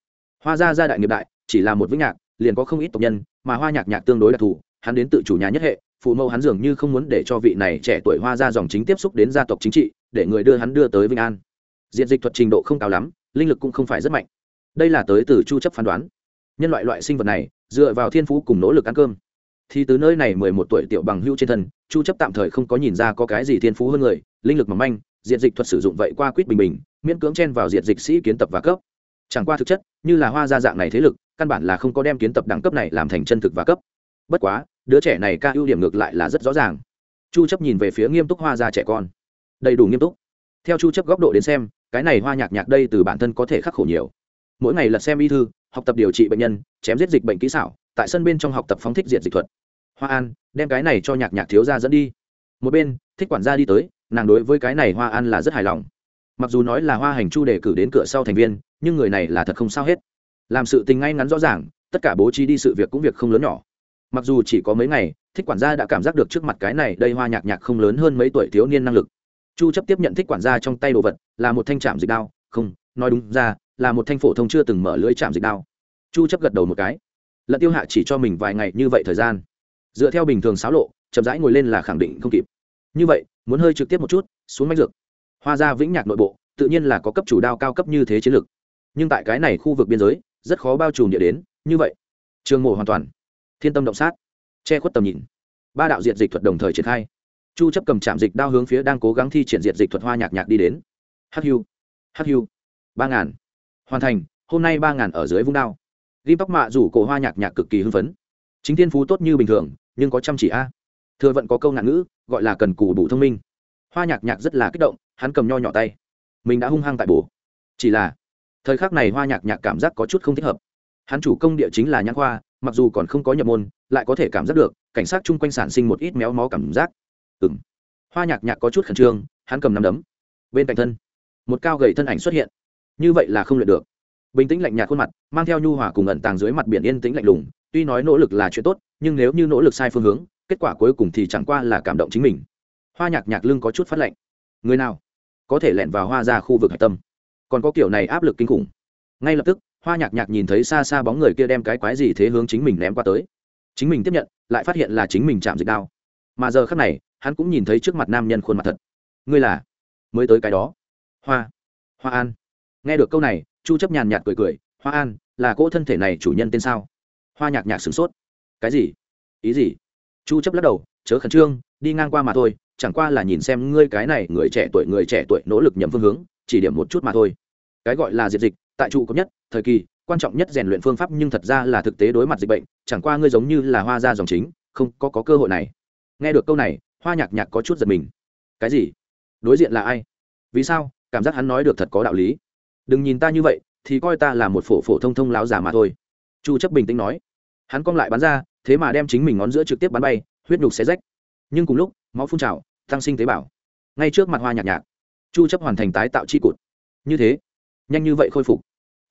Hoa gia gia đại nghiệp đại, chỉ là một vĩnh nhạc, liền có không ít tộc nhân, mà hoa nhạc nhạc tương đối đặc thù, hắn đến tự chủ nhà nhất hệ, phụ mẫu hắn dường như không muốn để cho vị này trẻ tuổi hoa gia dòng chính tiếp xúc đến gia tộc chính trị, để người đưa hắn đưa tới vinh an. Diện dịch thuật trình độ không cao lắm, linh lực cũng không phải rất mạnh. Đây là tới từ chu chấp phán đoán. Nhân loại loại sinh vật này, dựa vào thiên phú cùng nỗ lực ăn cơm. Thì từ nơi này mười một tuổi tiểu bằng hưu trên thân, chu chấp tạm thời không có nhìn ra có cái gì thiên phú hơn người, linh lực mỏng manh diện dịch thuật sử dụng vậy qua quýt bình bình, miễn cưỡng chen vào diện dịch sĩ kiến tập và cấp. Chẳng qua thực chất, như là hoa gia dạng này thế lực, căn bản là không có đem kiến tập đẳng cấp này làm thành chân thực và cấp. Bất quá, đứa trẻ này ca ưu điểm ngược lại là rất rõ ràng. Chu chấp nhìn về phía nghiêm túc hoa gia trẻ con. Đầy đủ nghiêm túc. Theo chu chấp góc độ đến xem, cái này hoa nhạc nhạc đây từ bản thân có thể khắc khổ nhiều. Mỗi ngày lật xem y thư, học tập điều trị bệnh nhân, chém giết dịch bệnh kỹ xảo, tại sân bên trong học tập phóng thích diện dịch thuật. Hoa an, đem cái này cho nhạc nhạc thiếu gia dẫn đi. Một bên, thích quản gia đi tới nàng đối với cái này hoa an là rất hài lòng. Mặc dù nói là hoa hành chu đề cử đến cửa sau thành viên, nhưng người này là thật không sao hết. Làm sự tình ngay ngắn rõ ràng, tất cả bố trí đi sự việc cũng việc không lớn nhỏ. Mặc dù chỉ có mấy ngày, thích quản gia đã cảm giác được trước mặt cái này đây hoa nhạc nhạc không lớn hơn mấy tuổi thiếu niên năng lực. Chu chấp tiếp nhận thích quản gia trong tay đồ vật, là một thanh trạm dịch đao, không, nói đúng ra, là một thanh phổ thông chưa từng mở lưới trạm dịch đao. Chu chấp gật đầu một cái. Lận tiêu hạ chỉ cho mình vài ngày như vậy thời gian. Dựa theo bình thường xáo lộ, chậm rãi ngồi lên là khẳng định không kịp. Như vậy muốn hơi trực tiếp một chút, xuống mách dược. Hoa gia vĩnh nhạc nội bộ, tự nhiên là có cấp chủ đao cao cấp như thế chiến lược. Nhưng tại cái này khu vực biên giới, rất khó bao trùm địa đến, như vậy. Trường mổ hoàn toàn. Thiên tâm động sát. Che khuất tầm nhìn. Ba đạo diệt dịch thuật đồng thời triển khai. Chu chấp cầm chạm dịch đao hướng phía đang cố gắng thi triển diệt dịch thuật hoa nhạc nhạc đi đến. Hắc hưu. Hắc hưu. Ba ngàn. Hoàn thành, hôm nay ba ngàn ở dưới vung đao. Ghim tóc mạ rủ cổ hoa nhạc nhạc cực kỳ hưng phấn. Chính thiên phú tốt như bình thường, nhưng có chăm chỉ a thừa vận có câu ngạn ngữ, gọi là cần cù đủ thông minh. Hoa nhạc nhạc rất là kích động, hắn cầm nho nhỏ tay. Mình đã hung hăng tại bổ. Chỉ là, thời khắc này hoa nhạc nhạc cảm giác có chút không thích hợp. Hắn chủ công địa chính là nhãn khoa mặc dù còn không có nhập môn, lại có thể cảm giác được, cảnh sát chung quanh sản sinh một ít méo mó cảm giác. Ừng hoa nhạc nhạc có chút khẩn trương, hắn cầm nắm đấm. Bên cạnh thân, một cao gầy thân ảnh xuất hiện. Như vậy là không luyện được. Bình tĩnh lạnh nhạt khuôn mặt, mang theo nhu hòa cùng ẩn tàng dưới mặt biển yên tĩnh lạnh lùng, tuy nói nỗ lực là chuyện tốt, nhưng nếu như nỗ lực sai phương hướng kết quả cuối cùng thì chẳng qua là cảm động chính mình. Hoa nhạc nhạc lưng có chút phát lạnh. Người nào? Có thể lẻn vào hoa ra khu vực hạch tâm. Còn có kiểu này áp lực kinh khủng. Ngay lập tức, hoa nhạc nhạc nhìn thấy xa xa bóng người kia đem cái quái gì thế hướng chính mình ném qua tới. Chính mình tiếp nhận, lại phát hiện là chính mình chạm dịch đao. Mà giờ khác này, hắn cũng nhìn thấy trước mặt nam nhân khuôn mặt thật. Ngươi là? Mới tới cái đó. Hoa. Hoa an. Nghe được câu này, chu chấp nhàn nhạt cười cười. Hoa an, là cỗ thân thể này chủ nhân tên sao? Hoa nhạc nhạc sửng sốt. Cái gì? Ý gì? Chu chấp lắc đầu chớ khẩn trương đi ngang qua mà thôi chẳng qua là nhìn xem ngươi cái này người trẻ tuổi người trẻ tuổi nỗ lực nhầm phương hướng chỉ điểm một chút mà thôi. Cái gọi là diệt dịch tại trụ cấp nhất thời kỳ quan trọng nhất rèn luyện phương pháp nhưng thật ra là thực tế đối mặt dịch bệnh chẳng qua ngươi giống như là hoa ra dòng chính không có, có cơ hội này. Nghe được câu này hoa nhạc nhạc có chút giật mình. Cái gì? Đối diện là ai? Vì sao? Cảm giác hắn nói được thật có đạo lý. Đừng nhìn ta như vậy thì coi ta là một phổ phổ thông thông láo giả mà thôi. Chu chấp bình tĩnh nói. Hắn cong lại bắn ra thế mà đem chính mình ngón giữa trực tiếp bắn bay, huyết nhục xé rách. Nhưng cùng lúc, máu phun trào, tăng sinh tế bào. Ngay trước mặt hoa nhạc nhạc, chu chấp hoàn thành tái tạo chi cụt như thế, nhanh như vậy khôi phục.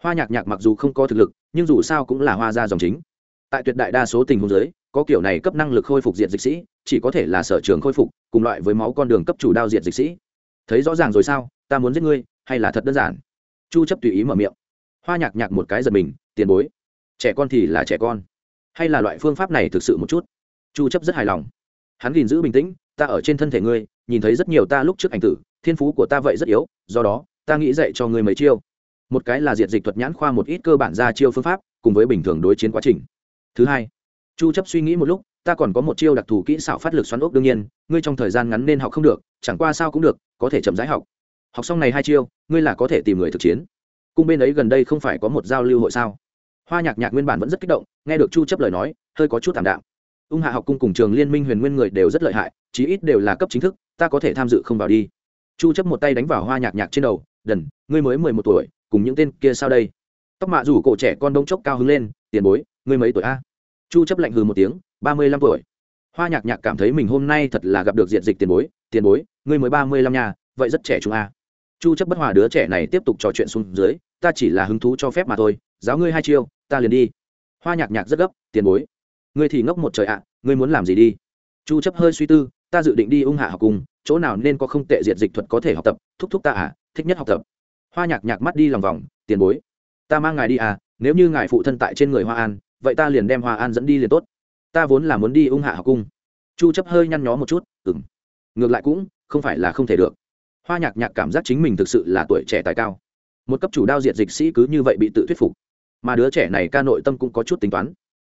Hoa nhạc nhạc mặc dù không có thực lực, nhưng dù sao cũng là hoa gia dòng chính. Tại tuyệt đại đa số tình huống giới có kiểu này cấp năng lực khôi phục diện dịch sĩ, chỉ có thể là sở trường khôi phục, cùng loại với máu con đường cấp chủ đao diện dịch sĩ. Thấy rõ ràng rồi sao? Ta muốn giết ngươi, hay là thật đơn giản? Chu chấp tùy ý mở miệng. Hoa nhạc nhạc một cái giật mình, tiền bối. Trẻ con thì là trẻ con hay là loại phương pháp này thực sự một chút? Chu chấp rất hài lòng. Hắn gìn giữ bình tĩnh, ta ở trên thân thể ngươi, nhìn thấy rất nhiều ta lúc trước ảnh tử, thiên phú của ta vậy rất yếu, do đó, ta nghĩ dạy cho ngươi mấy chiêu. Một cái là diệt dịch thuật nhãn khoa một ít cơ bản ra chiêu phương pháp, cùng với bình thường đối chiến quá trình. Thứ hai, chu chấp suy nghĩ một lúc, ta còn có một chiêu đặc thù kỹ xảo phát lực xoắn ốc đương nhiên, ngươi trong thời gian ngắn nên học không được, chẳng qua sao cũng được, có thể chậm rãi học. Học xong này hai chiêu, ngươi là có thể tìm người thực chiến. Cung bên ấy gần đây không phải có một giao lưu hội sao? Hoa nhạc nhạc nguyên bản vẫn rất kích động, nghe được chu chấp lời nói, hơi có chút thảm đạm. Ung hạ học cung cùng trường liên minh huyền nguyên người đều rất lợi hại, chí ít đều là cấp chính thức, ta có thể tham dự không vào đi. Chu chấp một tay đánh vào hoa nhạc nhạc trên đầu, đần, ngươi mới 11 tuổi, cùng những tên kia sao đây? Tóc mạ rủ cổ trẻ con đông chốc cao hứng lên, tiền bối, ngươi mấy tuổi a? Chu chấp lạnh hừ một tiếng 35 tuổi. Hoa nhạc nhạc cảm thấy mình hôm nay thật là gặp được diện dịch tiền bối tiền bối, ngươi mới 35 nha, vậy rất trẻ trung a. Chu chấp bất hòa đứa trẻ này tiếp tục trò chuyện xuống dưới, ta chỉ là hứng thú cho phép mà thôi, giáo ngươi hai chiêu ta liền đi. Hoa nhạc nhạc rất gấp, tiền bối. Ngươi thì ngốc một trời ạ, ngươi muốn làm gì đi? Chu chấp hơi suy tư, ta dự định đi ung hạ học cùng, chỗ nào nên có không tệ diệt dịch thuật có thể học tập, thúc thúc ta à thích nhất học tập. Hoa nhạc nhạc mắt đi lòng vòng, tiền bối. Ta mang ngài đi à nếu như ngài phụ thân tại trên người hoa an, vậy ta liền đem hoa an dẫn đi liền tốt. Ta vốn là muốn đi ung hạ học cung chu chấp hơi nhăn nhó một chút, ừm. Ngược lại cũng không phải là không thể được. Hoa nhạc nhạc cảm giác chính mình thực sự là tuổi trẻ tài cao. Một cấp chủ đao diệt dịch sĩ cứ như vậy bị tự thuyết phục mà đứa trẻ này ca nội tâm cũng có chút tính toán.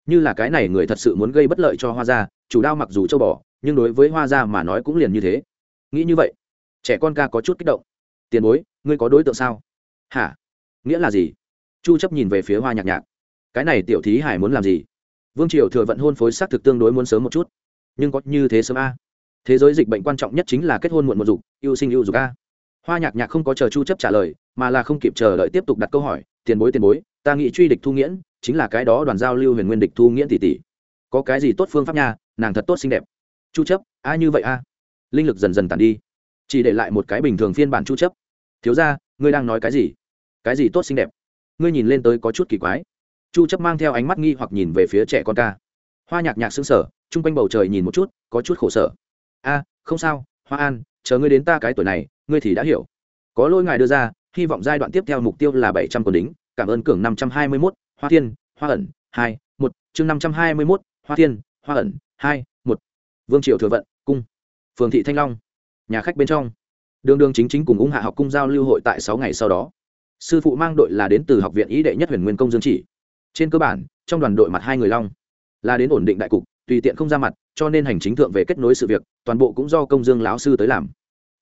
Như là cái này người thật sự muốn gây bất lợi cho hoa gia, chủ đao mặc dù châu bò, nhưng đối với hoa gia mà nói cũng liền như thế. Nghĩ như vậy, trẻ con ca có chút kích động. Tiền bối, ngươi có đối tượng sao? Hả? Nghĩa là gì? Chu chấp nhìn về phía hoa nhạc nhạc. Cái này tiểu thí hải muốn làm gì? Vương triều thừa vận hôn phối xác thực tương đối muốn sớm một chút. Nhưng có như thế sớm a. Thế giới dịch bệnh quan trọng nhất chính là kết hôn muộn một dục, yêu sinh yêu dục a. Hoa nhạc nhạc không có chờ chu chấp trả lời, mà là không kịp chờ đợi tiếp tục đặt câu hỏi, tiền bối tiền bối ta nghĩ truy địch thu nghiễn chính là cái đó đoàn giao lưu huyền nguyên địch thu nghiễn tỷ tỷ. Có cái gì tốt phương pháp nha, nàng thật tốt xinh đẹp. Chu chấp, a như vậy a. Linh lực dần dần tàn đi. Chỉ để lại một cái bình thường phiên bản chu chấp. Thiếu gia, ngươi đang nói cái gì? Cái gì tốt xinh đẹp? Ngươi nhìn lên tới có chút kỳ quái. Chu chấp mang theo ánh mắt nghi hoặc nhìn về phía trẻ con ca. Hoa nhạc nhạc sững sờ trung quanh bầu trời nhìn một chút, có chút khổ sở. A, không sao, hoa an, chờ ngươi đến ta cái tuổi này, ngươi thì đã hiểu. Có lỗi ngài đưa ra, hy vọng giai đoạn tiếp theo mục tiêu là 700 quân đính cảm ơn cường 521, hoa thiên hoa ẩn hai một chương 521, hoa thiên hoa ẩn hai một. Vương triều thừa vận cung. Phường thị thanh long nhà khách bên trong. Đường đường chính chính cùng ung hạ học cung giao lưu hội tại sáu ngày sau đó. Sư phụ mang đội là đến từ học viện ý đệ nhất huyền nguyên công dương chỉ. Trên cơ bản trong đoàn đội mặt hai người long. Là đến ổn định đại cục tùy tiện không ra mặt cho nên hành chính thượng về kết nối sự việc toàn bộ cũng do công dương lão sư tới làm.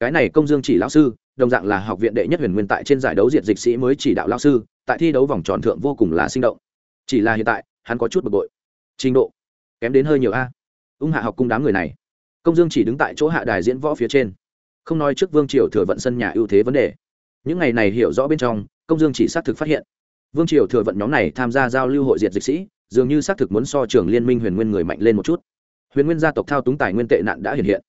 Cái này công dương chỉ lão sư đồng dạng là học viện đệ nhất huyền nguyên tại trên giải đấu diện dịch sĩ mới chỉ đạo lão sư, tại thi đấu vòng tròn thượng vô cùng là sinh động. Chỉ là hiện tại, hắn có chút bực bội. Trình độ kém đến hơi nhiều a. Ung hạ học cung đám người này. Công dương chỉ đứng tại chỗ hạ đài diễn võ phía trên. Không nói trước vương triều thừa vận sân nhà ưu thế vấn đề. Những ngày này hiểu rõ bên trong, công dương chỉ xác thực phát hiện. Vương triều thừa vận nhóm này tham gia giao lưu hội diệt dịch sĩ, dường như xác thực muốn so trường liên minh huyền nguyên người mạnh lên một chút. Huyền nguyên gia tộc thao túng tài nguyên tệ nạn đã hiện hiện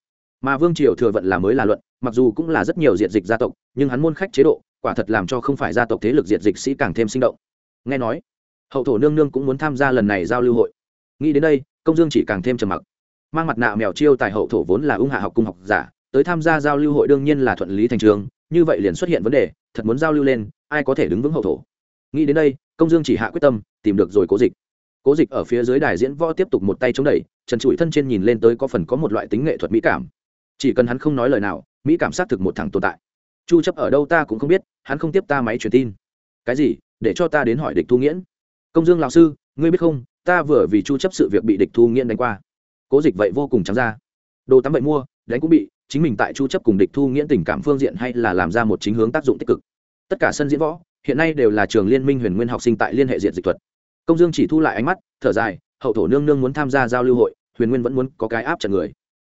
mà vương triều thừa vận là mới là luận, mặc dù cũng là rất nhiều diệt dịch gia tộc, nhưng hắn môn khách chế độ, quả thật làm cho không phải gia tộc thế lực diệt dịch sĩ càng thêm sinh động. Nghe nói, hậu thổ nương nương cũng muốn tham gia lần này giao lưu hội. Nghĩ đến đây, công dương chỉ càng thêm trầm mặc. Mang mặt nạ mèo chiêu tài hậu thổ vốn là ung hạ học cung học giả, tới tham gia giao lưu hội đương nhiên là thuận lý thành trường, như vậy liền xuất hiện vấn đề, thật muốn giao lưu lên, ai có thể đứng vững hậu thổ? Nghĩ đến đây, công dương chỉ hạ quyết tâm, tìm được rồi cố dịch. Cố dịch ở phía dưới đài diễn võ tiếp tục một tay chống đẩy, trần trụi thân trên nhìn lên tới có phần có một loại tính nghệ thuật mỹ cảm chỉ cần hắn không nói lời nào, mỹ cảm xác thực một thằng tồn tại. Chu chấp ở đâu ta cũng không biết, hắn không tiếp ta máy truyền tin. Cái gì? Để cho ta đến hỏi địch thu nghiễn. Công dương lão sư, ngươi biết không, ta vừa vì chu chấp sự việc bị địch thu nghiễn đánh qua. Cố dịch vậy vô cùng trắng ra. Đồ tắm vậy mua, đánh cũng bị, chính mình tại chu chấp cùng địch thu nghiễn tình cảm phương diện hay là làm ra một chính hướng tác dụng tích cực. Tất cả sân diễn võ, hiện nay đều là trường liên minh huyền nguyên học sinh tại liên hệ diện dịch thuật. Công dương chỉ thu lại ánh mắt, thở dài, hậu thổ nương nương muốn tham gia giao lưu hội, huyền nguyên vẫn muốn có cái áp trận người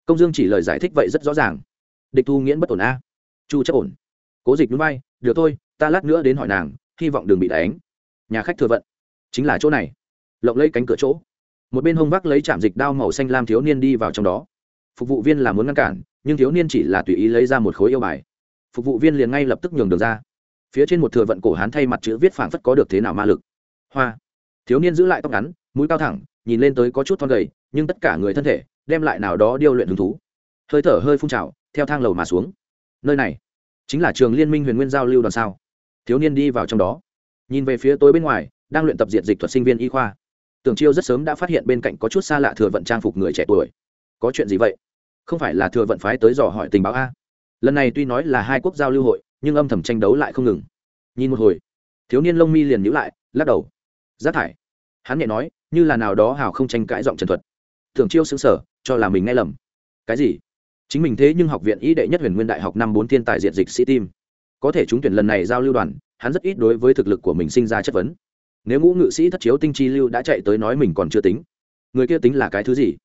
công dương chỉ lời giải thích vậy rất rõ ràng. Địch thu nghiễn bất ổn a. Chu chấp ổn. Cố dịch núi bay được thôi, ta lát nữa đến hỏi nàng, hy vọng đừng bị đánh. Nhà khách thừa vận. Chính là chỗ này. Lộng lấy cánh cửa chỗ. Một bên hông vác lấy chạm dịch đao màu xanh lam thiếu niên đi vào trong đó. Phục vụ viên là muốn ngăn cản, nhưng thiếu niên chỉ là tùy ý lấy ra một khối yêu bài. Phục vụ viên liền ngay lập tức nhường đường ra. Phía trên một thừa vận cổ hán thay mặt chữ viết phảng phất có được thế nào ma lực. Hoa. Thiếu niên giữ lại tóc ngắn, mũi cao thẳng, nhìn lên tới có chút thon gầy, nhưng tất cả người thân thể đem lại nào đó điêu luyện hứng thú. Hơi thở hơi phun trào, theo thang lầu mà xuống. Nơi này, chính là trường liên minh huyền nguyên giao lưu đoàn sao? Thiếu niên đi vào trong đó. Nhìn về phía tối bên ngoài, đang luyện tập diệt dịch thuật sinh viên y khoa. Tưởng chiêu rất sớm đã phát hiện bên cạnh có chút xa lạ thừa vận trang phục người trẻ tuổi. Có chuyện gì vậy? Không phải là thừa vận phái tới dò hỏi tình báo a? Lần này tuy nói là hai quốc giao lưu hội, nhưng âm thầm tranh đấu lại không ngừng. Nhìn một hồi, thiếu niên lông mi liền nhữ lại, lắc đầu. Rác thải. Hắn nhẹ nói, như là nào đó hào không tranh cãi giọng trần thuật. Tưởng chiêu xứng sở cho là mình nghe lầm. Cái gì? Chính mình thế nhưng học viện y đệ nhất huyền nguyên đại học năm bốn thiên tài diện dịch sĩ tim. Có thể trúng tuyển lần này giao lưu đoàn, hắn rất ít đối với thực lực của mình sinh ra chất vấn. Nếu ngũ ngự sĩ thất chiếu tinh chi lưu đã chạy tới nói mình còn chưa tính, người kia tính là cái thứ gì?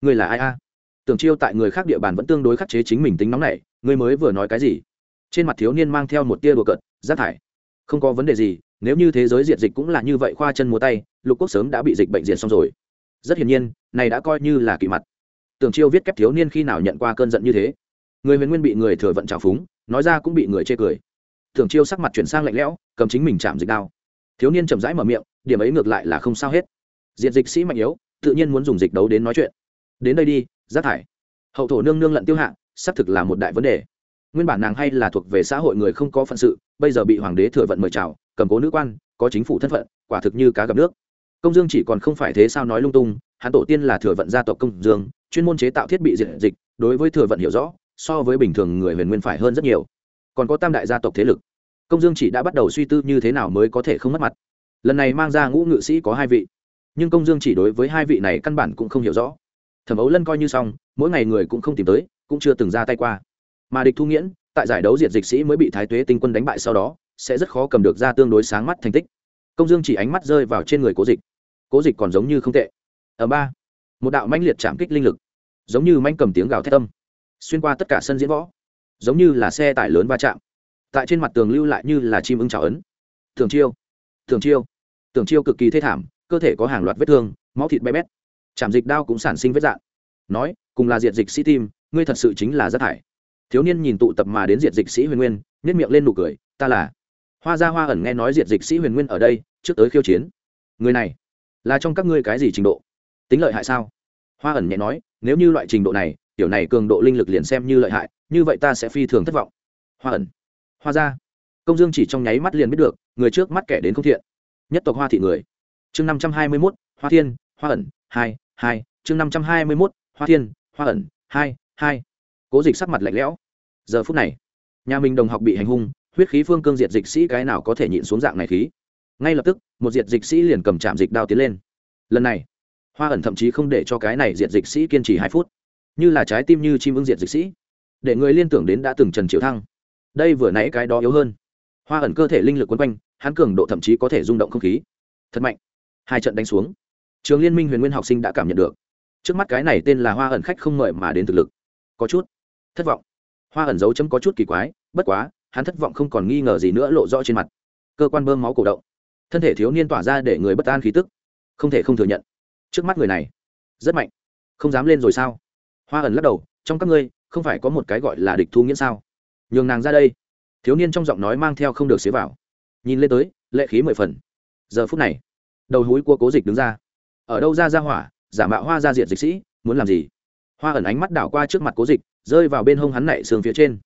Người là ai a? Tưởng chiêu tại người khác địa bàn vẫn tương đối khắc chế chính mình tính nóng này, người mới vừa nói cái gì? Trên mặt thiếu niên mang theo một tia đùa cợt, rác thải. Không có vấn đề gì, nếu như thế giới diệt dịch cũng là như vậy khoa chân múa tay, lục quốc sớm đã bị dịch bệnh diệt xong rồi. Rất hiển nhiên, này đã coi như là kỵ mặt tưởng chiêu viết kép thiếu niên khi nào nhận qua cơn giận như thế. Người huyền nguyên bị người thừa vận trào phúng, nói ra cũng bị người chê cười. Tưởng chiêu sắc mặt chuyển sang lạnh lẽo, cầm chính mình chạm dịch đao. Thiếu niên chậm rãi mở miệng, điểm ấy ngược lại là không sao hết. Diệt dịch sĩ mạnh yếu, tự nhiên muốn dùng dịch đấu đến nói chuyện. Đến đây đi, rác thải. Hậu thổ nương nương lận tiêu hạ, xác thực là một đại vấn đề. Nguyên bản nàng hay là thuộc về xã hội người không có phận sự, bây giờ bị hoàng đế thừa vận mời chào, cầm cố nữ quan, có chính phủ thân phận, quả thực như cá gặp nước. Công dương chỉ còn không phải thế sao nói lung tung, hắn tổ tiên là thừa vận gia tộc công dương chuyên môn chế tạo thiết bị diệt dịch, đối với thừa vận hiểu rõ, so với bình thường người huyền nguyên phải hơn rất nhiều. Còn có tam đại gia tộc thế lực. Công dương chỉ đã bắt đầu suy tư như thế nào mới có thể không mất mặt. Lần này mang ra ngũ ngự sĩ có hai vị. Nhưng công dương chỉ đối với hai vị này căn bản cũng không hiểu rõ. Thẩm ấu lân coi như xong, mỗi ngày người cũng không tìm tới, cũng chưa từng ra tay qua. Mà địch thu nghiễn, tại giải đấu diệt dịch sĩ mới bị thái tuế tinh quân đánh bại sau đó, sẽ rất khó cầm được ra tương đối sáng mắt thành tích. Công dương chỉ ánh mắt rơi vào trên người cố dịch. Cố dịch còn giống như không tệ. Ở ba một đạo mãnh liệt chạm kích linh lực, giống như manh cầm tiếng gào thét tâm xuyên qua tất cả sân diễn võ, giống như là xe tải lớn va chạm. Tại trên mặt tường lưu lại như là chim ưng trào ấn. Thường chiêu thường chiêu thường chiêu cực kỳ thê thảm, cơ thể có hàng loạt vết thương, máu thịt bé bét. Chạm dịch đao cũng sản sinh vết dạn nói, cùng là diệt dịch sĩ tim, ngươi thật sự chính là rác thải. Thiếu niên nhìn tụ tập mà đến diệt dịch sĩ huyền nguyên nếp miệng lên nụ cười, ta là. Hoa gia hoa ẩn nghe nói diệt dịch sĩ huyền nguyên ở đây, trước tới khiêu chiến. Người này, là trong các ngươi cái gì trình độ? Tính lợi hại sao? Hoa ẩn nhẹ nói, nếu như loại trình độ này, tiểu này cường độ linh lực liền xem như lợi hại, như vậy ta sẽ phi thường thất vọng. Hoa ẩn. Hoa gia công dương chỉ trong nháy mắt liền biết được, người trước mắt kẻ đến không thiện. Nhất tộc hoa thị người. Chương năm trăm hai mươi mốt, hoa thiên, hoa ẩn, hai hai. Chương năm trăm hai mươi mốt, hoa thiên, hoa ẩn, hai hai. Cố dịch sắc mặt lạnh lẽo. Giờ phút này, nhà mình đồng học bị hành hung, huyết khí phương cương diệt dịch sĩ cái nào có thể nhịn xuống dạng này khí? Ngay lập tức, một diệt dịch sĩ liền cầm chạm dịch đao tiến lên. Lần này hoa ẩn thậm chí không để cho cái này diệt dịch sĩ kiên trì hai phút. Như là trái tim như chim ưng diệt dịch sĩ. Để người liên tưởng đến đã từng trần triệu thăng. Đây vừa nãy cái đó yếu hơn. Hoa ẩn cơ thể linh lực quấn quanh, hắn cường độ thậm chí có thể rung động không khí. Thật mạnh. Hai trận đánh xuống. Trường liên minh huyền nguyên học sinh đã cảm nhận được. Trước mắt cái này tên là hoa ẩn khách không mời mà đến thực lực. Có chút thất vọng. Hoa ẩn dấu chấm có chút kỳ quái, bất quá, hắn thất vọng không còn nghi ngờ gì nữa lộ rõ trên mặt. Cơ quan bơm máu cổ động. Thân thể thiếu niên tỏa ra để người bất an khí tức. Không thể không thừa nhận trước mắt người này, rất mạnh. Không dám lên rồi sao? Hoa ẩn lắc đầu, trong các ngươi, không phải có một cái gọi là địch thu nghĩa sao? Nhường nàng ra đây. Thiếu niên trong giọng nói mang theo không được xế vào. Nhìn lên tới, lệ khí mười phần. Giờ phút này, đầu húi của cố dịch đứng ra. Ở đâu ra ra hỏa, giả mạo hoa ra diện dịch sĩ, muốn làm gì? Hoa ẩn ánh mắt đảo qua trước mặt cố dịch, rơi vào bên hông hắn nảy xương phía trên.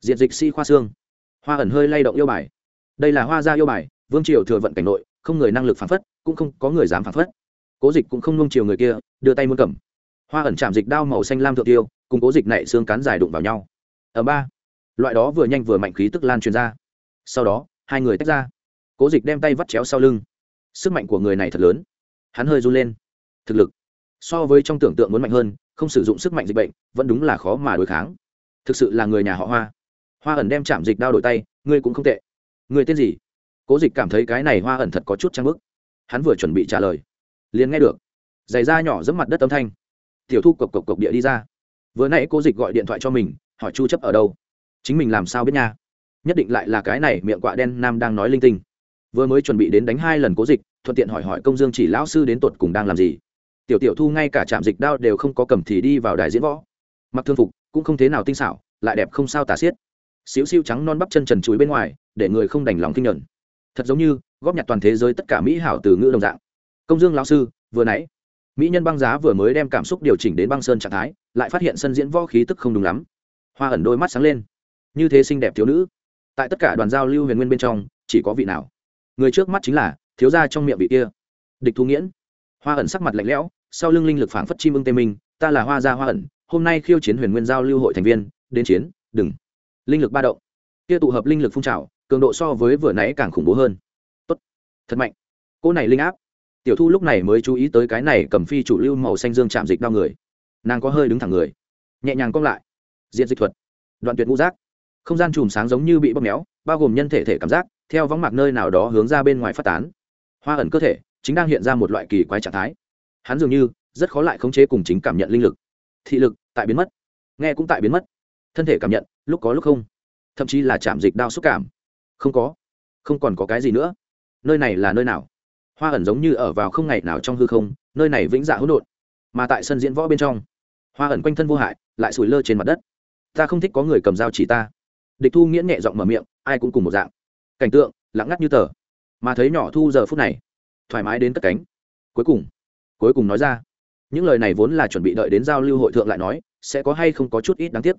Diện dịch sĩ khoa xương. Hoa ẩn hơi lay động yêu bài. Đây là hoa gia yêu bài, vương triều thừa vận cảnh nội, không người năng lực phản phất, cũng không có người dám phản phất cố dịch cũng không nung chiều người kia, đưa tay muốn cầm. Hoa ẩn chạm dịch đao màu xanh lam thượng tiêu, cùng cố dịch nảy xương cán dài đụng vào nhau. Ở ba. Loại đó vừa nhanh vừa mạnh khí tức lan truyền ra. Sau đó, hai người tách ra. Cố dịch đem tay vắt chéo sau lưng. Sức mạnh của người này thật lớn. Hắn hơi run lên. Thực lực. So với trong tưởng tượng muốn mạnh hơn, không sử dụng sức mạnh dịch bệnh, vẫn đúng là khó mà đối kháng. Thực sự là người nhà họ hoa. Hoa ẩn đem chạm dịch đao đổi tay, ngươi cũng không tệ. Người tên gì? Cố dịch cảm thấy cái này hoa ẩn thật có chút trang bức. Hắn vừa chuẩn bị trả lời liền nghe được. Giày da nhỏ dẫm mặt đất âm thanh. Tiểu thu cộc cộc cộc địa đi ra. Vừa nãy cô dịch gọi điện thoại cho mình, hỏi chu chấp ở đâu. Chính mình làm sao biết nha? Nhất định lại là cái này miệng quạ đen nam đang nói linh tinh. Vừa mới chuẩn bị đến đánh hai lần cố dịch, thuận tiện hỏi hỏi công dương chỉ lão sư đến tột cùng đang làm gì. Tiểu tiểu thu ngay cả trạm dịch đao đều không có cầm thì đi vào đài diễn võ. Mặc thương phục, cũng không thế nào tinh xảo, lại đẹp không sao tả xiết. Xíu xiu trắng non bắp chân trần chuối bên ngoài, để người không đành lòng kinh nhận thật giống như, góp nhặt toàn thế giới tất cả mỹ hảo từ ngữ đồng dạng công dương lão sư, vừa nãy, mỹ nhân băng giá vừa mới đem cảm xúc điều chỉnh đến băng sơn trạng thái, lại phát hiện sân diễn võ khí tức không đúng lắm. Hoa ẩn đôi mắt sáng lên. Như thế xinh đẹp thiếu nữ. Tại tất cả đoàn giao lưu huyền nguyên bên trong, chỉ có vị nào? Người trước mắt chính là thiếu gia trong miệng vị kia. Địch thu nghiễn. Hoa ẩn sắc mặt lạnh lẽo, sau lưng linh lực phảng phất chim ưng tê minh, ta là hoa gia hoa ẩn, hôm nay khiêu chiến huyền nguyên giao lưu hội thành viên, đến chiến, đừng. Linh lực ba động. Kia tụ hợp linh lực phun trào, cường độ so với vừa nãy càng khủng bố hơn. Tốt, thật mạnh. Cô này linh áp tiểu thu lúc này mới chú ý tới cái này cầm phi chủ lưu màu xanh dương chạm dịch đau người. Nàng có hơi đứng thẳng người. Nhẹ nhàng cong lại. Diện dịch thuật. Đoạn tuyệt ngũ giác. Không gian chùm sáng giống như bị bóp méo, bao gồm nhân thể thể cảm giác, theo vắng mạc nơi nào đó hướng ra bên ngoài phát tán. Hoa ẩn cơ thể chính đang hiện ra một loại kỳ quái trạng thái. Hắn dường như rất khó lại khống chế cùng chính cảm nhận linh lực. Thị lực tại biến mất. Nghe cũng tại biến mất. Thân thể cảm nhận, lúc có lúc không. Thậm chí là chạm dịch đau xúc cảm. Không có. Không còn có cái gì nữa. Nơi này là nơi nào? Hoa ẩn giống như ở vào không ngày nào trong hư không, nơi này vĩnh dạ hỗn độn, mà tại sân diễn võ bên trong, hoa ẩn quanh thân vô hại, lại sủi lơ trên mặt đất. Ta không thích có người cầm dao chỉ ta. Địch thu nghiễn nhẹ giọng mở miệng, ai cũng cùng một dạng. Cảnh tượng, lặng ngắt như tờ. Mà thấy nhỏ thu giờ phút này, thoải mái đến cất cánh. Cuối cùng cuối cùng nói ra, những lời này vốn là chuẩn bị đợi đến giao lưu hội thượng lại nói, sẽ có hay không có chút ít đáng tiếc.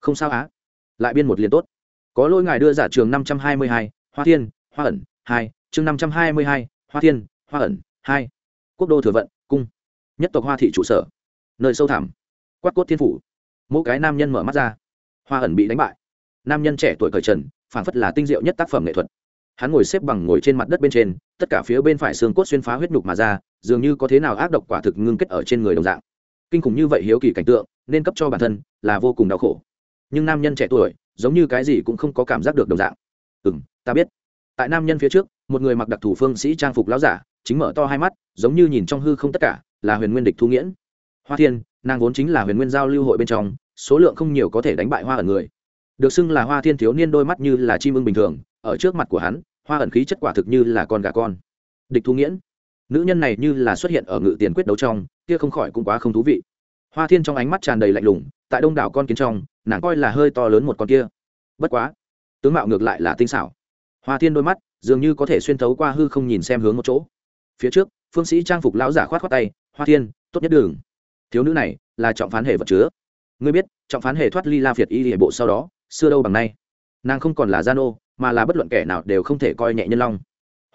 Không sao á. Lại biên một liền tốt. Có lỗi ngài đưa giả trường năm trăm hai mươi hai, hoa thiên, hoa ẩn, hai, chương năm trăm hai mươi hai hoa thiên, hoa ẩn, hai. Quốc đô thừa vận, cung. Nhất tộc hoa thị trụ sở. Nơi sâu thẳm. Quát cốt thiên phủ. Mỗi cái nam nhân mở mắt ra. Hoa ẩn bị đánh bại. Nam nhân trẻ tuổi cởi trần, phảng phất là tinh diệu nhất tác phẩm nghệ thuật. Hắn ngồi xếp bằng ngồi trên mặt đất bên trên, tất cả phía bên phải xương cốt xuyên phá huyết nhục mà ra, dường như có thế nào ác độc quả thực ngưng kết ở trên người đồng dạng. Kinh khủng như vậy hiếu kỳ cảnh tượng, nên cấp cho bản thân là vô cùng đau khổ. Nhưng nam nhân trẻ tuổi, giống như cái gì cũng không có cảm giác được đồng dạng. Ừ m ta biết. Tại nam nhân phía trước một người mặc đặc thù phương sĩ trang phục lão giả, chính mở to hai mắt, giống như nhìn trong hư không tất cả, là huyền nguyên địch thu nghiễn. Hoa thiên, nàng vốn chính là huyền nguyên giao lưu hội bên trong, số lượng không nhiều có thể đánh bại hoa ẩn người. Được xưng là hoa thiên thiếu niên đôi mắt như là chim ưng bình thường, ở trước mặt của hắn, hoa ẩn khí chất quả thực như là con gà con. Địch thu nghiễn. Nữ nhân này như là xuất hiện ở ngự tiền quyết đấu trong, kia không khỏi cũng quá không thú vị. Hoa thiên trong ánh mắt tràn đầy lạnh lùng, tại đông đảo con kiến trong, nàng coi là hơi to lớn một con kia. Bất quá, tướng mạo ngược lại là tinh xảo. Hoa thiên đôi mắt dường như có thể xuyên thấu qua hư không nhìn xem hướng một chỗ. Phía trước, phương sĩ trang phục lão giả khoát khoát tay, hoa thiên, tốt nhất đường. Thiếu nữ này là trọng phán hệ vật chứa. Ngươi biết, trọng phán hệ thoát ly la việt y hệ bộ sau đó, xưa đâu bằng nay. Nàng không còn là gian ô mà là bất luận kẻ nào đều không thể coi nhẹ nhân long.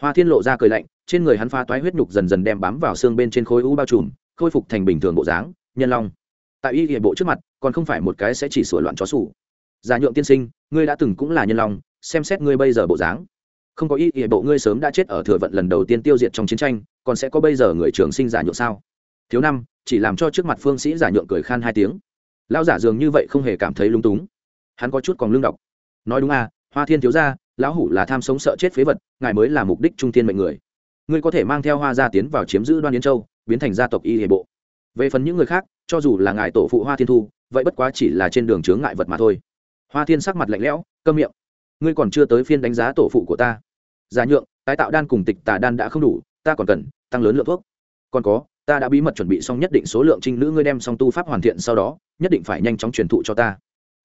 Hoa thiên lộ ra cười lạnh, trên người hắn pha toái huyết nhục dần dần đem bám vào xương bên trên khối u bao trùm, khôi phục thành bình thường bộ dáng, nhân long. Tại y hệ bộ trước mặt, còn không phải một cái sẽ chỉ sửa loạn chó sủ. Giả nhượng tiên sinh, ngươi đã từng cũng là nhân long, xem xét ngươi bây giờ bộ dáng không có ý hệ bộ ngươi sớm đã chết ở thừa vận lần đầu tiên tiêu diệt trong chiến tranh, còn sẽ có bây giờ người trường sinh giả nhượng sao? Thiếu năm, chỉ làm cho trước mặt phương sĩ giả nhượng cười khan hai tiếng. Lão giả dường như vậy không hề cảm thấy lung túng. Hắn có chút còn lương đọc. Nói đúng à hoa thiên thiếu gia, lão hủ là tham sống sợ chết phế vật, ngài mới là mục đích trung thiên mệnh người. Ngươi có thể mang theo hoa gia tiến vào chiếm giữ đoan yến châu, biến thành gia tộc y hệ bộ. Về phần những người khác, cho dù là ngài tổ phụ hoa thiên thu, vậy bất quá chỉ là trên đường chướng ngại vật mà thôi. Hoa thiên sắc mặt lạnh lẽo, câm miệng ngươi còn chưa tới phiên đánh giá tổ phụ của ta. Giả nhượng, tái tạo đan cùng tịch tà đan đã không đủ, ta còn cần tăng lớn lượng thuốc. Còn có, ta đã bí mật chuẩn bị xong nhất định số lượng trinh nữ ngươi đem xong tu pháp hoàn thiện sau đó, nhất định phải nhanh chóng truyền thụ cho ta.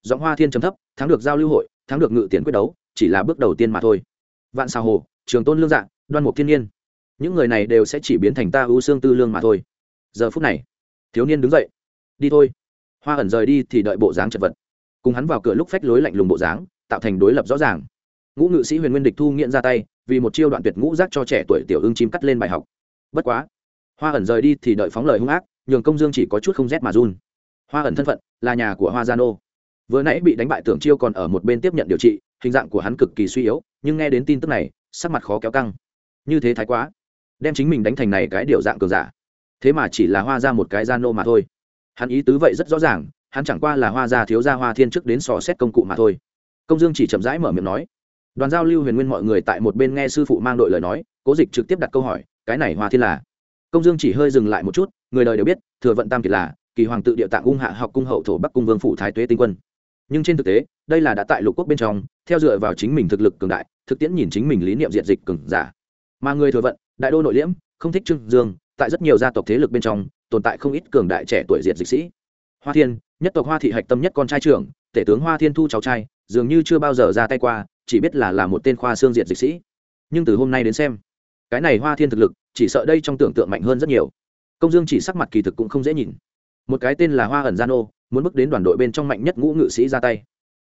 Giọng hoa thiên trầm thấp, thắng được giao lưu hội, thắng được ngự tiền quyết đấu, chỉ là bước đầu tiên mà thôi. Vạn sa hồ, trường tôn lương dạng, đoan mục thiên nhiên. Những người này đều sẽ chỉ biến thành ta ưu xương tư lương mà thôi. Giờ phút này, thiếu niên đứng dậy. Đi thôi. Hoa ẩn rời đi thì đợi bộ dáng chật vật. Cùng hắn vào cửa lúc phách lối lạnh lùng bộ dáng tạo thành đối lập rõ ràng. Ngũ ngự sĩ huyền nguyên địch thu nghiện ra tay, vì một chiêu đoạn tuyệt ngũ giác cho trẻ tuổi tiểu ưng chim cắt lên bài học. Bất quá, hoa ẩn rời đi thì đợi phóng lời hung ác, nhường công dương chỉ có chút không rét mà run. Hoa ẩn thân phận, là nhà của hoa gia nô. Vừa nãy bị đánh bại tưởng chiêu còn ở một bên tiếp nhận điều trị, hình dạng của hắn cực kỳ suy yếu, nhưng nghe đến tin tức này, sắc mặt khó kéo căng. Như thế thái quá, đem chính mình đánh thành này cái điều dạng cường giả. Thế mà chỉ là hoa ra một cái gia nô mà thôi. Hắn ý tứ vậy rất rõ ràng, hắn chẳng qua là hoa gia thiếu gia hoa thiên trước đến sò xét công cụ mà thôi công dương chỉ chậm rãi mở miệng nói. Đoàn giao lưu huyền nguyên mọi người tại một bên nghe sư phụ mang đội lời nói, cố dịch trực tiếp đặt câu hỏi, cái này hoa thiên là? Công dương chỉ hơi dừng lại một chút, người đời đều biết, thừa vận tam kiệt là, kỳ hoàng tự địa tạng ung hạ học cung hậu thổ bắc cung vương phủ thái tuế tinh quân. Nhưng trên thực tế, đây là đã tại lục quốc bên trong, theo dựa vào chính mình thực lực cường đại, thực tiễn nhìn chính mình lý niệm diện dịch cường giả. Mà người thừa vận, đại đô nội liễm, không thích trương dương, tại rất nhiều gia tộc thế lực bên trong, tồn tại không ít cường đại trẻ tuổi diệt dịch sĩ. Hoa thiên, nhất tộc hoa thị hạch tâm nhất con trai trưởng, tể tướng hoa thiên thu cháu trai dường như chưa bao giờ ra tay qua, chỉ biết là là một tên khoa xương diệt dịch sĩ. Nhưng từ hôm nay đến xem, cái này hoa thiên thực lực, chỉ sợ đây trong tưởng tượng mạnh hơn rất nhiều. Công dương chỉ sắc mặt kỳ thực cũng không dễ nhìn. Một cái tên là hoa ẩn gian ô muốn bước đến đoàn đội bên trong mạnh nhất ngũ ngự sĩ ra tay.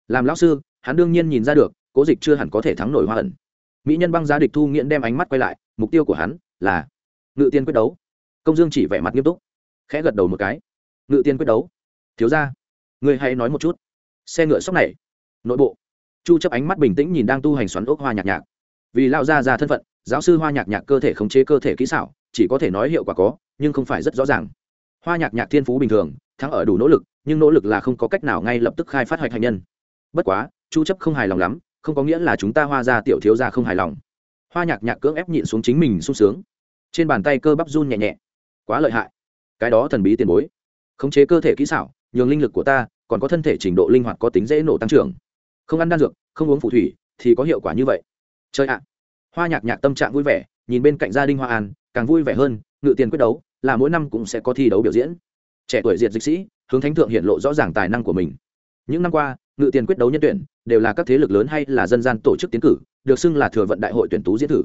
Làm lão sư, hắn đương nhiên nhìn ra được, cố dịch chưa hẳn có thể thắng nổi hoa ẩn. Mỹ nhân băng giá địch thu nghiện đem ánh mắt quay lại, mục tiêu của hắn là ngự tiên quyết đấu. Công dương chỉ vẻ mặt nghiêm túc, khẽ gật đầu một cái. Ngự tiên quyết đấu. Thiếu ra người hãy nói một chút. Xe ngựa sóc này nội bộ. Chu chấp ánh mắt bình tĩnh nhìn đang tu hành xoắn ốc hoa nhạc nhạc. Vì lao ra ra thân phận, giáo sư hoa nhạc nhạc cơ thể khống chế cơ thể kỹ xảo, chỉ có thể nói hiệu quả có, nhưng không phải rất rõ ràng. Hoa nhạc nhạc thiên phú bình thường, thắng ở đủ nỗ lực, nhưng nỗ lực là không có cách nào ngay lập tức khai phát hoạch hạnh nhân. Bất quá, chu chấp không hài lòng lắm, không có nghĩa là chúng ta hoa ra tiểu thiếu gia không hài lòng. Hoa nhạc nhạc cưỡng ép nhịn xuống chính mình sung sướng. Trên bàn tay cơ bắp run nhẹ nhẹ. Quá lợi hại. Cái đó thần bí tiền bối. Khống chế cơ thể kỹ xảo, nhường linh lực của ta, còn có thân thể trình độ linh hoạt có tính dễ nổ tăng trưởng không ăn đan dược, không uống phù thủy, thì có hiệu quả như vậy. Chơi ạ! Hoa nhạc nhạc tâm trạng vui vẻ, nhìn bên cạnh gia đình hoa an, càng vui vẻ hơn, ngự tiền quyết đấu, là mỗi năm cũng sẽ có thi đấu biểu diễn. Trẻ tuổi diệt dịch sĩ, hướng thánh thượng hiện lộ rõ ràng tài năng của mình. Những năm qua, ngự tiền quyết đấu nhân tuyển, đều là các thế lực lớn hay là dân gian tổ chức tiến cử, được xưng là thừa vận đại hội tuyển tú diễn thử.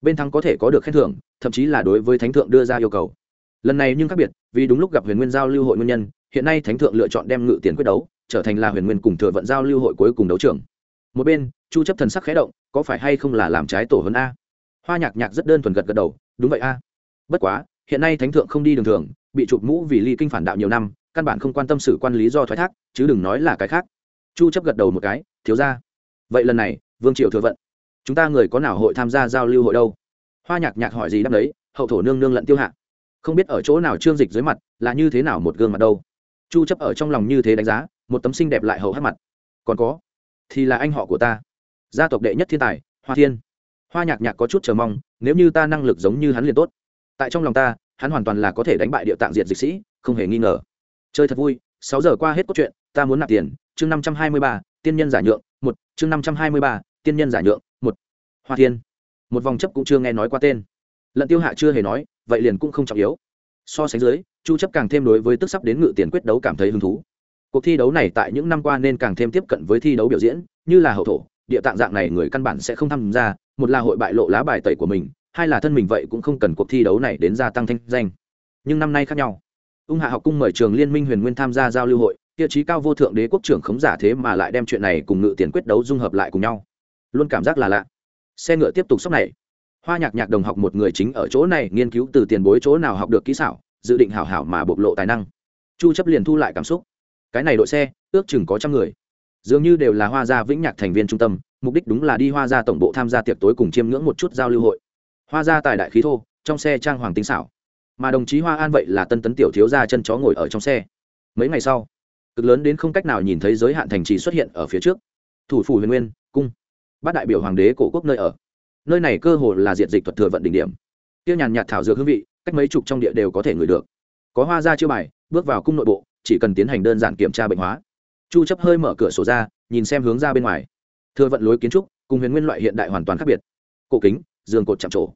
Bên thắng có thể có được khen thưởng, thậm chí là đối với thánh thượng đưa ra yêu cầu. Lần này nhưng khác biệt, vì đúng lúc gặp huyền nguyên giao lưu hội nguyên nhân, hiện nay thánh thượng lựa chọn đem ngự tiền quyết đấu trở thành là huyền nguyên cùng thừa vận giao lưu hội cuối cùng đấu trưởng một bên, chu chấp thần sắc khẽ động, có phải hay không là làm trái tổ hơn a? Hoa nhạc nhạc rất đơn thuần gật gật đầu, đúng vậy a. Bất quá, hiện nay thánh thượng không đi đường thường, bị chụp mũ vì ly kinh phản đạo nhiều năm, căn bản không quan tâm sự quan lý do thoái thác, chứ đừng nói là cái khác. Chu chấp gật đầu một cái, thiếu ra. Vậy lần này, vương triều thừa vận. Chúng ta người có nào hội tham gia giao lưu hội đâu? Hoa nhạc nhạc hỏi gì đáp đấy, hậu thổ nương nương lận tiêu hạ. Không biết ở chỗ nào trương dịch dưới mặt, là như thế nào một gương mặt đâu? Chu chấp ở trong lòng như thế đánh giá một tấm sinh đẹp lại hầu hát mặt. Còn có, thì là anh họ của ta. Gia tộc đệ nhất thiên tài, hoa thiên. Hoa nhạc nhạc có chút chờ mong, nếu như ta năng lực giống như hắn liền tốt. Tại trong lòng ta, hắn hoàn toàn là có thể đánh bại địa tạng diệt dịch sĩ, không hề nghi ngờ. Chơi thật vui, sáu giờ qua hết cốt truyện, ta muốn nạp tiền. Chương năm trăm hai mươi ba, tiên nhân giả nhượng, một. Chương năm trăm hai mươi ba, tiên nhân giả nhượng, một. Hoa thiên. Một vòng chấp cũng chưa nghe nói qua tên. Lận tiêu hạ chưa hề nói, vậy liền cũng không trọng yếu. So sánh dưới, chu chấp càng thêm đối với tức sắp đến ngự tiền quyết đấu cảm thấy hứng thú cuộc thi đấu này tại những năm qua nên càng thêm tiếp cận với thi đấu biểu diễn, như là hậu thổ, địa tạng dạng này người căn bản sẽ không tham gia, một là hội bại lộ lá bài tẩy của mình, hai là thân mình vậy cũng không cần cuộc thi đấu này đến gia tăng thanh danh. Nhưng năm nay khác nhau. Ung hạ học cung mời trường liên minh huyền nguyên tham gia giao lưu hội, tiêu chí cao vô thượng đế quốc trưởng khống giả thế mà lại đem chuyện này cùng ngự tiền quyết đấu dung hợp lại cùng nhau. Luôn cảm giác là lạ. Xe ngựa tiếp tục sốc này. Hoa nhạc nhạc đồng học một người chính ở chỗ này nghiên cứu từ tiền bối chỗ nào học được kỹ xảo, dự định hảo hảo mà bộc lộ tài năng. Chu chấp liền thu lại cảm xúc cái này đội xe, ước chừng có trăm người. Dường như đều là hoa gia vĩnh nhạc thành viên trung tâm, mục đích đúng là đi hoa gia tổng bộ tham gia tiệc tối cùng chiêm ngưỡng một chút giao lưu hội. Hoa gia tài đại khí thô, trong xe trang hoàng tinh xảo. Mà đồng chí hoa an vậy là tân tấn tiểu thiếu gia chân chó ngồi ở trong xe. Mấy ngày sau, cực lớn đến không cách nào nhìn thấy giới hạn thành trì xuất hiện ở phía trước. Thủ phủ huyền nguyên, cung. Bát đại biểu hoàng đế cổ quốc nơi ở. Nơi này cơ hồ là diện dịch thuật thừa vận đỉnh điểm. Tiêu nhàn nhạt thảo dược hương vị, cách mấy chục trong địa đều có thể ngửi được. Có hoa Gia chưa bài, bước vào cung nội bộ chỉ cần tiến hành đơn giản kiểm tra bệnh hóa. Chu chấp hơi mở cửa sổ ra, nhìn xem hướng ra bên ngoài. Thừa vận lối kiến trúc, cùng huyền nguyên loại hiện đại hoàn toàn khác biệt. Cổ kính, giường cột chạm trổ.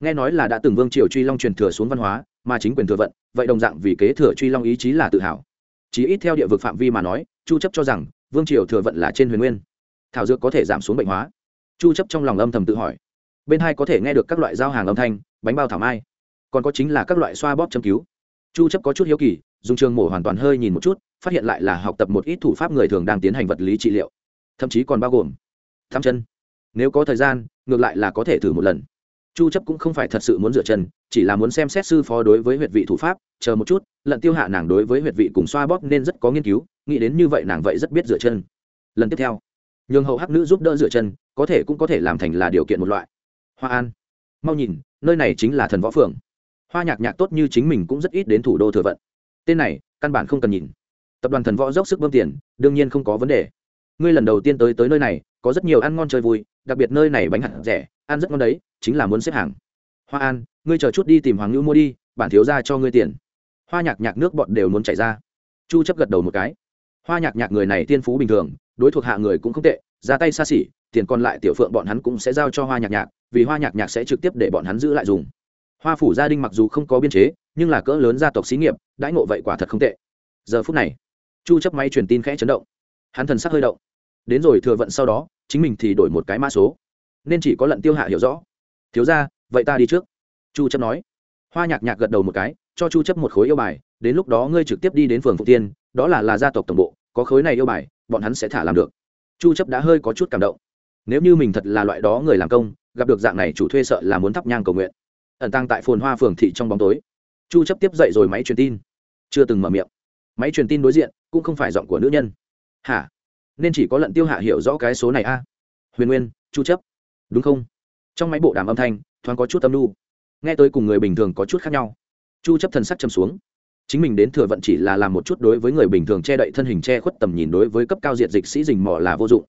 Nghe nói là đã từng vương triều truy long truyền thừa xuống văn hóa, mà chính quyền thừa vận, vậy đồng dạng vì kế thừa truy long ý chí là tự hào. Chỉ ít theo địa vực phạm vi mà nói, chu chấp cho rằng, vương triều thừa vận là trên huyền nguyên. Thảo dược có thể giảm xuống bệnh hóa. Chu chấp trong lòng âm thầm tự hỏi. Bên hai có thể nghe được các loại giao hàng âm thanh, bánh bao thảo mai. Còn có chính là các loại xoa bóp châm cứu. Chu chấp có chút hiếu kỳ dùng trường mổ hoàn toàn hơi nhìn một chút, phát hiện lại là học tập một ít thủ pháp người thường đang tiến hành vật lý trị liệu. Thậm chí còn bao gồm thăm chân. Nếu có thời gian, ngược lại là có thể thử một lần. Chu chấp cũng không phải thật sự muốn rửa chân, chỉ là muốn xem xét sư phó đối với huyệt vị thủ pháp, chờ một chút lận tiêu hạ nàng đối với huyệt vị cùng xoa bóp nên rất có nghiên cứu, nghĩ đến như vậy nàng vậy rất biết rửa chân. Lần tiếp theo, nhường hậu hắc nữ giúp đỡ rửa chân, có thể cũng có thể làm thành là điều kiện một loại. Hoa an, mau nhìn, nơi này chính là thần võ phường. Hoa nhạc nhạc tốt như chính mình cũng rất ít đến thủ đô thừa vận tên này, căn bản không cần nhìn. Tập đoàn thần võ dốc sức bơm tiền, đương nhiên không có vấn đề. Ngươi lần đầu tiên tới tới nơi này, có rất nhiều ăn ngon chơi vui, đặc biệt nơi này bánh hạt rẻ, ăn rất ngon đấy, chính là muốn xếp hàng. Hoa an, ngươi chờ chút đi tìm hoàng ngữ mua đi, bản thiếu ra cho ngươi tiền. Hoa nhạc nhạc nước bọn đều muốn chảy ra. Chu chấp gật đầu một cái. Hoa nhạc nhạc người này tiên phú bình thường, đối thuộc hạ người cũng không tệ, ra tay xa xỉ, tiền còn lại tiểu phượng bọn hắn cũng sẽ giao cho hoa nhạc nhạc, vì hoa nhạc nhạc sẽ trực tiếp để bọn hắn giữ lại dùng hoa phủ gia đình mặc dù không có biên chế, nhưng là cỡ lớn gia tộc xí nghiệp, đãi ngộ vậy quả thật không tệ. Giờ phút này, chu chấp máy truyền tin khẽ chấn động. Hắn thần sắc hơi động. Đến rồi thừa vận sau đó, chính mình thì đổi một cái mã số. Nên chỉ có lận tiêu hạ hiểu rõ. Thiếu ra vậy ta đi trước. Chu chấp nói. Hoa nhạc nhạc gật đầu một cái, cho chu chấp một khối yêu bài, đến lúc đó ngươi trực tiếp đi đến phường phụ tiên, đó là là gia tộc tổng bộ, có khối này yêu bài, bọn hắn sẽ thả làm được. Chu chấp đã hơi có chút cảm động. Nếu như mình thật là loại đó người làm công, gặp được dạng này chủ thuê sợ là muốn thắp nhang cầu nguyện ẩn tăng tại phồn hoa phường thị trong bóng tối. Chu chấp tiếp dậy rồi máy truyền tin. Chưa từng mở miệng. Máy truyền tin đối diện cũng không phải giọng của nữ nhân. Hả? Nên chỉ có lận tiêu hạ hiểu rõ cái số này a. Huyền nguyên, chu chấp. Đúng không? Trong máy bộ đàm âm thanh, thoáng có chút âm nu nghe tới cùng người bình thường có chút khác nhau. Chu chấp thần sắc trầm xuống. Chính mình đến thừa vận chỉ là làm một chút đối với người bình thường che đậy thân hình che khuất tầm nhìn đối với cấp cao diện dịch sĩ rình mò là vô dụng.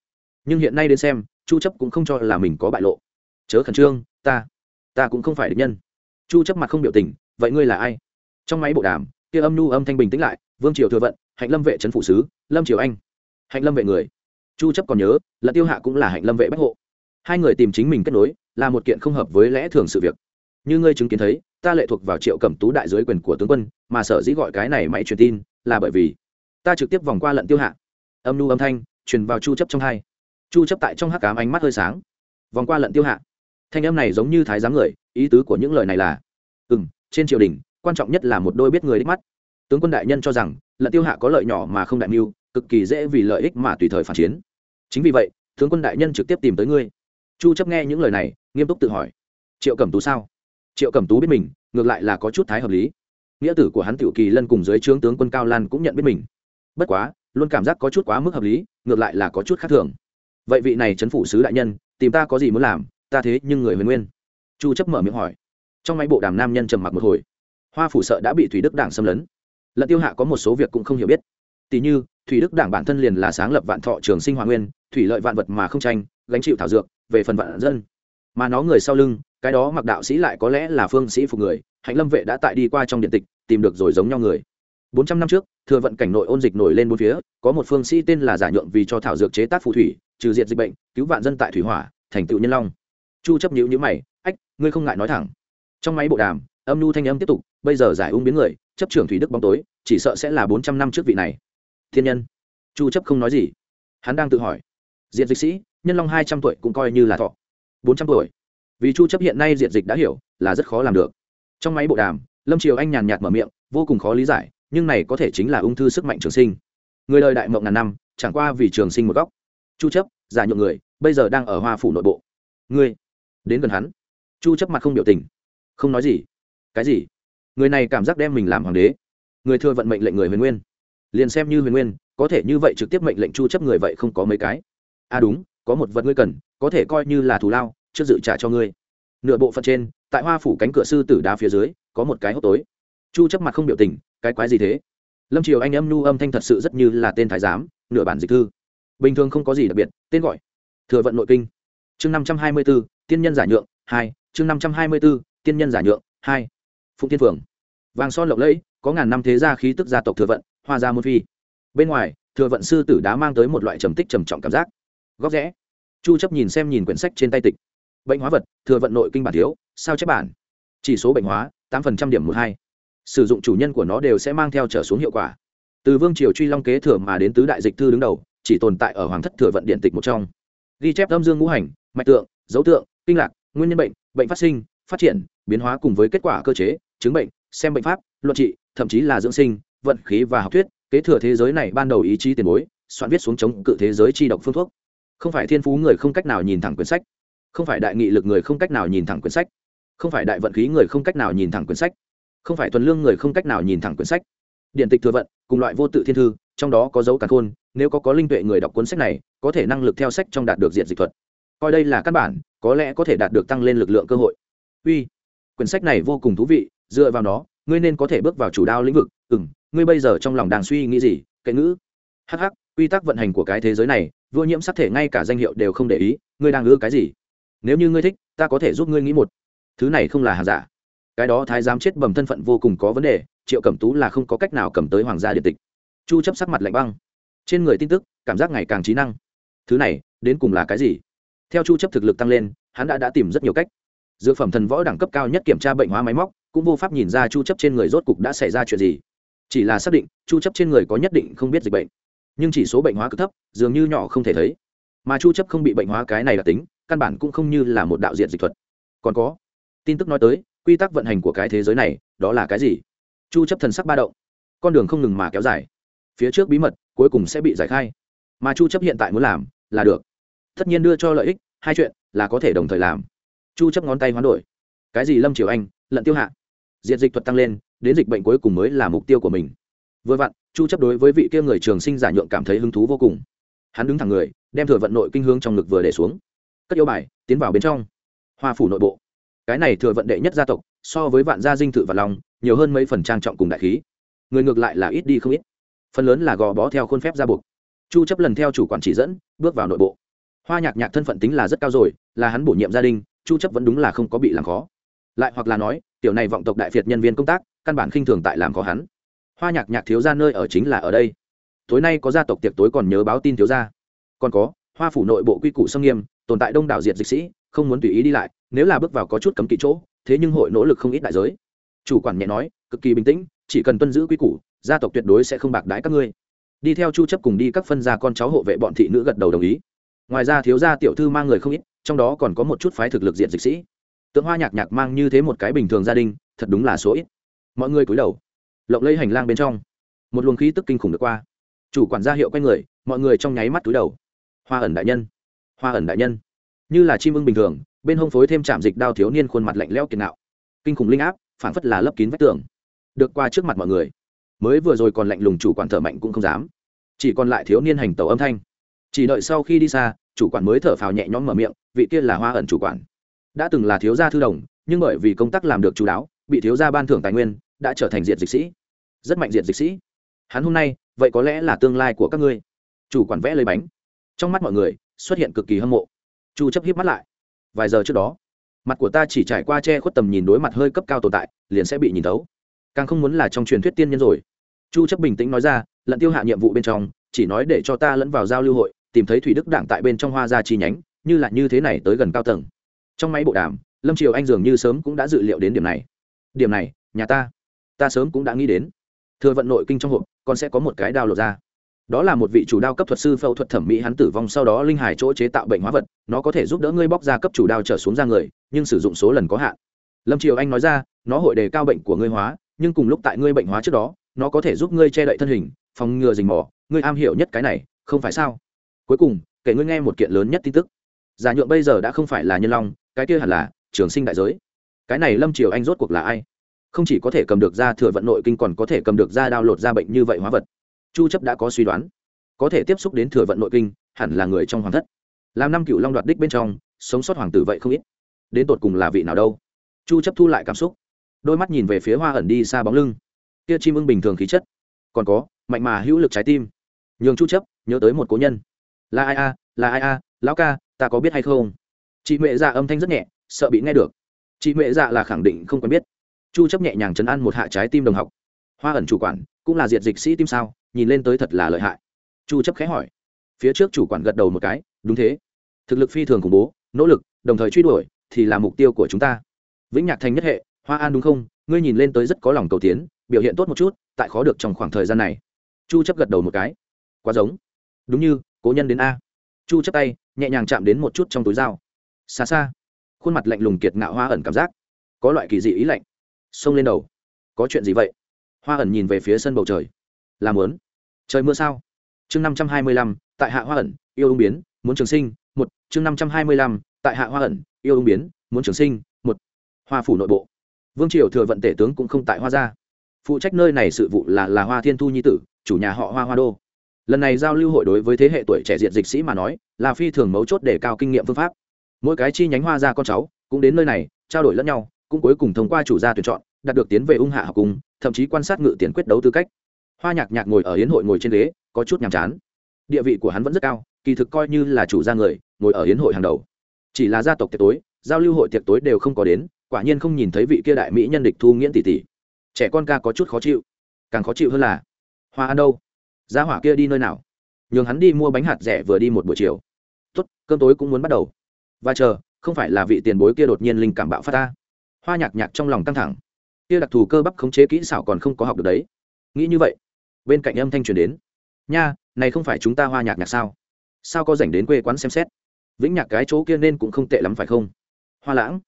Nhưng hiện nay đến xem, chu chấp cũng không cho là mình có bại lộ. Chớ khẩn trương, ta ta cũng không phải địch nhân. Chu chấp mặt không biểu tình, vậy ngươi là ai? Trong máy bộ đàm, kia âm nu âm thanh bình tĩnh lại, vương triều thừa vận, hạnh lâm vệ trấn phụ sứ, lâm triều anh. Hạnh lâm vệ người. Chu chấp còn nhớ, là tiêu hạ cũng là hạnh lâm vệ bách hộ. Hai người tìm chính mình kết nối, là một kiện không hợp với lẽ thường sự việc. Như ngươi chứng kiến thấy, ta lệ thuộc vào triệu cẩm tú đại dưới quyền của tướng quân, mà sở dĩ gọi cái này máy truyền tin, là bởi vì ta trực tiếp vòng qua lận tiêu hạ. Âm nu âm thanh truyền vào chu chấp trong hai. Chu chấp tại trong hắc ám ánh mắt hơi sáng. Vòng qua lận tiêu hạ thanh em này giống như thái giám người, ý tứ của những lời này là, ừm, trên triều đình, quan trọng nhất là một đôi biết người đích mắt. Tướng quân đại nhân cho rằng, lận tiêu hạ có lợi nhỏ mà không đại mưu, cực kỳ dễ vì lợi ích mà tùy thời phản chiến. Chính vì vậy, tướng quân đại nhân trực tiếp tìm tới ngươi. Chu chấp nghe những lời này, nghiêm túc tự hỏi, triệu cẩm tú sao? Triệu cẩm tú biết mình, ngược lại là có chút thái hợp lý. Nghĩa tử của hắn tiểu kỳ lân cùng dưới trướng tướng quân cao lan cũng nhận biết mình. Bất quá, luôn cảm giác có chút quá mức hợp lý, ngược lại là có chút khác thường. Vậy vị này chấn phủ sứ đại nhân, tìm ta có gì muốn làm? Ta thế nhưng người huyền nguyên. Chu chấp mở miệng hỏi. Trong máy bộ đàm nam nhân trầm mặc một hồi. Hoa phủ sợ đã bị thủy đức đảng xâm lấn. Lận tiêu hạ có một số việc cũng không hiểu biết. Tỷ như, thủy đức đảng bản thân liền là sáng lập vạn thọ trường sinh hòa nguyên, thủy lợi vạn vật mà không tranh, gánh chịu thảo dược, về phần vạn dân. Mà nó người sau lưng, cái đó mặc đạo sĩ lại có lẽ là phương sĩ phục người, hạnh lâm vệ đã tại đi qua trong điện tịch, tìm được rồi giống nhau người. Bốn trăm năm trước, thừa vận cảnh nội ôn dịch nổi lên bốn phía, có một phương sĩ tên là giả nhượng vì cho thảo dược chế tác phù thủy, trừ diệt dịch bệnh, cứu vạn dân tại thủy hỏa, thành tựu nhân long chu chấp nhữ nhữ mày, ách, ngươi không ngại nói thẳng. Trong máy bộ đàm, âm nhu thanh âm tiếp tục, bây giờ giải ung biến người, chấp trưởng thủy đức bóng tối, chỉ sợ sẽ là bốn trăm năm trước vị này. Thiên nhân. Chu chấp không nói gì. Hắn đang tự hỏi. Diện dịch sĩ, nhân long hai trăm tuổi cũng coi như là thọ. Bốn trăm tuổi. Vì chu chấp hiện nay diện dịch đã hiểu, là rất khó làm được. Trong máy bộ đàm, lâm triều anh nhàn nhạt mở miệng, vô cùng khó lý giải, nhưng này có thể chính là ung thư sức mạnh trường sinh. Người đời đại mộng ngàn năm, chẳng qua vì trường sinh một góc. Chu chấp, giả nhượng người, bây giờ đang ở hoa phủ nội bộ. Ngươi đến gần hắn. Chu chấp mặt không biểu tình. Không nói gì. Cái gì? Người này cảm giác đem mình làm hoàng đế. Người thừa vận mệnh lệnh người huyền nguyên. Liền xem như huyền nguyên có thể như vậy trực tiếp mệnh lệnh chu chấp người vậy không có mấy cái. À đúng có một vật ngươi cần có thể coi như là thù lao trước dự trả cho ngươi. Nửa bộ phận trên tại hoa phủ cánh cửa sư tử đá phía dưới có một cái hốc tối. Chu chấp mặt không biểu tình cái quái gì thế? Lâm triều anh âm nu âm thanh thật sự rất như là tên thái giám nửa bản dịch thư. Bình thường không có gì đặc biệt tên gọi thừa vận nội kinh. Chương 524, tiên nhân giả nhượng hai chương 524, tiên nhân giả nhượng hai. Phụng thiên phường vàng son lộng lẫy có ngàn năm thế gia khí tức gia tộc thừa vận hoa gia môn phi. Bên ngoài thừa vận sư tử đá mang tới một loại trầm tích trầm trọng cảm giác. Góc rẽ. Chu chấp nhìn xem nhìn quyển sách trên tay tịch. Bệnh hóa vật thừa vận nội kinh bản thiếu sao chép bản? Chỉ số bệnh hóa tám phần trăm điểm một hai. Sử dụng chủ nhân của nó đều sẽ mang theo trở xuống hiệu quả. Từ vương triều truy long kế thừa mà đến tứ đại dịch thư đứng đầu chỉ tồn tại ở hoàng thất thừa vận điện tịch một trong. Ghi chép âm dương ngũ hành mạch tượng dấu tượng kinh lạc nguyên nhân bệnh bệnh phát sinh, phát triển, biến hóa cùng với kết quả cơ chế, chứng bệnh, xem bệnh pháp, luận trị, thậm chí là dưỡng sinh, vận khí và học thuyết, kế thừa thế giới này ban đầu ý chí tiền bối, soạn viết xuống chống cự thế giới chi độc phương thuốc. Không phải thiên phú người không cách nào nhìn thẳng quyển sách. Không phải đại nghị lực người không cách nào nhìn thẳng quyển sách. Không phải đại vận khí người không cách nào nhìn thẳng quyển sách. Không phải thuần lương người không cách nào nhìn thẳng quyển sách. Điện tịch thừa vận, cùng loại vô tự thiên thư, trong đó có dấu cả khôn, nếu có có linh tuệ người đọc cuốn sách này, có thể năng lực theo sách trong đạt được diện dịch thuật. Coi đây là căn bản có lẽ có thể đạt được tăng lên lực lượng cơ hội. Uy, quyển sách này vô cùng thú vị, dựa vào nó, ngươi nên có thể bước vào chủ đao lĩnh vực. Ừ m ngươi bây giờ trong lòng đang suy nghĩ gì? Kệ ngữ. Hh quy tắc vận hành của cái thế giới này, vua nhiễm sắc thể ngay cả danh hiệu đều không để ý, ngươi đang ưa cái gì? Nếu như ngươi thích, ta có thể giúp ngươi nghĩ một. Thứ này không là hàng giả. Cái đó thái giám chết bầm thân phận vô cùng có vấn đề, triệu cẩm tú là không có cách nào cầm tới hoàng gia điện tịch. Chu chấp sắc mặt lạnh băng. Trên người tin tức, cảm giác ngày càng trí năng. Thứ này, đến cùng là cái gì? Theo chu chấp thực lực tăng lên, hắn đã đã tìm rất nhiều cách. Dược phẩm thần võ đẳng cấp cao nhất kiểm tra bệnh hóa máy móc, cũng vô pháp nhìn ra chu chấp trên người rốt cục đã xảy ra chuyện gì. Chỉ là xác định, chu chấp trên người có nhất định không biết dịch bệnh. Nhưng chỉ số bệnh hóa cực thấp, dường như nhỏ không thể thấy. Mà chu chấp không bị bệnh hóa cái này là tính, căn bản cũng không như là một đạo diện dịch thuật. Còn có, tin tức nói tới, quy tắc vận hành của cái thế giới này, đó là cái gì? Chu chấp thần sắc ba động. Con đường không ngừng mà kéo dài. Phía trước bí mật, cuối cùng sẽ bị giải khai. Mà chu chấp hiện tại muốn làm, là được tất nhiên đưa cho lợi ích, hai chuyện, là có thể đồng thời làm. Chu chấp ngón tay hoán đổi. Cái gì lâm triều anh, lận tiêu hạ? Diện dịch thuật tăng lên, đến dịch bệnh cuối cùng mới là mục tiêu của mình. Vừa vặn, chu chấp đối với vị kia người trường sinh giả nhượng cảm thấy hứng thú vô cùng. Hắn đứng thẳng người, đem thừa vận nội kinh hướng trong ngực vừa để xuống. Cất yêu bài, tiến vào bên trong. Hoa phủ nội bộ. Cái này thừa vận đệ nhất gia tộc, so với vạn gia dinh thự và lòng nhiều hơn mấy phần trang trọng cùng đại khí. Người ngược lại là ít đi không ít. Phần lớn là gò bó theo khuôn phép ra buộc. Chu chấp lần theo chủ quản chỉ dẫn, bước vào nội bộ hoa nhạc nhạc thân phận tính là rất cao rồi, là hắn bổ nhiệm gia đình, chu chấp vẫn đúng là không có bị làm khó. Lại hoặc là nói, tiểu này vọng tộc đại việt nhân viên công tác, căn bản khinh thường tại làm khó hắn. Hoa nhạc nhạc thiếu gia nơi ở chính là ở đây. Tối nay có gia tộc tiệc tối còn nhớ báo tin thiếu gia. Còn có, hoa phủ nội bộ quy củ sâm nghiêm, tồn tại đông đảo diệt dịch sĩ, không muốn tùy ý đi lại, nếu là bước vào có chút cấm kỵ chỗ, thế nhưng hội nỗ lực không ít đại giới. Chủ quản nhẹ nói, cực kỳ bình tĩnh, chỉ cần tuân giữ quy củ, gia tộc tuyệt đối sẽ không bạc đái các ngươi. Đi theo chu chấp cùng đi các phân gia con cháu hộ vệ bọn thị nữ gật đầu đồng ý ngoài ra thiếu gia tiểu thư mang người không ít, trong đó còn có một chút phái thực lực diện dịch sĩ. Tượng hoa nhạc nhạc mang như thế một cái bình thường gia đình, thật đúng là số ít. Mọi người cúi đầu, lộng lấy hành lang bên trong. Một luồng khí tức kinh khủng được qua. Chủ quản gia hiệu quay người, mọi người trong nháy mắt túi đầu. Hoa ẩn đại nhân, hoa ẩn đại nhân. Như là chim ưng bình thường, bên hông phối thêm chạm dịch đao thiếu niên khuôn mặt lạnh lẽo kiệt nạo. Kinh khủng linh áp phản phất là lấp kín vách tường. Được qua trước mặt mọi người. Mới vừa rồi còn lạnh lùng chủ quản thở mạnh cũng không dám. Chỉ còn lại thiếu niên hành tàu âm thanh. Chỉ đợi sau khi đi xa chủ quản mới thở phào nhẹ nhõm mở miệng, vị kia là hoa ẩn chủ quản. Đã từng là thiếu gia thư đồng, nhưng bởi vì công tác làm được chú đáo, bị thiếu gia ban thưởng tài nguyên, đã trở thành diện dịch sĩ. Rất mạnh diện dịch sĩ. Hắn hôm nay, vậy có lẽ là tương lai của các ngươi. Chủ quản vẽ lấy bánh. Trong mắt mọi người, xuất hiện cực kỳ hâm mộ. Chu chấp hiếp mắt lại. Vài giờ trước đó, mặt của ta chỉ trải qua che khuất tầm nhìn đối mặt hơi cấp cao tồn tại, liền sẽ bị nhìn thấu. Càng không muốn là trong truyền thuyết tiên nhân rồi. Chu chấp bình tĩnh nói ra, lận tiêu hạ nhiệm vụ bên trong, chỉ nói để cho ta lẫn vào giao lưu hội tìm thấy thủy đức đảng tại bên trong hoa gia chi nhánh, như là như thế này tới gần cao tầng. Trong máy bộ đàm, lâm triều anh dường như sớm cũng đã dự liệu đến điểm này. Điểm này, nhà ta ta sớm cũng đã nghĩ đến. Thừa vận nội kinh trong hộp, còn sẽ có một cái đao lột ra. Đó là một vị chủ đao cấp thuật sư phẫu thuật thẩm mỹ hắn tử vong sau đó linh hải chỗ chế tạo bệnh hóa vật, nó có thể giúp đỡ ngươi bóc ra cấp chủ đao trở xuống ra người, nhưng sử dụng số lần có hạn. Lâm triều anh nói ra, nó hội đề cao bệnh của ngươi hóa, nhưng cùng lúc tại ngươi bệnh hóa trước đó, nó có thể giúp ngươi che đậy thân hình, phòng ngừa rình mò. Ngươi am hiểu nhất cái này, không phải sao? Cuối cùng, kể ngươi nghe một kiện lớn nhất tin tức. Giả nhượng bây giờ đã không phải là nhân long, cái kia hẳn là trường sinh đại giới. Cái này lâm triều anh rốt cuộc là ai? Không chỉ có thể cầm được ra thừa vận nội kinh còn có thể cầm được ra đao lột ra bệnh như vậy hóa vật. Chu chấp đã có suy đoán. Có thể tiếp xúc đến thừa vận nội kinh, hẳn là người trong hoàng thất. Làm năm cựu long đoạt đích bên trong, sống sót hoàng tử vậy không ít. Đến tột cùng là vị nào đâu? Chu chấp thu lại cảm xúc. Đôi mắt nhìn về phía hoa ẩn đi xa bóng lưng. Kia chim ưng bình thường khí chất. Còn có, mạnh mà hữu lực trái tim. Nhường chu chấp nhớ tới một cố nhân là ai a, là ai a, lão ca, ta có biết hay không? Chị mẹ dạ âm thanh rất nhẹ, sợ bị nghe được. Chị mẹ dạ là khẳng định không quen biết. Chu chấp nhẹ nhàng chấn an một hạ trái tim đồng học. Hoa ẩn chủ quản, cũng là diệt dịch sĩ tim sao, nhìn lên tới thật là lợi hại. Chu chấp khẽ hỏi. Phía trước chủ quản gật đầu một cái, đúng thế. Thực lực phi thường khủng bố, nỗ lực, đồng thời truy đuổi, thì là mục tiêu của chúng ta. Vĩnh nhạc thành nhất hệ, hoa an đúng không? Ngươi nhìn lên tới rất có lòng cầu tiến, biểu hiện tốt một chút, tại khó được trong khoảng thời gian này. Chu chấp gật đầu một cái. Quá giống. Đúng như cố nhân đến a. Chu chấp tay, nhẹ nhàng chạm đến một chút trong túi dao. Xa xa, khuôn mặt lạnh lùng kiệt ngạo hoa ẩn cảm giác. Có loại kỳ dị ý lạnh. Xông lên đầu. Có chuyện gì vậy? Hoa ẩn nhìn về phía sân bầu trời. Làm muốn. Trời mưa sao? Chương năm trăm hai mươi lăm, tại hạ hoa ẩn, yêu ung biến, muốn trường sinh, một. Chương năm trăm hai mươi lăm, tại hạ hoa ẩn, yêu ung biến, muốn trường sinh, một. Hoa phủ nội bộ. Vương triều thừa vận tể tướng cũng không tại hoa gia. Phụ trách nơi này sự vụ là là hoa thiên thu nhi tử, chủ nhà họ hoa hoa đô lần này giao lưu hội đối với thế hệ tuổi trẻ diện dịch sĩ mà nói, là phi thường mấu chốt để cao kinh nghiệm phương pháp. Mỗi cái chi nhánh hoa ra con cháu, cũng đến nơi này, trao đổi lẫn nhau, cũng cuối cùng thông qua chủ gia tuyển chọn, đạt được tiến về ung hạ học cùng thậm chí quan sát ngự tiền quyết đấu tư cách. Hoa nhạc nhạc ngồi ở hiến hội ngồi trên ghế, có chút nhàm chán. Địa vị của hắn vẫn rất cao, kỳ thực coi như là chủ gia người, ngồi ở hiến hội hàng đầu. Chỉ là gia tộc tiệc tối, giao lưu hội tiệc tối đều không có đến, quả nhiên không nhìn thấy vị kia đại mỹ nhân địch thu nghiễn tỷ tỷ. Trẻ con ca có chút khó chịu. Càng khó chịu hơn là, hoa ăn đâu? Gia hỏa kia đi nơi nào? Nhường hắn đi mua bánh hạt rẻ vừa đi một buổi chiều. Tốt, cơm tối cũng muốn bắt đầu. Và chờ, không phải là vị tiền bối kia đột nhiên linh cảm bạo phát ta? Hoa nhạc nhạc trong lòng căng thẳng. Kia đặc thù cơ bắp khống chế kỹ xảo còn không có học được đấy. Nghĩ như vậy, bên cạnh âm thanh truyền đến. Nha, này không phải chúng ta hoa nhạc nhạc sao? Sao có dành đến quê quán xem xét? Vĩnh nhạc cái chỗ kia nên cũng không tệ lắm phải không? Hoa lãng,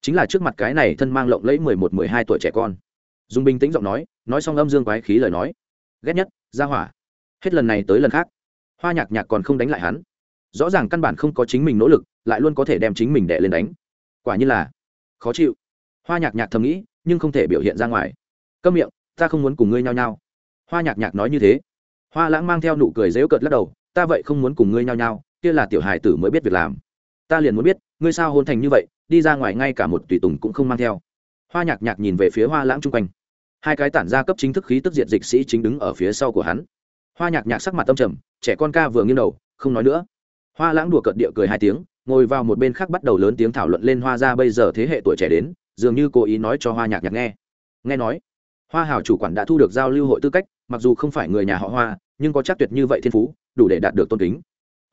chính là trước mặt cái này thân mang lộng lẫy mười một, mười hai tuổi trẻ con. Dùng bình tĩnh giọng nói nói xong âm dương quái khí lời nói. Ghét nhất ra hỏa hết lần này tới lần khác. Hoa nhạc nhạc còn không đánh lại hắn. Rõ ràng căn bản không có chính mình nỗ lực, lại luôn có thể đem chính mình đẻ lên đánh. Quả như là khó chịu. Hoa nhạc nhạc thầm nghĩ, nhưng không thể biểu hiện ra ngoài. Câm miệng, ta không muốn cùng ngươi nhao nhao. Hoa nhạc nhạc nói như thế. Hoa lãng mang theo nụ cười dễu cợt lắc đầu, ta vậy không muốn cùng ngươi nhao nhao, kia là tiểu hài tử mới biết việc làm. Ta liền muốn biết, ngươi sao hôn thành như vậy, đi ra ngoài ngay cả một tùy tùng cũng không mang theo. Hoa nhạc nhạc nhìn về phía hoa lãng chung quanh. Hai cái tản ra cấp chính thức khí tức diệt dịch sĩ chính đứng ở phía sau của hắn hoa nhạc nhạc sắc mặt tâm trầm, trẻ con ca vừa nghiêng đầu, không nói nữa. Hoa lãng đùa cợt địa cười hai tiếng, ngồi vào một bên khác bắt đầu lớn tiếng thảo luận lên hoa ra bây giờ thế hệ tuổi trẻ đến, dường như cố ý nói cho hoa nhạc nhạc nghe. Nghe nói, hoa hào chủ quản đã thu được giao lưu hội tư cách, mặc dù không phải người nhà họ hoa, nhưng có chắc tuyệt như vậy thiên phú, đủ để đạt được tôn kính.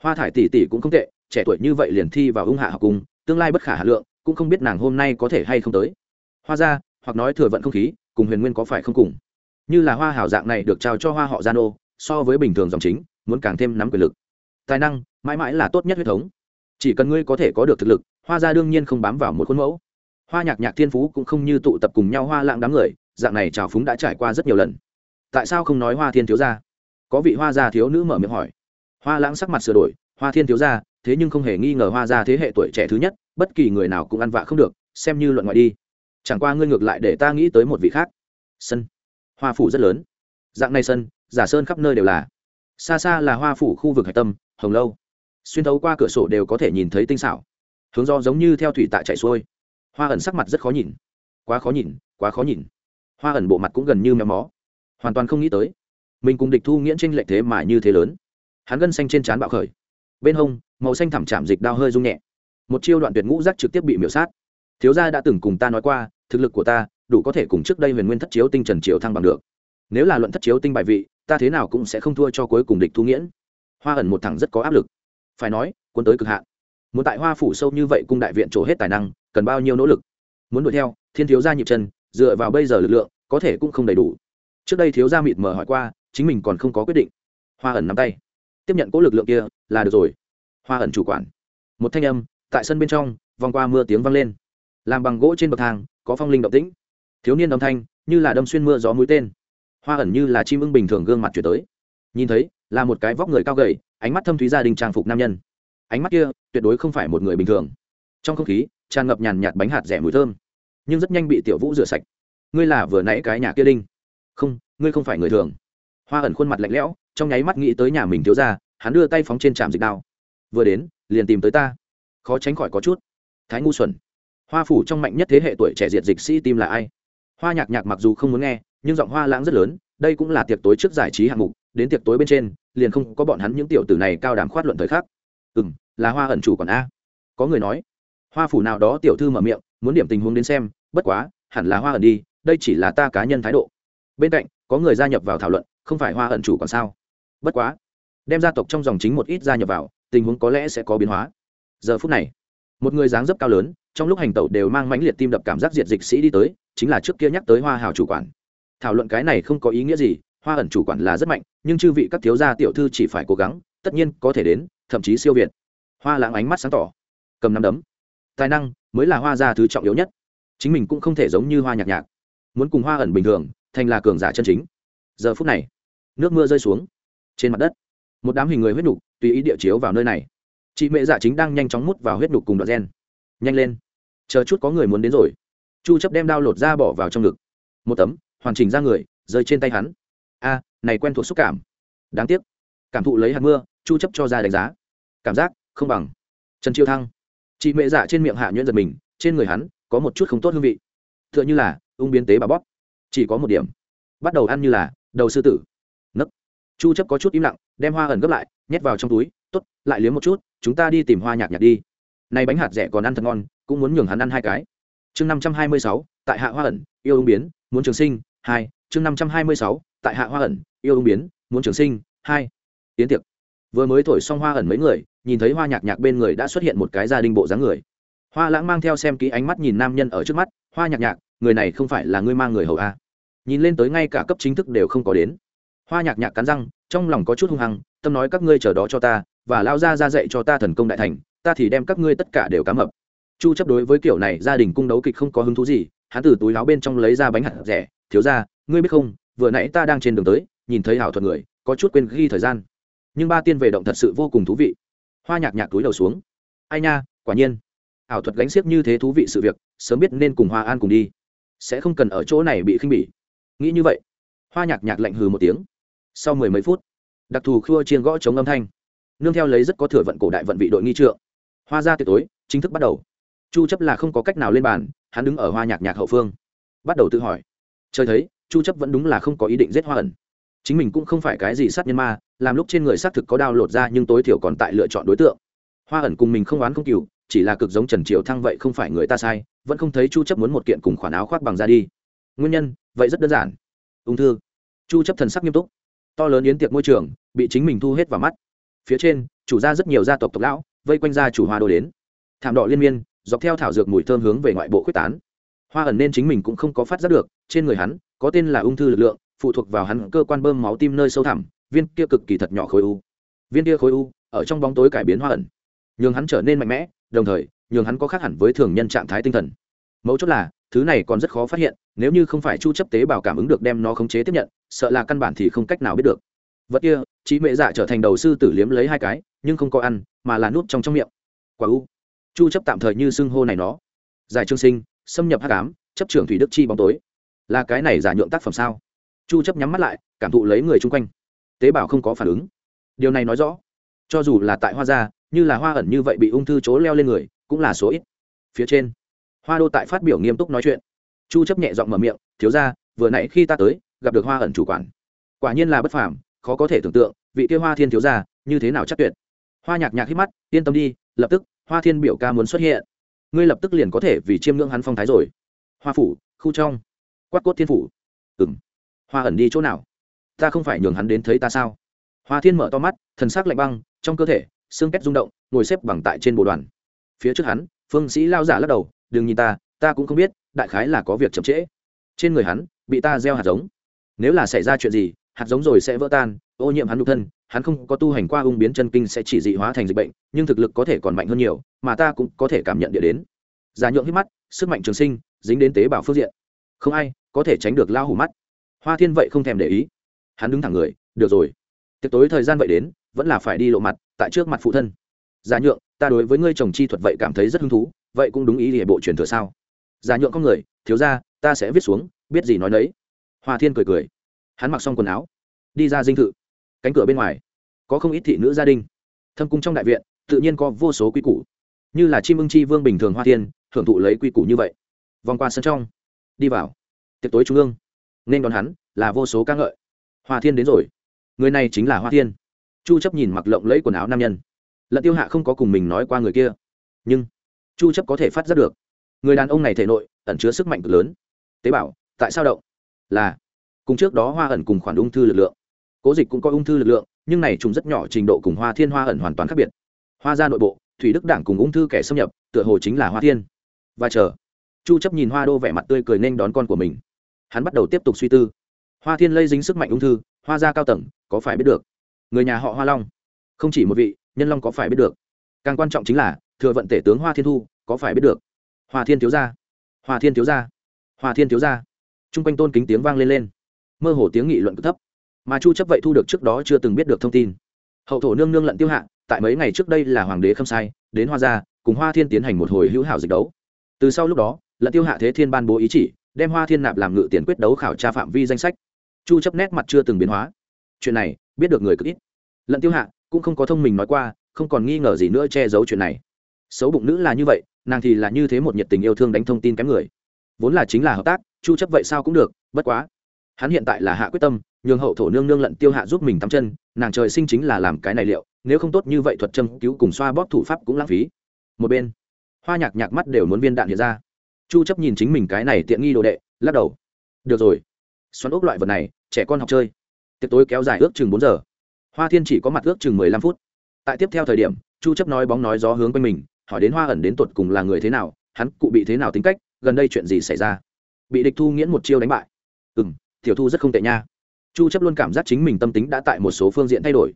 Hoa thải tỷ tỷ cũng không tệ, trẻ tuổi như vậy liền thi vào ung hạ học cùng tương lai bất khả hà lượng, cũng không biết nàng hôm nay có thể hay không tới. Hoa ra, hoặc nói thừa vận không khí, cùng huyền nguyên có phải không cùng? Như là hoa hảo dạng này được trao cho hoa họ gia nô so với bình thường dòng chính, muốn càng thêm nắm quyền lực. Tài năng, mãi mãi là tốt nhất huyết thống. Chỉ cần ngươi có thể có được thực lực, hoa gia đương nhiên không bám vào một khuôn mẫu. Hoa nhạc nhạc thiên phú cũng không như tụ tập cùng nhau hoa lạng đám người, dạng này trào phúng đã trải qua rất nhiều lần. Tại sao không nói hoa thiên thiếu gia? Có vị hoa gia thiếu nữ mở miệng hỏi. Hoa lãng sắc mặt sửa đổi, hoa thiên thiếu gia, thế nhưng không hề nghi ngờ hoa gia thế hệ tuổi trẻ thứ nhất, bất kỳ người nào cũng ăn vạ không được, xem như luận ngoại đi. Chẳng qua ngươi ngược lại để ta nghĩ tới một vị khác. Sân. Hoa phủ rất lớn. Dạng này sân giả sơn khắp nơi đều là. Xa xa là hoa phủ khu vực hạch tâm, hồng lâu. Xuyên thấu qua cửa sổ đều có thể nhìn thấy tinh xảo. Hướng do giống như theo thủy tạ chạy xuôi. Hoa ẩn sắc mặt rất khó nhìn. Quá khó nhìn, quá khó nhìn. Hoa ẩn bộ mặt cũng gần như méo mó. Hoàn toàn không nghĩ tới. Mình cùng địch thu nghiễn tranh lệch thế mà như thế lớn. Hắn gân xanh trên trán bạo khởi. Bên hông, màu xanh thẳm chạm dịch đao hơi rung nhẹ. Một chiêu đoạn tuyệt ngũ rắc trực tiếp bị miểu sát. Thiếu gia đã từng cùng ta nói qua, thực lực của ta đủ có thể cùng trước đây huyền nguyên thất chiếu tinh trần triều thăng bằng được nếu là luận thất chiếu tinh bài vị, ta thế nào cũng sẽ không thua cho cuối cùng địch thu nghiễn. Hoa ẩn một thẳng rất có áp lực. Phải nói, quân tới cực hạn. Muốn tại hoa phủ sâu như vậy cung đại viện trổ hết tài năng, cần bao nhiêu nỗ lực? Muốn đuổi theo, thiên thiếu gia nhịp chân, dựa vào bây giờ lực lượng, có thể cũng không đầy đủ. Trước đây thiếu gia mịt mờ hỏi qua, chính mình còn không có quyết định. Hoa ẩn nắm tay. Tiếp nhận cố lực lượng kia, là được rồi. Hoa ẩn chủ quản. Một thanh âm, tại sân bên trong, vòng qua mưa tiếng vang lên. Làm bằng gỗ trên bậc thang, có phong linh động tĩnh. Thiếu niên âm thanh, như là đâm xuyên mưa gió mũi tên hoa ẩn như là chim ưng bình thường gương mặt chuyển tới. Nhìn thấy, là một cái vóc người cao gầy, ánh mắt thâm thúy gia đình trang phục nam nhân. Ánh mắt kia, tuyệt đối không phải một người bình thường. Trong không khí, tràn ngập nhàn nhạt bánh hạt rẻ mùi thơm, nhưng rất nhanh bị tiểu vũ rửa sạch. Ngươi là vừa nãy cái nhà kia đinh. Không, ngươi không phải người thường. Hoa ẩn khuôn mặt lạnh lẽo, trong nháy mắt nghĩ tới nhà mình thiếu ra hắn đưa tay phóng trên trạm dịch đao. Vừa đến, liền tìm tới ta. Khó tránh khỏi có chút. Thái ngu xuẩn. Hoa phủ trong mạnh nhất thế hệ tuổi trẻ diệt dịch sĩ tim là ai? Hoa nhạc nhạc mặc dù không muốn nghe nhưng giọng hoa lãng rất lớn, đây cũng là tiệc tối trước giải trí hạng mục, đến tiệc tối bên trên, liền không có bọn hắn những tiểu tử này cao đàm khoát luận thời khắc. Ừ m là hoa ẩn chủ còn a. Có người nói, hoa phủ nào đó tiểu thư mở miệng, muốn điểm tình huống đến xem, bất quá, hẳn là hoa ẩn đi, đây chỉ là ta cá nhân thái độ. Bên cạnh, có người gia nhập vào thảo luận, không phải hoa ẩn chủ còn sao? Bất quá, đem gia tộc trong dòng chính một ít gia nhập vào, tình huống có lẽ sẽ có biến hóa. Giờ phút này, một người dáng dấp cao lớn, trong lúc hành tẩu đều mang mãnh liệt tim đập cảm giác diệt dịch sĩ đi tới, chính là trước kia nhắc tới hoa hào chủ quản thảo luận cái này không có ý nghĩa gì, hoa ẩn chủ quản là rất mạnh, nhưng chư vị các thiếu gia tiểu thư chỉ phải cố gắng, tất nhiên có thể đến, thậm chí siêu việt. Hoa lãng ánh mắt sáng tỏ. Cầm nắm đấm. Tài năng mới là hoa gia thứ trọng yếu nhất. Chính mình cũng không thể giống như hoa nhạc nhạc. Muốn cùng hoa ẩn bình thường, thành là cường giả chân chính. Giờ phút này, nước mưa rơi xuống. Trên mặt đất, một đám hình người huyết nục tùy ý địa chiếu vào nơi này. Chị mẹ giả chính đang nhanh chóng mút vào huyết nục cùng đoạn gen. Nhanh lên. Chờ chút có người muốn đến rồi. Chu chấp đem đao lột ra bỏ vào trong ngực. Một tấm hoàn chỉnh ra người rơi trên tay hắn. A này quen thuộc xúc cảm. Đáng tiếc. Cảm thụ lấy hạt mưa chu chấp cho ra đánh giá. Cảm giác không bằng. Trần chiêu thăng. Chị mẹ dạ trên miệng hạ nhuyễn giật mình trên người hắn có một chút không tốt hương vị. Tựa như là ung biến tế bà bóp. Chỉ có một điểm. Bắt đầu ăn như là đầu sư tử. Nấc. Chu chấp có chút im lặng đem hoa ẩn gấp lại nhét vào trong túi. Tốt lại liếm một chút chúng ta đi tìm hoa nhạc nhạc đi. Này bánh hạt rẻ còn ăn thật ngon cũng muốn nhường hắn ăn hai cái. Chương 526, tại hạ hoa ẩn yêu ung biến muốn trường sinh hai chương 526, tại hạ hoa ẩn yêu ung biến muốn trường sinh hai. Tiến tiệc. Vừa mới thổi xong hoa ẩn mấy người nhìn thấy hoa nhạc nhạc bên người đã xuất hiện một cái gia đình bộ dáng người. Hoa lãng mang theo xem kỹ ánh mắt nhìn nam nhân ở trước mắt hoa nhạc nhạc người này không phải là ngươi mang người hầu a nhìn lên tới ngay cả cấp chính thức đều không có đến. Hoa nhạc nhạc cắn răng trong lòng có chút hung hăng tâm nói các ngươi chờ đó cho ta và lao ra ra dạy cho ta thần công đại thành ta thì đem các ngươi tất cả đều cám ập. Chu chấp đối với kiểu này gia đình cung đấu kịch không có hứng thú gì hắn từ túi láo bên trong lấy ra bánh hạt rẻ thiếu ra ngươi biết không, vừa nãy ta đang trên đường tới, nhìn thấy hảo thuật người, có chút quên ghi thời gian. Nhưng ba tiên về động thật sự vô cùng thú vị. Hoa nhạc nhạc túi đầu xuống. Ai nha, quả nhiên. Ảo thuật gánh xiếc như thế thú vị sự việc, sớm biết nên cùng hoa an cùng đi. Sẽ không cần ở chỗ này bị khinh bỉ. Nghĩ như vậy, hoa nhạc nhạc lạnh hừ một tiếng. Sau mười mấy phút, đặc thù khua chiên gõ chống âm thanh. Nương theo lấy rất có thừa vận cổ đại vận vị đội nghi trượng. Hoa ra tiệc tối, chính thức bắt đầu. Chu chấp là không có cách nào lên bàn, hắn đứng ở hoa nhạc nhạc hậu phương. Bắt đầu tự hỏi trời thấy, chu chấp vẫn đúng là không có ý định giết hoa ẩn. Chính mình cũng không phải cái gì sát nhân ma, làm lúc trên người xác thực có đao lột ra nhưng tối thiểu còn tại lựa chọn đối tượng. Hoa ẩn cùng mình không oán không cừu, chỉ là cực giống trần triều thăng vậy không phải người ta sai, vẫn không thấy chu chấp muốn một kiện cùng khoản áo khoác bằng ra đi. Nguyên nhân, vậy rất đơn giản. Ung thư. Chu chấp thần sắc nghiêm túc. To lớn yến tiệc môi trường, bị chính mình thu hết vào mắt. Phía trên, chủ gia rất nhiều gia tộc tộc lão, vây quanh gia chủ hoa đô đến. Thảm đỏ liên miên, dọc theo thảo dược mùi thơm hướng về ngoại bộ quyết tán. Hoa ẩn nên chính mình cũng không có phát giác được trên người hắn, có tên là ung thư lực lượng, phụ thuộc vào hắn cơ quan bơm máu tim nơi sâu thẳm, viên kia cực kỳ thật nhỏ khối u. Viên kia khối u, ở trong bóng tối cải biến hoa ẩn. Nhường hắn trở nên mạnh mẽ, đồng thời, nhường hắn có khác hẳn với thường nhân trạng thái tinh thần. Mấu chốt là, thứ này còn rất khó phát hiện, nếu như không phải chu chấp tế bào cảm ứng được đem nó khống chế tiếp nhận, sợ là căn bản thì không cách nào biết được. Vật kia, trí mẹ dạ trở thành đầu sư tử liếm lấy hai cái, nhưng không có ăn, mà là nuốt trong trong miệng. Quả u. Chu chấp tạm thời như xưng hô này nó. Giải trương sinh, xâm nhập hắc ám, chấp trưởng thủy đức chi bóng tối là cái này giả nhượng tác phẩm sao? Chu chấp nhắm mắt lại, cảm thụ lấy người chung quanh. Tế bào không có phản ứng. Điều này nói rõ, cho dù là tại hoa gia, như là hoa ẩn như vậy bị ung thư chố leo lên người, cũng là số ít. Phía trên, hoa đô tại phát biểu nghiêm túc nói chuyện. Chu chấp nhẹ giọng mở miệng, thiếu gia, vừa nãy khi ta tới, gặp được hoa ẩn chủ quản. Quả nhiên là bất phàm, khó có thể tưởng tượng, vị kia hoa thiên thiếu gia, như thế nào chắc tuyệt. Hoa nhạc nhạc hít mắt, yên tâm đi, lập tức, hoa thiên biểu ca muốn xuất hiện. Ngươi lập tức liền có thể vì chiêm ngưỡng hắn phong thái rồi. Hoa phủ, khu trong quát cốt thiên phủ. Ừng hoa ẩn đi chỗ nào? Ta không phải nhường hắn đến thấy ta sao? Hoa thiên mở to mắt, thần sắc lạnh băng, trong cơ thể, xương kết rung động, ngồi xếp bằng tại trên bộ đoàn. Phía trước hắn, phương sĩ lao giả lắc đầu, đừng nhìn ta ta cũng không biết, đại khái là có việc chậm trễ. Trên người hắn, bị ta gieo hạt giống. Nếu là xảy ra chuyện gì, hạt giống rồi sẽ vỡ tan, ô nhiễm hắn nhục thân, hắn không có tu hành qua ung biến chân kinh sẽ chỉ dị hóa thành dịch bệnh, nhưng thực lực có thể còn mạnh hơn nhiều, mà ta cũng có thể cảm nhận địa đến. Giả nhượng hít mắt, sức mạnh trường sinh, dính đến tế bào phương diện. Không ai có thể tránh được lao hủ mắt. Hoa thiên vậy không thèm để ý. Hắn đứng thẳng người, được rồi. Tiệc tối thời gian vậy đến, vẫn là phải đi lộ mặt, tại trước mặt phụ thân. Giả nhượng, ta đối với ngươi chồng chi thuật vậy cảm thấy rất hứng thú, vậy cũng đúng ý địa bộ truyền thừa sao? Giả nhượng con người, thiếu ra ta sẽ viết xuống, biết gì nói nấy. Hoa thiên cười cười. Hắn mặc xong quần áo, đi ra dinh thự. Cánh cửa bên ngoài, có không ít thị nữ gia đình. Thâm cung trong đại viện, tự nhiên có vô số quy củ. Như là chim ưng chi vương bình thường hoa thiên, hưởng thụ lấy quy củ như vậy. Vòng qua sân trong, đi vào tiệc tối trung ương. Nên đón hắn là vô số ca ngợi. Hoa thiên đến rồi. Người này chính là hoa thiên. Chu chấp nhìn mặc lộng lẫy quần áo nam nhân. Lận tiêu hạ không có cùng mình nói qua người kia. Nhưng, chu chấp có thể phát giác được, người đàn ông này thể nội ẩn chứa sức mạnh cực lớn. Tế bào tại sao động? Là, cùng trước đó hoa ẩn cùng khoản ung thư lực lượng. Cố dịch cũng có ung thư lực lượng, nhưng này trùng rất nhỏ, trình độ cùng hoa thiên, hoa ẩn hoàn toàn khác biệt. Hoa ra nội bộ, thủy đức đảng cùng ung thư kẻ xâm nhập, tựa hồ chính là hoa thiên. Và chờ, chu chấp nhìn hoa đô vẻ mặt tươi cười nên đón con của mình hắn bắt đầu tiếp tục suy tư. Hoa thiên lây dính sức mạnh ung thư, hoa gia cao tầng, có phải biết được? Người nhà họ hoa long. Không chỉ một vị, nhân long có phải biết được? Càng quan trọng chính là, thừa vận tể tướng hoa thiên thu, có phải biết được? Hoa thiên thiếu gia. Hoa thiên thiếu gia. Hoa thiên thiếu gia. T r u n g quanh tôn kính tiếng vang lên lên. Mơ hồ tiếng nghị luận cực thấp. Mà chu chấp vậy thu được trước đó chưa từng biết được thông tin. Hậu thổ nương nương lận tiêu hạ, tại mấy ngày trước đây là hoàng đế khâm sai, đến hoa gia, cùng hoa thiên tiến hành một hồi hữu hảo dịch đấu. Từ sau lúc đó, lận tiêu hạ thế thiên ban bố ý chỉ đem hoa thiên nạp làm ngự tiền quyết đấu khảo tra phạm vi danh sách. Chu chấp nét mặt chưa từng biến hóa. Chuyện này, biết được người cực ít. Lận tiêu hạ cũng không có thông mình nói qua, không còn nghi ngờ gì nữa che giấu chuyện này. Xấu bụng nữ là như vậy, nàng thì là như thế một nhiệt tình yêu thương đánh thông tin kém người. Vốn là chính là hợp tác, chu chấp vậy sao cũng được, bất quá. Hắn hiện tại là hạ quyết tâm, nhường hậu thổ nương nương lận tiêu hạ giúp mình tắm chân, nàng trời sinh chính là làm cái này liệu, nếu không tốt như vậy thuật châm cứu cùng xoa bóp thủ pháp cũng lãng phí. Một bên, hoa nhạc nhạc mắt đều muốn viên đạn hiện ra chu chấp nhìn chính mình cái này tiện nghi đồ đệ lắc đầu. Được rồi. Xoắn ốc loại vật này trẻ con học chơi. Tiệc tối kéo dài ước chừng bốn giờ. Hoa thiên chỉ có mặt ước chừng mười lăm phút. Tại tiếp theo thời điểm chu chấp nói bóng nói gió hướng quanh mình hỏi đến hoa ẩn đến tuột cùng là người thế nào hắn cụ bị thế nào tính cách gần đây chuyện gì xảy ra? Bị địch thu nghiễn một chiêu đánh bại. Ừm, tiểu thu rất không tệ nha. Chu chấp luôn cảm giác chính mình tâm tính đã tại một số phương diện thay đổi.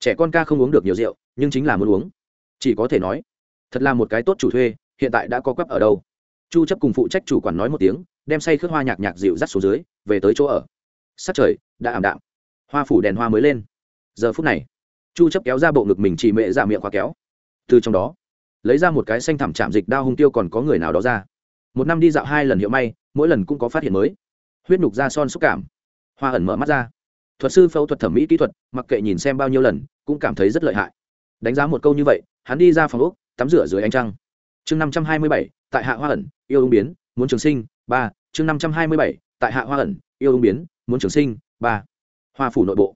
Trẻ con ca không uống được nhiều rượu nhưng chính là muốn uống. Chỉ có thể nói thật là một cái tốt chủ thuê hiện tại đã có quắp ở đâu chu chấp cùng phụ trách chủ quản nói một tiếng, đem say khước hoa nhạc nhạc dịu dắt xuống dưới, về tới chỗ ở. Sắc trời đã ảm đạm. Hoa phủ đèn hoa mới lên. Giờ phút này, chu chấp kéo ra bộ ngực mình chỉ mẹ dạ miệng khóa kéo. Từ trong đó, lấy ra một cái xanh thảm chạm dịch đao hung tiêu còn có người nào đó ra. Một năm đi dạo hai lần hiệu may, mỗi lần cũng có phát hiện mới. Huyết nhục da son xúc cảm. Hoa ẩn mở mắt ra. Thuật sư phẫu thuật thẩm mỹ kỹ thuật, mặc kệ nhìn xem bao nhiêu lần, cũng cảm thấy rất lợi hại. Đánh giá một câu như vậy, hắn đi ra phòng úc tắm rửa dưới ánh trăng chương năm trăm hai mươi bảy, tại hạ hoa ẩn, yêu ung biến, muốn trường sinh, ba, chương năm trăm hai mươi bảy, tại hạ hoa ẩn, yêu ung biến, muốn trường sinh, ba. Hoa phủ nội bộ.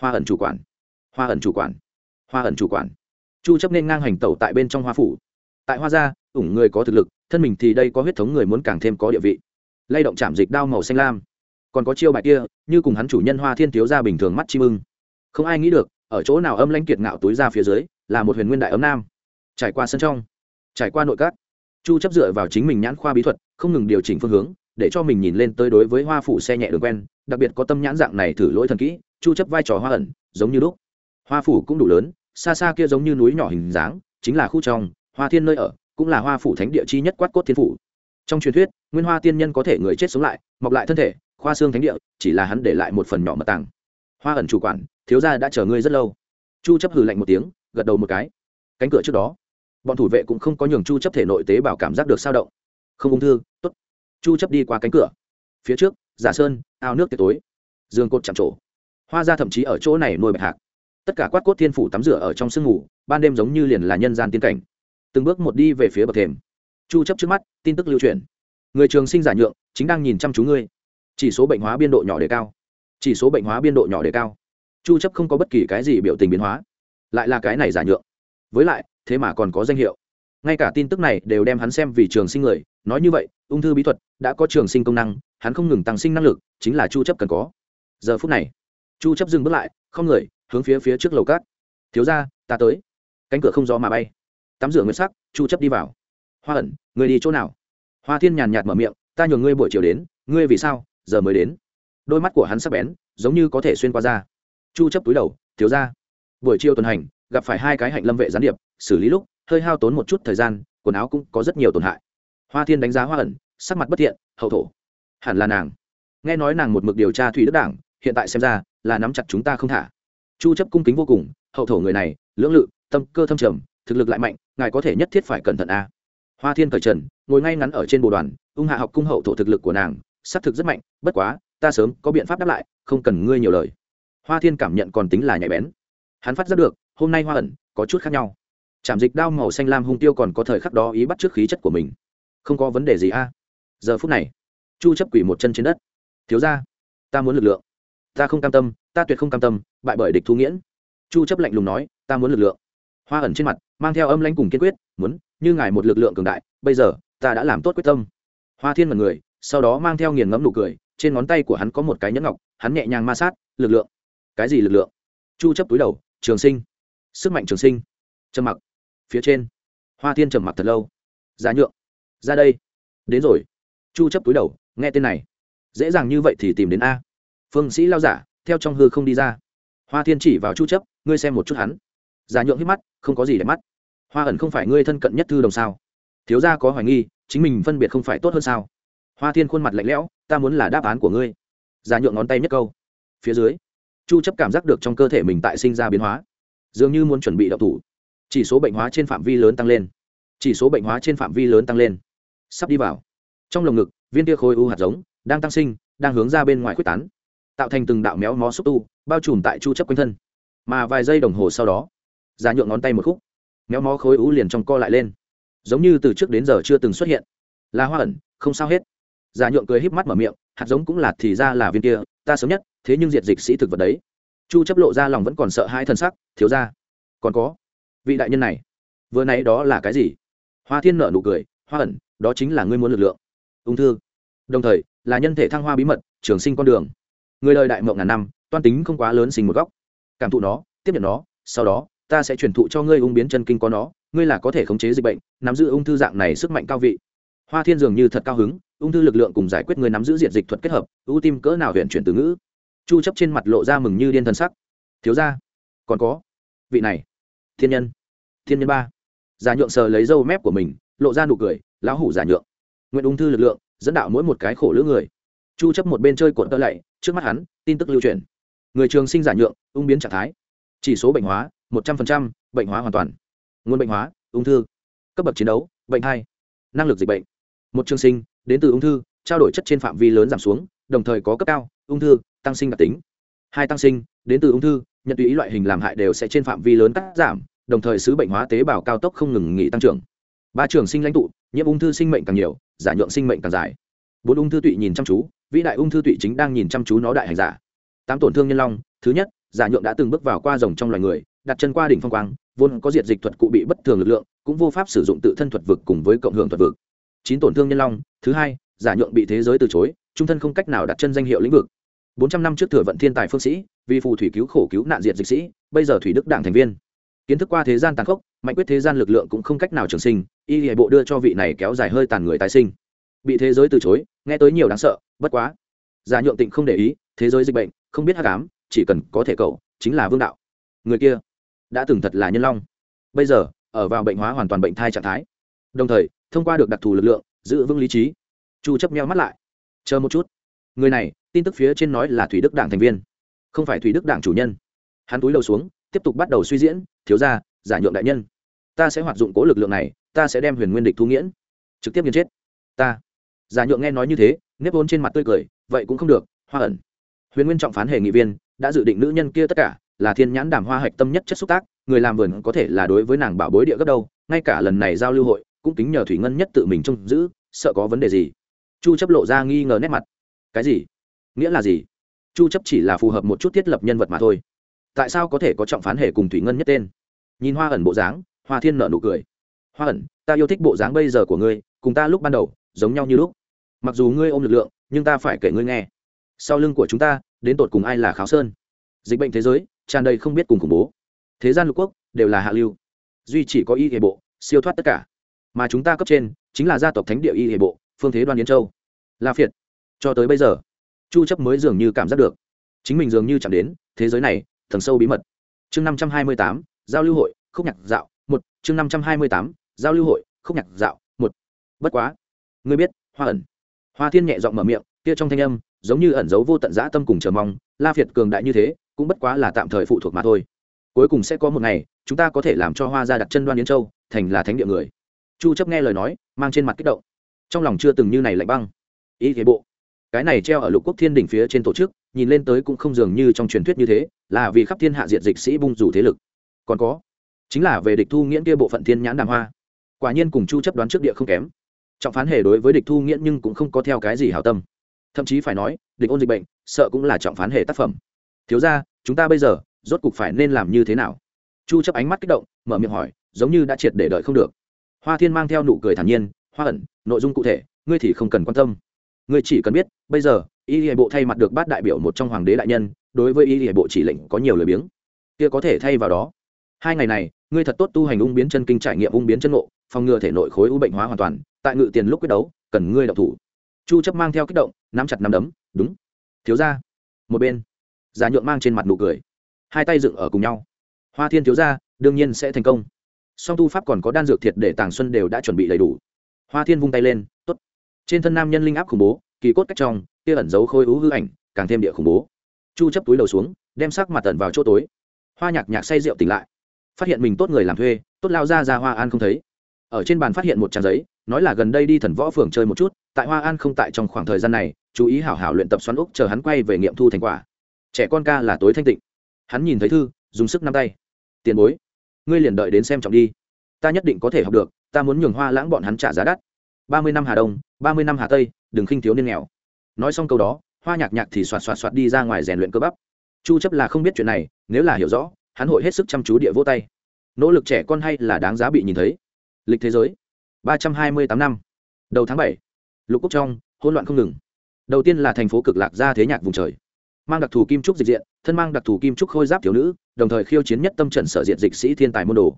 Hoa ẩn chủ quản. Hoa ẩn chủ quản. Hoa ẩn chủ quản. Chu chấp nên ngang hành tẩu tại bên trong hoa phủ. Tại hoa gia, ủng người có thực lực, thân mình thì đây có huyết thống người muốn càng thêm có địa vị. Lay động chạm dịch đao màu xanh lam. Còn có chiêu bài kia, như cùng hắn chủ nhân hoa thiên thiếu gia bình thường mắt chim ưng không ai nghĩ được, ở chỗ nào âm lãnh kiệt ngạo túi ra phía dưới, là một huyền nguyên đại ấm nam. Trải qua sân trong trải qua nội các, chu chấp dựa vào chính mình nhãn khoa bí thuật, không ngừng điều chỉnh phương hướng, để cho mình nhìn lên tới đối với hoa phủ xe nhẹ đường quen, đặc biệt có tâm nhãn dạng này thử lỗi thần kỹ, chu chấp vai trò hoa ẩn, giống như lúc hoa phủ cũng đủ lớn, xa xa kia giống như núi nhỏ hình dáng, chính là khu trong, hoa thiên nơi ở, cũng là hoa phủ thánh địa chi nhất quát cốt thiên phủ. Trong truyền thuyết, nguyên hoa tiên nhân có thể người chết sống lại, mọc lại thân thể, khoa xương thánh địa, chỉ là hắn để lại một phần nhỏ mật tàng. Hoa ẩn chủ quản, thiếu gia đã chờ ngươi rất lâu. Chu chấp hừ lạnh một tiếng, gật đầu một cái. Cánh cửa trước đó bọn thủ vệ cũng không có nhường chu chấp thể nội tế bảo cảm giác được sao động. Không ung thư, tốt. Chu chấp đi qua cánh cửa. Phía trước, giả sơn, ao nước tiệc tối. Dương cột chạm trổ. Hoa ra thậm chí ở chỗ này nuôi bạch hạc. Tất cả quát cốt thiên phủ tắm rửa ở trong sương ngủ, ban đêm giống như liền là nhân gian tiên cảnh. Từng bước một đi về phía bậc thềm. Chu chấp trước mắt, tin tức lưu truyền. Người trường sinh giả nhượng, chính đang nhìn chăm chú ngươi. Chỉ số bệnh hóa biên độ nhỏ đề cao. Chỉ số bệnh hóa biên độ nhỏ đề cao. Chu chấp không có bất kỳ cái gì biểu tình biến hóa. Lại là cái này giả nhượng. Với lại thế mà còn có danh hiệu. Ngay cả tin tức này đều đem hắn xem vì trường sinh người, nói như vậy, ung thư bí thuật đã có trường sinh công năng, hắn không ngừng tăng sinh năng lực, chính là chu chấp cần có. Giờ phút này, chu chấp dừng bước lại, không người, hướng phía phía trước lầu cát. Thiếu gia, ta tới. Cánh cửa không gió mà bay. Tắm rửa nguyên sắc, chu chấp đi vào. Hoa ẩn, người đi chỗ nào? Hoa thiên nhàn nhạt mở miệng, ta nhường ngươi buổi chiều đến, ngươi vì sao, giờ mới đến? Đôi mắt của hắn sắc bén, giống như có thể xuyên qua ra chu chấp túi đầu, thiếu gia, buổi chiều tuần hành, gặp phải hai cái hạnh lâm vệ gián điệp xử lý lúc, hơi hao tốn một chút thời gian, quần áo cũng có rất nhiều tổn hại. Hoa thiên đánh giá hoa ẩn, sắc mặt bất thiện, hậu thổ. Hẳn là nàng. Nghe nói nàng một mực điều tra thủy đức đảng, hiện tại xem ra là nắm chặt chúng ta không thả. Chu chấp cung kính vô cùng, hậu thổ người này, lưỡng lự, tâm cơ thâm trầm, thực lực lại mạnh, ngài có thể nhất thiết phải cẩn thận a. Hoa thiên cởi trần, ngồi ngay ngắn ở trên bồ đoàn, ung hạ học cung hậu thổ thực lực của nàng xác thực rất mạnh, bất quá, ta sớm có biện pháp đáp lại, không cần ngươi nhiều lời. Hoa thiên cảm nhận còn tính là nhạy bén. Hắn phát giác được, hôm nay hoa ẩn có chút khác nhau chạm dịch đao màu xanh lam hung tiêu còn có thời khắc đó ý bắt trước khí chất của mình. Không có vấn đề gì a. Giờ phút này, chu chấp quỷ một chân trên đất. Thiếu ra ta muốn lực lượng. Ta không cam tâm, ta tuyệt không cam tâm, bại bởi địch thu nghiễn. Chu chấp lạnh lùng nói, ta muốn lực lượng. Hoa ẩn trên mặt, mang theo âm lãnh cùng kiên quyết, muốn, như ngài một lực lượng cường đại, bây giờ, ta đã làm tốt quyết tâm. Hoa thiên mật người, sau đó mang theo nghiền ngẫm nụ cười, trên ngón tay của hắn có một cái nhẫn ngọc, hắn nhẹ nhàng ma sát, lực lượng. Cái gì lực lượng? Chu chấp túi đầu, trường sinh. Sức mạnh trường sinh. Trầm mặc phía trên. Hoa thiên trầm mặc thật lâu. Giá nhượng. Ra đây. Đến rồi. Chu chấp túi đầu, nghe tên này. Dễ dàng như vậy thì tìm đến a. Phương sĩ lao giả, theo trong hư không đi ra. Hoa thiên chỉ vào chu chấp, ngươi xem một chút hắn. Giả nhượng hít mắt, không có gì để mắt. Hoa ẩn không phải ngươi thân cận nhất thư đồng sao? Thiếu gia có hoài nghi, chính mình phân biệt không phải tốt hơn sao? Hoa thiên khuôn mặt lạnh lẽo, ta muốn là đáp án của ngươi. Giả nhượng ngón tay nhất câu. Phía dưới, chu chấp cảm giác được trong cơ thể mình tại sinh ra biến hóa. Dường như muốn chuẩn bị đậu thủ chỉ số bệnh hóa trên phạm vi lớn tăng lên. Chỉ số bệnh hóa trên phạm vi lớn tăng lên. Sắp đi vào. Trong lồng ngực, viên tia khối u hạt giống đang tăng sinh, đang hướng ra bên ngoài quyết tán, tạo thành từng đạo méo mó xúc tu, bao trùm tại chu chấp quanh thân. Mà vài giây đồng hồ sau đó, giả nhượng ngón tay một khúc, méo mó khối u liền trong co lại lên. Giống như từ trước đến giờ chưa từng xuất hiện. Là hoa ẩn, không sao hết. Giả nhượng cười híp mắt mở miệng, hạt giống cũng là thì ra là viên kia, ta sớm nhất, thế nhưng diệt dịch sĩ thực vật đấy. Chu chấp lộ ra lòng vẫn còn sợ hai thân sắc, thiếu ra, còn có vị đại nhân này, vừa nãy đó là cái gì? Hoa thiên nợ nụ cười, hoa ẩn, đó chính là ngươi muốn lực lượng. Ung thư. Đồng thời, là nhân thể thăng hoa bí mật, trường sinh con đường. Người lời đại mộng ngàn năm, toan tính không quá lớn sinh một góc. Cảm thụ nó, tiếp nhận nó, sau đó, ta sẽ truyền thụ cho ngươi ung biến chân kinh có nó, ngươi là có thể khống chế dịch bệnh, nắm giữ ung thư dạng này sức mạnh cao vị. Hoa thiên dường như thật cao hứng, ung thư lực lượng cùng giải quyết người nắm giữ diện dịch thuật kết hợp, ưu tim cỡ nào huyện chuyển từ ngữ. Chu chấp trên mặt lộ ra mừng như điên thần sắc. Thiếu ra còn có vị này thiên nhân. Thiên nhân ba. Giả nhượng sờ lấy râu mép của mình lộ ra nụ cười lão hủ giả nhượng. Nguyện ung thư lực lượng dẫn đạo mỗi một cái khổ lữ người. Chu chấp một bên chơi cuộn tơ lạy trước mắt hắn tin tức lưu truyền. Người trường sinh giả nhượng ung biến trạng thái. Chỉ số bệnh hóa 100%, bệnh hóa hoàn toàn. Nguồn bệnh hóa ung thư. Cấp bậc chiến đấu bệnh hai. Năng lực dịch bệnh. Một trường sinh đến từ ung thư trao đổi chất trên phạm vi lớn giảm xuống đồng thời có cấp cao ung thư tăng sinh đặc tính. Hai tăng sinh đến từ ung thư nhận tùy ý loại hình làm hại đều sẽ trên phạm vi lớn cắt giảm đồng thời sứ bệnh hóa tế bào cao tốc không ngừng nghỉ tăng trưởng. Ba trường sinh lãnh tụ, nhiễm ung thư sinh mệnh càng nhiều, giả nhượng sinh mệnh càng dài. Bốn ung thư tụy nhìn chăm chú, vĩ đại ung thư tụy chính đang nhìn chăm chú nó đại hành giả. Tám tổn thương nhân long, thứ nhất, giả nhượng đã từng bước vào qua rồng trong loài người, đặt chân qua đỉnh phong quang, vốn có diệt dịch thuật cụ bị bất thường lực lượng, cũng vô pháp sử dụng tự thân thuật vực cùng với cộng hưởng thuật vực. Chín tổn thương nhân long, thứ hai, giả nhượng bị thế giới từ chối, trung thân không cách nào đặt chân danh hiệu lĩnh vực. Bốn trăm năm trước thừa vận thiên tài phương sĩ, vì phù thủy cứu khổ cứu nạn diệt dịch sĩ, bây giờ thủy đức đảng thành viên kiến thức qua thế gian tàn khốc, mạnh quyết thế gian lực lượng cũng không cách nào trường sinh, y hệ bộ đưa cho vị này kéo dài hơi tàn người tái sinh. Bị thế giới từ chối, nghe tới nhiều đáng sợ, bất quá. Giả nhượng tịnh không để ý, thế giới dịch bệnh, không biết hát cám chỉ cần có thể cầu, chính là vương đạo. Người kia đã từng thật là nhân long. Bây giờ, ở vào bệnh hóa hoàn toàn bệnh thai trạng thái. Đồng thời, thông qua được đặc thù lực lượng, giữ vững lý trí. Chu chấp meo mắt lại. Chờ một chút. Người này, tin tức phía trên nói là thủy đức đảng thành viên. Không phải thủy đức đảng chủ nhân. Hắn túi đầu xuống, tiếp tục bắt đầu suy diễn thiếu ra giả nhượng đại nhân. Ta sẽ hoạt dụng cố lực lượng này, ta sẽ đem huyền nguyên địch thu nghiễn. Trực tiếp nghiền chết. Ta. Giả nhượng nghe nói như thế, nếp vốn trên mặt tươi cười, vậy cũng không được, hoa ẩn. Huyền nguyên trọng phán hề nghị viên, đã dự định nữ nhân kia tất cả, là thiên nhãn đàm hoa hạch tâm nhất chất xúc tác, người làm vườn có thể là đối với nàng bảo bối địa gấp đâu, ngay cả lần này giao lưu hội, cũng kính nhờ thủy ngân nhất tự mình trông giữ, sợ có vấn đề gì. Chu chấp lộ ra nghi ngờ nét mặt. Cái gì? Nghĩa là gì? Chu chấp chỉ là phù hợp một chút thiết lập nhân vật mà thôi tại sao có thể có trọng phán hệ cùng thủy ngân nhất tên? Nhìn hoa ẩn bộ dáng, hoa thiên nở nụ cười. Hoa ẩn, ta yêu thích bộ dáng bây giờ của ngươi, cùng ta lúc ban đầu, giống nhau như lúc. Mặc dù ngươi ôm lực lượng, nhưng ta phải kể ngươi nghe. Sau lưng của chúng ta, đến tột cùng ai là kháo sơn? Dịch bệnh thế giới, tràn đầy không biết cùng khủng bố. Thế gian lục quốc, đều là hạ lưu. Duy chỉ có y hệ bộ, siêu thoát tất cả. Mà chúng ta cấp trên, chính là gia tộc thánh địa y hệ bộ, phương thế đoan yến châu. La phiệt. Cho tới bây giờ, chu chấp mới dường như cảm giác được. Chính mình dường như chạm đến, thế giới này thần sâu bí mật. Chương 528, giao lưu hội khúc nhạc dạo một. Chương 528, giao lưu hội khúc nhạc dạo một. Bất quá. Ngươi biết hoa ẩn. Hoa thiên nhẹ giọng mở miệng kia trong thanh âm giống như ẩn giấu vô tận dã tâm cùng chờ mong la phiệt cường đại như thế cũng bất quá là tạm thời phụ thuộc mà thôi. Cuối cùng sẽ có một ngày chúng ta có thể làm cho hoa gia đặt chân đoan yến châu thành là thánh địa người. Chu chấp nghe lời nói mang trên mặt kích động. Trong lòng chưa từng như này lạnh băng. Ý thế bộ. Cái này treo ở lục quốc thiên đỉnh phía trên tổ chức nhìn lên tới cũng không dường như trong truyền thuyết như thế, là vì khắp thiên hạ diệt dịch sĩ bung rủ thế lực. Còn có, chính là về địch thu nghiễn kia bộ phận thiên nhãn đàng hoa. Quả nhiên cùng chu chấp đoán trước địa không kém. Trọng phán hề đối với địch thu nghiễn nhưng cũng không có theo cái gì hảo tâm. Thậm chí phải nói, địch ôn dịch bệnh, sợ cũng là trọng phán hề tác phẩm. Thiếu ra chúng ta bây giờ, rốt cục phải nên làm như thế nào? Chu chấp ánh mắt kích động, mở miệng hỏi, giống như đã triệt để đợi không được. Hoa thiên mang theo nụ cười thản nhiên, hoa ẩn, nội dung cụ thể, ngươi thì không cần quan tâm ngươi chỉ cần biết, bây giờ, y hệ bộ thay mặt được bát đại biểu một trong hoàng đế đại nhân, đối với y hệ bộ chỉ lệnh có nhiều lời biếng. Kia có thể thay vào đó. Hai ngày này, ngươi thật tốt tu hành ung biến chân kinh trải nghiệm ung biến chân ngộ, phòng ngừa thể nội khối u bệnh hóa hoàn toàn, tại ngự tiền lúc quyết đấu, cần ngươi độc thủ. Chu chấp mang theo kích động, nắm chặt nắm đấm, đúng. Thiếu gia. Một bên, giả nhượng mang trên mặt nụ cười. Hai tay dựng ở cùng nhau. Hoa thiên thiếu gia, đương nhiên sẽ thành công. Song tu pháp còn có đan dược thiệt để tàng xuân đều đã chuẩn bị đầy đủ. Hoa thiên vung tay lên trên thân nam nhân linh áp khủng bố, kỳ cốt cách trong, kia ẩn giấu khôi ú hư ảnh, càng thêm địa khủng bố. Chu chấp túi đầu xuống, đem sắc mặt tẩn vào chỗ tối. Hoa nhạc nhạc say rượu tỉnh lại. Phát hiện mình tốt người làm thuê, tốt lao ra ra hoa an không thấy. Ở trên bàn phát hiện một trang giấy, nói là gần đây đi thần võ phường chơi một chút, tại hoa an không tại trong khoảng thời gian này, chú ý hảo hảo luyện tập xoắn úc chờ hắn quay về nghiệm thu thành quả. Trẻ con ca là tối thanh tịnh. Hắn nhìn thấy thư, dùng sức nắm tay. Tiền bối, ngươi liền đợi đến xem trọng đi. Ta nhất định có thể học được, ta muốn nhường hoa lãng bọn hắn trả giá đắt. Ba mươi năm hà đông ba mươi năm hà tây, đừng khinh thiếu niên nghèo. Nói xong câu đó, hoa nhạc nhạc thì xoạt xoạt xoạt đi ra ngoài rèn luyện cơ bắp. Chu chấp là không biết chuyện này, nếu là hiểu rõ, hắn hội hết sức chăm chú địa vô tay. Nỗ lực trẻ con hay là đáng giá bị nhìn thấy? Lịch thế giới, ba trăm hai mươi tám năm, đầu tháng bảy. Lục quốc trong, hỗn loạn không ngừng. Đầu tiên là thành phố cực lạc ra thế nhạc vùng trời. Mang đặc thù kim trúc dịch diện, thân mang đặc thù kim trúc khôi giáp thiếu nữ, đồng thời khiêu chiến nhất tâm trận sở diện dịch sĩ thiên tài môn đồ.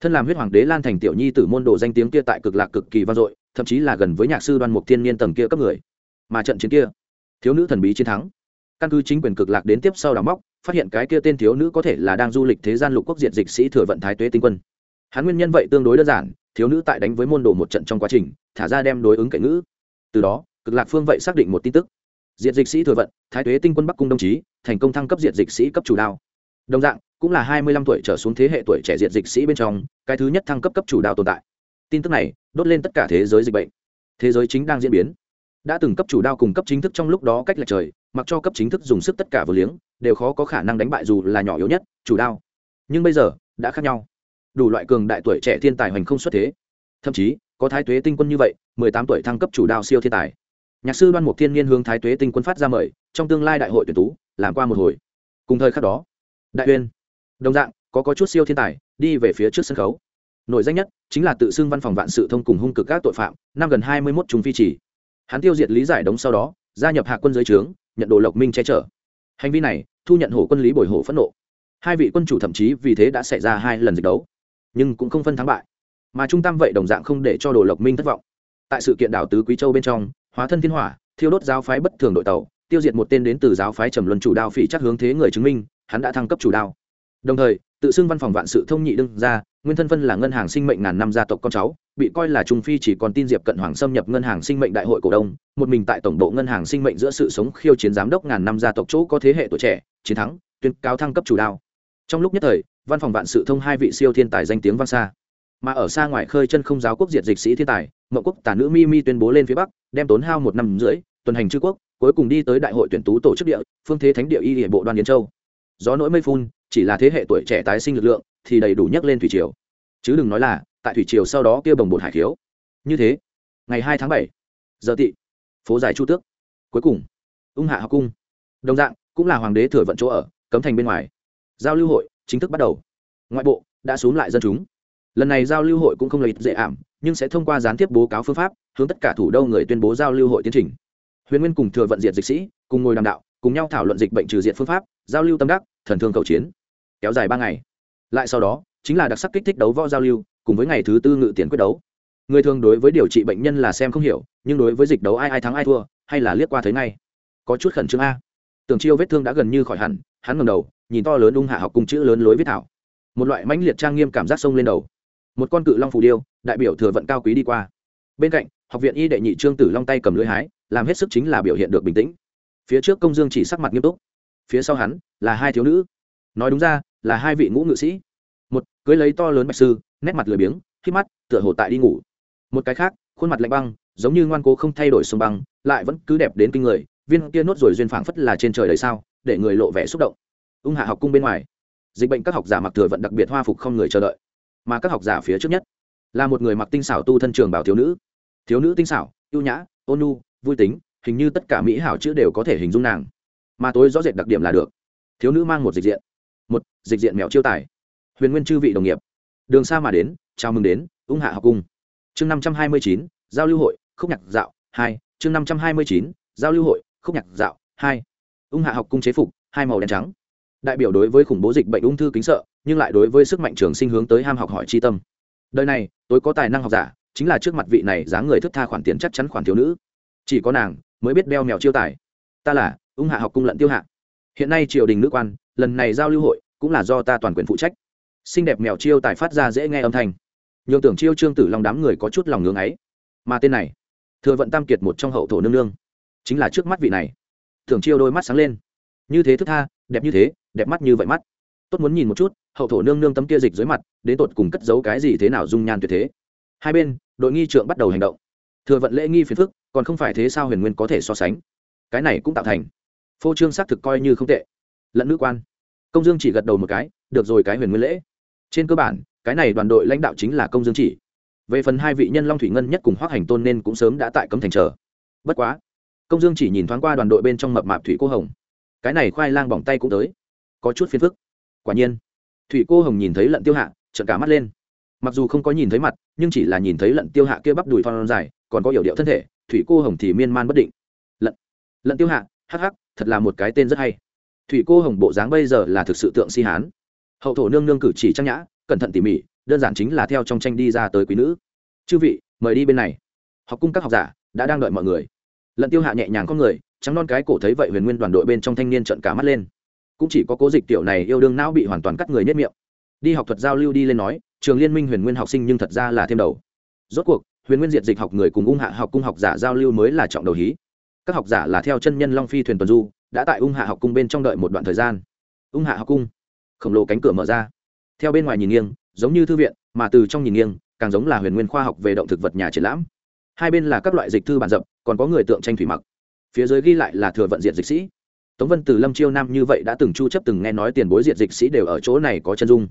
Thân làm huyết hoàng đế lan thành tiểu nhi tử môn đồ danh tiếng kia tại cực lạc cực kỳ vang dội thậm chí là gần với nhạc sư đoan mục thiên niên tầng kia cấp người. Mà trận chiến kia, thiếu nữ thần bí chiến thắng. Căn cứ chính quyền cực lạc đến tiếp sau đào móc, phát hiện cái kia tên thiếu nữ có thể là đang du lịch thế gian lục quốc diện dịch sĩ thừa vận thái tuế tinh quân. Hắn nguyên nhân vậy tương đối đơn giản, thiếu nữ tại đánh với môn đồ một trận trong quá trình, thả ra đem đối ứng kệ ngữ. Từ đó, cực lạc phương vậy xác định một tin tức. Diện dịch sĩ thừa vận, thái tuế tinh quân bắc cung đồng chí, thành công thăng cấp diện dịch sĩ cấp chủ đao. Đồng dạng, cũng là hai mươi lăm tuổi trở xuống thế hệ tuổi trẻ diện dịch sĩ bên trong, cái thứ nhất thăng cấp cấp chủ đao tồn tại tin tức này đốt lên tất cả thế giới dịch bệnh. Thế giới chính đang diễn biến. Đã từng cấp chủ đao cùng cấp chính thức trong lúc đó cách lệch trời, mặc cho cấp chính thức dùng sức tất cả vừa liếng, đều khó có khả năng đánh bại dù là nhỏ yếu nhất, chủ đao. Nhưng bây giờ, đã khác nhau. Đủ loại cường đại tuổi trẻ thiên tài hoành không xuất thế. Thậm chí, có thái tuế tinh quân như vậy, mười tám tuổi thăng cấp chủ đao siêu thiên tài. Nhạc sư đoan mục thiên niên hướng thái tuế tinh quân phát ra mời, trong tương lai đại hội tuyển tú, làm qua một hồi. Cùng thời khắc đó, đại uyên, đồng dạng, có có chút siêu thiên tài, đi về phía trước sân khấu nổi danh nhất chính là tự xưng văn phòng vạn sự thông cùng hung cực các tội phạm, năm gần hai mươi mốt chúng phi chỉ hắn tiêu diệt lý giải đống sau đó, gia nhập hạ quân giới trướng, nhận đồ lộc minh che chở. Hành vi này thu nhận hổ quân lý bồi hổ phẫn nộ. Hai vị quân chủ thậm chí vì thế đã xảy ra hai lần dịch đấu, nhưng cũng không phân thắng bại. Mà trung tâm vậy đồng dạng không để cho đồ lộc minh thất vọng. Tại sự kiện đảo tứ quý châu bên trong, hóa thân thiên hỏa, thiêu đốt giáo phái bất thường đội tàu, tiêu diệt một tên đến từ giáo phái trầm luân chủ đao phỉ chắc hướng thế người chứng minh, hắn đã thăng cấp chủ đao đồng thời, tự xưng văn phòng vạn sự thông nhị đương ra, nguyên thân phân là ngân hàng sinh mệnh ngàn năm gia tộc con cháu, bị coi là trung phi chỉ còn tin diệp cận hoàng xâm nhập ngân hàng sinh mệnh đại hội cổ đông, một mình tại tổng bộ ngân hàng sinh mệnh giữa sự sống khiêu chiến giám đốc ngàn năm gia tộc chỗ có thế hệ tuổi trẻ, chiến thắng, tuyên cáo thăng cấp chủ đao trong lúc nhất thời, văn phòng vạn sự thông hai vị siêu thiên tài danh tiếng vang xa. Mà ở xa ngoài khơi chân không giáo quốc diệt dịch sĩ thiên tài, mậu quốc tả nữ mi mi tuyên bố lên phía bắc, đem tốn hao một năm rưỡi, tuần hành chư quốc, cuối cùng đi tới đại hội tuyển tú tổ chức địa, phương thế thánh địa y địa bộ đoàn yến châu. Gió nỗi mây phun chỉ là thế hệ tuổi trẻ tái sinh lực lượng, thì đầy đủ nhắc lên thủy triều. Chứ đừng nói là, tại thủy triều sau đó kia bồng bột hải khiếu. Như thế, ngày hai tháng bảy, giờ tị, phố dài chu tước. Cuối cùng, ung hạ học cung. Đồng dạng, cũng là hoàng đế thừa vận chỗ ở, cấm thành bên ngoài. Giao lưu hội chính thức bắt đầu. Ngoại bộ đã xuống lại dân chúng. Lần này giao lưu hội cũng không lợi dễ ảm, nhưng sẽ thông qua gián tiếp bố cáo phương pháp, hướng tất cả thủ đô người tuyên bố giao lưu hội tiến trình. Huyền nguyên cùng thừa vận diệt dịch sĩ, cùng ngồi đàm đạo, cùng nhau thảo luận dịch bệnh trừ diện phương pháp, giao lưu tâm đắc, thần thương cầu chiến kéo dài ba ngày. Lại sau đó, chính là đặc sắc kích thích đấu võ giao lưu, cùng với ngày thứ tư ngự tiền quyết đấu. Người thường đối với điều trị bệnh nhân là xem không hiểu, nhưng đối với dịch đấu ai ai thắng ai thua, hay là liếc qua thấy ngay. Có chút khẩn trương a. Tưởng chiêu vết thương đã gần như khỏi hẳn, hắn ngầm đầu, nhìn to lớn ung hạ học cùng chữ lớn lối viết thảo. Một loại mãnh liệt trang nghiêm cảm giác sông lên đầu. Một con cự long phù điêu, đại biểu thừa vận cao quý đi qua. Bên cạnh, học viện y đệ nhị trương tử long tay cầm lưỡi hái, làm hết sức chính là biểu hiện được bình tĩnh. Phía trước công dương chỉ sắc mặt nghiêm túc. Phía sau hắn là hai thiếu nữ. Nói đúng ra là hai vị ngũ ngự sĩ. Một cưới lấy to lớn bạch sư nét mặt lười biếng khi mắt tựa hồ tại đi ngủ. Một cái khác khuôn mặt lạnh băng giống như ngoan cố không thay đổi sông băng lại vẫn cứ đẹp đến kinh người viên kia nốt rồi duyên phảng phất là trên trời đời sao để người lộ vẻ xúc động. Ung hạ học cung bên ngoài dịch bệnh các học giả mặc thừa vận đặc biệt hoa phục không người chờ đợi mà các học giả phía trước nhất là một người mặc tinh xảo tu thân trường bảo thiếu nữ. Thiếu nữ tinh xảo ưu nhã ôn nhu, vui tính hình như tất cả mỹ hảo chữ đều có thể hình dung nàng mà tối rõ rệt đặc điểm là được. Thiếu nữ mang một dịch diện một, dịch diện mèo chiêu tài. Huyền nguyên chư vị đồng nghiệp. Đường xa mà đến, chào mừng đến, ung hạ học cung. Chương năm trăm hai mươi chín, giao lưu hội, khúc nhạc dạo, hai. Chương năm trăm hai mươi chín, giao lưu hội, khúc nhạc dạo, hai. Ung hạ học cung chế phục, hai màu đen trắng. Đại biểu đối với khủng bố dịch bệnh ung thư kính sợ, nhưng lại đối với sức mạnh trường sinh hướng tới ham học hỏi tri tâm. Đời này tôi có tài năng học giả, chính là trước mặt vị này dáng người thức tha khoản tiền chắc chắn khoản thiếu nữ. Chỉ có nàng mới biết đeo mèo chiêu tài. Ta là ung hạ học cung lận tiêu hạ. Hiện nay triều đình nữ quan lần này giao lưu hội cũng là do ta toàn quyền phụ trách. Xinh đẹp mèo chiêu tài phát ra dễ nghe âm thanh. Nhường tưởng chiêu trương tử long đám người có chút lòng ngưng ấy. Mà tên này, thừa vận tam kiệt một trong hậu thổ nương nương, chính là trước mắt vị này. Tưởng chiêu đôi mắt sáng lên. Như thế thức tha, đẹp như thế, đẹp mắt như vậy mắt. Tốt muốn nhìn một chút, hậu thổ nương nương tấm kia dịch dưới mặt, đến tột cùng cất giấu cái gì thế nào dung nhan tuyệt thế. Hai bên, đội nghi trượng bắt đầu hành động. Thừa vận lễ nghi phiền phức, còn không phải thế sao huyền nguyên có thể so sánh. Cái này cũng tạo thành. Phô trương xác thực coi như không tệ lẫn nữ quan. Công dương chỉ gật đầu một cái, được rồi, cái huyền nguyên lễ. Trên cơ bản, cái này đoàn đội lãnh đạo chính là công dương chỉ. Về phần hai vị nhân long thủy ngân nhất cùng hoác hành tôn nên cũng sớm đã tại cấm thành chờ. Bất quá, công dương chỉ nhìn thoáng qua đoàn đội bên trong mập mạp thủy cô hồng. Cái này khoai lang bỏng tay cũng tới. Có chút phiền phức. Quả nhiên, thủy cô hồng nhìn thấy lận tiêu hạ, trợn cả mắt lên. Mặc dù không có nhìn thấy mặt, nhưng chỉ là nhìn thấy lận tiêu hạ kia bắp đùi thon dài, còn có yểu điệu thân thể, thủy cô hồng thì miên man bất định. Lận lận tiêu hạ, hắc hắc, thật là một cái tên rất hay thủy cô hồng bộ dáng bây giờ là thực sự tượng si hán. Hậu thổ nương nương cử chỉ trang nhã, cẩn thận tỉ mỉ, đơn giản chính là theo trong tranh đi ra tới quý nữ. Chư vị, mời đi bên này. Học cung các học giả, đã đang đợi mọi người. Lận tiêu hạ nhẹ nhàng con người, trắng non cái cổ thấy vậy huyền nguyên đoàn đội bên trong thanh niên trận cả mắt lên. Cũng chỉ có cố dịch tiểu này yêu đương não bị hoàn toàn cắt người nhất miệng. Đi học thuật giao lưu đi lên nói, trường liên minh huyền nguyên học sinh nhưng thật ra là thêm đầu. Rốt cuộc, huyền nguyên diệt dịch học người cùng ung hạ học cung học giả giao lưu mới là trọng đầu hí. Các học giả là theo chân nhân long phi thuyền tuần du đã tại ung hạ học cung bên trong đợi một đoạn thời gian. Ung hạ học cung, khổng lồ cánh cửa mở ra. Theo bên ngoài nhìn nghiêng, giống như thư viện, mà từ trong nhìn nghiêng, càng giống là huyền nguyên khoa học về động thực vật nhà triển lãm. Hai bên là các loại dịch thư bản dập còn có người tượng tranh thủy mặc. Phía dưới ghi lại là thừa vận diện dịch sĩ. Tống vân từ lâm chiêu nam như vậy đã từng chu chấp từng nghe nói tiền bối diện dịch sĩ đều ở chỗ này có chân dung.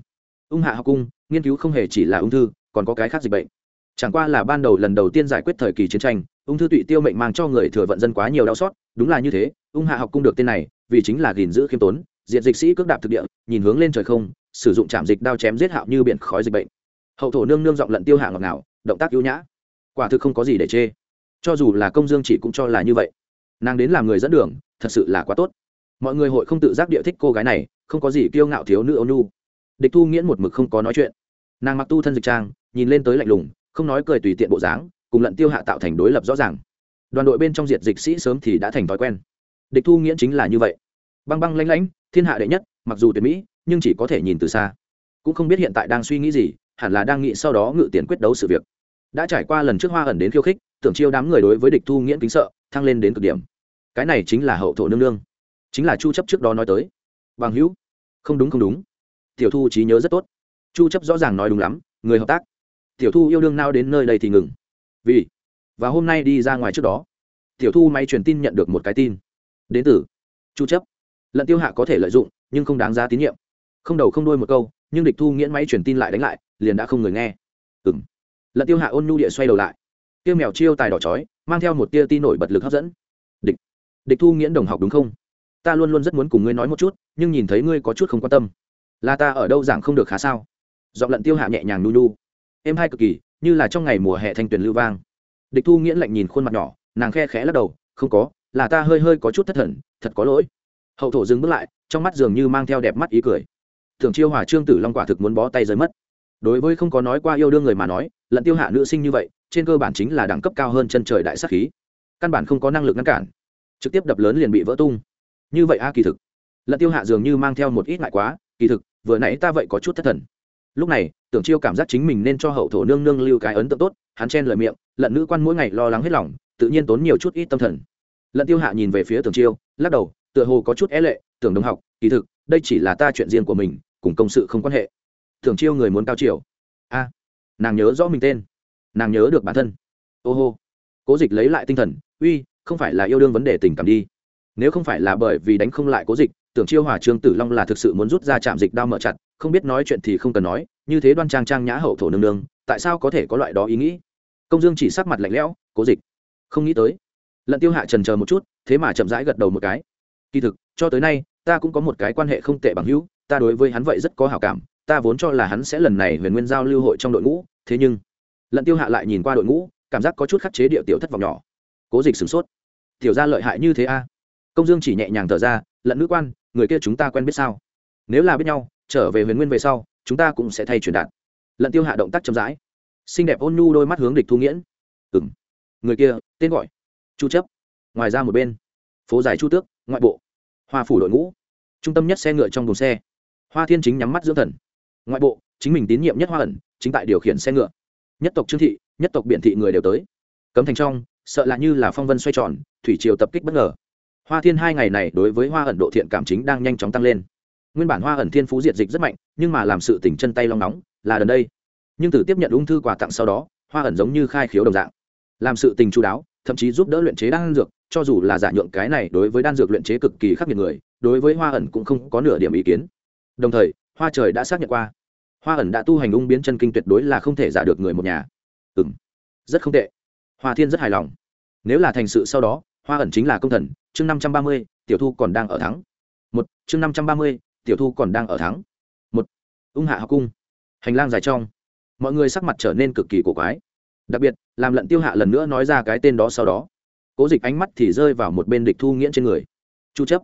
Ung hạ học cung, nghiên cứu không hề chỉ là ung thư, còn có cái khác dịch bệnh chẳng qua là ban đầu lần đầu tiên giải quyết thời kỳ chiến tranh, ung thư tụy tiêu mệnh mang cho người thừa vận dân quá nhiều đau xót, đúng là như thế, ung hạ học cung được tên này, vì chính là gìn giữ khiêm tốn diện dịch sĩ cước đạp thực địa, nhìn hướng lên trời không, sử dụng chạm dịch đao chém giết hạo như biển khói dịch bệnh. Hậu thổ nương nương giọng lận tiêu hạ ngọt ngào, động tác ưu nhã. Quả thực không có gì để chê. Cho dù là công dương chỉ cũng cho là như vậy. Nàng đến làm người dẫn đường, thật sự là quá tốt. Mọi người hội không tự giác địa thích cô gái này, không có gì kiêu ngạo thiếu nữ ôn nu. Địch thu nghiễn một mực không có nói chuyện. Nàng mặc tu thân dịch trang, nhìn lên tới lạnh lùng không nói cười tùy tiện bộ dáng, cùng lận tiêu hạ tạo thành đối lập rõ ràng. Đoàn đội bên trong diệt dịch sĩ sớm thì đã thành thói quen. Địch thu nghiễn chính là như vậy. Băng băng lanh lánh thiên hạ đệ nhất, mặc dù tuyệt mỹ, nhưng chỉ có thể nhìn từ xa. Cũng không biết hiện tại đang suy nghĩ gì, hẳn là đang nghĩ sau đó ngự tiền quyết đấu sự việc. Đã trải qua lần trước hoa ẩn đến khiêu khích, tưởng chiêu đám người đối với địch thu nghiễn kính sợ, thăng lên đến cực điểm. Cái này chính là hậu thổ nương nương. Chính là chu chấp trước đó nói tới. Bằng hữu. Không đúng không đúng. Tiểu thu trí nhớ rất tốt. Chu chấp rõ ràng nói đúng lắm, người hợp tác tiểu thu yêu đương nào đến nơi đây thì ngừng. Vì, và hôm nay đi ra ngoài trước đó. Tiểu thu may truyền tin nhận được một cái tin. Đến từ chu chấp. Lận tiêu hạ có thể lợi dụng, nhưng không đáng giá tín nhiệm. Không đầu không đuôi một câu, nhưng địch thu nghiễn máy truyền tin lại đánh lại, liền đã không người nghe. Ừm. Lận tiêu hạ ôn nhu địa xoay đầu lại. Tiêu mèo chiêu tài đỏ chói, mang theo một tia tin nổi bật lực hấp dẫn. Địch. Địch thu nghiễn đồng học đúng không? Ta luôn luôn rất muốn cùng ngươi nói một chút, nhưng nhìn thấy ngươi có chút không quan tâm. Là ta ở đâu giảng không được khá sao? Giọng lận tiêu hạ nhẹ nhàng nu nu em hai cực kỳ, như là trong ngày mùa hè thanh tuyền lưu vang. Địch thu nghiễn lạnh nhìn khuôn mặt nhỏ, nàng khe khẽ lắc đầu, không có, là ta hơi hơi có chút thất thần, thật có lỗi. Hậu thổ dừng bước lại, trong mắt dường như mang theo đẹp mắt ý cười. Thường chiêu hòa trương tử long quả thực muốn bó tay rơi mất. Đối với không có nói qua yêu đương người mà nói lận tiêu hạ nữ sinh như vậy, trên cơ bản chính là đẳng cấp cao hơn chân trời đại sắc khí. Căn bản không có năng lực ngăn cản. Trực tiếp đập lớn liền bị vỡ tung. Như vậy a, kỳ thực. Lận tiêu hạ dường như mang theo một ít ngại quá, kỳ thực, vừa nãy ta vậy có chút thất thần lúc này, tưởng chiêu cảm giác chính mình nên cho hậu thổ nương nương lưu cái ấn tượng tốt, hắn chen lời miệng, lận nữ quan mỗi ngày lo lắng hết lòng, tự nhiên tốn nhiều chút ít tâm thần. Lận tiêu hạ nhìn về phía tưởng chiêu, lắc đầu, tựa hồ có chút é lệ, tưởng đồng học, kỳ thực, đây chỉ là ta chuyện riêng của mình, cùng công sự không quan hệ. Tưởng chiêu người muốn cao chiều. A, nàng nhớ rõ mình tên. Nàng nhớ được bản thân. Ô hô. Cố dịch lấy lại tinh thần, uy, không phải là yêu đương vấn đề tình cảm đi. Nếu không phải là bởi vì đánh không lại cố dịch, tưởng chiêu hòa trương tử long là thực sự muốn rút ra chạm dịch đao mở chặt không biết nói chuyện thì không cần nói, như thế đoan trang trang nhã hậu thổ nương nương, tại sao có thể có loại đó ý nghĩ? Công dương chỉ sắc mặt lạnh lẽo, cố dịch. Không nghĩ tới. Lận tiêu hạ trần chờ một chút, thế mà chậm rãi gật đầu một cái. Kỳ thực, cho tới nay, ta cũng có một cái quan hệ không tệ bằng hữu, ta đối với hắn vậy rất có hảo cảm, ta vốn cho là hắn sẽ lần này huyền nguyên giao lưu hội trong đội ngũ, thế nhưng lận tiêu hạ lại nhìn qua đội ngũ, cảm giác có chút khắc chế địa tiểu thất vọng nhỏ. Cố dịch sửng sốt. Tiểu ra lợi hại như thế a? Công dương chỉ nhẹ nhàng thở ra, lận nữ quan, người kia chúng ta quen biết sao? Nếu là biết nhau trở về huyền nguyên về sau, chúng ta cũng sẽ thay truyền đạt. Lận tiêu hạ động tác chậm rãi. Xinh đẹp ôn nhu đôi mắt hướng địch thu nghiễn. Ừ m người kia, tên gọi. Chu chấp. Ngoài ra một bên. Phố dài chu tước, ngoại bộ. Hoa phủ đội ngũ. Trung tâm nhất xe ngựa trong đồn xe. Hoa thiên chính nhắm mắt dưỡng thần. Ngoại bộ, chính mình tín nhiệm nhất hoa ẩn, chính tại điều khiển xe ngựa. Nhất tộc trương thị, nhất tộc biện thị người đều tới. Cấm thành trong, sợ là như là phong vân xoay tròn, thủy triều tập kích bất ngờ. Hoa thiên hai ngày này đối với hoa ẩn độ thiện cảm chính đang nhanh chóng tăng lên nguyên bản hoa ẩn thiên phú diệt dịch rất mạnh, nhưng mà làm sự tỉnh chân tay long nóng, là gần đây. Nhưng từ tiếp nhận ung thư quà tặng sau đó, hoa ẩn giống như khai khiếu đồng dạng. Làm sự tình chú đáo, thậm chí giúp đỡ luyện chế đan dược, cho dù là giả nhượng cái này đối với đan dược luyện chế cực kỳ khắc nghiệt người, đối với hoa ẩn cũng không có nửa điểm ý kiến. Đồng thời, hoa trời đã xác nhận qua. Hoa ẩn đã tu hành ung biến chân kinh tuyệt đối là không thể giả được người một nhà. Ừ m rất không tệ. Hoa thiên rất hài lòng. Nếu là thành sự sau đó, hoa ẩn chính là công thần, chương năm trăm ba mươi, tiểu thu còn đang ở thắng. Một, chương năm trăm ba mươi tiểu thu còn đang ở thắng. Một, ung hạ học cung. Hành lang dài trong. Mọi người sắc mặt trở nên cực kỳ cổ quái. Đặc biệt, làm lận tiêu hạ lần nữa nói ra cái tên đó sau đó. Cố dịch ánh mắt thì rơi vào một bên địch thu nghiễn trên người. Chu chấp.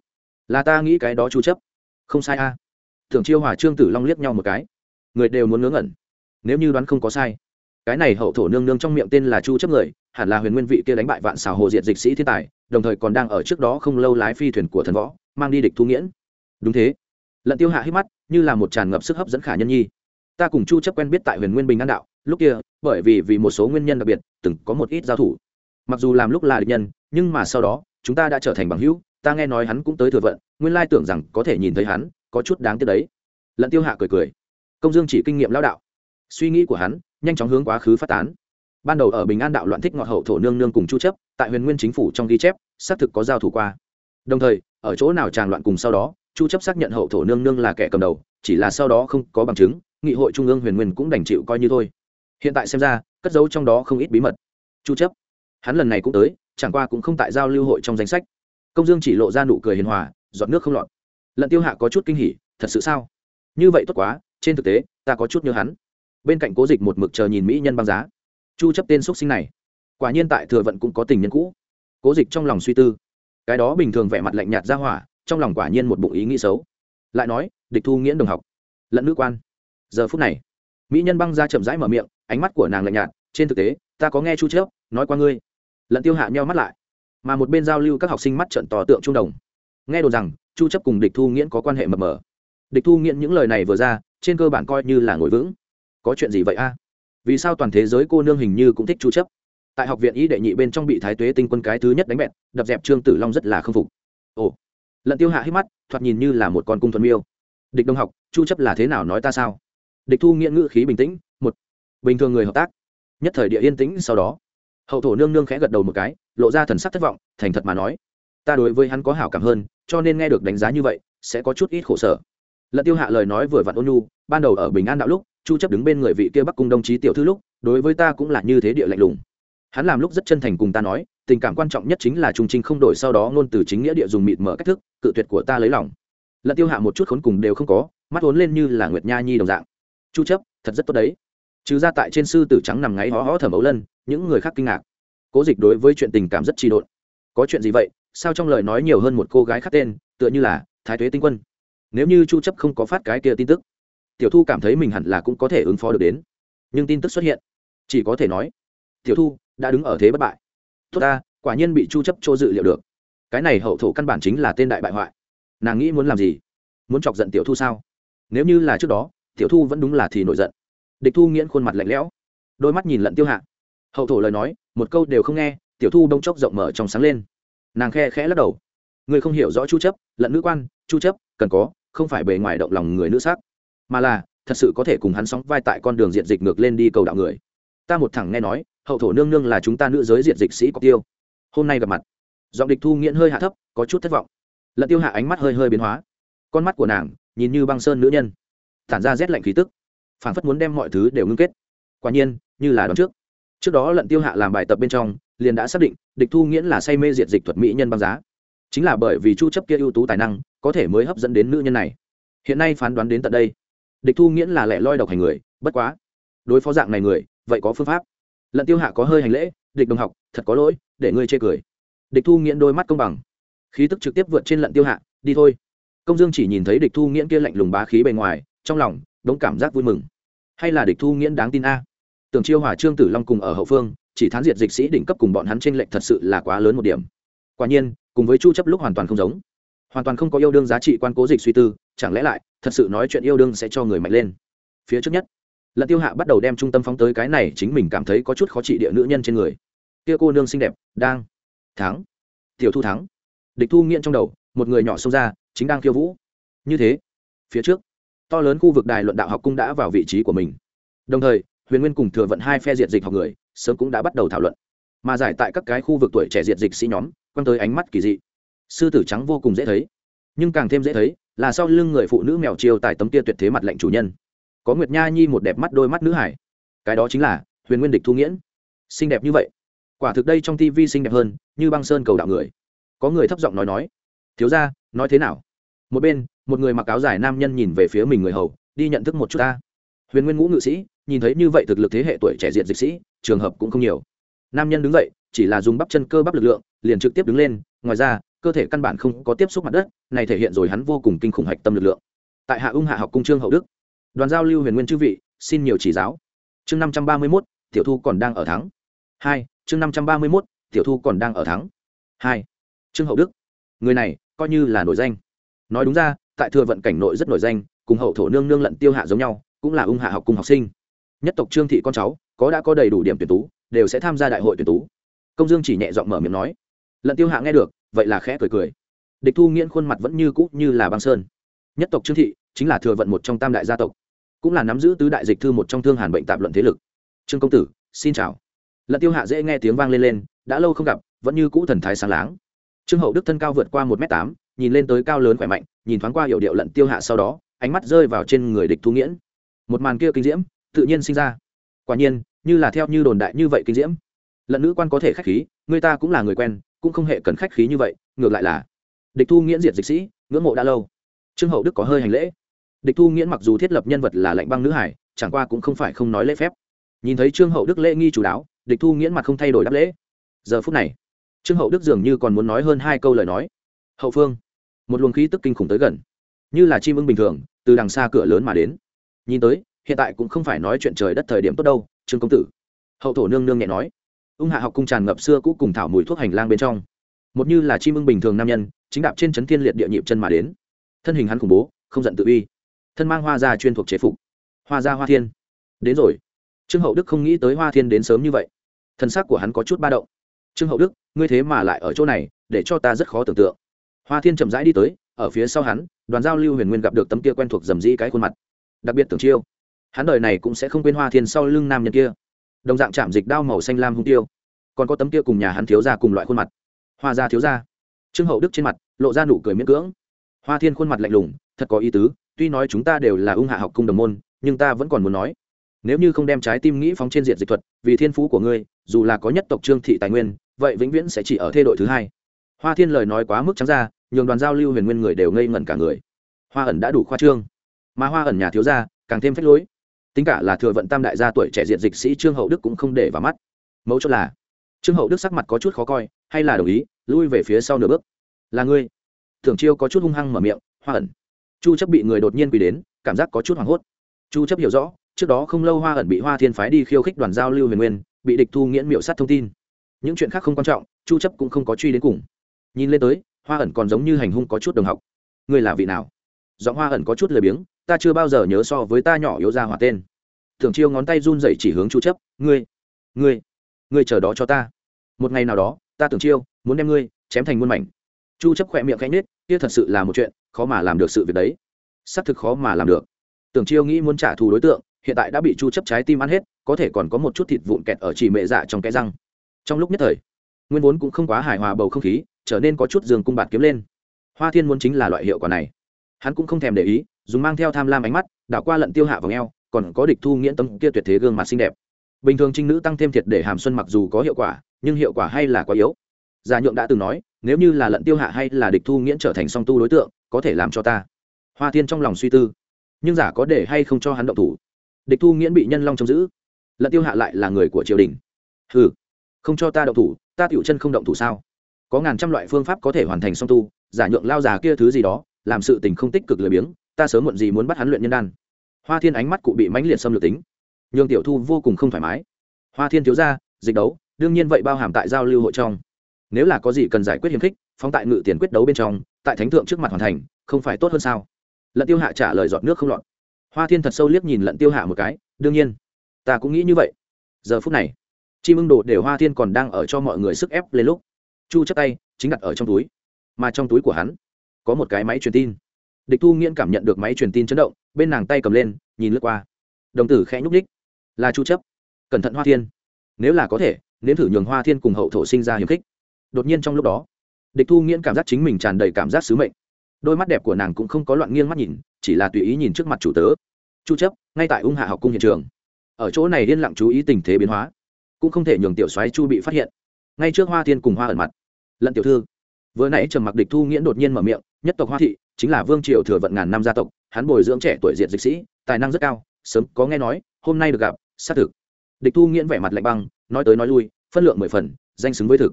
Là ta nghĩ cái đó chu chấp. Không sai a. À. thường chiêu hòa trương tử long liếc nhau một cái. Người đều muốn ngớ ngẩn. Nếu như đoán không có sai. Cái này hậu thổ nương nương trong miệng tên là chu chấp người, hẳn là huyền nguyên vị kia đánh bại vạn xào hồ diệt dịch sĩ thiên tài, đồng thời còn đang ở trước đó không lâu lái phi thuyền của thần võ, mang đi địch thu nghiễn. Đúng thế lận tiêu hạ hít mắt, như là một tràn ngập sức hấp dẫn khả nhân nhi. Ta cùng chu chấp quen biết tại huyền nguyên bình an đạo, lúc kia, bởi vì vì một số nguyên nhân đặc biệt, từng có một ít giao thủ. Mặc dù làm lúc là địch nhân, nhưng mà sau đó, chúng ta đã trở thành bằng hữu, ta nghe nói hắn cũng tới thừa vận, nguyên lai tưởng rằng có thể nhìn thấy hắn, có chút đáng tiếc đấy. Lận tiêu hạ cười cười. Công dương chỉ kinh nghiệm lao đạo. Suy nghĩ của hắn, nhanh chóng hướng quá khứ phát tán. Ban đầu ở bình an đạo loạn thích ngọt hậu thổ nương nương cùng chu chấp, tại huyền nguyên chính phủ trong ghi chép, xác thực có giao thủ qua. Đồng thời, ở chỗ nào tràn loạn cùng sau đó chu chấp xác nhận hậu thổ nương nương là kẻ cầm đầu, chỉ là sau đó không có bằng chứng, nghị hội trung ương huyền nguyên cũng đành chịu coi như thôi. Hiện tại xem ra, cất giấu trong đó không ít bí mật. Chu chấp, hắn lần này cũng tới, chẳng qua cũng không tại giao lưu hội trong danh sách. Công dương chỉ lộ ra nụ cười hiền hòa, giọt nước không lọt. Lận tiêu hạ có chút kinh hỉ, thật sự sao? Như vậy tốt quá, trên thực tế, ta có chút như hắn. Bên cạnh cố dịch một mực chờ nhìn mỹ nhân băng giá. Chu chấp tên xuất sinh này, quả nhiên tại thừa vận cũng có tình nhân cũ. Cố dịch trong lòng suy tư. Cái đó bình thường vẻ mặt lạnh nhạt ra hỏa trong lòng quả nhiên một bụng ý nghĩ xấu. Lại nói, địch thu nghiễn đồng học. Lẫn nữ quan. Giờ phút này, mỹ nhân băng ra chậm rãi mở miệng, ánh mắt của nàng lạnh nhạt, trên thực tế, ta có nghe chu chớp nói qua ngươi. Lận tiêu hạ nhau mắt lại, mà một bên giao lưu các học sinh mắt trận tò tượng trung đồng. Nghe đồn rằng, chu chấp cùng địch thu nghiễn có quan hệ mập mờ. Địch thu nghiễn những lời này vừa ra, trên cơ bản coi như là ngồi vững. Có chuyện gì vậy a? Vì sao toàn thế giới cô nương hình như cũng thích chu chấp tại học viện ý đệ nhị bên trong bị thái tuế tinh quân cái thứ nhất đánh bẹt, đập dẹp trương tử long rất là không phục. Ồ lận tiêu hạ hít mắt, thoạt nhìn như là một con cung thuần miêu. Địch đông học, chu chấp là thế nào nói ta sao? Địch thu nghiện ngữ khí bình tĩnh, một. Bình thường người hợp tác, nhất thời địa yên tĩnh sau đó. Hậu thổ nương nương khẽ gật đầu một cái, lộ ra thần sắc thất vọng, thành thật mà nói. Ta đối với hắn có hảo cảm hơn, cho nên nghe được đánh giá như vậy, sẽ có chút ít khổ sở. Lận tiêu hạ lời nói vừa vặn ôn nhu, ban đầu ở bình an đạo lúc, chu chấp đứng bên người vị kia bắc cung đồng chí tiểu thư lúc, đối với ta cũng là như thế địa lạnh lùng. Hắn làm lúc rất chân thành cùng ta nói tình cảm quan trọng nhất chính là trung trinh không đổi sau đó ngôn từ chính nghĩa địa dùng mịt mở cách thức, cự tuyệt của ta lấy lòng. Lận tiêu hạ một chút khốn cùng đều không có, mắt vốn lên như là nguyệt nha nhi đồng dạng. Chu chấp, thật rất tốt đấy. Trừ ra tại trên sư tử trắng nằm ngáy hó hó thở ấu lân, những người khác kinh ngạc. Cố dịch đối với chuyện tình cảm rất trì độn. Có chuyện gì vậy? Sao trong lời nói nhiều hơn một cô gái khác tên, tựa như là thái tuế tinh quân? Nếu như chu chấp không có phát cái kia tin tức, tiểu thu cảm thấy mình hẳn là cũng có thể ứng phó được đến. Nhưng tin tức xuất hiện, chỉ có thể nói, tiểu thu đã đứng ở thế bất bại tốt ta, quả nhiên bị chu chấp chỗ dự liệu được. Cái này hậu thổ căn bản chính là tên đại bại hoại. Nàng nghĩ muốn làm gì? Muốn chọc giận tiểu thu sao? Nếu như là trước đó, tiểu thu vẫn đúng là thì nổi giận. Địch thu nghiễn khuôn mặt lạnh lẽo, đôi mắt nhìn lận tiêu hạ. Hậu thổ lời nói, một câu đều không nghe, tiểu thu đông chốc rộng mở trong sáng lên. Nàng khe khẽ lắc đầu. Người không hiểu rõ chu chấp, lận nữ quan, chu chấp, cần có, không phải bề ngoài động lòng người nữ sắc. Mà là, thật sự có thể cùng hắn sóng vai tại con đường diện dịch ngược lên đi cầu đạo người. Ta một thằng nghe nói hậu thổ nương nương là chúng ta nữ giới diện dịch sĩ có tiêu. Hôm nay gặp mặt, giọng địch thu nghiễn hơi hạ thấp, có chút thất vọng. Lận tiêu hạ ánh mắt hơi hơi biến hóa. Con mắt của nàng nhìn như băng sơn nữ nhân, tản ra rét lạnh khí tức phản phất muốn đem mọi thứ đều ngưng kết. Quả nhiên, như là đón trước. Trước đó lận tiêu hạ làm bài tập bên trong, liền đã xác định, địch thu nghiễn là say mê diệt dịch thuật mỹ nhân băng giá. Chính là bởi vì chu chấp kia ưu tú tài năng, có thể mới hấp dẫn đến nữ nhân này. Hiện nay phán đoán đến tận đây, địch thu nghiễn là lẻ loi độc hành người, bất quá, đối phó dạng này người, vậy có phương pháp lận tiêu hạ có hơi hành lễ, địch đồng học, thật có lỗi, để ngươi chê cười. Địch thu nghiễn đôi mắt công bằng. Khí tức trực tiếp vượt trên lận tiêu hạ, đi thôi. Công dương chỉ nhìn thấy địch thu nghiễn kia lạnh lùng bá khí bề ngoài, trong lòng đống cảm giác vui mừng. Hay là địch thu nghiễn đáng tin a? Tưởng chiêu hòa, trương tử long cùng ở hậu phương, chỉ thán diệt dịch sĩ đỉnh cấp cùng bọn hắn trên lệnh thật sự là quá lớn một điểm. Quả nhiên, cùng với chu chấp lúc hoàn toàn không giống. Hoàn toàn không có yêu đương giá trị quan cố dịch suy tư, chẳng lẽ lại thật sự nói chuyện yêu đương sẽ cho người mạnh lên? Phía trước nhất lận tiêu hạ bắt đầu đem trung tâm phóng tới cái này chính mình cảm thấy có chút khó trị địa nữ nhân trên người. Kia cô nương xinh đẹp, đang thắng. Tiểu thu thắng. Địch thu nghiện trong đầu, một người nhỏ xông ra, chính đang khiêu vũ. Như thế, phía trước, to lớn khu vực đài luận đạo học cung đã vào vị trí của mình. Đồng thời, huyền nguyên cùng thừa vận hai phe diệt dịch học người, sớm cũng đã bắt đầu thảo luận. Mà giải tại các cái khu vực tuổi trẻ diệt dịch sĩ nhóm quan tới ánh mắt kỳ dị. Sư tử trắng vô cùng dễ thấy, nhưng càng thêm dễ thấy là sau lưng người phụ nữ mèo chiêu tại tấm tia tuyệt thế mặt lệnh chủ nhân có nguyệt nha nhi một đẹp mắt đôi mắt nữ hải. Cái đó chính là huyền nguyên địch thu nghiễn. Xinh đẹp như vậy. Quả thực đây trong Tivi xinh đẹp hơn, như băng sơn cầu đạo người. Có người thấp giọng nói nói, thiếu ra nói thế nào? Một bên, một người mặc áo dài nam nhân nhìn về phía mình người hầu, đi nhận thức một chút ta. Huyền nguyên ngũ ngự sĩ, nhìn thấy như vậy thực lực thế hệ tuổi trẻ diện dịch sĩ, trường hợp cũng không nhiều. Nam nhân đứng dậy, chỉ là dùng bắp chân cơ bắp lực lượng, liền trực tiếp đứng lên, ngoài ra, cơ thể căn bản không có tiếp xúc mặt đất, này thể hiện rồi hắn vô cùng kinh khủng hạch tâm lực lượng. Tại hạ ung hạ học cung trương hậu đức đoàn giao lưu huyền nguyên chư vị, xin nhiều chỉ giáo. Chương năm trăm ba mươi mốt, tiểu thu còn đang ở thắng. Hai, chương năm trăm ba mươi mốt, tiểu thu còn đang ở thắng. Hai, trương hậu đức. Người này, coi như là nổi danh. Nói đúng ra, tại thừa vận cảnh nội rất nổi danh, cùng hậu thổ nương nương lận tiêu hạ giống nhau, cũng là ung hạ học cùng học sinh. Nhất tộc trương thị con cháu, có đã có đầy đủ điểm tuyển tú, đều sẽ tham gia đại hội tuyển tú. Công dương chỉ nhẹ giọng mở miệng nói. Lận tiêu hạ nghe được, vậy là khẽ cười cười. Địch thu nghiễn khuôn mặt vẫn như cũ như là băng sơn. Nhất tộc trương thị, chính là thừa vận một trong tam đại gia tộc cũng là nắm giữ tứ đại dịch thư một trong thương hàn bệnh tạp luận thế lực. Trương công tử, xin chào. Lận tiêu hạ dễ nghe tiếng vang lên lên, đã lâu không gặp, vẫn như cũ thần thái sáng láng. Trương hậu đức thân cao vượt qua một m tám, nhìn lên tới cao lớn khỏe mạnh, nhìn thoáng qua hiệu điệu lận tiêu hạ sau đó, ánh mắt rơi vào trên người địch thu nghiễn. Một màn kia kinh diễm, tự nhiên sinh ra. Quả nhiên, như là theo như đồn đại như vậy kinh diễm. Lận nữ quan có thể khách khí, người ta cũng là người quen, cũng không hề cần khách khí như vậy, ngược lại là. Địch thu nghiễn diệt dịch sĩ, ngưỡng mộ đã lâu. Trương hậu đức có hơi hành lễ địch thu nghiễn mặc dù thiết lập nhân vật là lạnh băng nữ hải, chẳng qua cũng không phải không nói lễ phép. Nhìn thấy trương hậu đức lễ nghi chủ đáo, địch thu nghiễn mặt không thay đổi đáp lễ. Giờ phút này, trương hậu đức dường như còn muốn nói hơn hai câu lời nói. Hậu phương. Một luồng khí tức kinh khủng tới gần, như là chim ưng bình thường, từ đằng xa cửa lớn mà đến. Nhìn tới, hiện tại cũng không phải nói chuyện trời đất thời điểm tốt đâu, trương công tử. Hậu thổ nương nương nhẹ nói. Ung hạ học cung tràn ngập xưa cũ cùng thảo mùi thuốc hành lang bên trong. Một như là chim ưng bình thường nam nhân, chính đạp trên chấn thiên liệt địa nhịp chân mà đến. Thân hình hắn khủng bố, không giận tự uy thân mang hoa gia chuyên thuộc chế phục. Hoa gia hoa thiên. Đến rồi. Trương hậu đức không nghĩ tới hoa thiên đến sớm như vậy. Thân xác của hắn có chút ba động. Trương hậu đức, ngươi thế mà lại ở chỗ này, để cho ta rất khó tưởng tượng. Hoa thiên chậm rãi đi tới, ở phía sau hắn, đoàn giao lưu huyền nguyên gặp được tấm kia quen thuộc dầm dĩ cái khuôn mặt. Đặc biệt tưởng chiêu. Hắn đời này cũng sẽ không quên hoa thiên sau lưng nam nhân kia. Đồng dạng chạm dịch đao màu xanh lam hung tiêu. Còn có tấm kia cùng nhà hắn thiếu ra cùng loại khuôn mặt. Hoa gia thiếu ra trương hậu đức trên mặt, lộ ra nụ cười miễn cưỡng. Hoa thiên khuôn mặt lạnh lùng, thật có ý tứ tuy nói chúng ta đều là ung hạ học cung đồng môn, nhưng ta vẫn còn muốn nói. Nếu như không đem trái tim nghĩ phóng trên diện dịch thuật, vì thiên phú của ngươi, dù là có nhất tộc trương thị tài nguyên, vậy vĩnh viễn sẽ chỉ ở thê đội thứ hai. Hoa thiên lời nói quá mức trắng ra, nhường đoàn giao lưu huyền nguyên người đều ngây ngẩn cả người. Hoa ẩn đã đủ khoa trương. Mà hoa ẩn nhà thiếu gia, càng thêm phách lối. Tính cả là thừa vận tam đại gia tuổi trẻ diện dịch sĩ trương hậu đức cũng không để vào mắt. Mẫu chốt là, trương hậu đức sắc mặt có chút khó coi, hay là đồng ý, lui về phía sau nửa bước. Là ngươi. Thường chiêu có chút hung hăng mở miệng, hoa ẩn chu chấp bị người đột nhiên quỳ đến, cảm giác có chút hoảng hốt. Chu chấp hiểu rõ, trước đó không lâu hoa ẩn bị hoa thiên phái đi khiêu khích đoàn giao lưu huyền nguyên, bị địch thu nghiễn miệu sát thông tin. Những chuyện khác không quan trọng, chu chấp cũng không có truy đến cùng. Nhìn lên tới, hoa ẩn còn giống như hành hung có chút đồng học. Ngươi là vị nào? Giọng hoa ẩn có chút lười biếng, ta chưa bao giờ nhớ so với ta nhỏ yếu ra hỏa tên. Thường chiêu ngón tay run rẩy chỉ hướng chu chấp, ngươi ngươi ngươi chờ đó cho ta. Một ngày nào đó, ta tưởng chiêu, muốn đem ngươi chém thành muôn mảnh. Chu chấp khỏe miệng khẽ nết kia thật sự là một chuyện khó mà làm được sự việc đấy. Xác thực khó mà làm được. Tưởng chiêu nghĩ muốn trả thù đối tượng, hiện tại đã bị chu chấp trái tim ăn hết, có thể còn có một chút thịt vụn kẹt ở chỉ mệ dạ trong cái răng. Trong lúc nhất thời, nguyên vốn cũng không quá hài hòa bầu không khí, trở nên có chút giường cung bạt kiếm lên. Hoa thiên muốn chính là loại hiệu quả này. Hắn cũng không thèm để ý, dùng mang theo tham lam ánh mắt, đảo qua lận tiêu hạ vào ngheo còn có địch thu nghiễn tâm kia tuyệt thế gương mặt xinh đẹp. Bình thường trinh nữ tăng thêm thiệt để hàm xuân mặc dù có hiệu quả, nhưng hiệu quả hay là quá yếu. Gia nhượng đã từng nói, nếu như là lận tiêu hạ hay là địch thu nghiễn trở thành song tu đối tượng có thể làm cho ta. Hoa thiên trong lòng suy tư, nhưng giả có để hay không cho hắn động thủ. Địch thu nghiễn bị nhân long trông giữ. Lận tiêu hạ lại là người của triều đình. Ừ không cho ta động thủ, ta tiểu chân không động thủ sao? Có ngàn trăm loại phương pháp có thể hoàn thành song tu, giả nhượng lao già kia thứ gì đó, làm sự tình không tích cực lười biếng, ta sớm muộn gì muốn bắt hắn luyện nhân đan. Hoa thiên ánh mắt cụ bị mãnh liệt xâm lược tính. Nhường tiểu thu vô cùng không thoải mái. Hoa thiên thiếu ra dịch đấu, đương nhiên vậy bao hàm tại giao lưu hội trong. Nếu là có gì cần giải quyết hiềm khích, phóng tại ngự tiền quyết đấu bên trong tại thánh thượng trước mặt hoàn thành, không phải tốt hơn sao? Lận tiêu hạ trả lời giọt nước không lọt. Hoa thiên thật sâu liếc nhìn lận tiêu hạ một cái, đương nhiên, ta cũng nghĩ như vậy. Giờ phút này, chim ưng đồ đều hoa thiên còn đang ở cho mọi người sức ép lên lúc, chu chắc tay chính đặt ở trong túi, mà trong túi của hắn có một cái máy truyền tin. Địch thu nghiễn cảm nhận được máy truyền tin chấn động, bên nàng tay cầm lên, nhìn lướt qua. Đồng tử khẽ nhúc đích là chu chấp. Cẩn thận hoa thiên. Nếu là có thể, nếm thử nhường hoa thiên cùng hậu thổ sinh ra hiểm khích. Đột nhiên trong lúc đó địch thu nghiễn cảm giác chính mình tràn đầy cảm giác sứ mệnh. Đôi mắt đẹp của nàng cũng không có loạn nghiêng mắt nhìn, chỉ là tùy ý nhìn trước mặt chủ tớ. Chu chấp, ngay tại ung hạ học cung hiện trường. Ở chỗ này yên lặng chú ý tình thế biến hóa, cũng không thể nhường tiểu soái chu bị phát hiện. Ngay trước hoa thiên cùng hoa ẩn mặt, lận tiểu thư. Vừa nãy trầm mặc địch thu nghiễn đột nhiên mở miệng, nhất tộc hoa thị, chính là vương triều thừa vận ngàn năm gia tộc, hắn bồi dưỡng trẻ tuổi diện dịch sĩ, tài năng rất cao, sớm có nghe nói, hôm nay được gặp, xác thực. Địch thu nghiễn vẻ mặt lạnh băng, nói tới nói lui, phân lượng mười phần, danh xứng với thực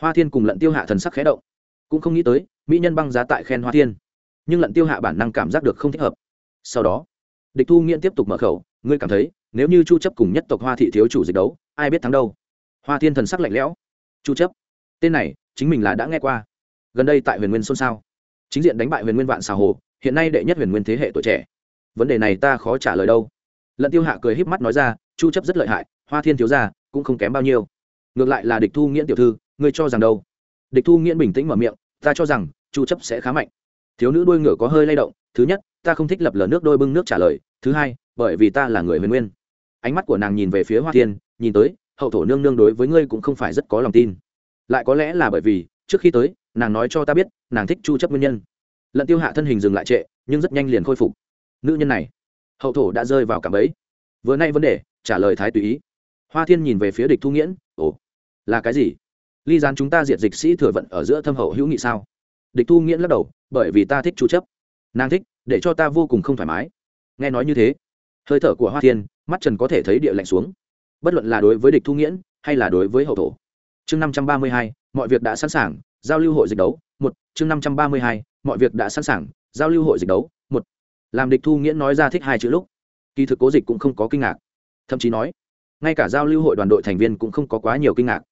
hoa thiên cùng lận tiêu hạ thần sắc khẽ động. Cũng không nghĩ tới, mỹ nhân băng giá tại khen hoa thiên. Nhưng lận tiêu hạ bản năng cảm giác được không thích hợp. Sau đó, địch thu nghiện tiếp tục mở khẩu, ngươi cảm thấy, nếu như chu chấp cùng nhất tộc hoa thị thiếu chủ dịch đấu, ai biết thắng đâu? Hoa thiên thần sắc lạnh lẽo. Chu chấp, tên này, chính mình là đã nghe qua. Gần đây tại huyền nguyên xôn xao, chính diện đánh bại huyền nguyên vạn xào hồ, hiện nay đệ nhất huyền nguyên thế hệ tuổi trẻ. Vấn đề này ta khó trả lời đâu. Lận tiêu hạ cười híp mắt nói ra, chu chấp rất lợi hại, hoa thiên thiếu gia cũng không kém bao nhiêu. Ngược lại là địch thu nghiễn tiểu thư ngươi cho rằng đâu? Địch thu nghiễn bình tĩnh mở miệng, ta cho rằng, chu chấp sẽ khá mạnh. Thiếu nữ đuôi ngựa có hơi lay động, thứ nhất, ta không thích lập lờ nước đôi bưng nước trả lời, thứ hai, bởi vì ta là người huyền nguyên. Ánh mắt của nàng nhìn về phía hoa thiên, nhìn tới, hậu thổ nương nương đối với ngươi cũng không phải rất có lòng tin. Lại có lẽ là bởi vì, trước khi tới, nàng nói cho ta biết, nàng thích chu chấp nguyên nhân. Lận tiêu hạ thân hình dừng lại trệ, nhưng rất nhanh liền khôi phục. Nữ nhân này, hậu thổ đã rơi vào cảm ấy vừa nay vấn đề, trả lời thái tùy ý. Hoa thiên nhìn về phía địch thu nghiễn, ồ, là cái gì? Ly gián chúng ta diệt dịch sĩ thừa vận ở giữa thâm hậu hữu nghị sao? Địch thu nghiễn lắc đầu, bởi vì ta thích chú chấp. Nàng thích, để cho ta vô cùng không thoải mái. Nghe nói như thế, hơi thở của hoa thiên, mắt trần có thể thấy địa lạnh xuống. Bất luận là đối với địch thu nghiễn, hay là đối với hậu thổ. Chương năm trăm ba mươi hai, mọi việc đã sẵn sàng, giao lưu hội dịch đấu, một. Chương năm trăm ba mươi hai, mọi việc đã sẵn sàng, giao lưu hội dịch đấu, một. Làm địch thu nghiễn nói ra thích hai chữ lúc, kỳ thực cố dịch cũng không có kinh ngạc. Thậm chí nói, ngay cả giao lưu hội đoàn đội thành viên cũng không có quá nhiều kinh ngạc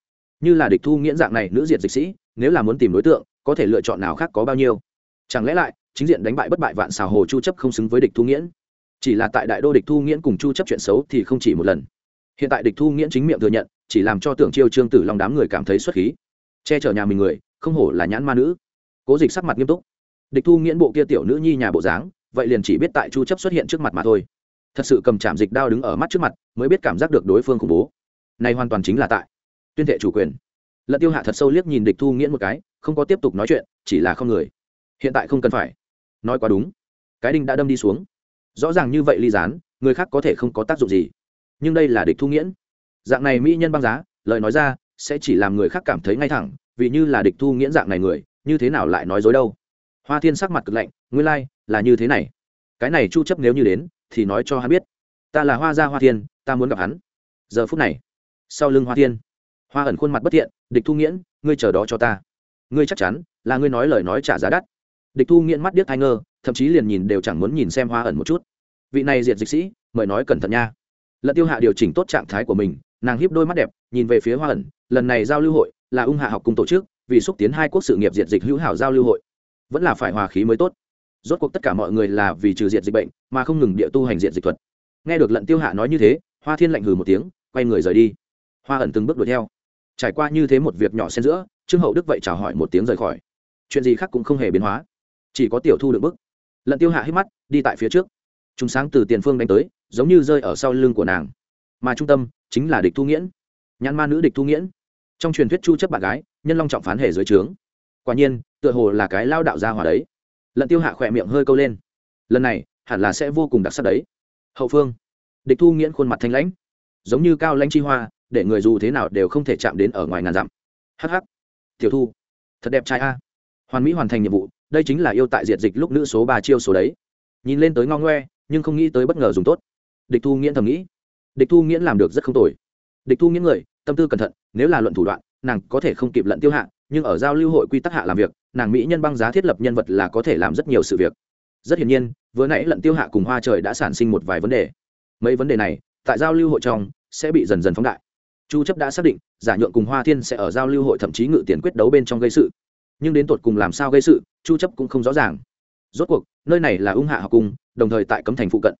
như là địch thu nghiễn dạng này nữ diệt dịch sĩ, nếu là muốn tìm đối tượng, có thể lựa chọn nào khác có bao nhiêu? Chẳng lẽ lại, chính diện đánh bại bất bại vạn xào hồ chu chấp không xứng với địch thu nghiễn? Chỉ là tại đại đô địch thu nghiễn cùng chu chấp chuyện xấu thì không chỉ một lần. Hiện tại địch thu nghiễn chính miệng thừa nhận, chỉ làm cho tưởng chiêu trương tử long đám người cảm thấy xuất khí. Che chở nhà mình người, không hổ là nhãn ma nữ. Cố dịch sắc mặt nghiêm túc. Địch thu nghiễn bộ kia tiểu nữ nhi nhà bộ dáng, vậy liền chỉ biết tại chu chấp xuất hiện trước mặt mà thôi. Thật sự cầm chạm dịch đao đứng ở mắt trước mặt, mới biết cảm giác được đối phương khủng bố. Này hoàn toàn chính là tại tuyên thệ chủ quyền. Lận tiêu hạ thật sâu liếc nhìn địch thu nghiễn một cái không có tiếp tục nói chuyện chỉ là không người. Hiện tại không cần phải. Nói quá đúng. Cái đinh đã đâm đi xuống. Rõ ràng như vậy ly gián người khác có thể không có tác dụng gì. Nhưng đây là địch thu nghiễn. Dạng này mỹ nhân băng giá lời nói ra sẽ chỉ làm người khác cảm thấy ngay thẳng vì như là địch thu nghiễn dạng này người như thế nào lại nói dối đâu? Hoa thiên sắc mặt cực lạnh nguyên lai、like, là như thế này. Cái này chu chấp nếu như đến thì nói cho hắn biết. Ta là hoa gia hoa thiên ta muốn gặp hắn. Giờ phút này sau lưng hoa thiên hoa ẩn khuôn mặt bất thiện, địch thu nghiễn, ngươi chờ đó cho ta. Ngươi chắc chắn là ngươi nói lời nói trả giá đắt. Địch thu nghiễn mắt điếc thai ngơ thậm chí liền nhìn đều chẳng muốn nhìn xem hoa ẩn một chút. Vị này diệt dịch sĩ, mời nói cẩn thận nha. Lận tiêu hạ điều chỉnh tốt trạng thái của mình, nàng hiếp đôi mắt đẹp, nhìn về phía hoa ẩn, lần này giao lưu hội là ung hạ học cùng tổ chức, vì xúc tiến hai quốc sự nghiệp diệt dịch hữu hảo giao lưu hội. Vẫn là phải hòa khí mới tốt. Rốt cuộc tất cả mọi người là vì trừ diệt dịch bệnh, mà không ngừng địa tu hành diệt dịch thuật. Nghe được lận tiêu hạ nói như thế, hoa thiên lạnh hừ một tiếng, quay người rời đi. Hoa ẩn từng bước đuổi theo trải qua như thế một việc nhỏ xen giữa, trương hậu đức vậy chào hỏi một tiếng rời khỏi. Chuyện gì khác cũng không hề biến hóa, chỉ có tiểu thu được bức. Lận tiêu hạ hít mắt, đi tại phía trước. Chúng sáng từ tiền phương đánh tới, giống như rơi ở sau lưng của nàng. Mà trung tâm chính là địch thu nghiễn. Nhãn ma nữ địch thu nghiễn. Trong truyền thuyết chu chấp bạn gái, nhân long trọng phán hề dưới trướng. Quả nhiên, tựa hồ là cái lao đạo gia hỏa đấy. Lận tiêu hạ khỏe miệng hơi câu lên. Lần này, hẳn là sẽ vô cùng đặc sắc đấy. Hậu phương. Địch thu nghiễn khuôn mặt thanh lãnh, giống như cao lãnh chi hoa để người dù thế nào đều không thể chạm đến ở ngoài ngàn dặm. Hắc hắc. Tiểu thu, thật đẹp trai a. Hoàn mỹ hoàn thành nhiệm vụ, đây chính là yêu tại diệt dịch lúc nữ số ba chiêu số đấy. Nhìn lên tới ngao ngoe, nhưng không nghĩ tới bất ngờ dùng tốt. Địch thu nghiễn thầm nghĩ. Địch thu nghiễn làm được rất không tồi. Địch thu nghiễn người, tâm tư cẩn thận, nếu là luận thủ đoạn, nàng có thể không kịp lận tiêu hạ, nhưng ở giao lưu hội quy tắc hạ làm việc, nàng mỹ nhân băng giá thiết lập nhân vật là có thể làm rất nhiều sự việc. Rất hiển nhiên, vừa nãy lận tiêu hạ cùng hoa trời đã sản sinh một vài vấn đề. Mấy vấn đề này, tại giao lưu hội trong, sẽ bị dần dần phóng đại chu chấp đã xác định, giả nhượng cùng hoa thiên sẽ ở giao lưu hội thậm chí ngự tiền quyết đấu bên trong gây sự. Nhưng đến tột cùng làm sao gây sự, chu chấp cũng không rõ ràng. Rốt cuộc, nơi này là ung hạ học cung, đồng thời tại cấm thành phụ cận.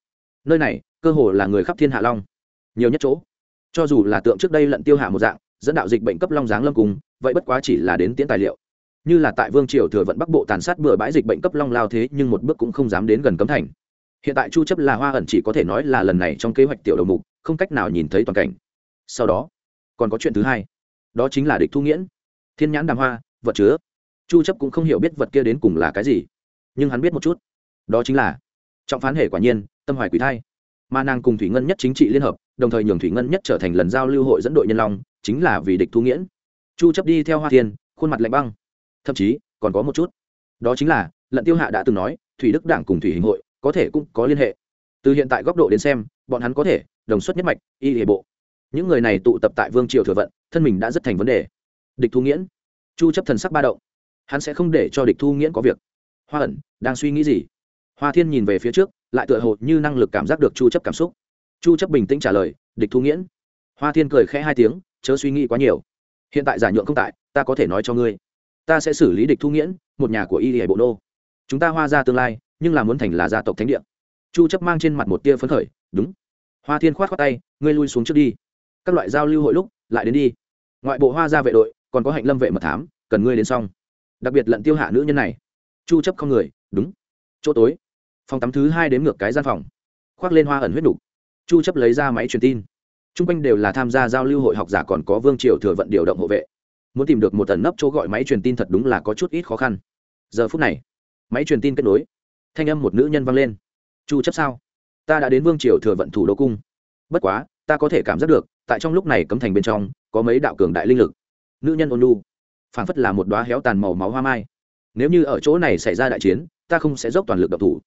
Nơi này, cơ hồ là người khắp thiên hạ long. Nhiều nhất chỗ. Cho dù là tượng trước đây lận tiêu hạ một dạng, dẫn đạo dịch bệnh cấp long giáng lâm cùng, vậy bất quá chỉ là đến tiễn tài liệu. Như là tại vương triều thừa vận bắc bộ tàn sát bừa bãi dịch bệnh cấp long lao thế, nhưng một bước cũng không dám đến gần cấm thành. Hiện tại chu chấp là hoa ẩn chỉ có thể nói là lần này trong kế hoạch tiểu đầu mục, không cách nào nhìn thấy toàn cảnh. Sau đó còn có chuyện thứ hai. Đó chính là địch thu nghiễn. Thiên nhãn đàm hoa, vật chứa. Chu chấp cũng không hiểu biết vật kia đến cùng là cái gì, nhưng hắn biết một chút. Đó chính là trọng phán hệ quả nhiên, tâm hoài quỷ thai. Mà nàng cùng thủy ngân nhất chính trị liên hợp, đồng thời nhường thủy ngân nhất trở thành lần giao lưu hội dẫn đội nhân long, chính là vì địch thu nghiễn. Chu chấp đi theo hoa thiên, khuôn mặt lạnh băng. Thậm chí, còn có một chút. Đó chính là, lận tiêu hạ đã từng nói, thủy đức đảng cùng thủy hình hội, có thể cũng có liên hệ. Từ hiện tại góc độ đến xem, bọn hắn có thể đồng xuất nhất mạch, y hệ bộ những người này tụ tập tại vương triều thừa vận, thân mình đã rất thành vấn đề. Địch thu nghiễn. Chu chấp thần sắc ba động. Hắn sẽ không để cho địch thu nghiễn có việc. Hoa ẩn, đang suy nghĩ gì? Hoa thiên nhìn về phía trước, lại tựa hồ như năng lực cảm giác được chu chấp cảm xúc. Chu chấp bình tĩnh trả lời, địch thu nghiễn. Hoa thiên cười khẽ hai tiếng, chớ suy nghĩ quá nhiều. Hiện tại giả nhượng không tại, ta có thể nói cho ngươi. Ta sẽ xử lý địch thu nghiễn, một nhà của y hệ bộ nô. Chúng ta hoa ra tương lai, nhưng là muốn thành là gia tộc thánh địa. Chu chấp mang trên mặt một tia phấn khởi, đúng. Hoa thiên khoát khoát tay, ngươi lui xuống trước đi các loại giao lưu hội lúc, lại đến đi. Ngoại bộ hoa gia vệ đội, còn có hạnh lâm vệ mật thám, cần ngươi đến xong. Đặc biệt lận tiêu hạ nữ nhân này. Chu chấp không người, đúng. Chỗ tối. Phòng tắm thứ hai đến ngược cái gian phòng. Khoác lên hoa ẩn huyết đủ chu chấp lấy ra máy truyền tin. Trung quanh đều là tham gia giao lưu hội học giả còn có vương triều thừa vận điều động hộ vệ. Muốn tìm được một tần nấp chỗ gọi máy truyền tin thật đúng là có chút ít khó khăn. Giờ phút này, máy truyền tin kết nối. Thanh âm một nữ nhân vang lên. Chu chấp sao? Ta đã đến vương triều thừa vận thủ đô cung. Bất quá, ta có thể cảm giác được tại trong lúc này cấm thành bên trong, có mấy đạo cường đại linh lực. Nữ nhân ôn lu phảng phất là một đóa héo tàn màu máu hoa mai. Nếu như ở chỗ này xảy ra đại chiến, ta không sẽ dốc toàn lực độc thủ.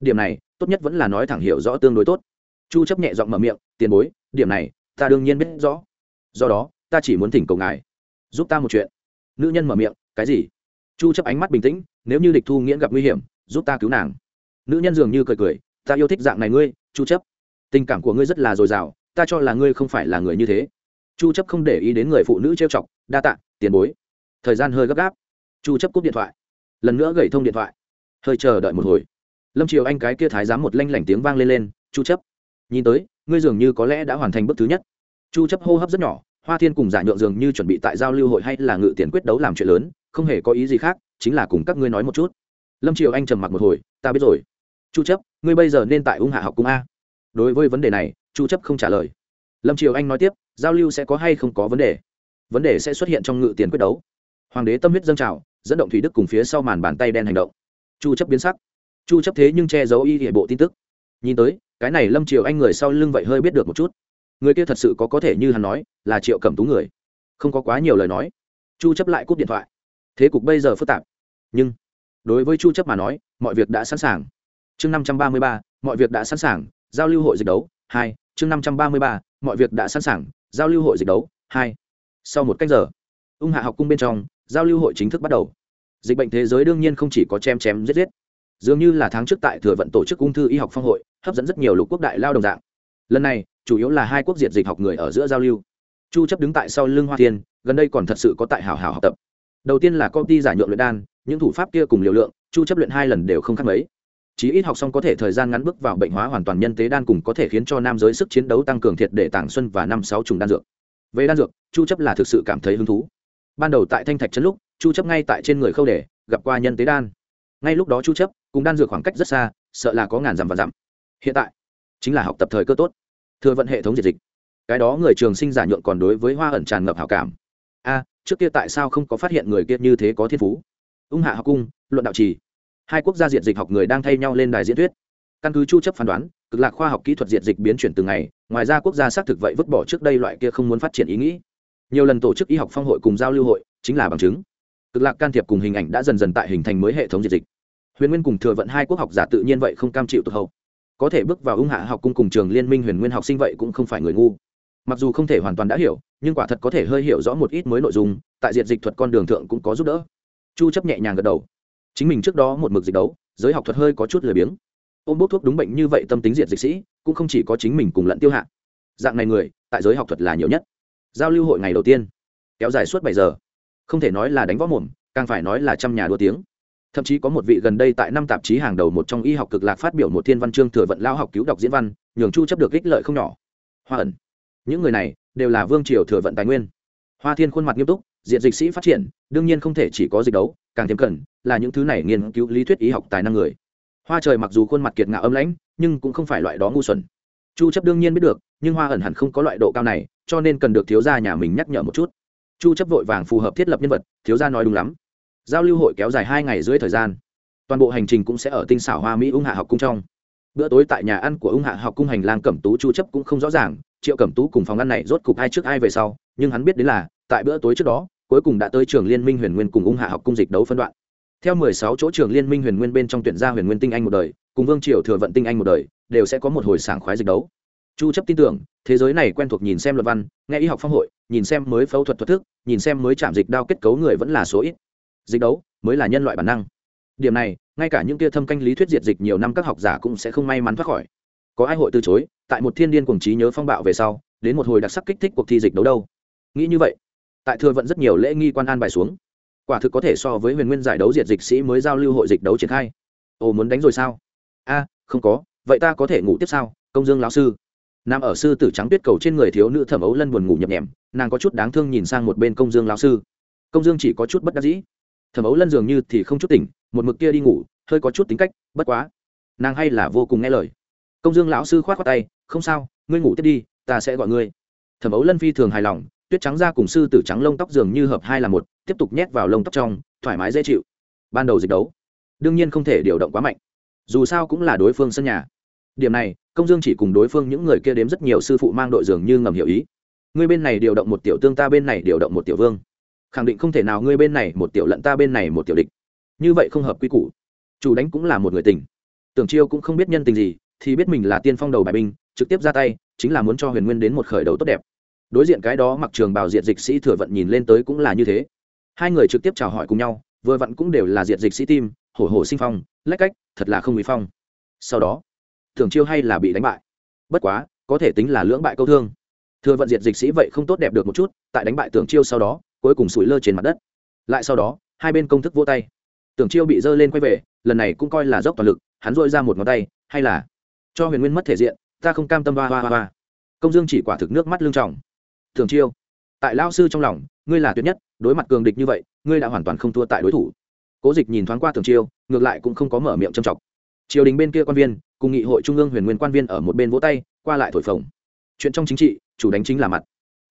Điểm này, tốt nhất vẫn là nói thẳng hiểu rõ tương đối tốt. Chu chấp nhẹ giọng mở miệng, tiền bối, điểm này, ta đương nhiên biết rõ. Do đó, ta chỉ muốn thỉnh cầu ngài, giúp ta một chuyện. Nữ nhân mở miệng, cái gì? Chu chấp ánh mắt bình tĩnh, nếu như địch thu nghiễn gặp nguy hiểm, giúp ta cứu nàng. Nữ nhân dường như cười cười, ta yêu thích dạng này ngươi, chu chấp. Tình cảm của ngươi rất là dồi dào ta cho là ngươi không phải là người như thế. Chu chấp không để ý đến người phụ nữ trêu chọc, đa tạ, tiền bối. Thời gian hơi gấp gáp. Chu chấp cúp điện thoại. Lần nữa gửi thông điện thoại. Hơi chờ đợi một hồi. Lâm triều anh cái kia thái giám một lanh lảnh tiếng vang lên lên, chu chấp, nhìn tới, ngươi dường như có lẽ đã hoàn thành bước thứ nhất. Chu chấp hô hấp rất nhỏ, hoa thiên cùng giả nhượng dường như chuẩn bị tại giao lưu hội hay là ngự tiền quyết đấu làm chuyện lớn, không hề có ý gì khác, chính là cùng các ngươi nói một chút. Lâm triều anh trầm mặc một hồi, ta biết rồi. Chu chấp, ngươi bây giờ nên tại ung hạ học cung a. Đối với vấn đề này chu chấp không trả lời. Lâm triều anh nói tiếp giao lưu sẽ có hay không có vấn đề? Vấn đề sẽ xuất hiện trong ngự tiền quyết đấu. Hoàng đế tâm huyết dâng trào dẫn động thủy đức cùng phía sau màn bàn tay đen hành động. Chu chấp biến sắc. Chu chấp thế nhưng che giấu y hệ bộ tin tức. Nhìn tới cái này lâm triều anh người sau lưng vậy hơi biết được một chút. Người kia thật sự có có thể như hắn nói là triệu cẩm tú người. Không có quá nhiều lời nói. Chu chấp lại cúp điện thoại. Thế cục bây giờ phức tạp. Nhưng đối với chu chấp mà nói mọi việc đã sẵn sàng. Chương 533, mọi việc đã sẵn sàng giao lưu hội dịch đấu hai chương 533, mọi việc đã sẵn sàng giao lưu hội dịch đấu hai. Sau một cách giờ ung hạ học cung bên trong giao lưu hội chính thức bắt đầu. Dịch bệnh thế giới đương nhiên không chỉ có chém chém giết giết. Dường như là tháng trước tại thừa vận tổ chức ung thư y học phong hội hấp dẫn rất nhiều lục quốc đại lao đồng dạng. Lần này chủ yếu là hai quốc diệt dịch học người ở giữa giao lưu. Chu chấp đứng tại sau lưng hoa thiên gần đây còn thật sự có tại hảo hảo học tập. Đầu tiên là công ty giải nhượng luyện đan những thủ pháp kia cùng liều lượng chu chấp luyện hai lần đều không khác mấy chí ít học xong có thể thời gian ngắn bước vào bệnh hóa hoàn toàn nhân tế đan cùng có thể khiến cho nam giới sức chiến đấu tăng cường thiệt để tảng xuân và năm sáu trùng đan dược. Về đan dược, chu chấp là thực sự cảm thấy hứng thú. Ban đầu tại thanh thạch trấn lúc, chu chấp ngay tại trên người khâu để, gặp qua nhân tế đan. Ngay lúc đó chu chấp, cùng đan dược khoảng cách rất xa, sợ là có ngàn dặm và dặm. Hiện tại, chính là học tập thời cơ tốt, thừa vận hệ thống diệt dịch. Cái đó người trường sinh giả nhượng còn đối với hoa ẩn tràn ngập hảo cảm. A, trước kia tại sao không có phát hiện người kia như thế có thiên phú? Ung hạ học cung, luận đạo trì hai quốc gia diện dịch học người đang thay nhau lên đài diễn thuyết. Căn cứ chu chấp phán đoán, cực lạc khoa học kỹ thuật diện dịch biến chuyển từng ngày, ngoài ra quốc gia xác thực vậy vứt bỏ trước đây loại kia không muốn phát triển ý nghĩ. Nhiều lần tổ chức y học phong hội cùng giao lưu hội, chính là bằng chứng. Cực lạc can thiệp cùng hình ảnh đã dần dần tại hình thành mới hệ thống diện dịch. Huyền nguyên cùng thừa vận hai quốc học giả tự nhiên vậy không cam chịu tụt hậu. Có thể bước vào ung hạ học cung cùng trường liên minh huyền nguyên học sinh vậy cũng không phải người ngu. Mặc dù không thể hoàn toàn đã hiểu, nhưng quả thật có thể hơi hiểu rõ một ít mới nội dung, tại diện dịch thuật con đường thượng cũng có giúp đỡ. Chu chấp nhẹ nhàng gật đầu chính mình trước đó một mực dịch đấu, giới học thuật hơi có chút lười biếng. Ôm bốc thuốc đúng bệnh như vậy tâm tính diệt dịch sĩ, cũng không chỉ có chính mình cùng lẫn tiêu hạ. Dạng này người, tại giới học thuật là nhiều nhất. Giao lưu hội ngày đầu tiên, kéo dài suốt bảy giờ. Không thể nói là đánh võ mồm, càng phải nói là trăm nhà đua tiếng. Thậm chí có một vị gần đây tại năm tạp chí hàng đầu một trong y học cực lạc phát biểu một thiên văn chương thừa vận lao học cứu đọc diễn văn, nhường chu chấp được ích lợi không nhỏ. Hoa ẩn. Những người này, đều là vương triều thừa vận tài nguyên. Hoa thiên khuôn mặt nghiêm túc diện dịch sĩ phát triển, đương nhiên không thể chỉ có dịch đấu càng thêm cần, là những thứ này nghiên cứu lý thuyết y học tài năng người. Hoa trời mặc dù khuôn mặt kiệt ngạo âm lãnh, nhưng cũng không phải loại đó ngu xuẩn. Chu chấp đương nhiên biết được, nhưng hoa ẩn hẳn không có loại độ cao này, cho nên cần được thiếu gia nhà mình nhắc nhở một chút. Chu chấp vội vàng phù hợp thiết lập nhân vật, thiếu gia nói đúng lắm. Giao lưu hội kéo dài hai ngày dưới thời gian. Toàn bộ hành trình cũng sẽ ở tinh xảo hoa mỹ ung hạ học cung trong. Bữa tối tại nhà ăn của ung hạ học cung hành lang cẩm tú chu chấp cũng không rõ ràng, triệu cẩm tú cùng phòng ăn này rốt cục ai trước ai về sau, nhưng hắn biết đến là, tại bữa tối trước đó cuối cùng đã tới trường liên minh huyền nguyên cùng ung hạ học cung dịch đấu phân đoạn. Theo 16 chỗ trường liên minh huyền nguyên bên trong tuyển gia huyền nguyên tinh anh một đời, cùng vương triều thừa vận tinh anh một đời, đều sẽ có một hồi sảng khoái dịch đấu. Chu chấp tin tưởng, thế giới này quen thuộc nhìn xem luật văn, nghe y học phong hội, nhìn xem mới phẫu thuật thuật thức, nhìn xem mới chạm dịch đao kết cấu người vẫn là số ít. Dịch đấu mới là nhân loại bản năng. Điểm này, ngay cả những kia thâm canh lý thuyết diệt dịch nhiều năm các học giả cũng sẽ không may mắn thoát khỏi. Có ai hội từ chối, tại một thiên điên cuồng trí nhớ phong bạo về sau, đến một hồi đặc sắc kích thích cuộc thi dịch đấu đâu? Nghĩ như vậy tại thừa vận rất nhiều lễ nghi quan an bài xuống. Quả thực có thể so với huyền nguyên giải đấu diệt dịch sĩ mới giao lưu hội dịch đấu triển khai. Ồ, muốn đánh rồi sao? A, không có, vậy ta có thể ngủ tiếp sao? Công dương lão sư. Nằm ở sư tử trắng tuyết cầu trên người thiếu nữ thẩm ấu lân buồn ngủ nhập nhèm nàng có chút đáng thương nhìn sang một bên công dương lão sư. Công dương chỉ có chút bất đắc dĩ. Thẩm ấu lân dường như thì không chút tỉnh, một mực kia đi ngủ, hơi có chút tính cách, bất quá. Nàng hay là vô cùng nghe lời. Công dương lão sư k h o á t khoác tay, không sao, ngươi ngủ tiếp đi, ta sẽ gọi ngươi. Thẩm ấu lân phi thường hài lòng tuyết trắng da cùng sư tử trắng lông tóc dường như hợp hai là một, tiếp tục nhét vào lông tóc trong, thoải mái dễ chịu. Ban đầu dịch đấu, đương nhiên không thể điều động quá mạnh. Dù sao cũng là đối phương sân nhà. Điểm này, công dương chỉ cùng đối phương những người kia đếm rất nhiều sư phụ mang đội dường như ngầm hiểu ý. Ngươi bên này điều động một tiểu tương ta bên này điều động một tiểu vương. Khẳng định không thể nào ngươi bên này một tiểu lận ta bên này một tiểu địch. Như vậy không hợp quy củ. Chủ đánh cũng là một người tình. Tưởng chiêu cũng không biết nhân tình gì, thì biết mình là tiên phong đầu bài binh, trực tiếp ra tay, chính là muốn cho huyền nguyên đến một khởi đầu tốt đẹp đối diện cái đó mặc trường bào diệt dịch sĩ thừa vận nhìn lên tới cũng là như thế. Hai người trực tiếp chào hỏi cùng nhau, vừa vặn cũng đều là diệt dịch sĩ tim, hổ hổ sinh phong, lách cách, thật là không bị phong. Sau đó tưởng chiêu hay là bị đánh bại. Bất quá, có thể tính là lưỡng bại câu thương. Thừa vận diệt dịch sĩ vậy không tốt đẹp được một chút, tại đánh bại tưởng chiêu sau đó, cuối cùng sủi lơ trên mặt đất. Lại sau đó, hai bên công thức vô tay. Tưởng chiêu bị dơ lên quay về, lần này cũng coi là dốc toàn lực, hắn dội ra một ngón tay, hay là cho huyền nguyên mất thể diện, ta không cam tâm ba ba ba ba công dương chỉ quả thực nước mắt lương trọng Thường chiêu. Tại lao sư trong lòng, ngươi là tuyệt nhất, đối mặt cường địch như vậy, ngươi đã hoàn toàn không thua tại đối thủ. Cố dịch nhìn thoáng qua Thường chiêu, ngược lại cũng không có mở miệng trầm trọng triều đình bên kia quan viên, cùng nghị hội trung ương huyền nguyên quan viên ở một bên vỗ tay, qua lại thổi phồng. Chuyện trong chính trị, chủ đánh chính là mặt.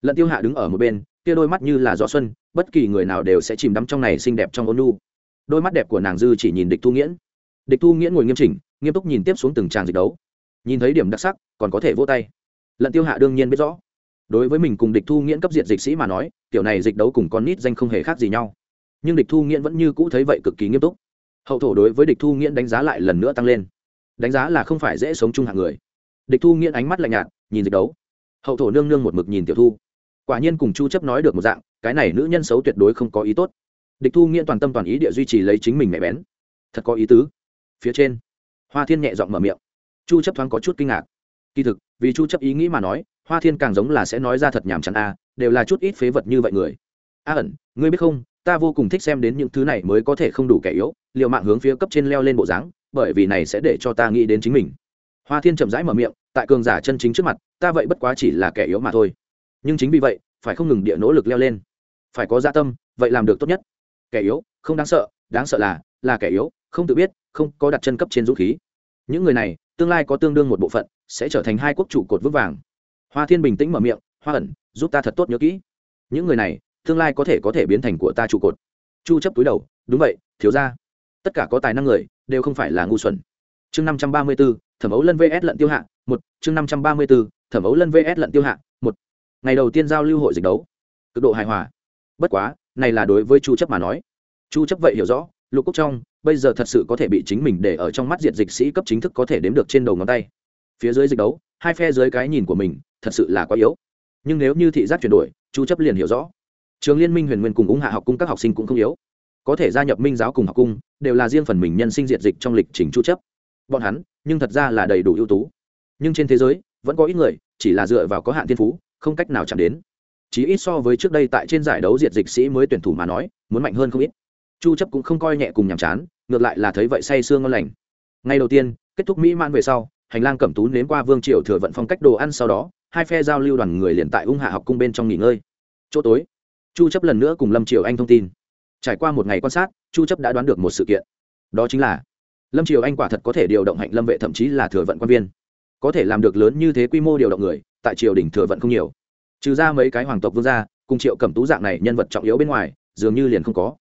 Lận tiêu hạ đứng ở một bên, kia đôi mắt như là gió xuân, bất kỳ người nào đều sẽ chìm đắm trong này xinh đẹp trong ôn nu đôi mắt đẹp của nàng dư chỉ nhìn địch thu nghiễn. Địch thu nghiễn ngồi nghiêm chỉnh, nghiêm túc nhìn tiếp xuống từng tràng dịch đấu. Nhìn thấy điểm đặc sắc, còn có thể vỗ tay. Lận tiêu hạ đương nhiên biết rõ đối với mình cùng địch thu nghiễn cấp diện dịch sĩ mà nói, kiểu này dịch đấu cùng con nít danh không hề khác gì nhau. Nhưng địch thu nghiễn vẫn như cũ thấy vậy cực kỳ nghiêm túc. Hậu thổ đối với địch thu nghiễn đánh giá lại lần nữa tăng lên. Đánh giá là không phải dễ sống chung hạng người. Địch thu nghiễn ánh mắt lạnh nhạt, nhìn dịch đấu. Hậu thổ nương nương một mực nhìn tiểu thu. Quả nhiên cùng chu chấp nói được một dạng, cái này nữ nhân xấu tuyệt đối không có ý tốt. Địch thu nghiễn toàn tâm toàn ý địa duy trì lấy chính mình mẹ bén. Thật có ý tứ. Phía trên, hoa thiên nhẹ giọng mở miệng. Chu chấp thoáng có chút kinh ngạc. Kỳ thực, vì chu chấp ý nghĩ mà nói hoa thiên càng giống là sẽ nói ra thật nhảm chán a, đều là chút ít phế vật như vậy người. A ẩn, ngươi biết không, ta vô cùng thích xem đến những thứ này mới có thể không đủ kẻ yếu, liều mạng hướng phía cấp trên leo lên bộ dáng, bởi vì này sẽ để cho ta nghĩ đến chính mình. Hoa thiên chậm rãi mở miệng, tại cường giả chân chính trước mặt, ta vậy bất quá chỉ là kẻ yếu mà thôi. Nhưng chính vì vậy, phải không ngừng địa nỗ lực leo lên. Phải có gia tâm, vậy làm được tốt nhất. Kẻ yếu, không đáng sợ đáng sợ là là kẻ yếu, không tự biết, không có đặt chân cấp trên dũng khí. Những người này, tương lai có tương đương một bộ phận, sẽ trở thành hai quốc trụ cột vững vàng hoa thiên bình tĩnh mở miệng hoa ẩn giúp ta thật tốt nhớ kỹ. Những người này tương lai có thể có thể biến thành của ta trụ cột. Chu chấp túi đầu đúng vậy thiếu ra tất cả có tài năng người đều không phải là ngu xuẩn. Chương 534, thẩm ấu lân vs lận tiêu hạ một. Chương 534, thẩm ấu lân vs lận tiêu hạ một. Ngày đầu tiên giao lưu hội dịch đấu. Cực độ hài hòa. Bất quá này là đối với chu chấp mà nói. Chu chấp vậy hiểu rõ lục quốc trong bây giờ thật sự có thể bị chính mình để ở trong mắt diệt dịch sĩ cấp chính thức có thể đếm được trên đầu ngón tay. Phía dưới dịch đấu hai phe dưới cái nhìn của mình thật sự là quá yếu. Nhưng nếu như thị giác chuyển đổi, chu chấp liền hiểu rõ. Trường liên minh huyền nguyên cùng ung hạ học cung các học sinh cũng không yếu. Có thể gia nhập minh giáo cùng học cung, đều là riêng phần mình nhân sinh diệt dịch trong lịch trình chu chấp. Bọn hắn, nhưng thật ra là đầy đủ ưu tú. Nhưng trên thế giới, vẫn có ít người, chỉ là dựa vào có hạn thiên phú, không cách nào chạm đến. Chỉ ít so với trước đây tại trên giải đấu diệt dịch sĩ mới tuyển thủ mà nói, muốn mạnh hơn không ít. Chu chấp cũng không coi nhẹ cùng nhàm chán, ngược lại là thấy vậy say sương ngon lành. Ngay đầu tiên, kết thúc mỹ man về sau, hành lang cẩm tú nếm qua vương triều thừa vận phong cách đồ ăn sau đó hai phe giao lưu đoàn người liền tại ung hạ học cung bên trong nghỉ ngơi. Chỗ tối, chu chấp lần nữa cùng lâm triều anh thông tin. Trải qua một ngày quan sát, chu chấp đã đoán được một sự kiện. Đó chính là, lâm triều anh quả thật có thể điều động hạnh lâm vệ thậm chí là thừa vận quan viên. Có thể làm được lớn như thế quy mô điều động người, tại triều đình thừa vận không nhiều. Trừ ra mấy cái hoàng tộc vương gia, cùng triệu cẩm tú dạng này nhân vật trọng yếu bên ngoài, dường như liền không có.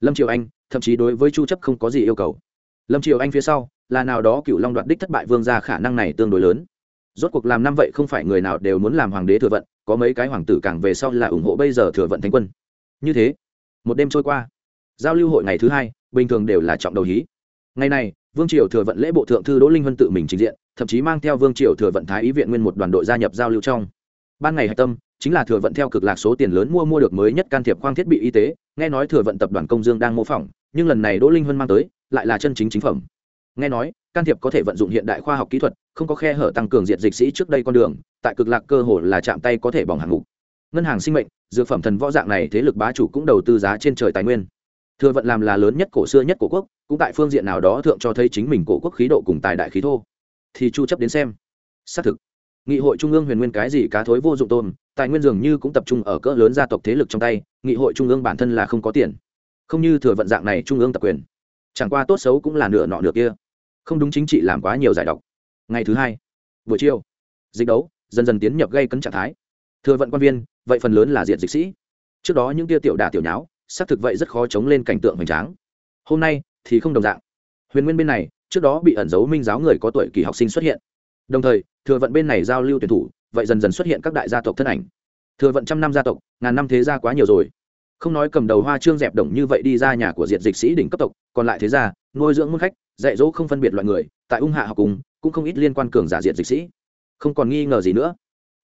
Lâm triều anh, thậm chí đối với chu chấp không có gì yêu cầu. Lâm triều anh phía sau, là nào đó cựu long đoạt đích thất bại vương gia khả năng này tương đối lớn rốt cuộc làm năm vậy không phải người nào đều muốn làm hoàng đế thừa vận, có mấy cái hoàng tử càng về sau là ủng hộ bây giờ thừa vận thánh quân. Như thế, một đêm trôi qua, giao lưu hội ngày thứ hai, bình thường đều là trọng đầu hí. Ngày này, vương triều thừa vận lễ bộ thượng thư đỗ linh vân tự mình trình diện, thậm chí mang theo vương triều thừa vận thái ý viện nguyên một đoàn đội gia nhập giao lưu trong. Ban ngày hạch tâm, chính là thừa vận theo cực lạc số tiền lớn mua mua được mới nhất can thiệp khoang thiết bị y tế, nghe nói thừa vận tập đoàn công dương đang mô phỏng, nhưng lần này đỗ linh vân mang tới, lại là chân chính chính phẩm nghe nói can thiệp có thể vận dụng hiện đại khoa học kỹ thuật không có khe hở tăng cường diệt dịch sĩ trước đây con đường tại cực lạc cơ hồ là chạm tay có thể bỏng hạng mục. Ngân hàng sinh mệnh dược phẩm thần võ dạng này thế lực bá chủ cũng đầu tư giá trên trời tài nguyên. Thừa vận làm là lớn nhất cổ xưa nhất cổ quốc cũng tại phương diện nào đó thượng cho thấy chính mình cổ quốc khí độ cùng tài đại khí thô. Thì chu chấp đến xem. Xác thực nghị hội trung ương huyền nguyên cái gì cá thối vô dụng tôn, tài nguyên dường như cũng tập trung ở cỡ lớn gia tộc thế lực trong tay nghị hội trung ương bản thân là không có tiền. Không như thừa vận dạng này trung ương tập quyền. Chẳng qua tốt xấu cũng là nửa nọ nửa kia không đúng chính trị làm quá nhiều giải độc. Ngày thứ hai, buổi chiều, dịch đấu, dần dần tiến nhập gây cấn trạng thái. Thừa vận quan viên, vậy phần lớn là diện dịch sĩ. Trước đó những tia tiểu đà tiểu nháo, xác thực vậy rất khó chống lên cảnh tượng hoành tráng. Hôm nay thì không đồng dạng. Huyền nguyên bên này, trước đó bị ẩn giấu minh giáo người có tuổi kỳ học sinh xuất hiện. Đồng thời, thừa vận bên này giao lưu tuyển thủ, vậy dần dần xuất hiện các đại gia tộc thân ảnh. Thừa vận trăm năm gia tộc, ngàn năm thế gia quá nhiều rồi. Không nói cầm đầu hoa trương dẹp đồng như vậy đi ra nhà của diệt dịch sĩ đỉnh cấp tộc, còn lại thế gia, nuôi dưỡng môn khách dạy dỗ không phân biệt loại người, tại ung hạ học cùng, cũng không ít liên quan cường giả diệt dịch sĩ. Không còn nghi ngờ gì nữa.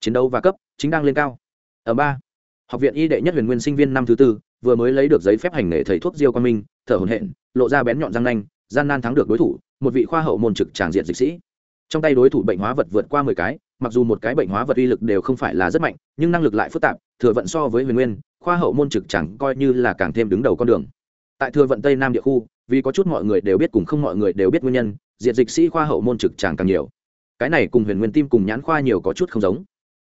Chiến đấu và cấp, chính đang lên cao. Ở ba, học viện y đệ nhất huyền nguyên sinh viên năm thứ tư, vừa mới lấy được giấy phép hành nghề thầy thuốc diêu quan minh, thở hồn hện lộ ra bén nhọn răng nanh, gian nan thắng được đối thủ, một vị khoa hậu môn trực tràng diện dịch sĩ. Trong tay đối thủ bệnh hóa vật vượt qua mười cái, mặc dù một cái bệnh hóa vật uy lực đều không phải là rất mạnh, nhưng năng lực lại phức tạp, thừa vận so với huyền nguyên, khoa hậu môn trực chẳng coi như là càng thêm đứng đầu con đường. Tại thừa vận tây nam địa khu vì có chút mọi người đều biết cùng không mọi người đều biết nguyên nhân diện dịch sĩ khoa hậu môn trực tràng càng nhiều. Cái này cùng huyền nguyên tim cùng nhãn khoa nhiều có chút không giống.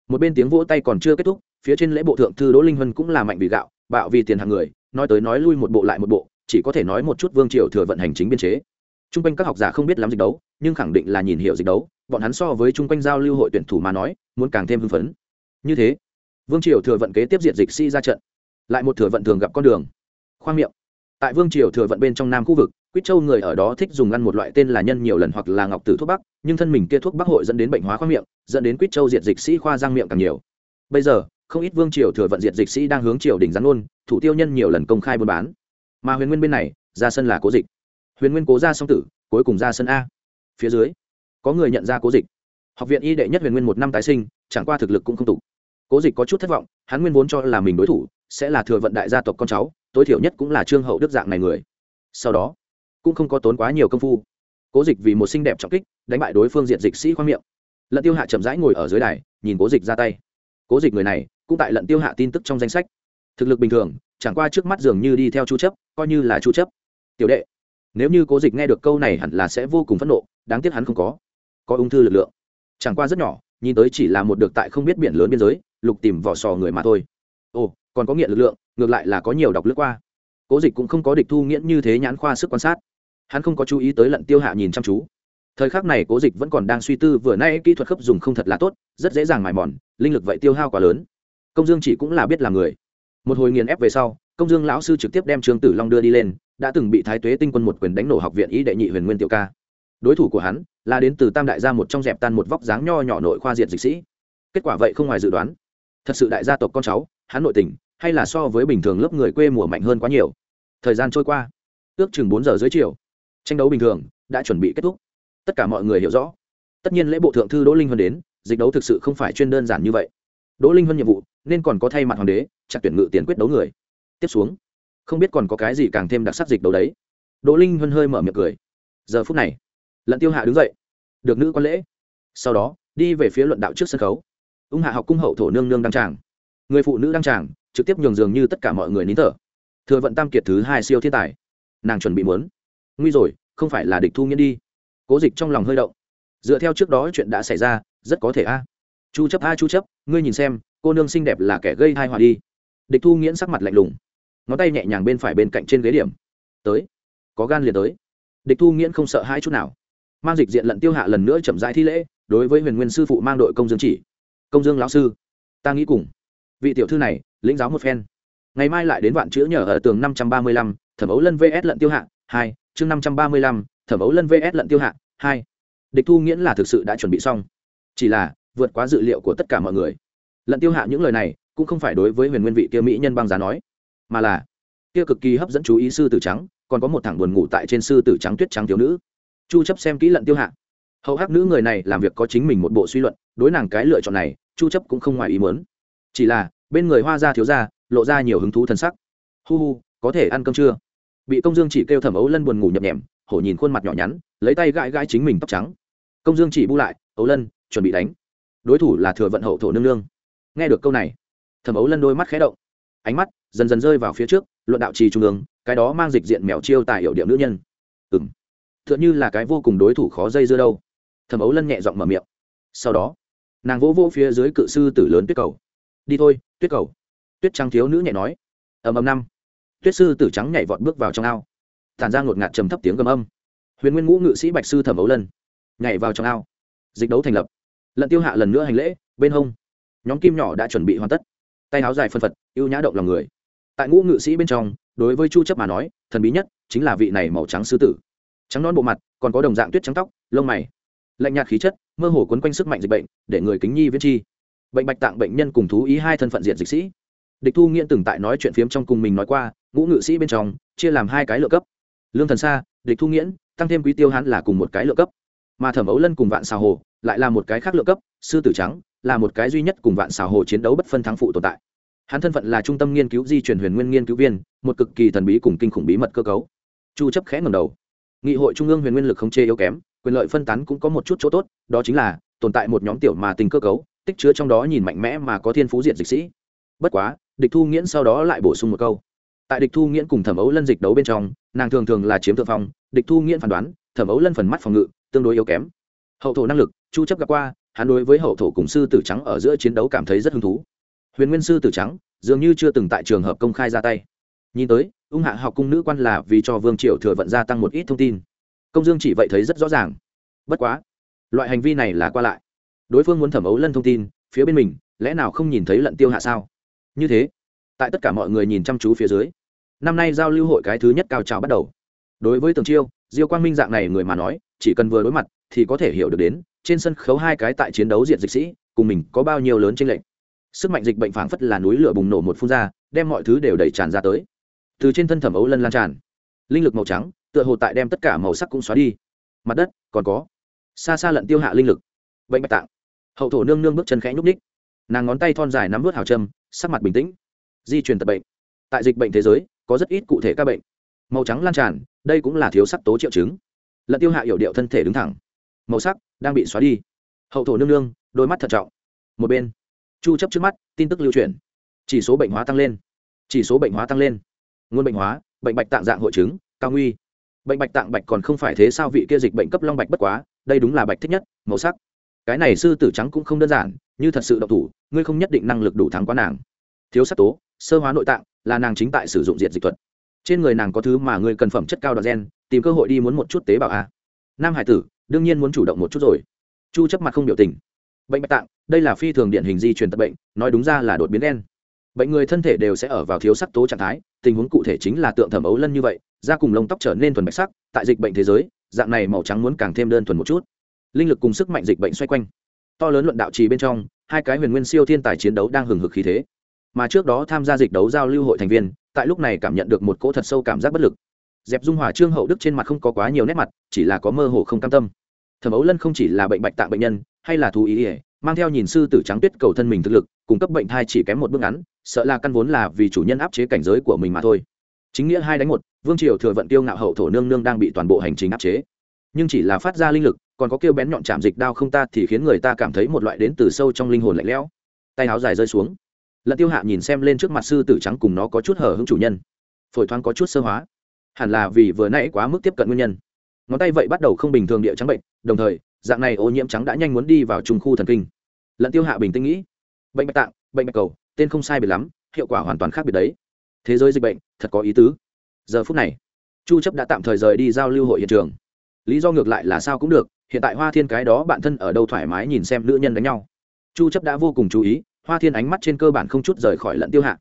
Một bên tiếng vỗ tay còn chưa kết thúc, phía trên lễ bộ thượng thư đỗ linh huân cũng là mạnh vì gạo, bạo vì tiền hàng người, nói tới nói lui một bộ lại một bộ, chỉ có thể nói một chút vương triều thừa vận hành chính biên chế. T r u n g quanh các học giả không biết lắm dịch đấu, nhưng khẳng định là nhìn hiểu dịch đấu, bọn hắn so với chung quanh giao lưu hội tuyển thủ mà nói, muốn càng thêm hưng phấn. Như thế, vương triều thừa vận kế tiếp diện dịch sĩ ra trận, lại một thừa vận thường gặp con đường. Khoang miệng tại vương triều thừa vận bên trong nam khu vực, quýt châu người ở đó thích dùng ăn một loại tên là nhân nhiều lần hoặc là ngọc tử thuốc bắc, nhưng thân mình kia thuốc bắc hội dẫn đến bệnh hóa khoang miệng, dẫn đến quýt châu diệt dịch sĩ khoa răng miệng càng nhiều. Bây giờ, không ít vương triều thừa vận diệt dịch sĩ đang hướng triều đình gián ôn thủ tiêu nhân nhiều lần công khai buôn bán. Mà huyền nguyên bên này, ra sân là cố dịch. Huyền nguyên cố ra song tử, cuối cùng ra sân a. Phía dưới, có người nhận ra cố dịch. Học viện y đệ nhất huyền nguyên một năm tái sinh, chẳng qua thực lực cũng không tục cố dịch có chút thất vọng, hắn nguyên vốn cho là mình đối thủ, sẽ là thừa vận đại gia tộc con cháu tối thiểu nhất cũng là trương hậu đức dạng này người. Sau đó, cũng không có tốn quá nhiều công phu. Cố dịch vì một xinh đẹp trọng kích, đánh bại đối phương diện dịch sĩ khoang miệng. Lận tiêu hạ chậm rãi ngồi ở dưới đài, nhìn cố dịch ra tay. Cố dịch người này, cũng tại lận tiêu hạ tin tức trong danh sách. Thực lực bình thường, chẳng qua trước mắt dường như đi theo chu chấp, coi như là chu chấp. Tiểu đệ, nếu như cố dịch nghe được câu này hẳn là sẽ vô cùng phẫn nộ, đáng tiếc hắn không có. Có ung thư lực lượng. Chẳng qua rất nhỏ, nhìn tới chỉ là một được tại không biết biển lớn biên giới, lục tìm vỏ sò người mà thôi. Ồ, còn có nghiện lực lượng ngược lại là có nhiều đọc lướt qua. Cố dịch cũng không có địch thu nghiễn như thế nhãn khoa sức quan sát. Hắn không có chú ý tới lận tiêu hạ nhìn chăm chú. Thời khắc này cố dịch vẫn còn đang suy tư, vừa nay kỹ thuật khớp dùng không thật là tốt, rất dễ dàng mài mòn, linh lực vậy tiêu hao quá lớn. Công dương chỉ cũng là biết là người. Một hồi nghiền ép về sau, công dương lão sư trực tiếp đem trương tử long đưa đi lên, đã từng bị thái tuế tinh quân một quyền đánh nổ học viện ý đệ nhị huyền nguyên tiểu ca. Đối thủ của hắn là đến từ tam đại gia một trong dẹp tan một vóc dáng nho nhỏ nội khoa diện dịch sĩ. Kết quả vậy không ngoài dự đoán. Thật sự đại gia tộc con cháu, hắn nội tình hay là so với bình thường lớp người quê mùa mạnh hơn quá nhiều? Thời gian trôi qua, ước chừng bốn giờ dưới chiều, tranh đấu bình thường đã chuẩn bị kết thúc. Tất cả mọi người hiểu rõ. Tất nhiên lễ bộ thượng thư đỗ linh huân đến, dịch đấu thực sự không phải chuyên đơn giản như vậy. Đỗ linh huân nhiệm vụ, nên còn có thay mặt hoàng đế, chặt tuyển ngự tiền quyết đấu người. Tiếp xuống, không biết còn có cái gì càng thêm đặc sắc dịch đấu đấy. Đỗ linh huân hơi mở miệng cười. Giờ phút này, lận tiêu hạ đứng dậy, được nữ quan lễ. Sau đó, đi về phía luận đạo trước sân khấu. Ung hạ học cung hậu thổ nương nương đăng tràng. Người phụ nữ đăng tràng trực tiếp nhường dường như tất cả mọi người nín thở. Thừa vận tam kiệt thứ hai siêu thiên tài. Nàng chuẩn bị muốn. Nguy rồi, không phải là địch thu nghiễn đi. Cố dịch trong lòng hơi động. Dựa theo trước đó chuyện đã xảy ra, rất có thể a. Chu chấp, a, chu chấp, ngươi nhìn xem, cô nương xinh đẹp là kẻ gây thai họa đi. Địch thu nghiễn sắc mặt lạnh lùng. Ngón tay nhẹ nhàng bên phải bên cạnh trên ghế điểm. Tới. Có gan liền tới. Địch thu nghiễn không sợ hai chút nào. Mang dịch diện lận tiêu hạ lần nữa chậm rãi thi lễ, đối với huyền nguyên sư phụ mang đội công dương chỉ. Công dương lão sư, ta nghĩ cùng vị tiểu thư này, lĩnh giáo một phen. Ngày mai lại đến vạn chữ nhờ ở tường năm trăm ba mươi lăm, thẩm ấu lân vs lận tiêu hạ, hai, chương năm trăm ba mươi lăm, thẩm ấu lân vs lận tiêu hạ, hai. Địch thu nghiễn là thực sự đã chuẩn bị xong. Chỉ là, vượt quá dự liệu của tất cả mọi người. Lận tiêu hạ những lời này, cũng không phải đối với huyền nguyên vị kia mỹ nhân băng giá nói, mà là, kia cực kỳ hấp dẫn chú ý sư tử trắng, còn có một thằng buồn ngủ tại trên sư tử trắng tuyết trắng thiếu nữ. Chu chấp xem kỹ lận tiêu hạ. Hậu hắc nữ người này làm việc có chính mình một bộ suy luận, đối nàng cái lựa chọn này, chu chấp cũng không ngoài ý muốn chỉ là, bên người hoa gia thiếu gia, lộ ra nhiều hứng thú thần sắc. Hu hu, có thể ăn cơm chưa? Bị công dương chỉ kêu thẩm ấu lân buồn ngủ nhập nhèm hổ nhìn khuôn mặt nhỏ nhắn, lấy tay gãi gãi chính mình tóc trắng. Công dương chỉ bu lại ấu lân, chuẩn bị đánh. Đối thủ là thừa vận hậu thổ nương nương. Nghe được câu này thẩm ấu lân đôi mắt khé động. Ánh mắt dần dần rơi vào phía trước, luận đạo trì trung ương, cái đó mang dịch diện mèo chiêu tại hiệu điệu nữ nhân. Ừ m t h ư ợ n h ư là cái vô cùng đối thủ khó dây dưa đâu. Thẩm ấu lân nhẹ giọng mở miệng. Sau đó, nàng vỗ vỗ phía dưới cự sư tử lớn tuyết cầu đi thôi, tuyết cầu. Tuyết trắng thiếu nữ nhẹ nói. Ầm ầm năm. Tuyết sư tử trắng nhảy vọt bước vào trong ao. Tản ra ngột ngạt trầm thấp tiếng gầm âm. Huyền nguyên ngũ ngự sĩ bạch sư thẩm ấu lân nhảy vào trong ao. Dịch đấu thành lập. Lận tiêu hạ lần nữa hành lễ, bên hông. Nhóm kim nhỏ đã chuẩn bị hoàn tất. Tay áo dài phân phật, ưu nhã động lòng người. Tại ngũ ngự sĩ bên trong, đối với chu chấp mà nói, thần bí nhất chính là vị này màu trắng sư tử. Trắng non bộ mặt, còn có đồng dạng tuyết trắng tóc, lông mày. Lạnh nhạt khí chất, mơ hồ quấn quanh sức mạnh dịch bệnh, để người kính nhi viễn chi bệnh bạch tạng bệnh nhân cùng thú ý hai thân phận diện dịch sĩ. Địch thu nghiễn từng tại nói chuyện phiếm trong cùng mình nói qua, ngũ ngự sĩ bên trong, chia làm hai cái lựa cấp. Lương thần sa, địch thu nghiễn, tăng thêm quý tiêu hắn là cùng một cái lựa cấp. Mà thẩm ấu lân cùng vạn xào hồ, lại là một cái khác lựa cấp, sư tử trắng, là một cái duy nhất cùng vạn xào hồ chiến đấu bất phân thắng phụ tồn tại. Hắn thân phận là trung tâm nghiên cứu di truyền huyền nguyên nghiên cứu viên, một cực kỳ thần bí cùng kinh khủng bí mật cơ cấu. Chu chấp khẽ ngầm đầu. Nghị hội trung ương huyền nguyên lực không chê yếu kém, quyền lợi phân tán cũng có một chút chỗ tốt, đó chính là tồn tại một nhóm tiểu mà tình cơ cấu tích chứa trong đó nhìn mạnh mẽ mà có thiên phú diện dịch sĩ. Bất quá, địch thu nghiễn sau đó lại bổ sung một câu. Tại địch thu nghiễn cùng thẩm ấu lân dịch đấu bên trong, nàng thường thường là chiếm thượng phong, địch thu nghiễn phán đoán, thẩm ấu lân phần mắt phòng ngự, tương đối yếu kém. Hậu thổ năng lực, chu chấp gặp qua, hắn đối với hậu thổ cùng sư tử trắng ở giữa chiến đấu cảm thấy rất hứng thú. Huyền nguyên sư tử trắng, dường như chưa từng tại trường hợp công khai ra tay. Nhìn tới, ung hạ học cung nữ quan là vì cho vương triều thừa vận gia tăng một ít thông tin. Công dương chỉ vậy thấy rất rõ ràng. Bất quá, loại hành vi này là qua lại đối phương muốn thẩm ấu lân thông tin, phía bên mình, lẽ nào không nhìn thấy lận tiêu hạ sao? Như thế, tại tất cả mọi người nhìn chăm chú phía dưới, năm nay giao lưu hội cái thứ nhất cao trào bắt đầu. Đối với tường chiêu, diêu quang minh dạng này người mà nói, chỉ cần vừa đối mặt, thì có thể hiểu được đến, trên sân khấu hai cái tại chiến đấu diện dịch sĩ, cùng mình có bao nhiêu lớn tranh lệch. Sức mạnh dịch bệnh phảng phất là núi lửa bùng nổ một phun ra, đem mọi thứ đều đẩy tràn ra tới. Từ trên thân thẩm ấu lân lan tràn, linh lực màu trắng, tựa hồ tại đem tất cả màu sắc cũng xóa đi. Mặt đất còn có, xa xa lận tiêu hạ linh lực. Bệnh bạch tạng hậu thổ nương nương bước chân khẽ nhúc ních nàng ngón tay thon dài nắm vớt hào trâm, sắc mặt bình tĩnh. Di truyền tập bệnh. Tại dịch bệnh thế giới, có rất ít cụ thể các bệnh. Màu trắng lan tràn, đây cũng là thiếu sắc tố triệu chứng. Lận tiêu hạ hiểu điệu thân thể đứng thẳng. Màu sắc đang bị xóa đi. Hậu thổ nương nương, đôi mắt thận trọng. Một bên, chu chấp trước mắt, tin tức lưu truyền. Chỉ số bệnh hóa tăng lên. Chỉ số bệnh hóa tăng lên. Nguồn bệnh hóa, bệnh bạch tạng dạng hội chứng, cao nguy. Bệnh bạch tạng bạch còn không phải thế sao vị kia dịch bệnh cấp long bạch bất quá, đây đúng là bạch thích nhất, màu sắc cái này sư tử trắng cũng không đơn giản, như thật sự độc thủ, ngươi không nhất định năng lực đủ thắng quá nàng. Thiếu sắc tố, sơ hóa nội tạng, là nàng chính tại sử dụng diện dịch thuật. Trên người nàng có thứ mà ngươi cần phẩm chất cao đoạn gen, tìm cơ hội đi muốn một chút tế bào a. Nam hải tử, đương nhiên muốn chủ động một chút rồi. Chu chấp mặt không biểu tình. Bệnh bạch tạng, đây là phi thường điển hình di truyền tật bệnh, nói đúng ra là đột biến đen bệnh người thân thể đều sẽ ở vào thiếu sắc tố trạng thái, tình huống cụ thể chính là tượng thẩm ấu lân như vậy, da cùng lông tóc trở nên thuần bạch sắc, tại dịch bệnh thế giới, dạng này màu trắng muốn càng thêm đơn thuần một chút linh lực cùng sức mạnh dịch bệnh xoay quanh. To lớn luận đạo trì bên trong, hai cái huyền nguyên siêu thiên tài chiến đấu đang hừng hực khí thế. Mà trước đó tham gia dịch đấu giao lưu hội thành viên, tại lúc này cảm nhận được một cỗ thật sâu cảm giác bất lực. Dẹp dung hòa trương hậu đức trên mặt không có quá nhiều nét mặt, chỉ là có mơ hồ không cam tâm. Thẩm ấu lân không chỉ là bệnh bạch tạng bệnh nhân, hay là thú ý ỉa mang theo nhìn sư tử trắng tuyết cầu thân mình thực lực cung cấp bệnh thai chỉ kém một bước ngắn, sợ là căn vốn là vì chủ nhân áp chế cảnh giới của mình mà thôi. Chính nghĩa hai đánh một, vương triều thừa vận tiêu ngạo hậu thổ nương nương đang bị toàn bộ hành trình áp chế. Nhưng chỉ là phát ra linh lực còn có kêu bén nhọn chạm dịch đao không ta thì khiến người ta cảm thấy một loại đến từ sâu trong linh hồn lạnh lẽo. Tay áo dài rơi xuống. Lận tiêu hạ nhìn xem lên trước mặt sư tử trắng cùng nó có chút hở hứng chủ nhân. Phổi thoáng có chút sơ hóa. Hẳn là vì vừa nãy quá mức tiếp cận nguyên nhân. Ngón tay vậy bắt đầu không bình thường địa trắng bệnh, đồng thời, dạng này ô nhiễm trắng đã nhanh muốn đi vào trung khu thần kinh. Lận tiêu hạ bình tĩnh nghĩ. Bệnh bạch tạng, bệnh bạch cầu, tên không sai biệt lắm, hiệu quả hoàn toàn khác biệt đấy. Thế giới dịch bệnh, thật có ý tứ. Giờ phút này, chu chấp đã tạm thời rời đi giao lưu hội hiện trường. Lý do ngược lại là sao cũng được hiện tại hoa thiên cái đó bạn thân ở đâu thoải mái nhìn xem nữ nhân đánh nhau. Chu chấp đã vô cùng chú ý, hoa thiên ánh mắt trên cơ bản không chút rời khỏi lận tiêu hạ.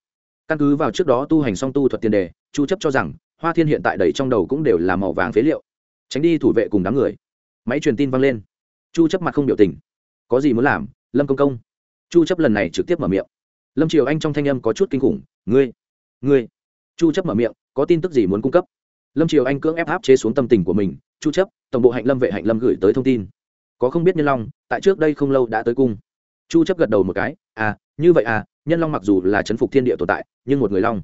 Căn cứ vào trước đó tu hành song tu thuật tiền đề, chu chấp cho rằng, hoa thiên hiện tại đầy trong đầu cũng đều là màu vàng phế liệu. Tránh đi thủ vệ cùng đám người. Máy truyền tin vang lên. Chu chấp mặt không biểu tình. Có gì muốn làm, lâm công công? Chu chấp lần này trực tiếp mở miệng. Lâm triều anh trong thanh âm có chút kinh khủng. Ngươi ngươi. Chu chấp mở miệng, có tin tức gì muốn cung cấp? Lâm triều anh cưỡng ép áp chế xuống tâm tình của mình, chu chấp, tổng bộ hạnh lâm vệ hạnh lâm gửi tới thông tin. Có không biết nhân long, tại trước đây không lâu đã tới cung. Chu chấp gật đầu một cái à như vậy à nhân long mặc dù là chấn phục thiên địa tồn tại, nhưng một người long.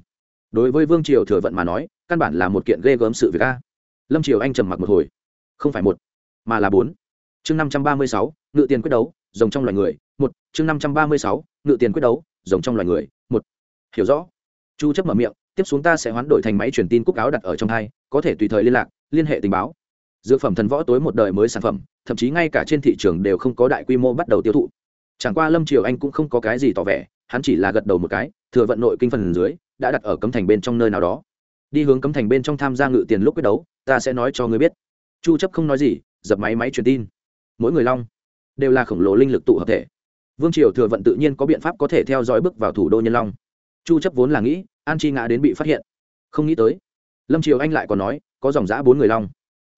Đối với vương triều thừa vận mà nói, căn bản là một kiện ghê gớm sự việc a. Lâm triều anh trầm mặc một hồi. Không phải một, mà là bốn. Chương năm trăm ba mươi sáu, ngự tiền quyết đấu, rồng trong loài người, một. Chương năm trăm ba mươi sáu, ngự tiền quyết đấu, rồng trong loài người, một. Hiểu rõ. Chu chấp mở miệng tiếp xuống ta sẽ hoán đổi thành máy truyền tin cúc áo đặt ở trong hai, có thể tùy thời liên lạc, liên hệ tình báo. Dược phẩm thần võ tối một đời mới sản phẩm, thậm chí ngay cả trên thị trường đều không có đại quy mô bắt đầu tiêu thụ. Chẳng qua lâm triều anh cũng không có cái gì tỏ vẻ, hắn chỉ là gật đầu một cái, thừa vận nội kinh phần dưới, đã đặt ở cấm thành bên trong nơi nào đó. Đi hướng cấm thành bên trong tham gia ngự tiền lúc quyết đấu, ta sẽ nói cho ngươi biết. Chu chấp không nói gì, dập máy máy truyền tin. Mỗi người long, đều là khổng lồ linh lực tụ hợp thể. Vương triều thừa vận tự nhiên có biện pháp có thể theo dõi bước vào thủ đô nhân long chu chấp vốn là nghĩ, an chi ngã đến bị phát hiện. Không nghĩ tới, lâm triều anh lại còn nói, có dòng giã bốn người long,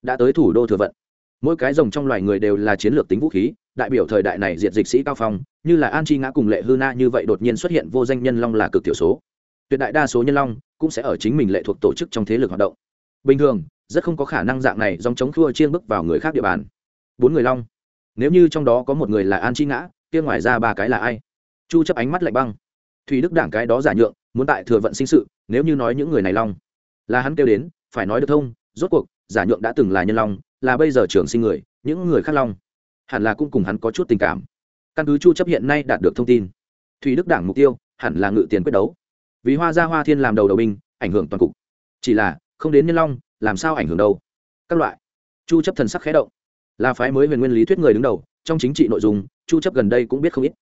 đã tới thủ đô thừa vận. Mỗi cái rồng trong loài người đều là chiến lược tính vũ khí, đại biểu thời đại này diệt dịch sĩ cao phong, như là an chi ngã cùng lệ hư na như vậy đột nhiên xuất hiện vô danh nhân long là cực thiểu số. Tuyệt đại đa số nhân long cũng sẽ ở chính mình lệ thuộc tổ chức trong thế lực hoạt động. Bình thường, rất không có khả năng dạng này dòng chống khua chiên bước vào người khác địa bàn. Bốn người long. Nếu như trong đó có một người là an chi ngã, kia ngoài ra ba cái là ai? Chu chấp ánh mắt lạnh băng thủy đức đảng cái đó giả nhượng, muốn tại thừa vận sinh sự, nếu như nói những người này long. Là hắn kêu đến, phải nói được thông, rốt cuộc, giả nhượng đã từng là nhân long, là bây giờ trưởng sinh người, những người khác long. Hẳn là cũng cùng hắn có chút tình cảm. Căn cứ chu chấp hiện nay đạt được thông tin, thủy đức đảng mục tiêu, hẳn là ngự tiền quyết đấu. Vì hoa gia hoa thiên làm đầu đầu binh, ảnh hưởng toàn cục. Chỉ là, không đến nhân long, làm sao ảnh hưởng đâu? Các loại. Chu chấp thần sắc khẽ động. Là phái mới huyền nguyên lý thuyết người đứng đầu, trong chính trị nội dung, chu chấp gần đây cũng biết không ít.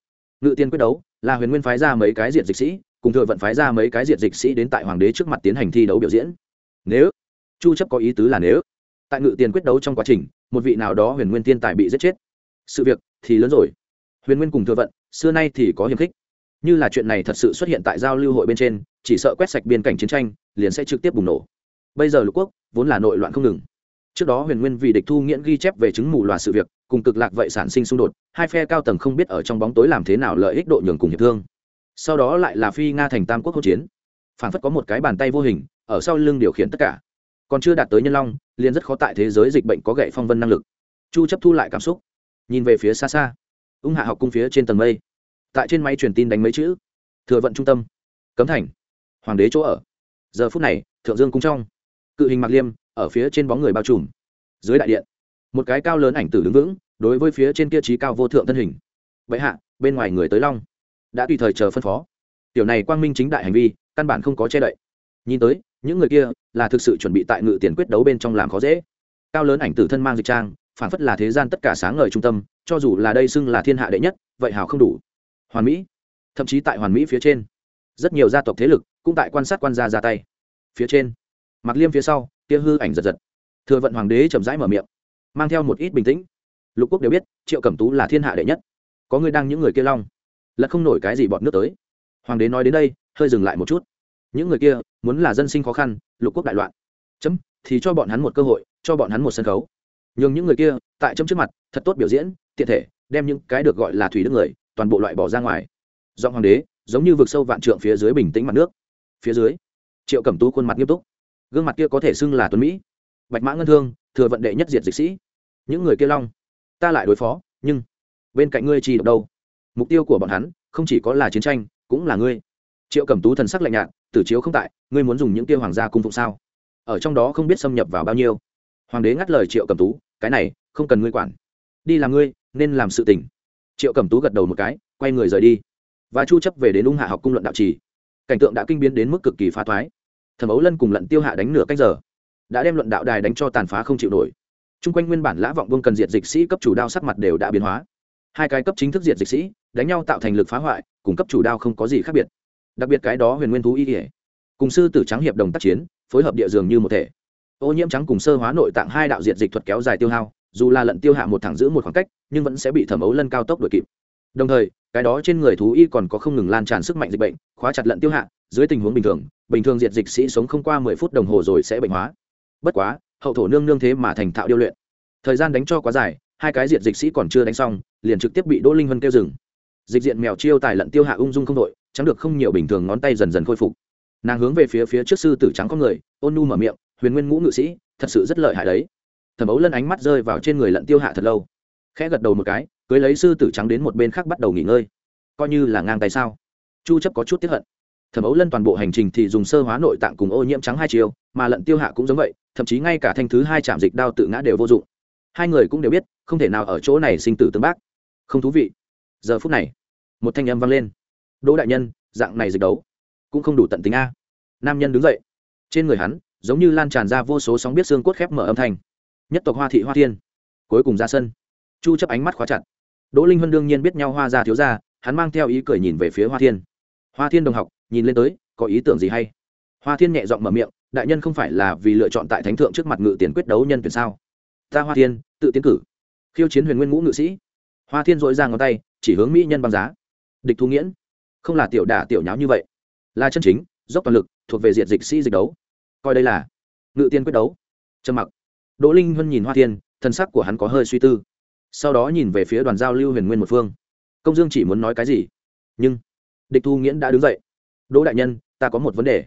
Ngự tiền quyết đấu là huyền nguyên phái ra mấy cái diện dịch sĩ, cùng thừa vận phái ra mấy cái diện dịch sĩ đến tại hoàng đế trước mặt tiến hành thi đấu biểu diễn. Nếu, chu chấp có ý tứ là nếu, tại ngự tiền quyết đấu trong quá trình, một vị nào đó huyền nguyên tiên tài bị giết chết. Sự việc thì lớn rồi. Huyền nguyên cùng thừa vận, xưa nay thì có hiềm khích. Như là chuyện này thật sự xuất hiện tại giao lưu hội bên trên, chỉ sợ quét sạch biên cảnh chiến tranh, liền sẽ trực tiếp bùng nổ. Bây giờ lục quốc vốn là nội loạn không ngừng trước đó huyền nguyên vì địch thu nghiễn ghi chép về chứng mù loà sự việc, cùng cực lạc vậy sản sinh xung đột, hai phe cao tầng không biết ở trong bóng tối làm thế nào lợi ích độ nhường cùng hiệp thương. Sau đó lại là phi nga thành tam quốc hỗn chiến. Phản phất có một cái bàn tay vô hình, ở sau lưng điều khiển tất cả. Còn chưa đạt tới nhân long, liền rất khó tại thế giới dịch bệnh có gậy phong vân năng lực. Chu chấp thu lại cảm xúc. Nhìn về phía xa xa. Ung hạ học cung phía trên tầng mây. Tại trên máy truyền tin đánh mấy chữ. Thừa vận trung tâm. Cấm thành. Hoàng đế chỗ ở. Giờ phút này, thượng dương cung trong. Cự hình mặc liêm ở phía trên bóng người bao trùm. Dưới đại điện, một cái cao lớn ảnh tử đứng vững, đối với phía trên kia trí cao vô thượng thân hình. Vậy hạ, bên ngoài người tới long. Đã tùy thời chờ phân phó. Tiểu này quang minh chính đại hành vi, căn bản không có che đậy. Nhìn tới, những người kia là thực sự chuẩn bị tại ngự tiền quyết đấu bên trong làm khó dễ. Cao lớn ảnh tử thân mang dịch trang, phản phất là thế gian tất cả sáng ngời trung tâm, cho dù là đây xưng là thiên hạ đệ nhất, vậy hào không đủ. Hoàn mỹ, thậm chí tại hoàn mỹ phía trên, rất nhiều gia tộc thế lực cũng tại quan sát quan gia ra tay. Phía trên mặc liêm phía sau kia hư ảnh giật giật. Thừa vận hoàng đế chậm rãi mở miệng, mang theo một ít bình tĩnh. Lục quốc đều biết, triệu cẩm tú là thiên hạ đệ nhất. Có người đang những người kia long lật không nổi cái gì bọn nước tới. Hoàng đế nói đến đây, hơi dừng lại một chút. Những người kia, muốn là dân sinh khó khăn, lục quốc đại loạn. Chấm, thì cho bọn hắn một cơ hội, cho bọn hắn một sân khấu. Nhường những người kia, tại chấm trước mặt, thật tốt biểu diễn, tiện thể, đem những cái được gọi là thủy đức người, toàn bộ loại bỏ ra ngoài. Giọng hoàng đế, giống như vực sâu vạn trượng phía dưới bình tĩnh mặt nước. Phía dưới, triệu cẩm tú khuôn mặt nghiêm túc gương mặt kia có thể xưng là tuấn mỹ. Bạch mã ngân thương, thừa vận đệ nhất diệt dịch sĩ. Những người kia long, ta lại đối phó, nhưng bên cạnh ngươi chỉ đâu mục tiêu của bọn hắn không chỉ có là chiến tranh, cũng là ngươi. Triệu cẩm tú thần sắc lạnh nhạt, tử chiếu không tại, ngươi muốn dùng những kia hoàng gia cung phụng sao? Ở trong đó không biết xâm nhập vào bao nhiêu. Hoàng đế ngắt lời triệu cẩm tú, cái này không cần ngươi quản. Đi làm ngươi, nên làm sự tình. Triệu cẩm tú gật đầu một cái, quay người rời đi. Và chu chấp về đến ung hạ học cung luận đạo trì. Cảnh tượng đã kinh biến đến mức cực kỳ phá thoái thẩm ấu lân cùng lận tiêu hạ đánh nửa cách giờ, đã đem luận đạo đài đánh cho tàn phá không chịu nổi. Chung quanh nguyên bản lã vọng vương cần diệt dịch sĩ cấp chủ đao sắc mặt đều đã biến hóa. Hai cái cấp chính thức diệt dịch sĩ đánh nhau tạo thành lực phá hoại, cùng cấp chủ đao không có gì khác biệt. Đặc biệt cái đó huyền nguyên thú y kể cùng sư tử trắng hiệp đồng tác chiến, phối hợp địa dường như một thể. Ô nhiễm trắng cùng sơ hóa nội tạng hai đạo diệt dịch thuật kéo dài tiêu hao, dù là lận tiêu hạ một thẳng giữ một khoảng cách, nhưng vẫn sẽ bị thẩm ấu lân cao tốc đuổi kịp. Đồng thời, cái đó trên người thú y còn có không ngừng lan tràn sức mạnh dịch bệnh, khóa chặt lận tiêu hạ dưới tình huống bình thường bình thường diệt dịch sĩ sống không qua mười phút đồng hồ rồi sẽ bệnh hóa. Bất quá, hậu thổ nương nương thế mà thành thạo điêu luyện. Thời gian đánh cho quá dài, hai cái diệt dịch sĩ còn chưa đánh xong, liền trực tiếp bị đỗ linh vân kêu dừng. Dịch diện mèo chiêu tài lận tiêu hạ ung dung không đội, chẳng được không nhiều bình thường ngón tay dần dần khôi phục. Nàng hướng về phía phía trước sư tử trắng có người, ôn nu mở miệng, huyền nguyên ngũ ngự sĩ, thật sự rất lợi hại đấy. Thẩm ấu lân ánh mắt rơi vào trên người lận tiêu hạ thật lâu. Khẽ gật đầu một cái, cưới lấy sư tử trắng đến một bên khác bắt đầu nghỉ ngơi. Coi như là ngang tay sao? Chu chấp có chút tiếp hận thẩm ấu lân toàn bộ hành trình thì dùng sơ hóa nội tạng cùng ô nhiễm trắng hai chiều, mà lận tiêu hạ cũng giống vậy, thậm chí ngay cả thanh thứ hai chạm dịch đao tự ngã đều vô dụng. Hai người cũng đều biết, không thể nào ở chỗ này sinh tử tương bác. Không thú vị. Giờ phút này, một thanh âm vang lên. Đỗ đại nhân, dạng này dịch đấu cũng không đủ tận tính a. Nam nhân đứng dậy. Trên người hắn, giống như lan tràn ra vô số sóng biết xương cốt khép mở âm thanh. Nhất tộc hoa thị hoa thiên, cuối cùng ra sân. Chu chấp ánh mắt khóa chặt. Đỗ linh huân đương nhiên biết nhau hoa gia thiếu gia hắn mang theo ý cười nhìn về phía hoa thiên. Hoa thiên đồng học nhìn lên tới, có ý tưởng gì hay? Hoa thiên nhẹ giọng mở miệng, đại nhân không phải là vì lựa chọn tại thánh thượng trước mặt ngự tiền quyết đấu nhân tuyển sao? Ta hoa thiên, tự tiến cử. Khiêu chiến huyền nguyên ngũ ngự sĩ. Hoa thiên dội ra ngón tay, chỉ hướng mỹ nhân băng giá. Địch thu nghiễn, không là tiểu đả tiểu nháo như vậy. Là chân chính, dốc toàn lực, thuộc về diện dịch sĩ dịch đấu. Coi đây là ngự tiên quyết đấu. Trầm mặc. Đỗ linh huân nhìn hoa thiên thân sắc của hắn có hơi suy tư. Sau đó nhìn về phía đoàn giao lưu huyền nguyên một phương. Công dương chỉ muốn nói cái gì? Nhưng địch thu nghiễn đã đứng dậy đỗ đại nhân, ta có một vấn đề.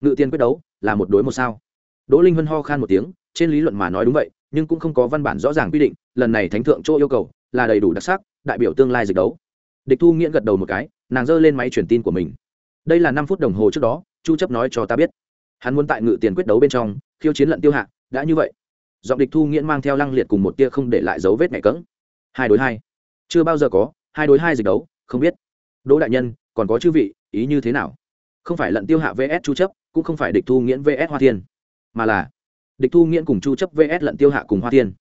Ngự tiên quyết đấu là một đối một sao? Đỗ linh Vân ho khan một tiếng, trên lý luận mà nói đúng vậy, nhưng cũng không có văn bản rõ ràng quy định, lần này thánh thượng chỗ yêu cầu là đầy đủ đặc sắc, đại biểu tương lai dịch đấu. Địch thu nghiễn gật đầu một cái, nàng giơ lên máy truyền tin của mình. Đây là năm phút đồng hồ trước đó, chu chấp nói cho ta biết. Hắn muốn tại ngự tiền quyết đấu bên trong, khiêu chiến lận tiêu hạ, đã như vậy. Giọng địch thu nghiễn mang theo lăng liệt cùng một tia không để lại dấu vết mẹ cỡng hai đối hai. Chưa bao giờ có hai đối hai dịch đấu, không biết. Đỗ đại nhân còn có chư vị ý như thế nào? Không phải lận tiêu hạ vs chu chấp cũng không phải địch thu nghiễn vs hoa thiên mà là địch thu nghiễn cùng chu chấp vs lận tiêu hạ cùng hoa thiên.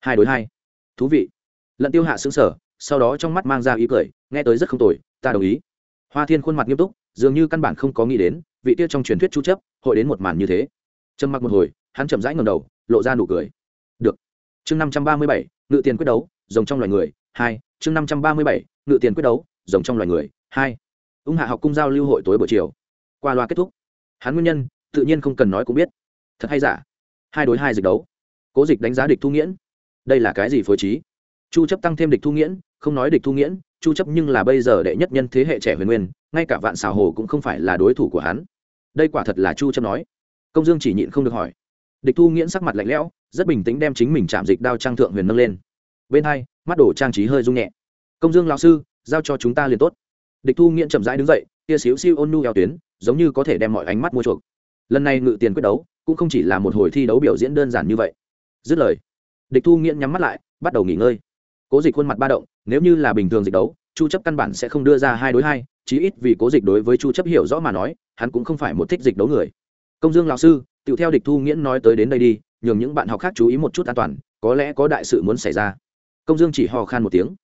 Hai đối hai. Thú vị. Lận tiêu hạ sững sở sau đó trong mắt mang ra ý cười nghe tới rất không tồi ta đồng ý. Hoa thiên khuôn mặt nghiêm túc dường như căn bản không có nghĩ đến vị tiêu trong truyền thuyết chu chấp hội đến một màn như thế. Trầm mặc một hồi hắn chậm rãi ngẩng đầu lộ ra nụ cười. Được. Chương 537, ngự tiền quyết đấu rồng trong loài người hai. Chương 537, ngự tiền quyết đấu rồng trong loài người hai ung hạ học cung giao lưu hội tối buổi chiều. Qua loa kết thúc, hắn nguyên nhân tự nhiên không cần nói cũng biết. Thật hay giả? Hai đối hai dịch đấu. Cố dịch đánh giá địch thu nghiễn. Đây là cái gì phối trí? Chu chấp tăng thêm địch thu nghiễn, không nói địch thu nghiễn, chu chấp nhưng là bây giờ đệ nhất nhân thế hệ trẻ huyền nguyên, ngay cả vạn xào hồ cũng không phải là đối thủ của hắn. Đây quả thật là chu chấp nói. Công dương chỉ nhịn không được hỏi. Địch thu nghiễn sắc mặt lạnh lẽo, rất bình tĩnh đem chính mình chạm dịch đao trang thượng huyền nâng lên. Bên hai, mắt đổ trang trí hơi rung nhẹ. Công dương lão sư, giao cho chúng ta liền tốt địch thu nghiễn chậm rãi đứng dậy, tia xíu siêu ôn nu eo tuyến, giống như có thể đem mọi ánh mắt mua chuộc. Lần này ngự tiền quyết đấu, cũng không chỉ là một hồi thi đấu biểu diễn đơn giản như vậy. Dứt lời, địch thu nghiễn nhắm mắt lại, bắt đầu nghỉ ngơi. Cố dịch khuôn mặt ba động, nếu như là bình thường dịch đấu, chu chấp căn bản sẽ không đưa ra hai đối hai, chí ít vì cố dịch đối với chu chấp hiểu rõ mà nói, hắn cũng không phải một thích dịch đấu người. Công dương lão sư, tự theo địch thu nghiễn nói tới đến đây đi, nhường những bạn học khác chú ý một chút an toàn, có lẽ có đại sự muốn xảy ra. Công dương chỉ hò khan một tiếng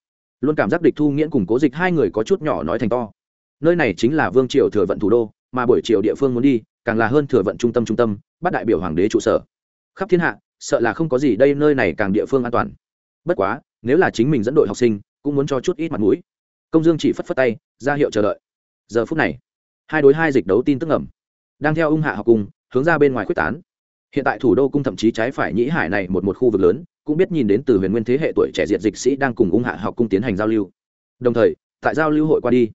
luôn cảm giác địch thu nghiễn cùng cố dịch hai người có chút nhỏ nói thành to. Nơi này chính là vương triều thừa vận thủ đô, mà buổi chiều địa phương muốn đi, càng là hơn thừa vận trung tâm trung tâm, bắt đại biểu hoàng đế trụ sở. Khắp thiên hạ, sợ là không có gì đây, nơi này càng địa phương an toàn. Bất quá, nếu là chính mình dẫn đội học sinh, cũng muốn cho chút ít mặt mũi. Công dương chỉ phất phất tay, ra hiệu chờ đợi. Giờ phút này, hai đối hai dịch đấu tin tức ngầm. Đang theo ung hạ học cùng, hướng ra bên ngoài quyết tán. Hiện tại thủ đô cung thậm chí trái phải nhĩ hải này một một khu vực lớn cũng biết nhìn đến từ huyền nguyên thế hệ tuổi trẻ diệt dịch sĩ đang cùng ung hạ học cung tiến hành giao lưu. Đồng thời, tại giao lưu hội qua đi,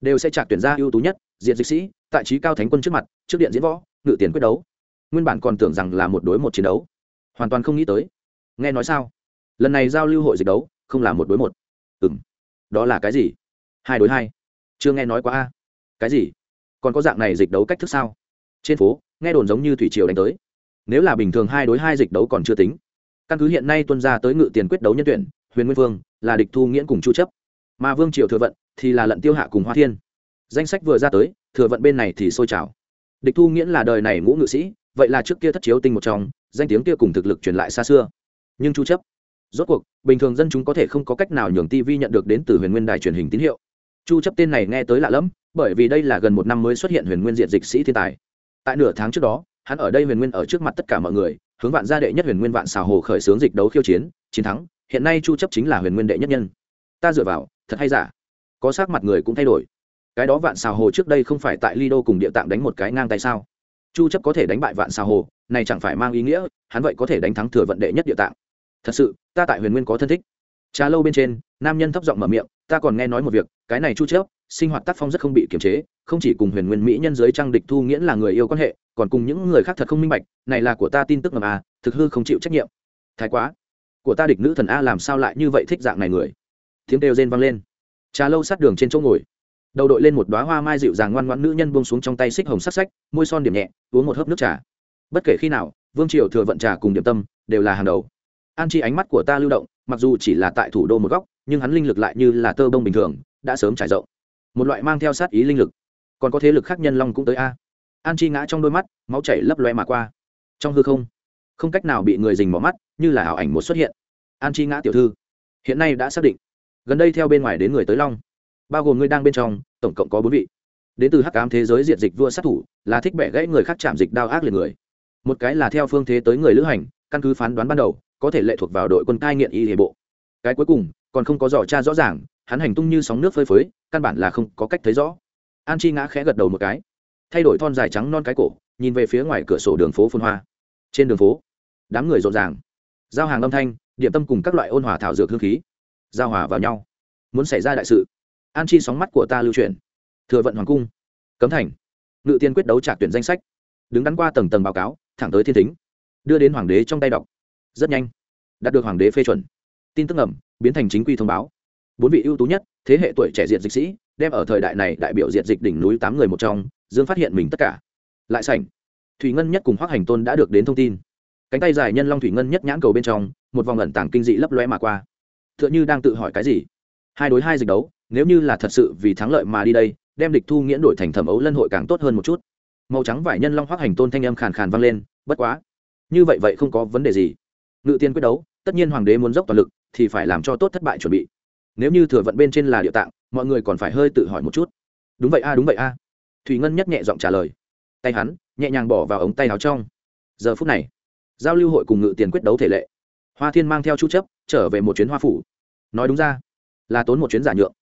đều sẽ chạc tuyển ra ưu tú nhất diệt dịch sĩ tại trí cao thánh quân trước mặt, trước điện diễn võ, ngự tiền quyết đấu. Nguyên bản còn tưởng rằng là một đối một chiến đấu, hoàn toàn không nghĩ tới. Nghe nói sao? Lần này giao lưu hội dịch đấu, không là một đối một. Ừ m đó là cái gì? Hai đối hai. Chưa nghe nói quá a. Cái gì? Còn có dạng này dịch đấu cách thức sao? Trên phố, nghe đồn giống như thủy triều đánh tới. Nếu là bình thường hai đối hai dịch đấu còn chưa tính căn cứ hiện nay tuân ra tới ngự tiền quyết đấu nhân tuyển, huyền nguyên vương, là địch thu nghiễn cùng chu chấp. Mà vương triều thừa vận thì là lận tiêu hạ cùng hoa thiên. Danh sách vừa ra tới, thừa vận bên này thì sôi trào. Địch thu nghiễn là đời này ngũ ngự sĩ, vậy là trước kia thất chiếu tinh một trong, danh tiếng kia cùng thực lực truyền lại xa xưa. Nhưng chu chấp, rốt cuộc, bình thường dân chúng có thể không có cách nào nhường tv nhận được đến từ huyền nguyên đài truyền hình tín hiệu. Chu chấp tên này nghe tới lạ lẫm, bởi vì đây là gần một năm mới xuất hiện huyền nguyên diện dịch sĩ thiên tài. Tại nửa tháng trước đó, hắn ở đây huyền nguyên ở trước mặt tất cả mọi người hướng vạn gia đệ nhất huyền nguyên vạn xào hồ khởi xướng dịch đấu khiêu chiến chiến thắng, hiện nay chu chấp chính là huyền nguyên đệ nhất nhân. Ta dựa vào, thật hay giả? Có sắc mặt người cũng thay đổi. Cái đó vạn xào hồ trước đây không phải tại lido cùng địa tạng đánh một cái ngang tay sao? Chu chấp có thể đánh bại vạn xào hồ, này chẳng phải mang ý nghĩa, hắn vậy có thể đánh thắng thừa vận đệ nhất địa tạng. Thật sự, ta tại huyền nguyên có thân thích. Trà lâu bên trên, nam nhân thấp giọng mở miệng ta còn nghe nói một việc, cái này chu chớp, sinh hoạt tác phong rất không bị kiềm chế, không chỉ cùng huyền nguyên mỹ nhân giới trang địch thu nghiễn là người yêu quan hệ, còn cùng những người khác thật không minh bạch, này là của ta tin tức ngầm à thực hư không chịu trách nhiệm. Thái quá, của ta địch nữ thần a làm sao lại như vậy thích dạng này người? Tiếng đều rên vang lên. Trà lâu sát đường trên chỗ ngồi. Đầu đội lên một đoá hoa mai dịu dàng ngoan ngoãn nữ nhân buông xuống trong tay xích hồng sắc sách, môi son điểm nhẹ, uống một hớp nước trà. Bất kể khi nào, vương triều thừa vận trà cùng điểm tâm, đều là hàng đầu. An chi ánh mắt của ta lưu động mặc dù chỉ là tại thủ đô một góc, nhưng hắn linh lực lại như là tơ bông bình thường, đã sớm trải rộng. Một loại mang theo sát ý linh lực. Còn có thế lực khác nhân long cũng tới a. An chi ngã trong đôi mắt, máu chảy lấp loe mà qua. Trong hư không không cách nào bị người dình mỏ mắt, như là ảo ảnh một xuất hiện. An chi ngã tiểu thư, hiện nay đã xác định. Gần đây theo bên ngoài đến người tới long, bao gồm người đang bên trong, tổng cộng có bốn vị. Đến từ hắc ám thế giới diện dịch vua sát thủ, là thích bẻ gãy người khác chạm dịch đao ác liệt người. Một cái là theo phương thế tới người lữ hành, căn cứ phán đoán ban đầu có thể lệ thuộc vào đội quân cai nghiện y hệ bộ. Cái cuối cùng, còn không có dò tra rõ ràng, hắn hành tung như sóng nước phơi phới, căn bản là không có cách thấy rõ. An chi ngã khẽ gật đầu một cái, thay đổi thon dài trắng non cái cổ, nhìn về phía ngoài cửa sổ đường phố phun hoa. Trên đường phố, đám người rộn ràng. Giao hàng âm thanh, điểm tâm cùng các loại ôn hòa thảo dược hương khí, giao hòa vào nhau. Muốn xảy ra đại sự, an chi sóng mắt của ta lưu truyền thừa vận hoàng cung, cấm thành. Ngự tiên quyết đấu trả tuyển danh sách. Đứng đắn qua tầng tầng báo cáo, thẳng tới thiên thính. Đưa đến hoàng đế trong tay đọc rất nhanh, đạt được hoàng đế phê chuẩn. Tin tức ẩm biến thành chính quy thông báo. Bốn vị ưu tú nhất, thế hệ tuổi trẻ diện dịch sĩ, đem ở thời đại này đại biểu diện dịch đỉnh núi tám người một trong, dương phát hiện mình tất cả. Lại sảnh, thủy ngân nhất cùng hoác hành tôn đã được đến thông tin. Cánh tay dài nhân long thủy ngân nhất nhãn cầu bên trong, một vòng ẩn tàng kinh dị lấp loe mà qua. T h ư ợ n h ư đang tự hỏi cái gì? Hai đối hai dịch đấu, nếu như là thật sự vì thắng lợi mà đi đây, đem địch thu nghiễn đổi thành thẩm ấu lân hội càng tốt hơn một chút. Màu trắng vải nhân long hoác hành tôn thanh âm khàn khàn vang lên, bất quá, như vậy vậy không có vấn đề gì ngự tiên quyết đấu, tất nhiên hoàng đế muốn dốc toàn lực thì phải làm cho tốt thất bại chuẩn bị. Nếu như thừa vận bên trên là địa tạng, mọi người còn phải hơi tự hỏi một chút. Đúng vậy a, đúng vậy a. Thủy ngân nhất nhẹ giọng trả lời. Tay hắn, nhẹ nhàng bỏ vào ống tay áo trong. Giờ phút này, giao lưu hội cùng ngự tiền quyết đấu thể lệ. Hoa thiên mang theo chu chấp trở về một chuyến hoa phủ. Nói đúng ra, là tốn một chuyến giả nhượng.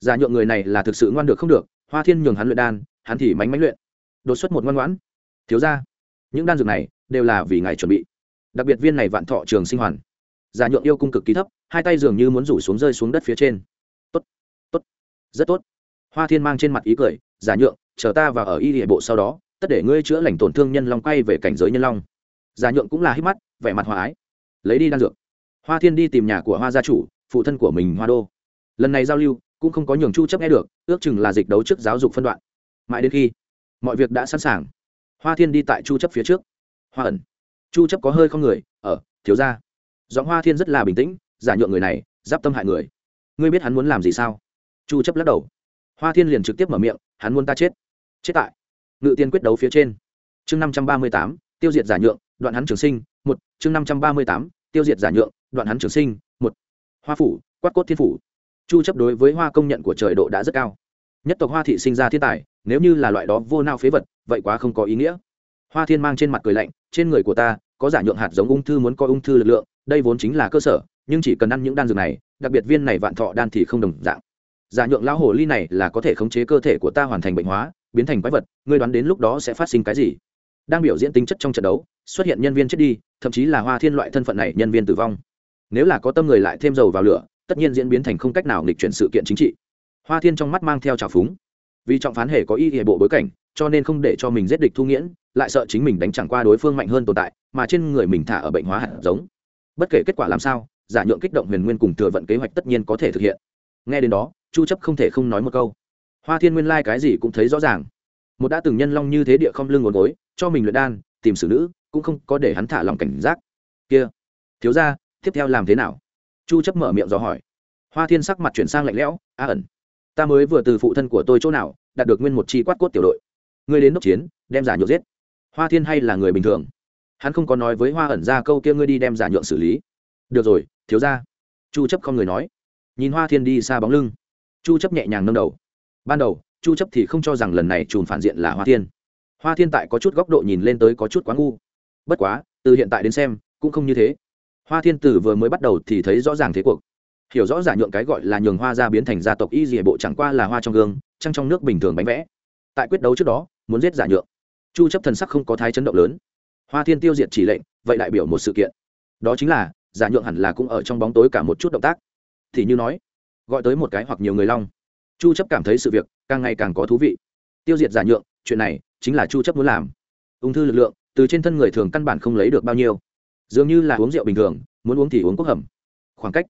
Giả nhượng người này là thực sự ngoan được không được, hoa thiên nhường hắn luyện đan, hắn thì mánh mánh luyện. Đột xuất một ngoan ngoãn. Thiếu ra những đan dược này đều là vì ngài chuẩn bị đặc biệt viên này vạn thọ trường sinh hoàn. Giả nhượng yêu cung cực kỳ thấp, hai tay dường như muốn rủ xuống rơi xuống đất phía trên. Tốt tốt, rất tốt. Hoa thiên mang trên mặt ý cười, giả nhượng, chờ ta vào ở y địa bộ sau đó, tất để ngươi chữa lành tổn thương nhân long quay về cảnh giới nhân long. Giả nhượng cũng là hít mắt, vẻ mặt hòa ái. Lấy đi đan dược. Hoa thiên đi tìm nhà của hoa gia chủ, phụ thân của mình hoa đô. Lần này giao lưu, cũng không có nhường chu chấp nghe được, ước chừng là dịch đấu trước giáo dục phân đoạn. Mãi đến khi, mọi việc đã sẵn sàng, hoa thiên đi tại chu chấp phía trước. Hoa ẩn chu chấp có hơi không người ở thiếu gia. Giọng hoa thiên rất là bình tĩnh, giả nhượng người này, giáp tâm hại người. Ngươi biết hắn muốn làm gì sao? Chu chấp lắc đầu. Hoa thiên liền trực tiếp mở miệng, hắn muốn ta chết. Chết tại ngự tiên quyết đấu phía trên. Chương năm trăm ba mươi tám, tiêu diệt giả nhượng, đoạn hắn trường sinh, một. Chương năm trăm ba mươi tám, tiêu diệt giả nhượng, đoạn hắn trường sinh, một. Hoa phủ, quát cốt thiên phủ. Chu chấp đối với hoa công nhận của trời độ đã rất cao. Nhất tộc hoa thị sinh ra thiên tài, nếu như là loại đó vô nao phế vật, vậy quá không có ý nghĩa hoa thiên mang trên mặt cười lạnh, trên người của ta, có giả nhượng hạt giống ung thư muốn có ung thư lực lượng, đây vốn chính là cơ sở, nhưng chỉ cần ăn những đan dược này, đặc biệt viên này vạn thọ đan thì không đồng dạng. Giả nhượng lão hồ ly này là có thể khống chế cơ thể của ta hoàn thành bệnh hóa, biến thành quái vật, ngươi đoán đến lúc đó sẽ phát sinh cái gì? Đang biểu diễn tính chất trong trận đấu, xuất hiện nhân viên chết đi, thậm chí là hoa thiên loại thân phận này nhân viên tử vong. Nếu là có tâm người lại thêm dầu vào lửa, tất nhiên diễn biến thành không cách nào nghịch chuyển sự kiện chính trị. Hoa thiên trong mắt mang theo trào phúng. Vì trọng phán hề có ý hệ bộ bối cảnh cho nên không để cho mình giết địch thu nghiễn, lại sợ chính mình đánh chẳng qua đối phương mạnh hơn tồn tại, mà trên người mình thả ở bệnh hóa hạt giống. Bất kể kết quả làm sao, giả nhượng kích động huyền nguyên cùng thừa vận kế hoạch tất nhiên có thể thực hiện. Nghe đến đó, chu chấp không thể không nói một câu. Hoa thiên nguyên lai cái gì cũng thấy rõ ràng. Một đã từng nhân long như thế địa không lưng ngồi gối, cho mình luyện đan, tìm xử nữ, cũng không có để hắn thả lòng cảnh giác. Kia, thiếu gia, tiếp theo làm thế nào? Chu chấp mở miệng dò hỏi. Hoa thiên sắc mặt chuyển sang lạnh lẽo, a ẩn, ta mới vừa từ phụ thân của tôi chỗ nào, đạt được nguyên một chi quát cốt tiểu đội ngươi đến đốc chiến, đem giả nhượng giết. Hoa thiên hay là người bình thường? Hắn không có nói với hoa ẩn ra câu kia ngươi đi đem giả nhượng xử lý. Được rồi, thiếu ra chu chấp không người nói. Nhìn hoa thiên đi xa bóng lưng. Chu chấp nhẹ nhàng nâng đầu. Ban đầu, chu chấp thì không cho rằng lần này chùm phản diện là hoa thiên. Hoa thiên tại có chút góc độ nhìn lên tới có chút quá ngu. Bất quá, từ hiện tại đến xem, cũng không như thế. Hoa thiên tử vừa mới bắt đầu thì thấy rõ ràng thế cuộc. Hiểu rõ giả nhượng cái gọi là nhường hoa ra biến thành gia tộc y dìa bộ chẳng qua là hoa trong gương, trăng trong nước bình thường bánh vẽ tại quyết đấu trước đó, muốn giết giả nhượng. Chu chấp thần sắc không có thái chấn động lớn. Hoa thiên tiêu diệt chỉ lệnh, vậy đại biểu một sự kiện. Đó chính là, giả nhượng hẳn là cũng ở trong bóng tối cả một chút động tác. Thì như nói, gọi tới một cái hoặc nhiều người long. Chu chấp cảm thấy sự việc càng ngày càng có thú vị. Tiêu diệt giả nhượng, chuyện này chính là chu chấp muốn làm. Ung thư lực lượng, từ trên thân người thường căn bản không lấy được bao nhiêu. Dường như là uống rượu bình thường, muốn uống thì uống quốc hầm. Khoảng cách,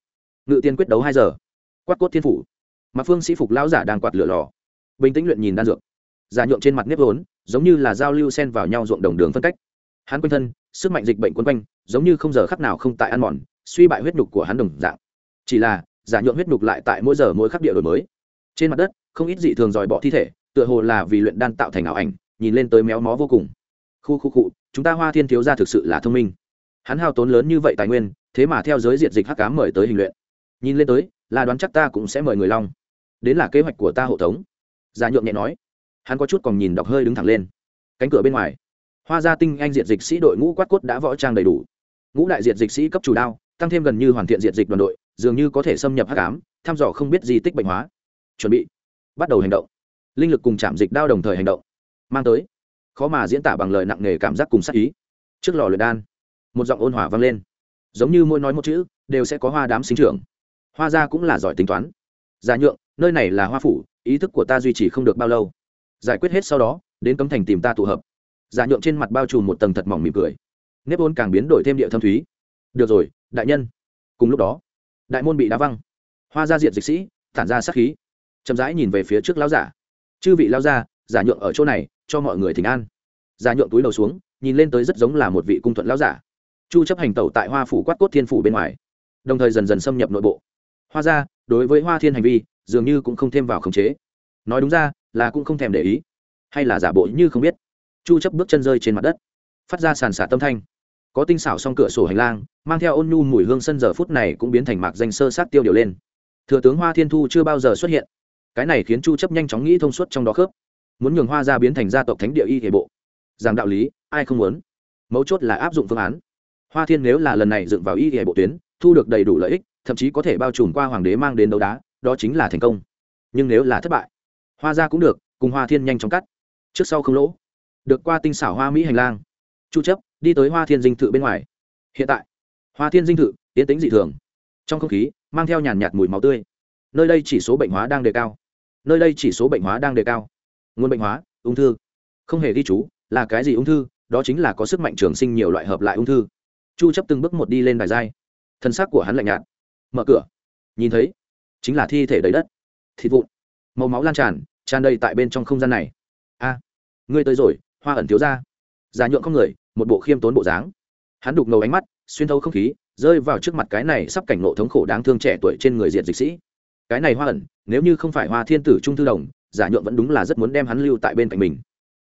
ngự tiên quyết đấu hai giờ. Quát cốt thiên phủ. Mà phương sĩ phục lão giả đang quạt lửa lò. Bình tĩnh luyện nhìn đan dược giả nhượng trên mặt nếp vốn, giống như là giao lưu sen vào nhau ruộng đồng đường phân cách. Hắn quanh thân, sức mạnh dịch bệnh quấn quanh, giống như không giờ khắc nào không tại ăn mòn, suy bại huyết nhục của hắn đồng dạng. Chỉ là giả nhượng huyết nhục lại tại mỗi giờ mỗi khắc địa đổi mới. Trên mặt đất, không ít dị thường dòi bỏ thi thể, tựa hồ là vì luyện đan tạo thành ảo ảnh, nhìn lên tới méo mó vô cùng. Khu khu cụ chúng ta hoa thiên thiếu gia thực sự là thông minh. Hắn hao tốn lớn như vậy tài nguyên, thế mà theo giới diện dịch hắc cám mời tới hình luyện. Nhìn lên tới, là đoán chắc ta cũng sẽ mời người long. Đến là kế hoạch của ta hộ tống. Giả nhượng nhẹ nói hắn có chút còn nhìn đọc hơi đứng thẳng lên. Cánh cửa bên ngoài, hoa gia tinh anh diệt dịch sĩ đội ngũ quát cốt đã võ trang đầy đủ. Ngũ đại diệt dịch sĩ cấp chủ đao, tăng thêm gần như hoàn thiện diệt dịch đoàn đội, dường như có thể xâm nhập hắc ám, thăm dò không biết di tích bệnh hóa. Chuẩn bị. Bắt đầu hành động. Linh lực cùng chạm dịch đao đồng thời hành động. Mang tới. Khó mà diễn tả bằng lời nặng nề cảm giác cùng sắc ý. Trước lò luyện đan, một giọng ôn hòa vang lên. Giống như mỗi nói một chữ, đều sẽ có hoa đám sinh trưởng. Hoa gia cũng là giỏi tính toán. Giả nhượng, nơi này là hoa phủ, ý thức của ta duy trì không được bao lâu giải quyết hết sau đó, đến cấm thành tìm ta tụ hợp. Giả nhượng trên mặt bao trùm một tầng thật mỏng mỉm cười. Nếp ôn càng biến đổi thêm địa thâm thúy. Được rồi, đại nhân. Cùng lúc đó, đại môn bị đá văng. Hoa gia diện dịch sĩ, tản ra sát khí. Chậm rãi nhìn về phía trước lao giả. Chư vị lao gia, giả nhượng ở chỗ này, cho mọi người thỉnh an. Giả nhượng túi đầu xuống, nhìn lên tới rất giống là một vị cung thuận lao giả. Chu chấp hành tẩu tại hoa phủ quát cốt thiên phủ bên ngoài. Đồng thời dần dần xâm nhập nội bộ. Hoa gia, đối với hoa thiên hành vi, dường như cũng không thêm vào khống chế. Nói đúng ra là cũng không thèm để ý. Hay là giả bộ như không biết. Chu chấp bước chân rơi trên mặt đất. Phát ra sàn xả tâm thanh. Có tinh xảo song cửa sổ hành lang, mang theo ôn nhu mùi hương sân giờ phút này cũng biến thành mạc danh sơ sát tiêu điều lên. Thừa tướng hoa thiên thu chưa bao giờ xuất hiện. Cái này khiến chu chấp nhanh chóng nghĩ thông suốt trong đó khớp. Muốn nhường hoa gia biến thành gia tộc thánh địa y thể bộ. Rằng đạo lý, ai không muốn? Mấu chốt là áp dụng phương án. Hoa thiên nếu là lần này dựng vào y thể bộ tuyến, thu được đầy đủ lợi ích, thậm chí có thể bao trùm qua hoàng đế mang đến đấu đá, đó chính là thành công. Nhưng nếu là thất bại hoa ra cũng được, cùng hoa thiên nhanh chóng cắt. Trước sau không lỗ. Được qua tinh xảo hoa mỹ hành lang. Chu chấp, đi tới hoa thiên dinh thự bên ngoài. Hiện tại, hoa thiên dinh thự tiến tính dị thường. Trong không khí, mang theo nhàn nhạt mùi máu tươi. Nơi đây chỉ số bệnh hóa đang đề cao. Nơi đây chỉ số bệnh hóa đang đề cao. Nguồn bệnh hóa, ung thư. Không hề ghi chú là cái gì ung thư, đó chính là có sức mạnh trường sinh nhiều loại hợp lại ung thư. Chu chấp từng bước một đi lên đài dai thân xác của hắn lạnh nhạt. Mở cửa. Nhìn thấy, chính là thi thể đầy đất. Thịt vụn. Màu máu lan tràn tràn đầy tại bên trong không gian này. A, ngươi tới rồi, hoa ẩn thiếu ra giả nhượng không người, một bộ khiêm tốn bộ dáng. Hắn đục ngầu ánh mắt, xuyên thấu không khí, rơi vào trước mặt cái này sắp cảnh nộ thống khổ đáng thương trẻ tuổi trên người diện dịch sĩ. Cái này hoa ẩn, nếu như không phải hoa thiên tử trung thư đồng, giả nhượng vẫn đúng là rất muốn đem hắn lưu tại bên cạnh mình.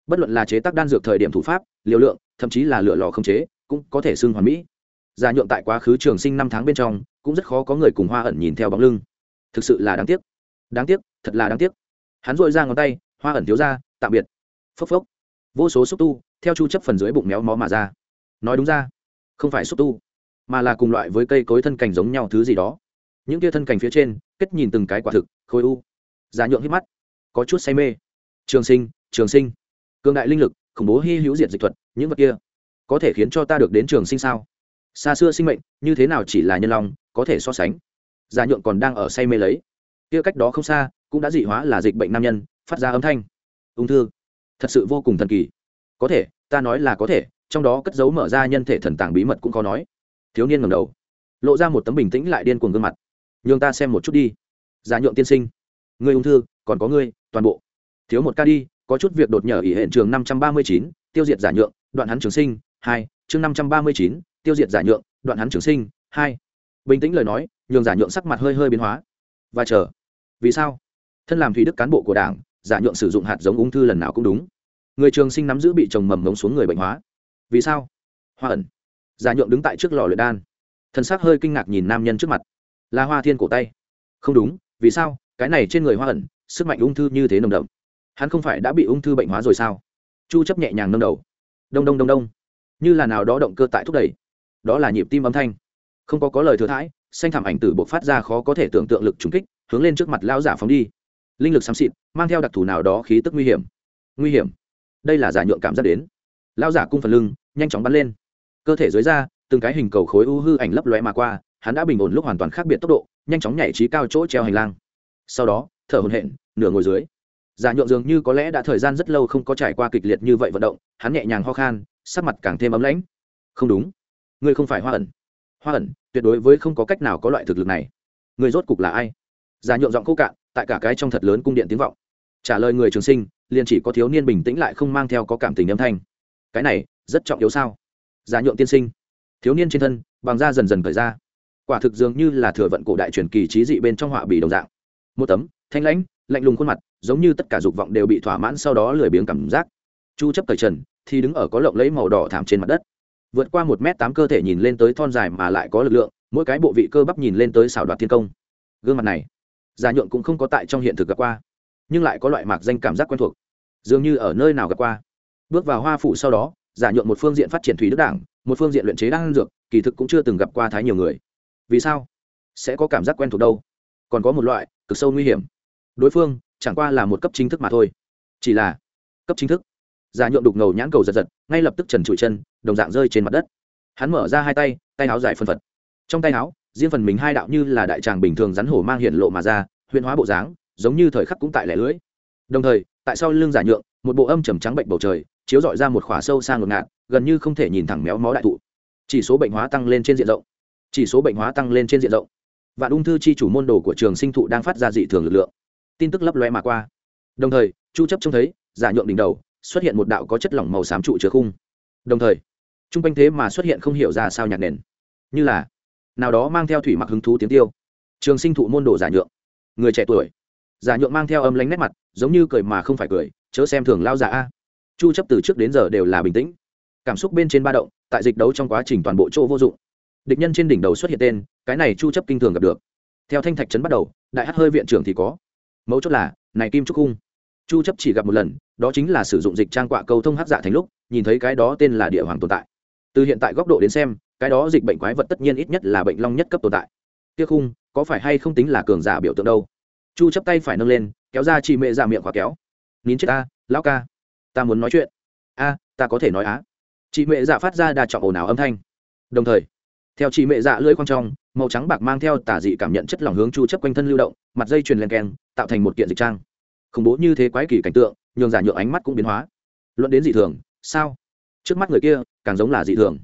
Bất luận là chế tác đan dược thời điểm thủ pháp, liều lượng, thậm chí là lựa lò không chế, cũng có thể xưng hoàn mỹ. Giả nhượng tại quá khứ trường sinh năm tháng bên trong, cũng rất khó có người cùng hoa ẩn nhìn theo bóng lưng. Thực sự là đáng tiếc. Đáng tiếc, thật là đáng tiếc hắn dội ra ngón tay, hoa ẩn thiếu ra, tạm biệt. Phốc phốc. Vô số xúc tu, theo chu chấp phần dưới bụng méo mó mà ra. Nói đúng ra, không phải xúc tu, mà là cùng loại với cây cối thân cành giống nhau thứ gì đó. Những kia thân cành phía trên, kết nhìn từng cái quả thực khối u. Giá nhượng hít mắt. Có chút say mê. Trường sinh trường sinh. Cường đại linh lực, khủng bố hy hữu diệt dịch thuật, những vật kia. Có thể khiến cho ta được đến trường sinh sao? Xa xưa sinh mệnh, như thế nào chỉ là nhân long, có thể so sánh. Giả nhượng còn đang ở say mê lấy. Kia cách đó không xa cũng đã dị hóa là dịch bệnh nam nhân, phát ra âm thanh. Ung thư. Thật sự vô cùng thần kỳ. Có thể, ta nói là có thể, trong đó cất giấu mở ra nhân thể thần tàng bí mật cũng có nói. Thiếu niên ngầm đầu, lộ ra một tấm bình tĩnh lại điên cuồng gương mặt. Nhường ta xem một chút đi. Giả nhượng tiên sinh. Người ung thư, còn có ngươi, toàn bộ. Thiếu một ca đi, có chút việc đột nhở ỷ hiện trường năm trăm ba mươi chín, tiêu diệt giả nhượng, đoạn hắn trường sinh, hai, chương năm trăm ba mươi chín, tiêu diệt giả nhượng, đoạn hắn trường sinh, hai. Bình tĩnh lời nói, nhường giả nhượng sắc mặt hơi hơi biến hóa. Và chờ. Vì sao? Thân làm thủy đức cán bộ của đảng, giả nhượng sử dụng hạt giống ung thư lần nào cũng đúng. Người trường sinh nắm giữ bị trồng mầm ngống xuống người bệnh hóa. Vì sao? Hoa ẩn. Giả nhượng đứng tại trước lò luyện đan. Thân xác hơi kinh ngạc nhìn nam nhân trước mặt. Là hoa thiên cổ tay. Không đúng, vì sao? Cái này trên người hoa ẩn, sức mạnh ung thư như thế nồng đậm. Hắn không phải đã bị ung thư bệnh hóa rồi sao? Chu chấp nhẹ nhàng nâng đầu. Đông đông đông đông. Như là nào đó động cơ tại thúc đẩy. Đó là nhịp tim âm thanh. Không có có lời thừa thãi, xanh thảm ảnh tử bộc phát ra khó có thể tưởng tượng lực trùng kích, hướng lên trước mặt lão giả phóng đi linh lực xám xịt, mang theo đặc thù nào đó khí tức nguy hiểm. Nguy hiểm? Đây là giả nhượng cảm giác đến. Lão giả cung phần lưng, nhanh chóng bắn lên. Cơ thể dưới da, từng cái hình cầu khối u hư ảnh lấp lóe mà qua, hắn đã bình ổn lúc hoàn toàn khác biệt tốc độ, nhanh chóng nhảy trí cao chỗ treo hành lang. Sau đó, thở hồn hển, nửa ngồi dưới. Giả nhượng dường như có lẽ đã thời gian rất lâu không có trải qua kịch liệt như vậy vận động, hắn nhẹ nhàng ho khan, sắc mặt càng thêm ấm lãnh. Không đúng. Ngươi không phải hoa ẩn. Hoa ẩn, tuyệt đối với không có cách nào có loại thực lực này. Người rốt cục là ai? Giả nhượng giọng khô cạn tại cả cái trong thật lớn cung điện tiếng vọng. Trả lời người trường sinh, liền chỉ có thiếu niên bình tĩnh lại không mang theo có cảm tình âm thanh. Cái này, rất trọng yếu sao? Giá nhượng tiên sinh. Thiếu niên trên thân, bằng da dần dần khởi ra. Quả thực dường như là thừa vận cổ đại truyền kỳ trí dị bên trong họa bì đồng dạng. Một tấm, thanh lãnh, lạnh lùng khuôn mặt, giống như tất cả dục vọng đều bị thỏa mãn sau đó lười biếng cảm giác. Chu chấp cởi trần, thì đứng ở có lộng lấy màu đỏ thảm trên mặt đất. Vượt qua một m tám cơ thể nhìn lên tới thon dài mà lại có lực lượng, mỗi cái bộ vị cơ bắp nhìn lên tới xảo đoạt thiên công. Gương mặt này giả nhượng cũng không có tại trong hiện thực gặp qua, nhưng lại có loại mạc danh cảm giác quen thuộc, dường như ở nơi nào gặp qua. Bước vào hoa phủ sau đó giả nhượng một phương diện phát triển thủy đức đảng, một phương diện luyện chế đan dược, kỳ thực cũng chưa từng gặp qua thái nhiều người. Vì sao? Sẽ có cảm giác quen thuộc đâu? Còn có một loại, cực sâu nguy hiểm. Đối phương, chẳng qua là một cấp chính thức mà thôi. Chỉ là cấp chính thức. Giả nhượng đục ngầu nhãn cầu giật giật, ngay lập tức trần trụi chân, đồng dạng rơi trên mặt đất. Hắn mở ra hai tay tay áo dài phân phật. Trong tay áo riêng phần mình hai đạo như là đại tràng bình thường rắn hổ mang hiện lộ mà ra, huyền hóa bộ dáng, giống như thời khắc cũng tại lẻ lưỡi. Đồng thời, tại sau lưng giả nhượng, một bộ âm trầm trắng bệnh bầu trời, chiếu dọi ra một khỏa sâu sang ngột ngạt, gần như không thể nhìn thẳng méo mó đại thụ. Chỉ số bệnh hóa tăng lên trên diện rộng. Chỉ số bệnh hóa tăng lên trên diện rộng. Vạn ung thư chi chủ môn đồ của trường sinh thụ đang phát ra dị thường lực lượng. Tin tức lấp loe mà qua. Đồng thời, chu chấp trông thấy, giả nhượng đỉnh đầu, xuất hiện một đạo có chất lỏng màu xám trụ chứa khung. Đồng thời, trung quanh thế mà xuất hiện không hiểu ra sao nhạc nền. Như là nào đó mang theo thủy mặc hứng thú tiếng tiêu. Trường sinh thụ môn đồ giả nhượng. Người trẻ tuổi. Giả nhượng mang theo âm lánh nét mặt, giống như cười mà không phải cười, chớ xem thường lao giả a. Chu chấp từ trước đến giờ đều là bình tĩnh. Cảm xúc bên trên ba động, tại dịch đấu trong quá trình toàn bộ chỗ vô dụng. Địch nhân trên đỉnh đầu xuất hiện tên, cái này chu chấp kinh thường gặp được. Theo thanh thạch trấn bắt đầu, đại hát hơi viện trưởng thì có. Mấu chốt là, này kim trúc cung. Chu chấp chỉ gặp một lần, đó chính là sử dụng dịch trang quạ câu thông hát dạ thành lúc, nhìn thấy cái đó tên là địa hoàng tồn tại. Từ hiện tại góc độ đến xem cái đó dịch bệnh quái vật tất nhiên ít nhất là bệnh long nhất cấp tồn tại. Tiếc khung, có phải hay không tính là cường giả biểu tượng đâu? Chu chấp tay phải nâng lên, kéo ra chị mẹ ra dạ miệng khóa kéo. Nín chết ta, lão ca. Ta muốn nói chuyện. A, ta có thể nói á. Chị mẹ dạ phát ra đa trọng ồn ào âm thanh. Đồng thời, theo chị mẹ dạ lưỡi quang trong, màu trắng bạc mang theo tả dị cảm nhận chất lỏng hướng chu chấp quanh thân lưu động, mặt dây truyền len keng, tạo thành một kiện dịch trang. Khủng bố như thế quái kỳ cảnh tượng, nhường giả nhượng ánh mắt cũng biến hóa. Luận đến dị thường, sao? Trước mắt người kia, càng giống là dị thường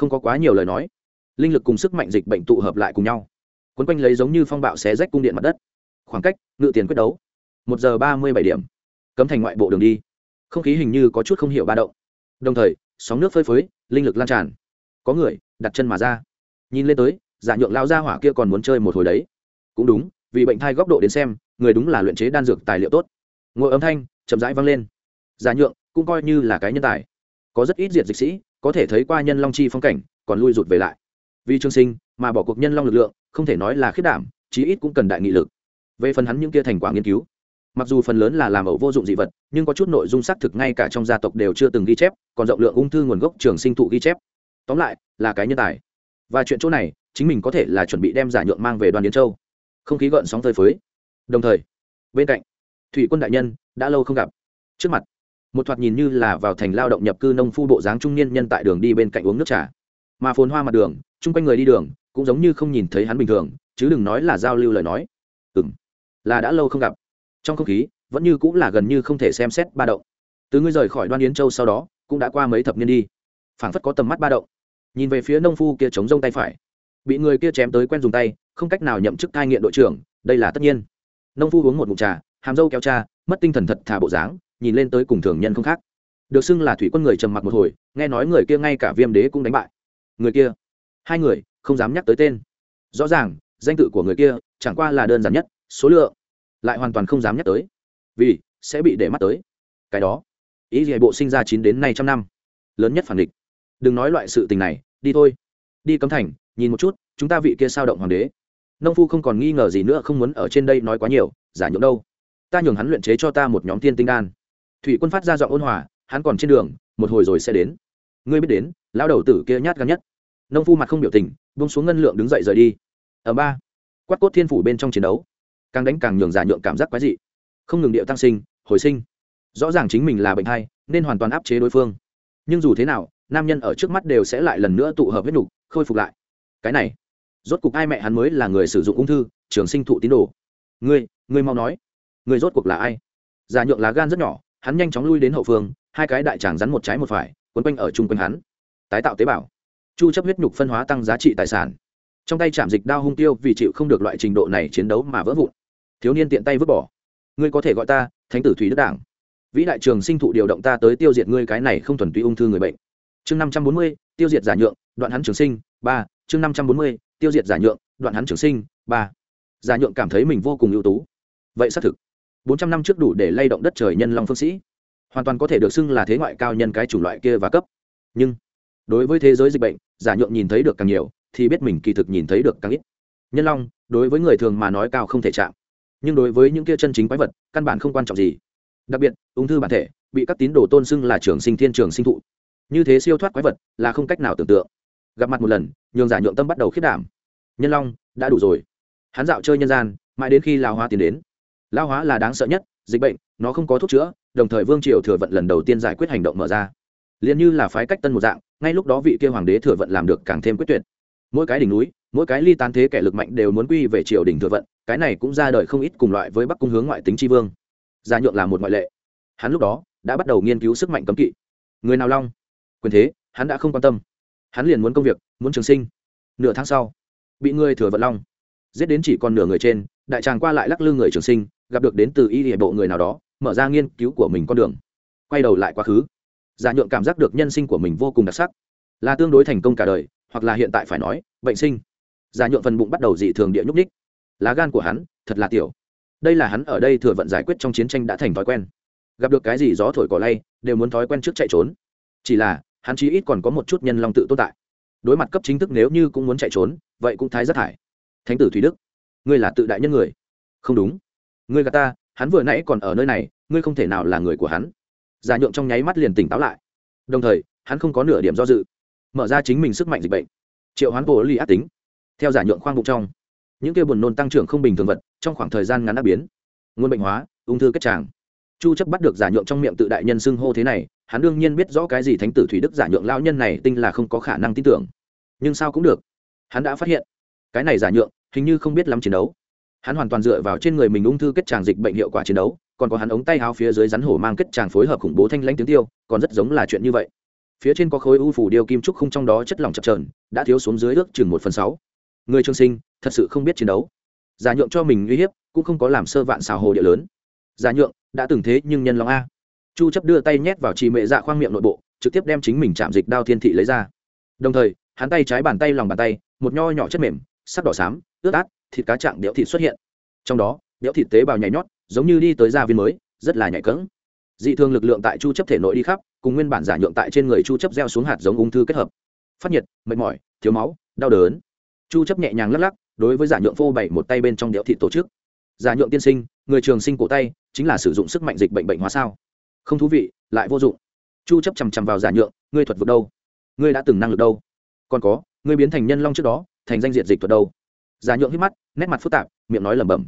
không có quá nhiều lời nói. Linh lực cùng sức mạnh dịch bệnh tụ hợp lại cùng nhau. Quấn quanh lấy giống như phong bạo xé rách cung điện mặt đất. Khoảng cách, ngự tiền quyết đấu. Một giờ ba mươi bảy điểm. Cấm thành ngoại bộ đường đi. Không khí hình như có chút không hiểu ba động. Đồng thời, sóng nước phơi phới, linh lực lan tràn. Có người, đặt chân mà ra. Nhìn lên tới, giả nhượng lao ra hỏa kia còn muốn chơi một hồi đấy. Cũng đúng, vì bệnh thai góc độ đến xem, người đúng là luyện chế đan dược tài liệu tốt. Ngồi âm thanh, chậm rãi vang lên. Giả nhượng, cũng coi như là cái nhân tài. Có rất ít diệt dịch sĩ có thể thấy qua nhân long chi phong cảnh, còn lui rụt về lại. Vì trương sinh, mà bỏ cuộc nhân long lực lượng, không thể nói là khiết đảm, chí ít cũng cần đại nghị lực. Về phần hắn những kia thành quả nghiên cứu, mặc dù phần lớn là làm ẩu vô dụng dị vật, nhưng có chút nội dung xác thực ngay cả trong gia tộc đều chưa từng ghi chép, còn rộng lượng ung thư nguồn gốc trường sinh thụ ghi chép. Tóm lại, là cái nhân tài. Và chuyện chỗ này, chính mình có thể là chuẩn bị đem giả nhượng mang về đoàn yến châu. Không khí gợn sóng phơi phới. Đồng thời, bên cạnh, thủy quân đại nhân đã lâu không gặp. Trước mặt một thoạt nhìn như là vào thành lao động nhập cư nông phu bộ dáng trung niên nhân tại đường đi bên cạnh uống nước trà. Mà phồn hoa mặt đường, chung quanh người đi đường, cũng giống như không nhìn thấy hắn bình thường, chứ đừng nói là giao lưu lời nói. Ừ m là đã lâu không gặp. Trong không khí, vẫn như cũng là gần như không thể xem xét ba động. Từ ngươi rời khỏi đoan yến châu sau đó, cũng đã qua mấy thập niên đi. Phảng phất có tầm mắt ba động. Nhìn về phía nông phu kia chống rông tay phải. Bị người kia chém tới quen dùng tay, không cách nào nhậm chức cai nghiện đội trưởng, đây là tất nhiên. Nông phu uống một mụt trà, hàm dâu kéo cha, mất tinh thần thật thà bộ dáng nhìn lên tới cùng thường nhân không khác. Được xưng là thủy quân người trầm mặc một hồi, nghe nói người kia ngay cả viêm đế cũng đánh bại. Người kia? Hai người, không dám nhắc tới tên. Rõ ràng, danh tự của người kia chẳng qua là đơn giản nhất, số lượng lại hoàn toàn không dám nhắc tới. Vì, sẽ bị để mắt tới. Cái đó, ý gì bộ sinh ra chín đến nay trăm năm. Lớn nhất phản địch. Đừng nói loại sự tình này, đi thôi. Đi cấm thành, nhìn một chút, chúng ta vị kia sao động hoàng đế. Nông phu không còn nghi ngờ gì nữa, không muốn ở trên đây nói quá nhiều, giả nhượng đâu. Ta nhường hắn luyện chế cho ta một nhóm tiên tinh đan thủy quân phát ra giọng ôn hòa, hắn còn trên đường, một hồi rồi sẽ đến. Ngươi biết đến lao đầu tử kia nhát gan nhất. Nông phu mặt không biểu tình bông xuống ngân lượng đứng dậy rời đi. Ở ba, quát cốt thiên phủ bên trong chiến đấu. Càng đánh càng nhường giả nhượng cảm giác quái dị. Không ngừng điệu tăng sinh, hồi sinh. Rõ ràng chính mình là bệnh hay nên hoàn toàn áp chế đối phương. Nhưng dù thế nào, nam nhân ở trước mắt đều sẽ lại lần nữa tụ hợp huyết nục, khôi phục lại. Cái này, rốt cuộc ai mẹ hắn mới là người sử dụng ung thư, trường sinh thụ tín đồ. Ngươi ngươi mau nói. Ngươi rốt cuộc là ai? Giả nhượng lá gan rất nhỏ hắn nhanh chóng lui đến hậu phương, hai cái đại tràng rắn một trái một phải, quấn quanh ở chung quanh hắn. Tái tạo tế bào. Chu chấp huyết nhục phân hóa tăng giá trị tài sản. Trong tay chạm dịch đao hung tiêu vì chịu không được loại trình độ này chiến đấu mà vỡ vụn. Thiếu niên tiện tay vứt bỏ. Ngươi có thể gọi ta thánh tử thủy đức đảng. Vĩ đại trường sinh thụ điều động ta tới tiêu diệt ngươi cái này không thuần túy ung thư người bệnh. Chương năm trăm bốn mươi, tiêu diệt giả nhượng, đoạn hắn trường sinh, ba. Chương năm trăm bốn mươi, tiêu diệt giả nhượng, đoạn hắn trường sinh, ba. Giả nhượng cảm thấy mình vô cùng ưu tú. Vậy xác thực bốn trăm năm trước đủ để lay động đất trời nhân long phương sĩ. Hoàn toàn có thể được xưng là thế ngoại cao nhân cái chủng loại kia và cấp. Nhưng, đối với thế giới dịch bệnh, giả nhượng nhìn thấy được càng nhiều, thì biết mình kỳ thực nhìn thấy được càng ít. Nhân long, đối với người thường mà nói cao không thể chạm. Nhưng đối với những kia chân chính quái vật, căn bản không quan trọng gì. Đặc biệt, ung thư bản thể, bị các tín đồ tôn xưng là trường sinh thiên trường sinh thụ. Như thế siêu thoát quái vật là không cách nào tưởng tượng. Gặp mặt một lần, nhường giả nhượng tâm bắt đầu khiết đảm. Nhân long, đã đủ rồi. Hắn dạo chơi nhân gian, mãi đến khi lão hoa tiến đến lao hóa là đáng sợ nhất, dịch bệnh, nó không có thuốc chữa, đồng thời vương triều thừa vận lần đầu tiên giải quyết hành động mở ra. Liền như là phái cách tân một dạng, ngay lúc đó vị kia hoàng đế thừa vận làm được càng thêm quyết tuyệt. Mỗi cái đỉnh núi, mỗi cái ly tán thế kẻ lực mạnh đều muốn quy về triều đình thừa vận, cái này cũng ra đời không ít cùng loại với bắc cung hướng ngoại tính tri vương. Gia nhượng là một ngoại lệ. Hắn lúc đó đã bắt đầu nghiên cứu sức mạnh cấm kỵ. Người nào long? Quyền thế, hắn đã không quan tâm. Hắn liền muốn công việc, muốn trường sinh. Nửa tháng sau, bị người thừa vận long. Giết đến chỉ còn nửa người trên, đại tràng qua lại lắc lư người trường sinh gặp được đến từ y địa bộ người nào đó, mở ra nghiên cứu của mình con đường. Quay đầu lại quá khứ. Giả nhượng cảm giác được nhân sinh của mình vô cùng đặc sắc. Là tương đối thành công cả đời, hoặc là hiện tại phải nói, bệnh sinh. Giả nhượng phần bụng bắt đầu dị thường địa nhúc ních lá gan của hắn, thật là tiểu. Đây là hắn ở đây thừa vận giải quyết trong chiến tranh đã thành thói quen. Gặp được cái gì gió thổi cỏ lay, đều muốn thói quen trước chạy trốn. Chỉ là, hắn chí ít còn có một chút nhân long tự tồn tại. Đối mặt cấp chính thức nếu như cũng muốn chạy trốn, vậy cũng thái rất thải. Thánh tử thủy đức, ngươi là tự đại nhân người. Không đúng ngươi gà ta, hắn vừa nãy còn ở nơi này, ngươi không thể nào là người của hắn. Giả nhượng trong nháy mắt liền tỉnh táo lại. Đồng thời, hắn không có nửa điểm do dự. Mở ra chính mình sức mạnh dịch bệnh. Triệu hoán bộ ly ác tính. Theo giả nhượng khoang bụng trong, những kia buồn nôn tăng trưởng không bình thường vật, trong khoảng thời gian ngắn đã biến. Nguồn bệnh hóa, ung thư kết tràng. Chu chấp bắt được giả nhượng trong miệng tự đại nhân xưng hô thế này, hắn đương nhiên biết rõ cái gì thánh tử thủy đức giả nhượng lao nhân này tinh là không có khả năng tin tưởng. Nhưng sao cũng được. Hắn đã phát hiện, cái này giả nhượng hình như không biết lắm chiến đấu hắn hoàn toàn dựa vào trên người mình ung thư kết tràng dịch bệnh hiệu quả chiến đấu, còn có hắn ống tay áo phía dưới rắn hổ mang kết tràng phối hợp khủng bố thanh lãnh tiếng tiêu, còn rất giống là chuyện như vậy. Phía trên có khối u phủ điêu kim trúc không trong đó chất lỏng chập trờn đã thiếu xuống dưới ước chừng một phần sáu. Người trương sinh, thật sự không biết chiến đấu. Giả nhượng cho mình uy hiếp, cũng không có làm sơ vạn xào hồ địa lớn. Giả nhượng, đã từng thế nhưng nhân long a. Chu chấp đưa tay nhét vào trì mệ dạ khoang miệng nội bộ, trực tiếp đem chính mình chạm dịch đao thiên thị lấy ra. Đồng thời, hắn tay trái bàn tay lòng bàn tay, một nho nhỏ chất mềm, sắc đỏ xám, ướt át thịt cá trạng đẽo thịt xuất hiện. Trong đó đẽo thịt tế bào nhảy nhót, giống như đi tới gia viên mới, rất là nhạy cẫng dị thường lực lượng tại chu chấp thể nội đi khắp, cùng nguyên bản giả nhượng tại trên người chu chấp gieo xuống hạt giống ung thư kết hợp. Phát nhiệt, mệt mỏi, thiếu máu, đau đớn. Chu chấp nhẹ nhàng lắc lắc, đối với giả nhượng phô bày một tay bên trong đẽo thịt tổ chức. Giả nhượng tiên sinh, người trường sinh cổ tay, chính là sử dụng sức mạnh dịch bệnh bệnh hóa sao? Không thú vị, lại vô dụng. Chu chấp chằm chằm vào giả nhượng, ngươi thuật vực đâu? Ngươi đã từng năng lực đâu? Còn có, ngươi biến thành nhân long trước đó, thành danh diện dịch thuật đâu? Giả nhượng hít mắt, nét mặt phức tạp, miệng nói lẩm bẩm.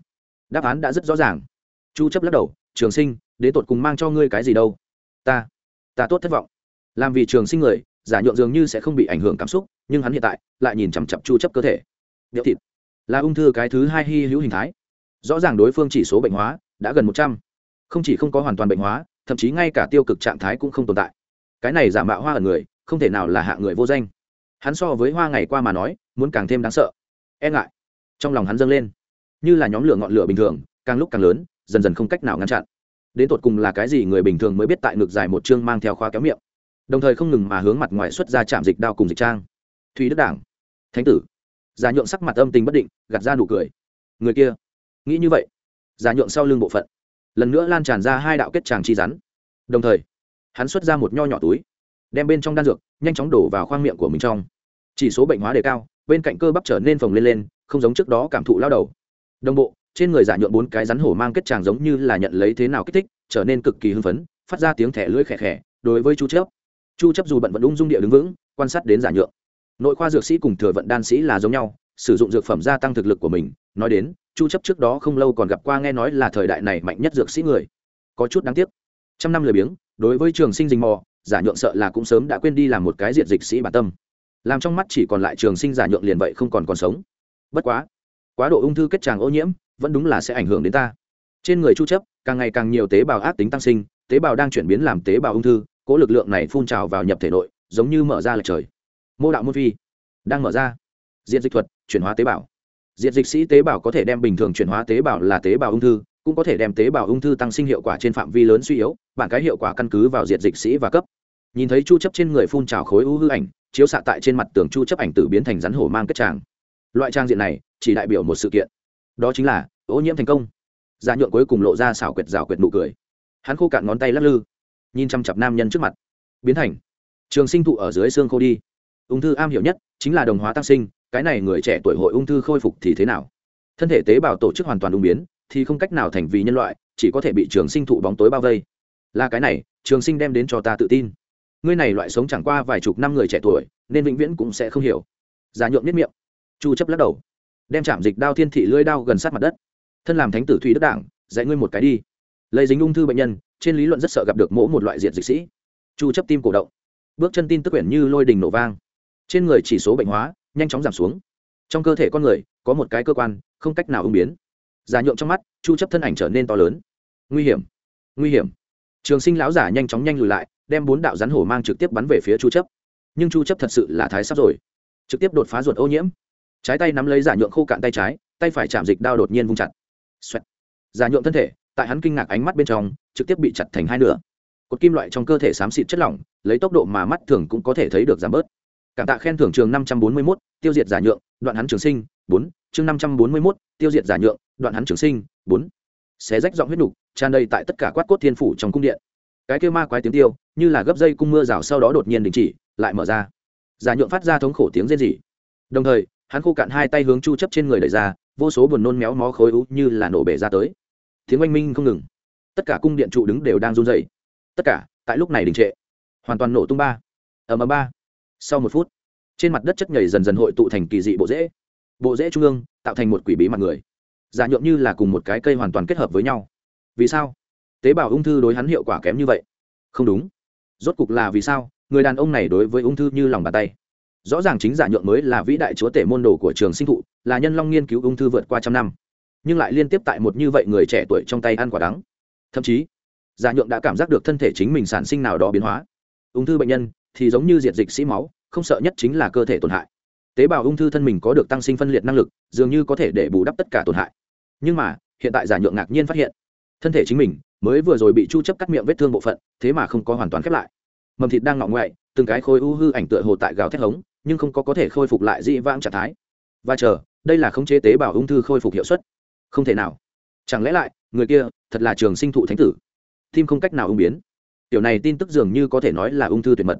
Đáp án đã rất rõ ràng. Chu chấp lắc đầu, trường sinh, đến tột cùng mang cho ngươi cái gì đâu? Ta ta tốt thất vọng. Làm vì trường sinh người giả nhượng dường như sẽ không bị ảnh hưởng cảm xúc, nhưng hắn hiện tại lại nhìn chằm chằm chu chấp cơ thể. Điệu thịt, là ung thư cái thứ hai hy hữu hình thái. Rõ ràng đối phương chỉ số bệnh hóa, đã gần 100. không chỉ không có hoàn toàn bệnh hóa, thậm chí ngay cả tiêu cực trạng thái cũng không tồn tại. Cái này giả mạo hoa ở người, không thể nào là hạ người vô danh. Hắn so với hoa ngày qua mà nói, muốn càng thêm đáng sợ. E ngại trong lòng hắn dâng lên. Như là nhóm lửa ngọn lửa bình thường, càng lúc càng lớn, dần dần không cách nào ngăn chặn. Đến tột cùng là cái gì người bình thường mới biết tại ngực dài một chương mang theo khóa kéo miệng. Đồng thời không ngừng mà hướng mặt ngoài xuất ra chạm dịch đao cùng dịch trang. Thùy đức đảng, thánh tử. Giả nhượng sắc mặt âm tình bất định, gạt ra nụ cười. Người kia, nghĩ như vậy. Giả nhượng sau lưng bộ phận. Lần nữa lan tràn ra hai đạo kết tràng chi rắn. Đồng thời, hắn xuất ra một nho nhỏ túi, đem bên trong đan dược, nhanh chóng đổ vào khoang miệng của mình trong. Chỉ số bệnh hóa đề cao bên cạnh cơ bắp trở nên phồng lên lên, không giống trước đó cảm thụ lao đầu. Đồng bộ, trên người giả nhuộn bốn cái rắn hổ mang kết tràng giống như là nhận lấy thế nào kích thích, trở nên cực kỳ hưng phấn, phát ra tiếng thẻ lưỡi khẽ khẽ, đối với chu chấp chu chấp dù bận vận ung dung địa đứng vững, quan sát đến giả nhượng. Nội khoa dược sĩ cùng thừa vận đan sĩ là giống nhau, sử dụng dược phẩm gia tăng thực lực của mình. Nói đến, chu chấp trước đó không lâu còn gặp qua nghe nói là thời đại này mạnh nhất dược sĩ người. Có chút đáng tiếc. Trăm năm lười biếng, đối với trường sinh dình mò, giả nhượng sợ là cũng sớm đã quên đi làm một cái diện dịch sĩ bản tâm làm trong mắt chỉ còn lại trường sinh giả nhượng liền vậy không còn còn sống. Bất quá quá độ ung thư kết tràng ô nhiễm vẫn đúng là sẽ ảnh hưởng đến ta. Trên người chu chấp, càng ngày càng nhiều tế bào ác tính tăng sinh, tế bào đang chuyển biến làm tế bào ung thư, cố lực lượng này phun trào vào nhập thể nội, giống như mở ra lệch trời. Mô đạo môn phi đang mở ra. Diện dịch thuật, chuyển hóa tế bào. Diện dịch sĩ tế bào có thể đem bình thường chuyển hóa tế bào là tế bào ung thư, cũng có thể đem tế bào ung thư tăng sinh hiệu quả trên phạm vi lớn suy yếu, bản cái hiệu quả căn cứ vào diện dịch sĩ và cấp nhìn thấy chu chấp trên người phun trào khối u hư ảnh, chiếu xạ tại trên mặt tường chu chấp ảnh tử biến thành rắn hổ mang kết tràng. Loại trang diện này, chỉ đại biểu một sự kiện. Đó chính là, ô nhiễm thành công. Gia nhượng cuối cùng lộ ra xảo quyệt rào quyệt nụ cười. Hắn khô cạn ngón tay lắc lư, nhìn chăm chặp nam nhân trước mặt. Biến thành, trường sinh thụ ở dưới xương khô đi. Ung thư am hiểu nhất chính là đồng hóa tăng sinh, cái này người trẻ tuổi hội ung thư khôi phục thì thế nào? Thân thể tế bào tổ chức hoàn toàn ung biến, thì không cách nào thành vì nhân loại, chỉ có thể bị trường sinh thụ bóng tối bao vây. Là cái này, trường sinh đem đến cho ta tự tin ngươi này loại sống chẳng qua vài chục năm người trẻ tuổi, nên vĩnh viễn cũng sẽ không hiểu. Giả nhuộm nếp miệng. Chu chấp lắc đầu. Đem chạm dịch đao thiên thị lưỡi đao gần sát mặt đất. Thân làm thánh tử thủy đức đảng, dạy ngươi một cái đi. Lấy dính ung thư bệnh nhân, trên lý luận rất sợ gặp được mỗ một loại diệt dịch sĩ. Chu chấp tim cổ động. Bước chân tin tức quyển như lôi đình nổ vang. Trên người chỉ số bệnh hóa, nhanh chóng giảm xuống. Trong cơ thể con người, có một cái cơ quan, không cách nào ứng biến. Giả nhượng trong mắt, chu chấp thân ảnh trở nên to lớn. Nguy hiểm. Nguy hiểm trường sinh lão giả nhanh chóng nhanh lùi lại đem bốn đạo rắn hổ mang trực tiếp bắn về phía chu chấp. Nhưng chu chấp thật sự là thái sắp rồi. Trực tiếp đột phá ruột ô nhiễm. Trái tay nắm lấy giả nhượng khô cạn tay trái tay phải chạm dịch đao đột nhiên vung chặt. Xoẹt. giả nhượng thân thể tại hắn kinh ngạc ánh mắt bên trong trực tiếp bị chặt thành hai nửa. Cột kim loại trong cơ thể xám xịt chất lỏng lấy tốc độ mà mắt thường cũng có thể thấy được giảm bớt. Cảm tạ khen thưởng trường năm trăm bốn mươi 541, tiêu diệt giả nhượng đoạn hắn trường sinh bốn. Chương năm trăm bốn mươi 541, tiêu diệt giả nhượng đoạn hắn trường sinh bốn xé rách giọng huyết nục, tràn đầy tại tất cả quát cốt thiên phủ trong cung điện. Cái kêu ma quái tiếng tiêu, như là gấp dây cung mưa rào sau đó đột nhiên đình chỉ, lại mở ra. Giả nhuộm phát ra thống khổ tiếng rên rỉ. Đồng thời, hắn khô cạn hai tay hướng chu chấp trên người đẩy ra, vô số buồn nôn méo mó khối ú như là nổ bể ra tới. Tiếng oanh minh không ngừng. Tất cả cung điện trụ đứng đều đang run rẩy. Tất cả, tại lúc này đình trệ. Hoàn toàn nổ tung ba. Ở ầm ba. Sau một phút, trên mặt đất chất nhảy dần dần hội tụ thành kỳ dị bộ rễ. Bộ rễ trung ương, tạo thành một quỷ bí mặt người giả nhuộm như là cùng một cái cây hoàn toàn kết hợp với nhau. Vì sao? Tế bào ung thư đối hắn hiệu quả kém như vậy. Không đúng. Rốt cục là vì sao? Người đàn ông này đối với ung thư như lòng bàn tay. Rõ ràng chính giả nhuộm mới là vĩ đại chúa tể môn đồ của trường sinh thụ, là nhân long nghiên cứu ung thư vượt qua trăm năm. Nhưng lại liên tiếp tại một như vậy người trẻ tuổi trong tay ăn quả đắng. Thậm chí, giả nhuộm đã cảm giác được thân thể chính mình sản sinh nào đó biến hóa. Ung thư bệnh nhân thì giống như diệt dịch sĩ máu, không sợ nhất chính là cơ thể tổn hại. Tế bào ung thư thân mình có được tăng sinh phân liệt năng lực, dường như có thể để bù đắp tất cả tổn hại nhưng mà, hiện tại giả nhượng ngạc nhiên phát hiện, thân thể chính mình mới vừa rồi bị chu chấp cắt miệng vết thương bộ phận, thế mà không có hoàn toàn khép lại. Mầm thịt đang ngọ ngoại, từng cái khối u hư ảnh tựa hồ tại gào thét hống, nhưng không có có thể khôi phục lại dị vãng trạng thái. Và chờ, đây là khống chế tế bào ung thư khôi phục hiệu suất. Không thể nào. Chẳng lẽ lại, người kia thật là trường sinh thụ thánh tử? Tim không cách nào ung biến. Tiểu này tin tức dường như có thể nói là ung thư tuyệt mật.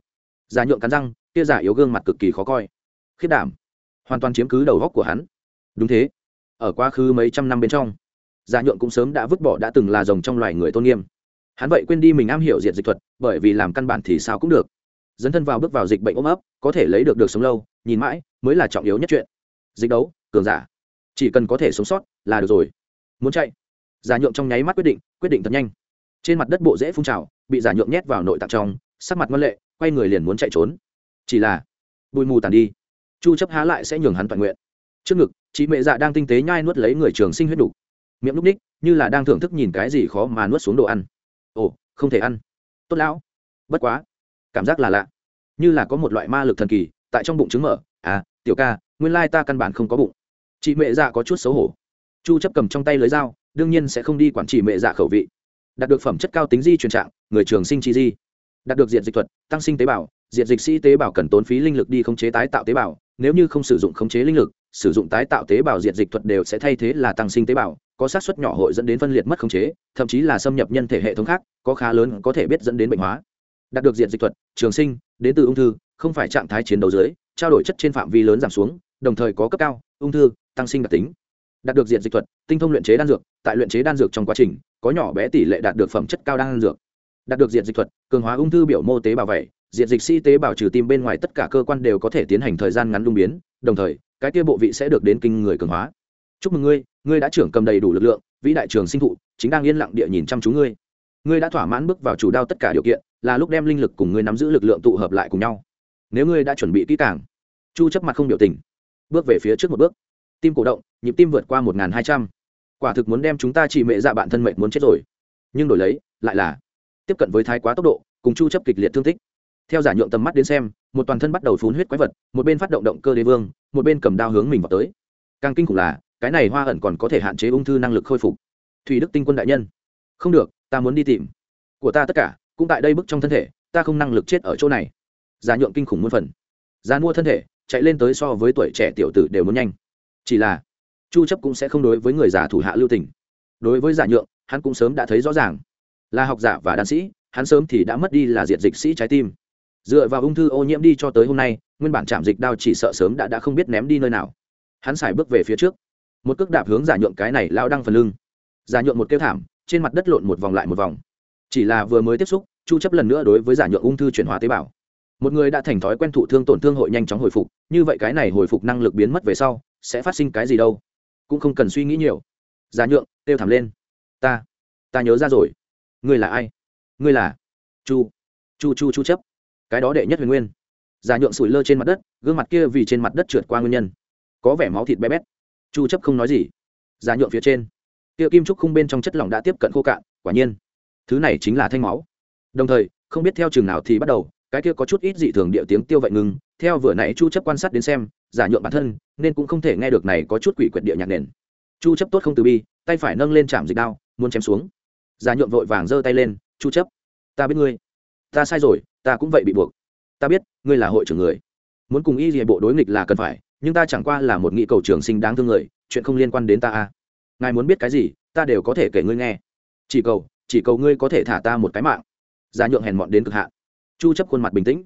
Giả nhượng cắn răng, kia giả yếu gương mặt cực kỳ khó coi. Khiết đảm. Hoàn toàn chiếm cứ đầu góc của hắn. Đúng thế ở quá khứ mấy trăm năm bên trong. Giả nhượng cũng sớm đã vứt bỏ đã từng là rồng trong loài người tôn nghiêm. Hắn vậy quên đi mình am hiểu diệt dịch thuật, bởi vì làm căn bản thì sao cũng được. Dấn thân vào bước vào dịch bệnh ôm ấp, có thể lấy được được sống lâu, nhìn mãi, mới là trọng yếu nhất chuyện. Dịch đấu, cường giả. Chỉ cần có thể sống sót, là được rồi. Muốn chạy. Giả nhượng trong nháy mắt quyết định quyết định thật nhanh. Trên mặt đất bộ dễ phun trào, bị giả nhượng nhét vào nội tạng trong, sắc mặt ngân lệ, quay người liền muốn chạy trốn. Chỉ là, bụi mù tàn đi. Chu chấp há lại sẽ nhường hắn toàn nguyện. Trước ngực chị mẹ dạ đang tinh tế nhai nuốt lấy người trường sinh huyết đủ miệng lúc ních, như là đang thưởng thức nhìn cái gì khó mà nuốt xuống đồ ăn. Ồ, không thể ăn. Tốt lão. Bất quá. Cảm giác là lạ. Như là có một loại ma lực thần kỳ, tại trong bụng trứng mở. À tiểu ca, nguyên lai ta căn bản không có bụng. Chị mẹ dạ có chút xấu hổ. Chu chấp cầm trong tay lưới dao, đương nhiên sẽ không đi quản trị mẹ dạ khẩu vị. Đạt được phẩm chất cao tính di truyền trạng, người trường sinh chi di. Đạt được diện dịch thuật, tăng sinh tế bào diện dịch sĩ tế bào cần tốn phí linh lực đi khống chế tái tạo tế bào nếu như không sử dụng khống chế linh lực, sử dụng tái tạo tế bào diện dịch thuật đều sẽ thay thế là tăng sinh tế bào, có xác suất nhỏ hội dẫn đến phân liệt mất khống chế, thậm chí là xâm nhập nhân thể hệ thống khác, có khá lớn có thể biết dẫn đến bệnh hóa. Đạt được diện dịch thuật, trường sinh, đến từ ung thư, không phải trạng thái chiến đấu dưới, trao đổi chất trên phạm vi lớn giảm xuống, đồng thời có cấp cao, ung thư, tăng sinh đặc tính. Đạt được diện dịch thuật, tinh thông luyện chế đan dược, tại luyện chế đan dược trong quá trình, có nhỏ bé tỷ lệ đạt được phẩm chất cao đan dược. Đạt được diện dịch thuật, cường hóa ung thư biểu mô tế bào vẩy diện dịch sĩ tế bào trừ tim bên ngoài tất cả cơ quan đều có thể tiến hành thời gian ngắn lung biến, đồng thời, cái kia bộ vị sẽ được đến kinh người cường hóa. Chúc mừng ngươi ngươi đã trưởng cầm đầy đủ lực lượng, vĩ đại trường sinh thụ, chính đang yên lặng địa nhìn chăm chú ngươi. Ngươi đã thỏa mãn bước vào chủ đao tất cả điều kiện, là lúc đem linh lực cùng ngươi nắm giữ lực lượng tụ hợp lại cùng nhau. Nếu ngươi đã chuẩn bị kỹ càng, chu chấp mặt không biểu tình, bước về phía trước một bước. Tim cổ động, nhịp tim vượt qua một hai trăm. Quả thực muốn đem chúng ta chỉ mệ dạ bạn thân mệnh muốn chết rồi. Nhưng đổi lấy, lại là tiếp cận với thái quá tốc độ, cùng chu chấp kịch liệt thương tích theo giả nhượng tầm mắt đến xem, một toàn thân bắt đầu phun huyết quái vật, một bên phát động động cơ đế vương, một bên cầm đao hướng mình vào tới. Càng kinh khủng là, cái này hoa ẩn còn có thể hạn chế ung thư năng lực khôi phục. Thủy đức tinh quân đại nhân. Không được, ta muốn đi tìm. Của ta tất cả, cũng tại đây bức trong thân thể, ta không năng lực chết ở chỗ này. Giả nhượng kinh khủng muôn phần. Giá mua thân thể, chạy lên tới so với tuổi trẻ tiểu tử đều muốn nhanh. Chỉ là, chu chấp cũng sẽ không đối với người già thủ hạ lưu tình. Đối với giả nhượng, hắn cũng sớm đã thấy rõ ràng. Là học giả và đan sĩ, hắn sớm thì đã mất đi là diện dịch sĩ trái tim dựa vào ung thư ô nhiễm đi cho tới hôm nay, nguyên bản chạm dịch đao chỉ sợ sớm đã đã không biết ném đi nơi nào. Hắn xài bước về phía trước. Một cước đạp hướng giả nhượng cái này lao đăng phần lưng. Giả nhượng một kêu thảm, trên mặt đất lộn một vòng lại một vòng. Chỉ là vừa mới tiếp xúc, chu chấp lần nữa đối với giả nhượng ung thư chuyển hóa tế bào. Một người đã thành thói quen thụ thương tổn thương hội nhanh chóng hồi phục, như vậy cái này hồi phục năng lực biến mất về sau, sẽ phát sinh cái gì đâu? Cũng không cần suy nghĩ nhiều. Giả nhượng, kêu thảm lên. Ta ta nhớ ra rồi. Ngươi là ai? Ngươi là chu chu chu chu chấp cái đó đệ nhất huyền nguyên. Giả nhượng sủi lơ trên mặt đất, gương mặt kia vì trên mặt đất trượt qua nguyên nhân. Có vẻ máu thịt bé bét. Chu chấp không nói gì. Giả nhượng phía trên. Kia kim trúc khung bên trong chất lỏng đã tiếp cận khô cạn, quả nhiên. Thứ này chính là thanh máu. Đồng thời, không biết theo trường nào thì bắt đầu, cái kia có chút ít dị thường địa tiếng tiêu vậy ngừng. Theo vừa nãy chu chấp quan sát đến xem giả nhượng bản thân nên cũng không thể nghe được này có chút quỷ quyệt địa nhạc nền. Chu chấp tốt không từ bi, tay phải nâng lên chạm dịch đao, muốn chém xuống. Giả nhượng vội vàng giơ tay lên, chu chấp, ta biết ngươi. Ta sai rồi ta cũng vậy bị buộc. Ta biết, ngươi là hội trưởng người. Muốn cùng y địa bộ đối nghịch là cần phải, nhưng ta chẳng qua là một nghị cầu trường sinh đáng thương người, chuyện không liên quan đến ta a ngài muốn biết cái gì, ta đều có thể kể ngươi nghe. Chỉ cầu chỉ cầu ngươi có thể thả ta một cái mạng. Giả nhượng hèn mọn đến cực hạn. Chu chấp khuôn mặt bình tĩnh.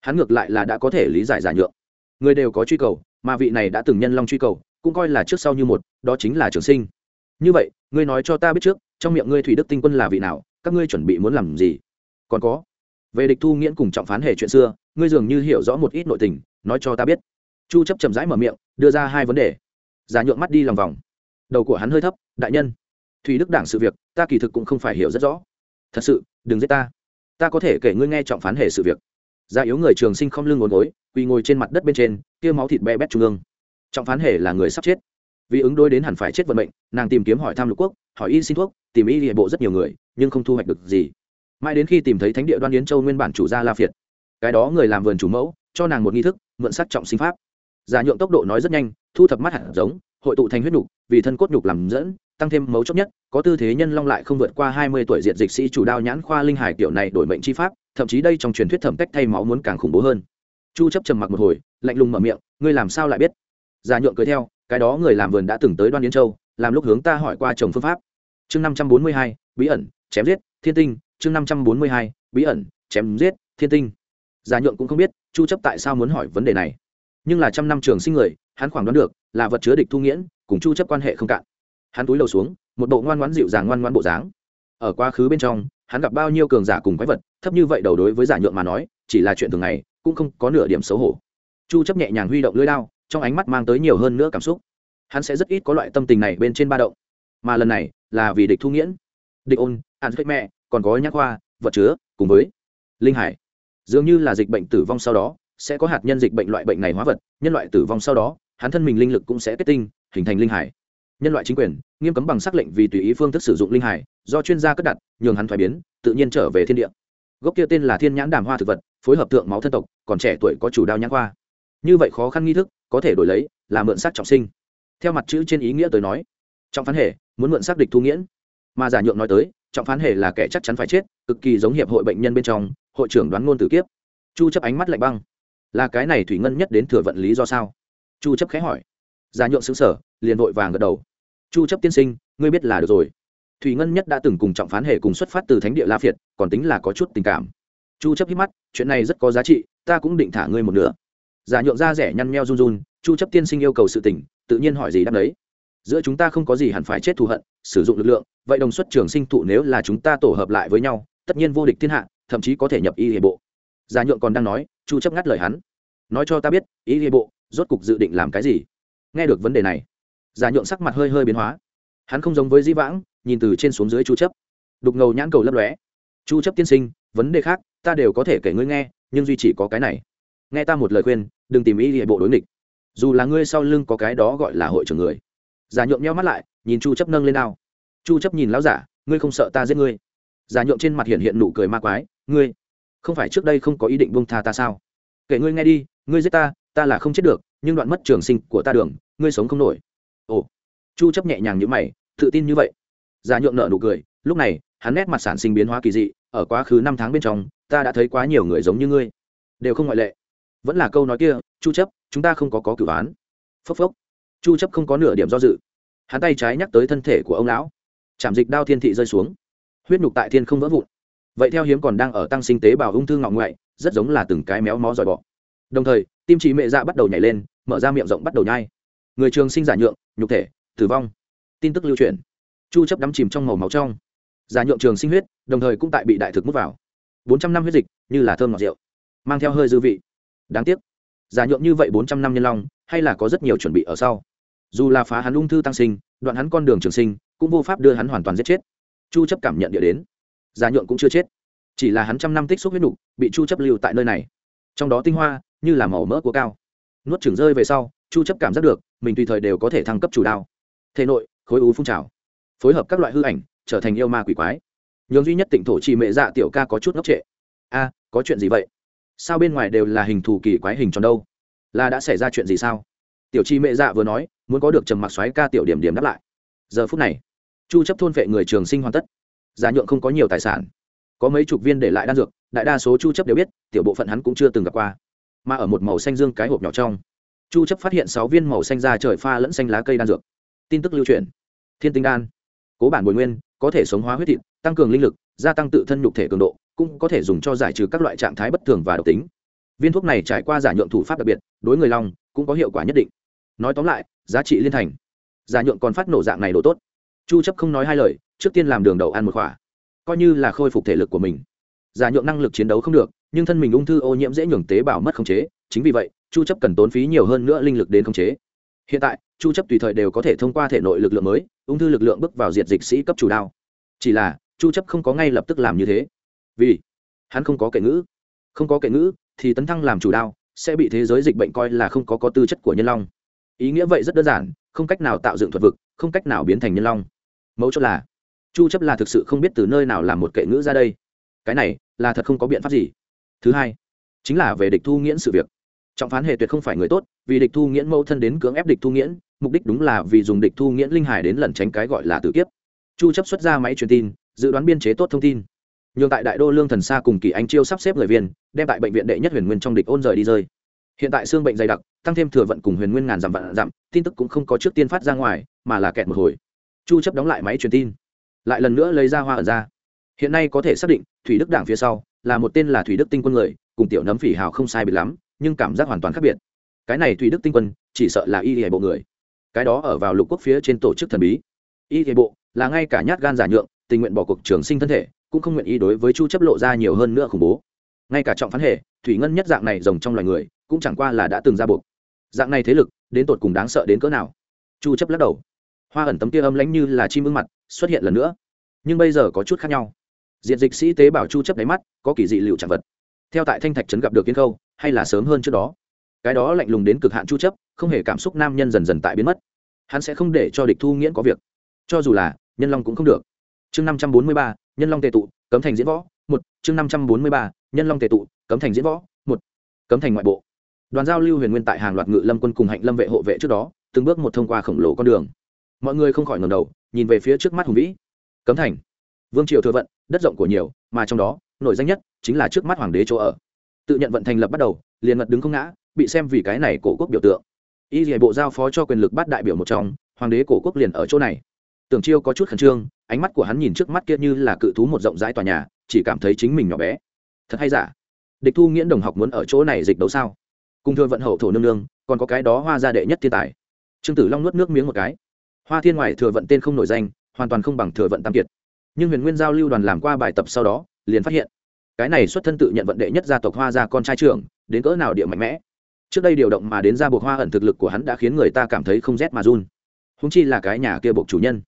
Hắn ngược lại là đã có thể lý giải giả nhượng. Người đều có truy cầu, mà vị này đã từng nhân long truy cầu, cũng coi là trước sau như một, đó chính là trường sinh. Như vậy, ngươi nói cho ta biết trước, trong miệng ngươi thủy đức tinh quân là vị nào, các ngươi chuẩn bị muốn làm gì? Còn có về địch thu nghiễn cùng trọng phán hệ chuyện xưa, ngươi dường như hiểu rõ một ít nội tình, nói cho ta biết. Chu chấp chậm rãi mở miệng, đưa ra hai vấn đề. Giả nhượng mắt đi lòng vòng. Đầu của hắn hơi thấp, đại nhân. Thủy đức đảng sự việc, ta kỳ thực cũng không phải hiểu rất rõ. Thật sự, đừng giết ta. Ta có thể kể ngươi nghe trọng phán hệ sự việc. Gia yếu người trường sinh không lưng ngồi gối, quỳ ngồi trên mặt đất bên trên, kia máu thịt bê bét trung ương. Trọng phán hệ là người sắp chết. Vì ứng đối đến hẳn phải chết vận mệnh, nàng tìm kiếm hỏi tham lục quốc, hỏi y xin thuốc, tìm y địa bộ rất nhiều người, nhưng không thu hoạch được gì mãi đến khi tìm thấy thánh địa đoan yến châu nguyên bản chủ gia la phiệt, cái đó người làm vườn chủ mẫu, cho nàng một nghi thức, mượn sắc trọng sinh pháp. Giả nhượng tốc độ nói rất nhanh, thu thập mắt hạt giống, hội tụ thành huyết nhục vì thân cốt nhục làm dẫn, tăng thêm mấu chốc nhất, có tư thế nhân long lại không vượt qua hai mươi tuổi diện dịch sĩ chủ đao nhãn khoa linh hải kiểu này đổi mệnh chi pháp, thậm chí đây trong truyền thuyết thẩm cách thay máu muốn càng khủng bố hơn. Chu chấp trầm mặc một hồi, lạnh lùng mở miệng, ngươi làm sao lại biết? Giả nhượng cười theo, cái đó người làm vườn đã từng tới đoan yến châu, làm lúc hướng ta hỏi qua chồng phương pháp. Chương năm trăm bốn mươi hai, bí ẩn, chém giết, thiên tinh chương năm trăm bốn mươi hai, bí ẩn, chém giết, thiên tinh. Giả nhượng cũng không biết, chu chấp tại sao muốn hỏi vấn đề này. Nhưng là trăm năm trường sinh người, hắn khoảng đoán được, là vật chứa địch thu nghiễn, cùng chu chấp quan hệ không cạn. Hắn túi đầu xuống, một bộ ngoan ngoãn dịu dàng ngoan ngoãn bộ dáng. Ở quá khứ bên trong, hắn gặp bao nhiêu cường giả cùng quái vật, thấp như vậy đầu đối với giả nhượng mà nói, chỉ là chuyện thường ngày, cũng không có nửa điểm xấu hổ. Chu chấp nhẹ nhàng huy động lưỡi đao, trong ánh mắt mang tới nhiều hơn nữa cảm xúc. Hắn sẽ rất ít có loại tâm tình này bên trên ba động. Mà lần này, là vì địch thu nghiễn. Địch ôn an mẹ còn có nhắc khoa, vật chứa, cùng với linh hải. Dường như là dịch bệnh tử vong sau đó, sẽ có hạt nhân dịch bệnh loại bệnh này hóa vật, nhân loại tử vong sau đó, hắn thân mình linh lực cũng sẽ kết tinh, hình thành linh hải. Nhân loại chính quyền, nghiêm cấm bằng sắc lệnh vì tùy ý phương thức sử dụng linh hải, do chuyên gia cất đặt, nhường hắn thoái biến, tự nhiên trở về thiên địa. Gốc kia tên là thiên nhãn đàm hoa thực vật, phối hợp tượng máu thân tộc, còn trẻ tuổi có chủ đao nhãn khoa. Như vậy khó khăn nghi thức, có thể đổi lấy, là mượn sắc trọng sinh. Theo mặt chữ trên ý nghĩa tới nói trong phán hệ, muốn mượn xác địch thu nghiễn. Mà giả nhượng nói tới trọng phán Hề là kẻ chắc chắn phải chết, cực kỳ giống hiệp hội bệnh nhân bên trong, hội trưởng đoán ngôn tử kiếp. Chu chấp ánh mắt lạnh băng. Là cái này thủy ngân nhất đến thừa vận lý do sao? Chu chấp khẽ hỏi. Giả nhượng xứng sở liền vội vàng gật đầu. Chu chấp tiên sinh, ngươi biết là được rồi. Thủy ngân nhất đã từng cùng trọng phán Hề cùng xuất phát từ thánh địa la phiệt, còn tính là có chút tình cảm. Chu chấp hít mắt, chuyện này rất có giá trị, ta cũng định thả ngươi một nửa. Giả nhượng ra rẻ nhăn nheo run run, chu chấp tiên sinh yêu cầu sự tình, tự nhiên hỏi gì đáp đấy. Giữa chúng ta không có gì hẳn phải chết thù hận sử dụng lực lượng, vậy đồng xuất trường sinh thụ nếu là chúng ta tổ hợp lại với nhau, tất nhiên vô địch thiên hạ, thậm chí có thể nhập y hệ bộ. Gia nhượng còn đang nói, chu chấp ngắt lời hắn. Nói cho ta biết, y hệ bộ, rốt cục dự định làm cái gì? Nghe được vấn đề này Gia nhượng sắc mặt hơi hơi biến hóa. Hắn không giống với di vãng, nhìn từ trên xuống dưới chu chấp. Đục ngầu nhãn cầu lấp lóe. Chu chấp tiên sinh, vấn đề khác, ta đều có thể kể ngươi nghe, nhưng duy chỉ có cái này. Nghe ta một lời khuyên, đừng tìm y hệ bộ đối nghịch. Dù là ngươi sau lưng có cái đó gọi là hội trưởng người giả nhượng nheo mắt lại, nhìn chu chấp nâng lên đao. Chu chấp nhìn lão giả, ngươi không sợ ta giết ngươi? Giả nhượng trên mặt hiện hiện nụ cười ma quái, ngươi, không phải trước đây không có ý định buông tha ta sao? Kể ngươi nghe đi, ngươi giết ta ta là không chết được, nhưng đoạn mất trường sinh của ta đường, ngươi sống không nổi. Ồ. Chu chấp nhẹ nhàng như mày, tự tin như vậy. Giả nhượng nở nụ cười, lúc này, hắn nét mặt sản sinh biến hóa kỳ dị, ở quá khứ năm tháng bên trong, ta đã thấy quá nhiều người giống như ngươi. Đều không ngoại lệ. Vẫn là câu nói kia, chu chấp, chúng ta không có có cửu án phốc phốc chu chấp không có nửa điểm do dự. Hắn tay trái nhắc tới thân thể của ông lão. Chạm dịch đao thiên thị rơi xuống. Huyết nhục tại thiên không vỡ vụn. Vậy theo hiếm còn đang ở tăng sinh tế bào ung thư ngọng ngoại, rất giống là từng cái méo mó dòi bọ. Đồng thời, tim trí mẹ dạ bắt đầu nhảy lên, mở ra miệng rộng bắt đầu nhai. Người trường sinh giả nhượng, nhục thể, tử vong. Tin tức lưu truyền. Chu chấp đắm chìm trong màu máu trong. Giả nhượng trường sinh huyết, đồng thời cũng tại bị đại thực mút vào. 400 năm huyết dịch, như là thơm ngọt rượu, mang theo hơi dư vị. Đáng tiếc. Giả nhượng như vậy 400 năm nhân long, hay là có rất nhiều chuẩn bị ở sau dù là phá hắn ung thư tăng sinh, đoạn hắn con đường trường sinh, cũng vô pháp đưa hắn hoàn toàn giết chết. Chu chấp cảm nhận địa đến. Giá nhượng cũng chưa chết. Chỉ là hắn trăm năm tích xúc huyết nục, bị chu chấp lưu tại nơi này. Trong đó tinh hoa, như là màu mỡ của cao. Nuốt chửng rơi về sau, chu chấp cảm giác được, mình tùy thời đều có thể thăng cấp chủ đạo. Thể nội, khối u phun trào. Phối hợp các loại hư ảnh, trở thành yêu ma quỷ quái. Nhường duy nhất tỉnh thổ chỉ mẹ dạ tiểu ca có chút ngốc trệ. A, có chuyện gì vậy? Sao bên ngoài đều là hình thù kỳ quái hình tròn đâu? Là đã xảy ra chuyện gì sao? Tiểu chi mẹ dạ vừa nói, muốn có được trầm mặc xoáy ca tiểu điểm điểm đáp lại. Giờ phút này, chu chấp thôn vệ người trường sinh hoàn tất. Giá nhượng không có nhiều tài sản. Có mấy chục viên để lại đan dược, đại đa số chu chấp đều biết, tiểu bộ phận hắn cũng chưa từng gặp qua. Mà ở một màu xanh dương cái hộp nhỏ trong, chu chấp phát hiện sáu viên màu xanh da trời pha lẫn xanh lá cây đan dược. Tin tức lưu truyền. Thiên tinh đan. Cố bản bồi nguyên, có thể sống hóa huyết thịt, tăng cường linh lực, gia tăng tự thân nhục thể cường độ, cũng có thể dùng cho giải trừ các loại trạng thái bất thường và độc tính. Viên thuốc này trải qua giả nhượng thủ pháp đặc biệt, đối người long cũng có hiệu quả nhất định. Nói tóm lại, giá trị liên thành. Giả nhượng còn phát nổ dạng này đồ tốt. Chu chấp không nói hai lời, trước tiên làm đường đầu ăn một khỏa. Coi như là khôi phục thể lực của mình. Giả nhượng năng lực chiến đấu không được, nhưng thân mình ung thư ô nhiễm dễ nhường tế bào mất khống chế, chính vì vậy, chu chấp cần tốn phí nhiều hơn nữa linh lực đến khống chế. Hiện tại, chu chấp tùy thời đều có thể thông qua thể nội lực lượng mới, ung thư lực lượng bước vào diệt dịch sĩ cấp chủ đạo. chỉ là, chu chấp không có ngay lập tức làm như thế. Vì hắn không có kệ ngữ. Không có kệ ngữ thì tấn thăng làm chủ đạo sẽ bị thế giới dịch bệnh coi là không có có tư chất của nhân long. Ý nghĩa vậy rất đơn giản, không cách nào tạo dựng thuật vực, không cách nào biến thành nhân long. Mấu chốt là, chu chấp là thực sự không biết từ nơi nào làm một kệ ngữ ra đây. Cái này là thật không có biện pháp gì. Thứ hai, chính là về địch thu nghiễn sự việc. Trọng phán hề tuyệt không phải người tốt, vì địch thu nghiễn mâu thân đến cưỡng ép địch thu nghiễn, mục đích đúng là vì dùng địch thu nghiễn linh hải đến lẩn tránh cái gọi là tử kiếp. Chu chấp xuất ra máy truyền tin, dự đoán biên chế tốt thông tin nhường tại đại đô lương thần xa cùng kỳ anh chiêu sắp xếp người viên, đem tại bệnh viện đệ nhất huyền nguyên trong địch ôn rời đi rơi. Hiện tại xương bệnh dày đặc, tăng thêm thừa vận cùng huyền nguyên ngàn dặm vạn dặm, tin tức cũng không có trước tiên phát ra ngoài, mà là kẹt một hồi. Chu chấp đóng lại máy truyền tin, lại lần nữa lấy ra hoa ở ra. Hiện nay có thể xác định, thủy đức đảng phía sau, là một tên là thủy đức tinh quân người, cùng tiểu nấm phỉ hào không sai biệt lắm, nhưng cảm giác hoàn toàn khác biệt. Cái này thủy đức tinh quân, chỉ sợ là y hệ bộ người. Cái đó ở vào lục quốc phía trên tổ chức thần bí. Y hệ bộ, là ngay cả nhát gan giả nhượng, tình nguyện bỏ cuộc trường sinh thân thể cũng không nguyện ý đối với chu chấp lộ ra nhiều hơn nữa khủng bố. Ngay cả trọng phán hệ thủy ngân nhất dạng này rồng trong loài người cũng chẳng qua là đã từng ra buộc. Dạng này thế lực đến tột cùng đáng sợ đến cỡ nào? Chu chấp lắc đầu. Hoa ẩn tấm kia âm lãnh như là chim ưng mặt xuất hiện lần nữa. Nhưng bây giờ có chút khác nhau. Diện dịch sĩ tế bảo chu chấp đáy mắt có kỳ dị liệu chẳng vật. Theo tại thanh thạch trấn gặp được kiến khâu hay là sớm hơn trước đó. Cái đó lạnh lùng đến cực hạn chu chấp không hề cảm xúc nam nhân dần dần tại biến mất. Hắn sẽ không để cho địch thu nghiễn có việc. Cho dù là nhân long cũng không được. Chương 543, nhân long tề tụ cấm thành diễn võ một chương 543, nhân long tề tụ cấm thành diễn võ một cấm thành ngoại bộ. Đoàn giao lưu huyền nguyên tại hàng loạt ngự lâm quân cùng hạnh lâm vệ hộ vệ trước đó từng bước một thông qua khổng lồ con đường. Mọi người không khỏi ngầm đầu nhìn về phía trước mắt hùng vĩ. Cấm thành. Vương triều thừa vận đất rộng của nhiều mà trong đó nổi danh nhất chính là trước mắt hoàng đế chỗ ở. Tự nhận vận thành lập bắt đầu liền ngật đứng không ngã bị xem vì cái này cổ quốc biểu tượng. Y dạy bộ giao phó cho quyền lực bắt đại biểu một trong hoàng đế cổ quốc liền ở chỗ này. Tưởng chiêu có chút khẩn trương ánh mắt của hắn nhìn trước mắt kia như là cự thú một rộng rãi tòa nhà, chỉ cảm thấy chính mình nhỏ bé. Thật hay giả? Địch thu nghiễn đồng học muốn ở chỗ này dịch đấu sao? Cùng thưa vận hậu thổ nương nương, còn có cái đó hoa gia đệ nhất thiên tài. Trương tử long nuốt nước miếng một cái. Hoa thiên ngoại thừa vận tên không nổi danh, hoàn toàn không bằng thừa vận tam kiệt. Nhưng huyền nguyên giao lưu đoàn làm qua bài tập sau đó, liền phát hiện, cái này xuất thân tự nhận vận đệ nhất gia tộc hoa gia con trai trưởng, đến cỡ nào địa mạnh mẽ. Trước đây điều động mà đến ra buộc hoa ẩn thực lực của hắn đã khiến người ta cảm thấy không rét mà run. Húng chi là cái nhà kia buộc chủ nhân.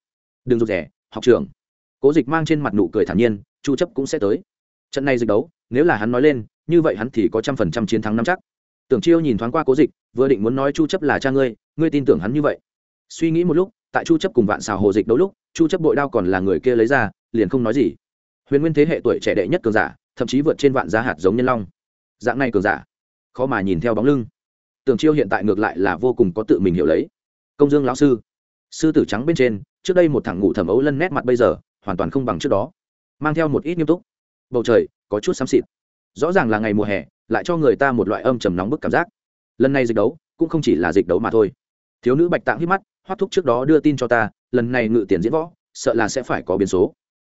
Đừng rụt rẻ học trưởng cố dịch mang trên mặt nụ cười thản nhiên, chu chấp cũng sẽ tới. Trận này dịch đấu, nếu là hắn nói lên, như vậy hắn thì có trăm phần trăm chiến thắng năm chắc. Tưởng chiêu nhìn thoáng qua cố dịch, vừa định muốn nói chu chấp là cha ngươi ngươi tin tưởng hắn như vậy. Suy nghĩ một lúc, tại chu chấp cùng vạn xào hồ dịch đấu lúc, chu chấp bội đao còn là người kia lấy ra, liền không nói gì. Huyền nguyên thế hệ tuổi trẻ đệ nhất cường giả, thậm chí vượt trên vạn giá hạt giống nhân long. Dạng này cường giả, khó mà nhìn theo bóng lưng. Tưởng chiêu hiện tại ngược lại là vô cùng có tự mình hiểu lấy. Công dương lão sư sư tử trắng bên trên trước đây một thằng ngủ thẩm ấu lân nét mặt bây giờ, hoàn toàn không bằng trước đó. Mang theo một ít nghiêm túc. Bầu trời, có chút xám xịt. Rõ ràng là ngày mùa hè, lại cho người ta một loại âm trầm nóng bức cảm giác. Lần này dịch đấu, cũng không chỉ là dịch đấu mà thôi. Thiếu nữ bạch tạng hít mắt hoắt thúc trước đó đưa tin cho ta, lần này ngự tiền diễn võ, sợ là sẽ phải có biến số.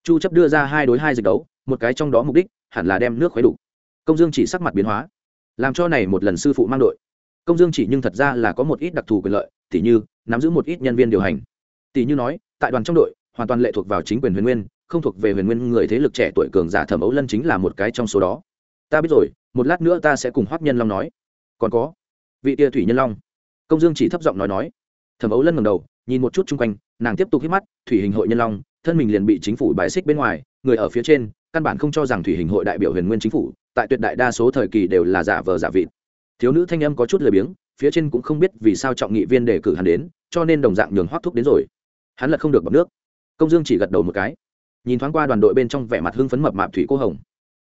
Chu chấp đưa ra hai đối hai dịch đấu, một cái trong đó mục đích, hẳn là đem nước khuấy đủ. Công dương chỉ sắc mặt biến hóa. Làm cho này một lần sư phụ mang đội. Công dương chỉ nhưng thật ra là có một ít đặc thù quyền lợi, tỉ như, nắm giữ một ít nhân viên điều hành tỷ như nói, tại đoàn trong đội, hoàn toàn lệ thuộc vào chính quyền huyền nguyên, không thuộc về huyền nguyên người thế lực trẻ tuổi cường giả thẩm ấu lân chính là một cái trong số đó. Ta biết rồi, một lát nữa ta sẽ cùng hoắc nhân long nói. Còn có, vị tia thủy nhân long. Công dương chỉ thấp giọng nói nói. Thẩm ấu lân ngầm đầu, nhìn một chút chung quanh, nàng tiếp tục hít mắt, thủy hình hội nhân long, thân mình liền bị chính phủ bài xích bên ngoài, người ở phía trên, căn bản không cho rằng thủy hình hội đại biểu huyền nguyên chính phủ, tại tuyệt đại đa số thời kỳ đều là giả vờ giả vịt. Thiếu nữ thanh âm có chút lười biếng, phía trên cũng không biết vì sao trọng nghị viên đề cử hắn đến, cho nên đồng dạng nhường hoác thúc đến rồi hắn lật không được bọc nước. Công dương chỉ gật đầu một cái. Nhìn thoáng qua đoàn đội bên trong vẻ mặt hưng phấn mập mạp thủy cô hồng,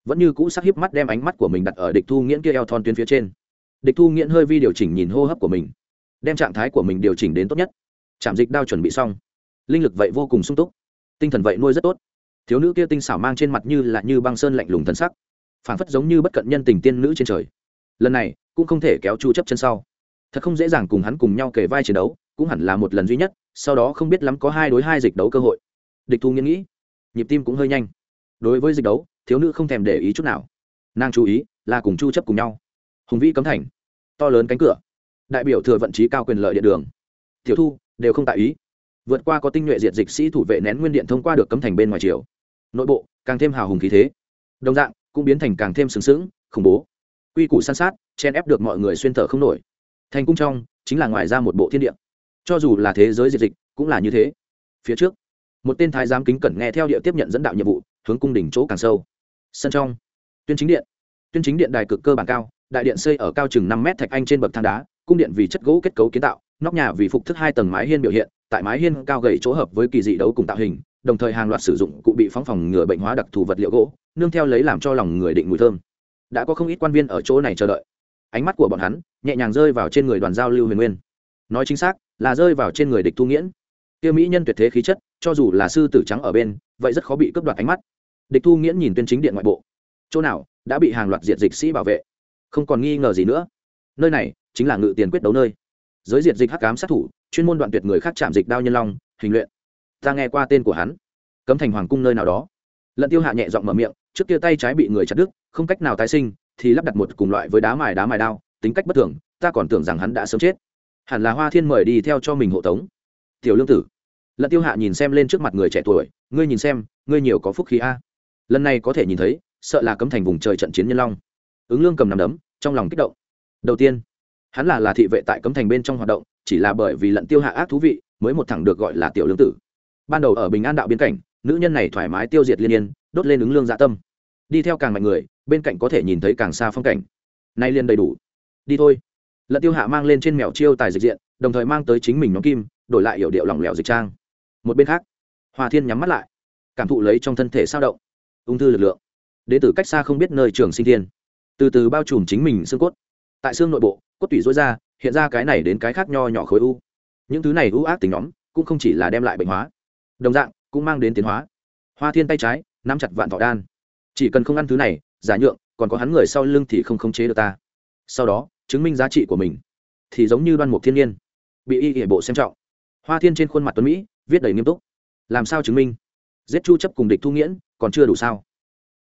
vẫn như cũ sắc hiếp mắt đem ánh mắt của mình đặt ở địch thu nghiễn kia eo thon tuyến phía trên. Địch thu nghiễn hơi vi điều chỉnh nhìn hô hấp của mình, đem trạng thái của mình điều chỉnh đến tốt nhất. Trạm dịch đao chuẩn bị xong. Linh lực vậy vô cùng sung túc. Tinh thần vậy nuôi rất tốt. Thiếu nữ kia tinh xảo mang trên mặt như là như băng sơn lạnh lùng thân sắc, phảng phất giống như bất cận nhân tình tiên nữ trên trời. Lần này, cũng không thể kéo chu chấp chân sau. Thật không dễ dàng cùng hắn cùng nhau kề vai chiến đấu cũng hẳn là một lần duy nhất, sau đó không biết lắm có hai đối hai dịch đấu cơ hội. Địch thu nghiên nghĩ, nhịp tim cũng hơi nhanh. Đối với dịch đấu, thiếu nữ không thèm để ý chút nào. Nàng chú ý là cùng chu chấp cùng nhau. Hùng vĩ cấm thành, to lớn cánh cửa. Đại biểu thừa vận trí cao quyền lợi điện đường. Tiểu thu, đều không tại ý. Vượt qua có tinh nhuệ diệt dịch sĩ thủ vệ nén nguyên điện thông qua được cấm thành bên ngoài chiều nội bộ, càng thêm hào hùng khí thế. Đồng dạng, cũng biến thành càng thêm sừng sững, khủng bố. Quy củ san sát, chen ép được mọi người xuyên thở không nổi. Thành cung trong, chính là ngoài ra một bộ thiên địa cho dù là thế giới diệt dịch, cũng là như thế. Phía trước, một tên thái giám kính cẩn nghe theo địa tiếp nhận dẫn đạo nhiệm vụ, hướng cung đỉnh chỗ càng sâu. Sân trong, tuyên chính điện. Tuyên chính điện đài cực cơ bản cao, đại điện xây ở cao chừng năm mét thạch anh trên bậc thang đá, cung điện vì chất gỗ kết cấu kiến tạo, nóc nhà vì phục thức hai tầng mái hiên biểu hiện, tại mái hiên cao gầy chỗ hợp với kỳ dị đấu cùng tạo hình, đồng thời hàng loạt sử dụng cụ bị phóng phòng ngừa bệnh hóa đặc thù vật liệu gỗ, nương theo lấy làm cho lòng người định mùi thơm. Đã có không ít quan viên ở chỗ này chờ đợi. Ánh mắt của bọn hắn nhẹ nhàng rơi vào trên người đoàn giao lưu huyền nguyên. Nói chính xác là rơi vào trên người địch thu nghiễn. Kia mỹ nhân tuyệt thế khí chất, cho dù là sư tử trắng ở bên, vậy rất khó bị cướp đoạt ánh mắt. Địch thu nghiễn nhìn tuyên chính điện ngoại bộ. Chỗ nào, đã bị hàng loạt diệt dịch sĩ bảo vệ. Không còn nghi ngờ gì nữa. Nơi này, chính là ngự tiền quyết đấu nơi. Giới diệt dịch hắc cám sát thủ, chuyên môn đoạn tuyệt người khác chạm dịch đao nhân long, hình luyện. Ta nghe qua tên của hắn. Cấm thành hoàng cung nơi nào đó. Lận tiêu hạ nhẹ giọng mở miệng, trước kia tay trái bị người chặt đứt, không cách nào tái sinh, thì lắp đặt một cùng loại với đá mài đá mài đao, tính cách bất thường, ta còn tưởng rằng hắn đã sớm chết hẳn là hoa thiên mời đi theo cho mình hộ tống. Tiểu lương tử lận tiêu hạ nhìn xem lên trước mặt người trẻ tuổi, ngươi nhìn xem, ngươi nhiều có phúc khí a. Lần này có thể nhìn thấy, sợ là cấm thành vùng trời trận chiến nhân long. Ứng lương cầm nằm đấm, trong lòng kích động. Đầu tiên, hắn là là thị vệ tại cấm thành bên trong hoạt động, chỉ là bởi vì lận tiêu hạ ác thú vị, mới một thằng được gọi là tiểu lương tử. Ban đầu ở bình an đạo biên cảnh, nữ nhân này thoải mái tiêu diệt liên yên, đốt lên ứng lương dạ tâm. Đi theo càng mạnh người, bên cạnh có thể nhìn thấy càng xa phong cảnh. Nay liên đầy đủ. Đi thôi lận tiêu hạ mang lên trên mèo chiêu tài dịch diện, đồng thời mang tới chính mình nhóm kim, đổi lại hiểu điệu lỏng lẻo dịch trang. Một bên khác hòa thiên nhắm mắt lại, cảm thụ lấy trong thân thể sao động, ung thư lực lượng. Đến từ cách xa không biết nơi trường sinh thiên. Từ từ bao trùm chính mình xương cốt. Tại xương nội bộ, cốt tủy rối ra, hiện ra cái này đến cái khác nho nhỏ khối u. Những thứ này u ác tính nhóm, cũng không chỉ là đem lại bệnh hóa. Đồng dạng, cũng mang đến tiến hóa. Hoa thiên tay trái, nắm chặt vạn thọ đan. Chỉ cần không ăn thứ này, giả nhượng, còn có hắn người sau lưng thì không khống chế được ta. Sau đó chứng minh giá trị của mình, thì giống như đoan mục thiên nhiên, bị y hệ bộ xem trọng. Hoa thiên trên khuôn mặt tuấn mỹ, viết đầy nghiêm túc. Làm sao chứng minh? Giết chu chấp cùng địch thu nghiễn còn chưa đủ sao?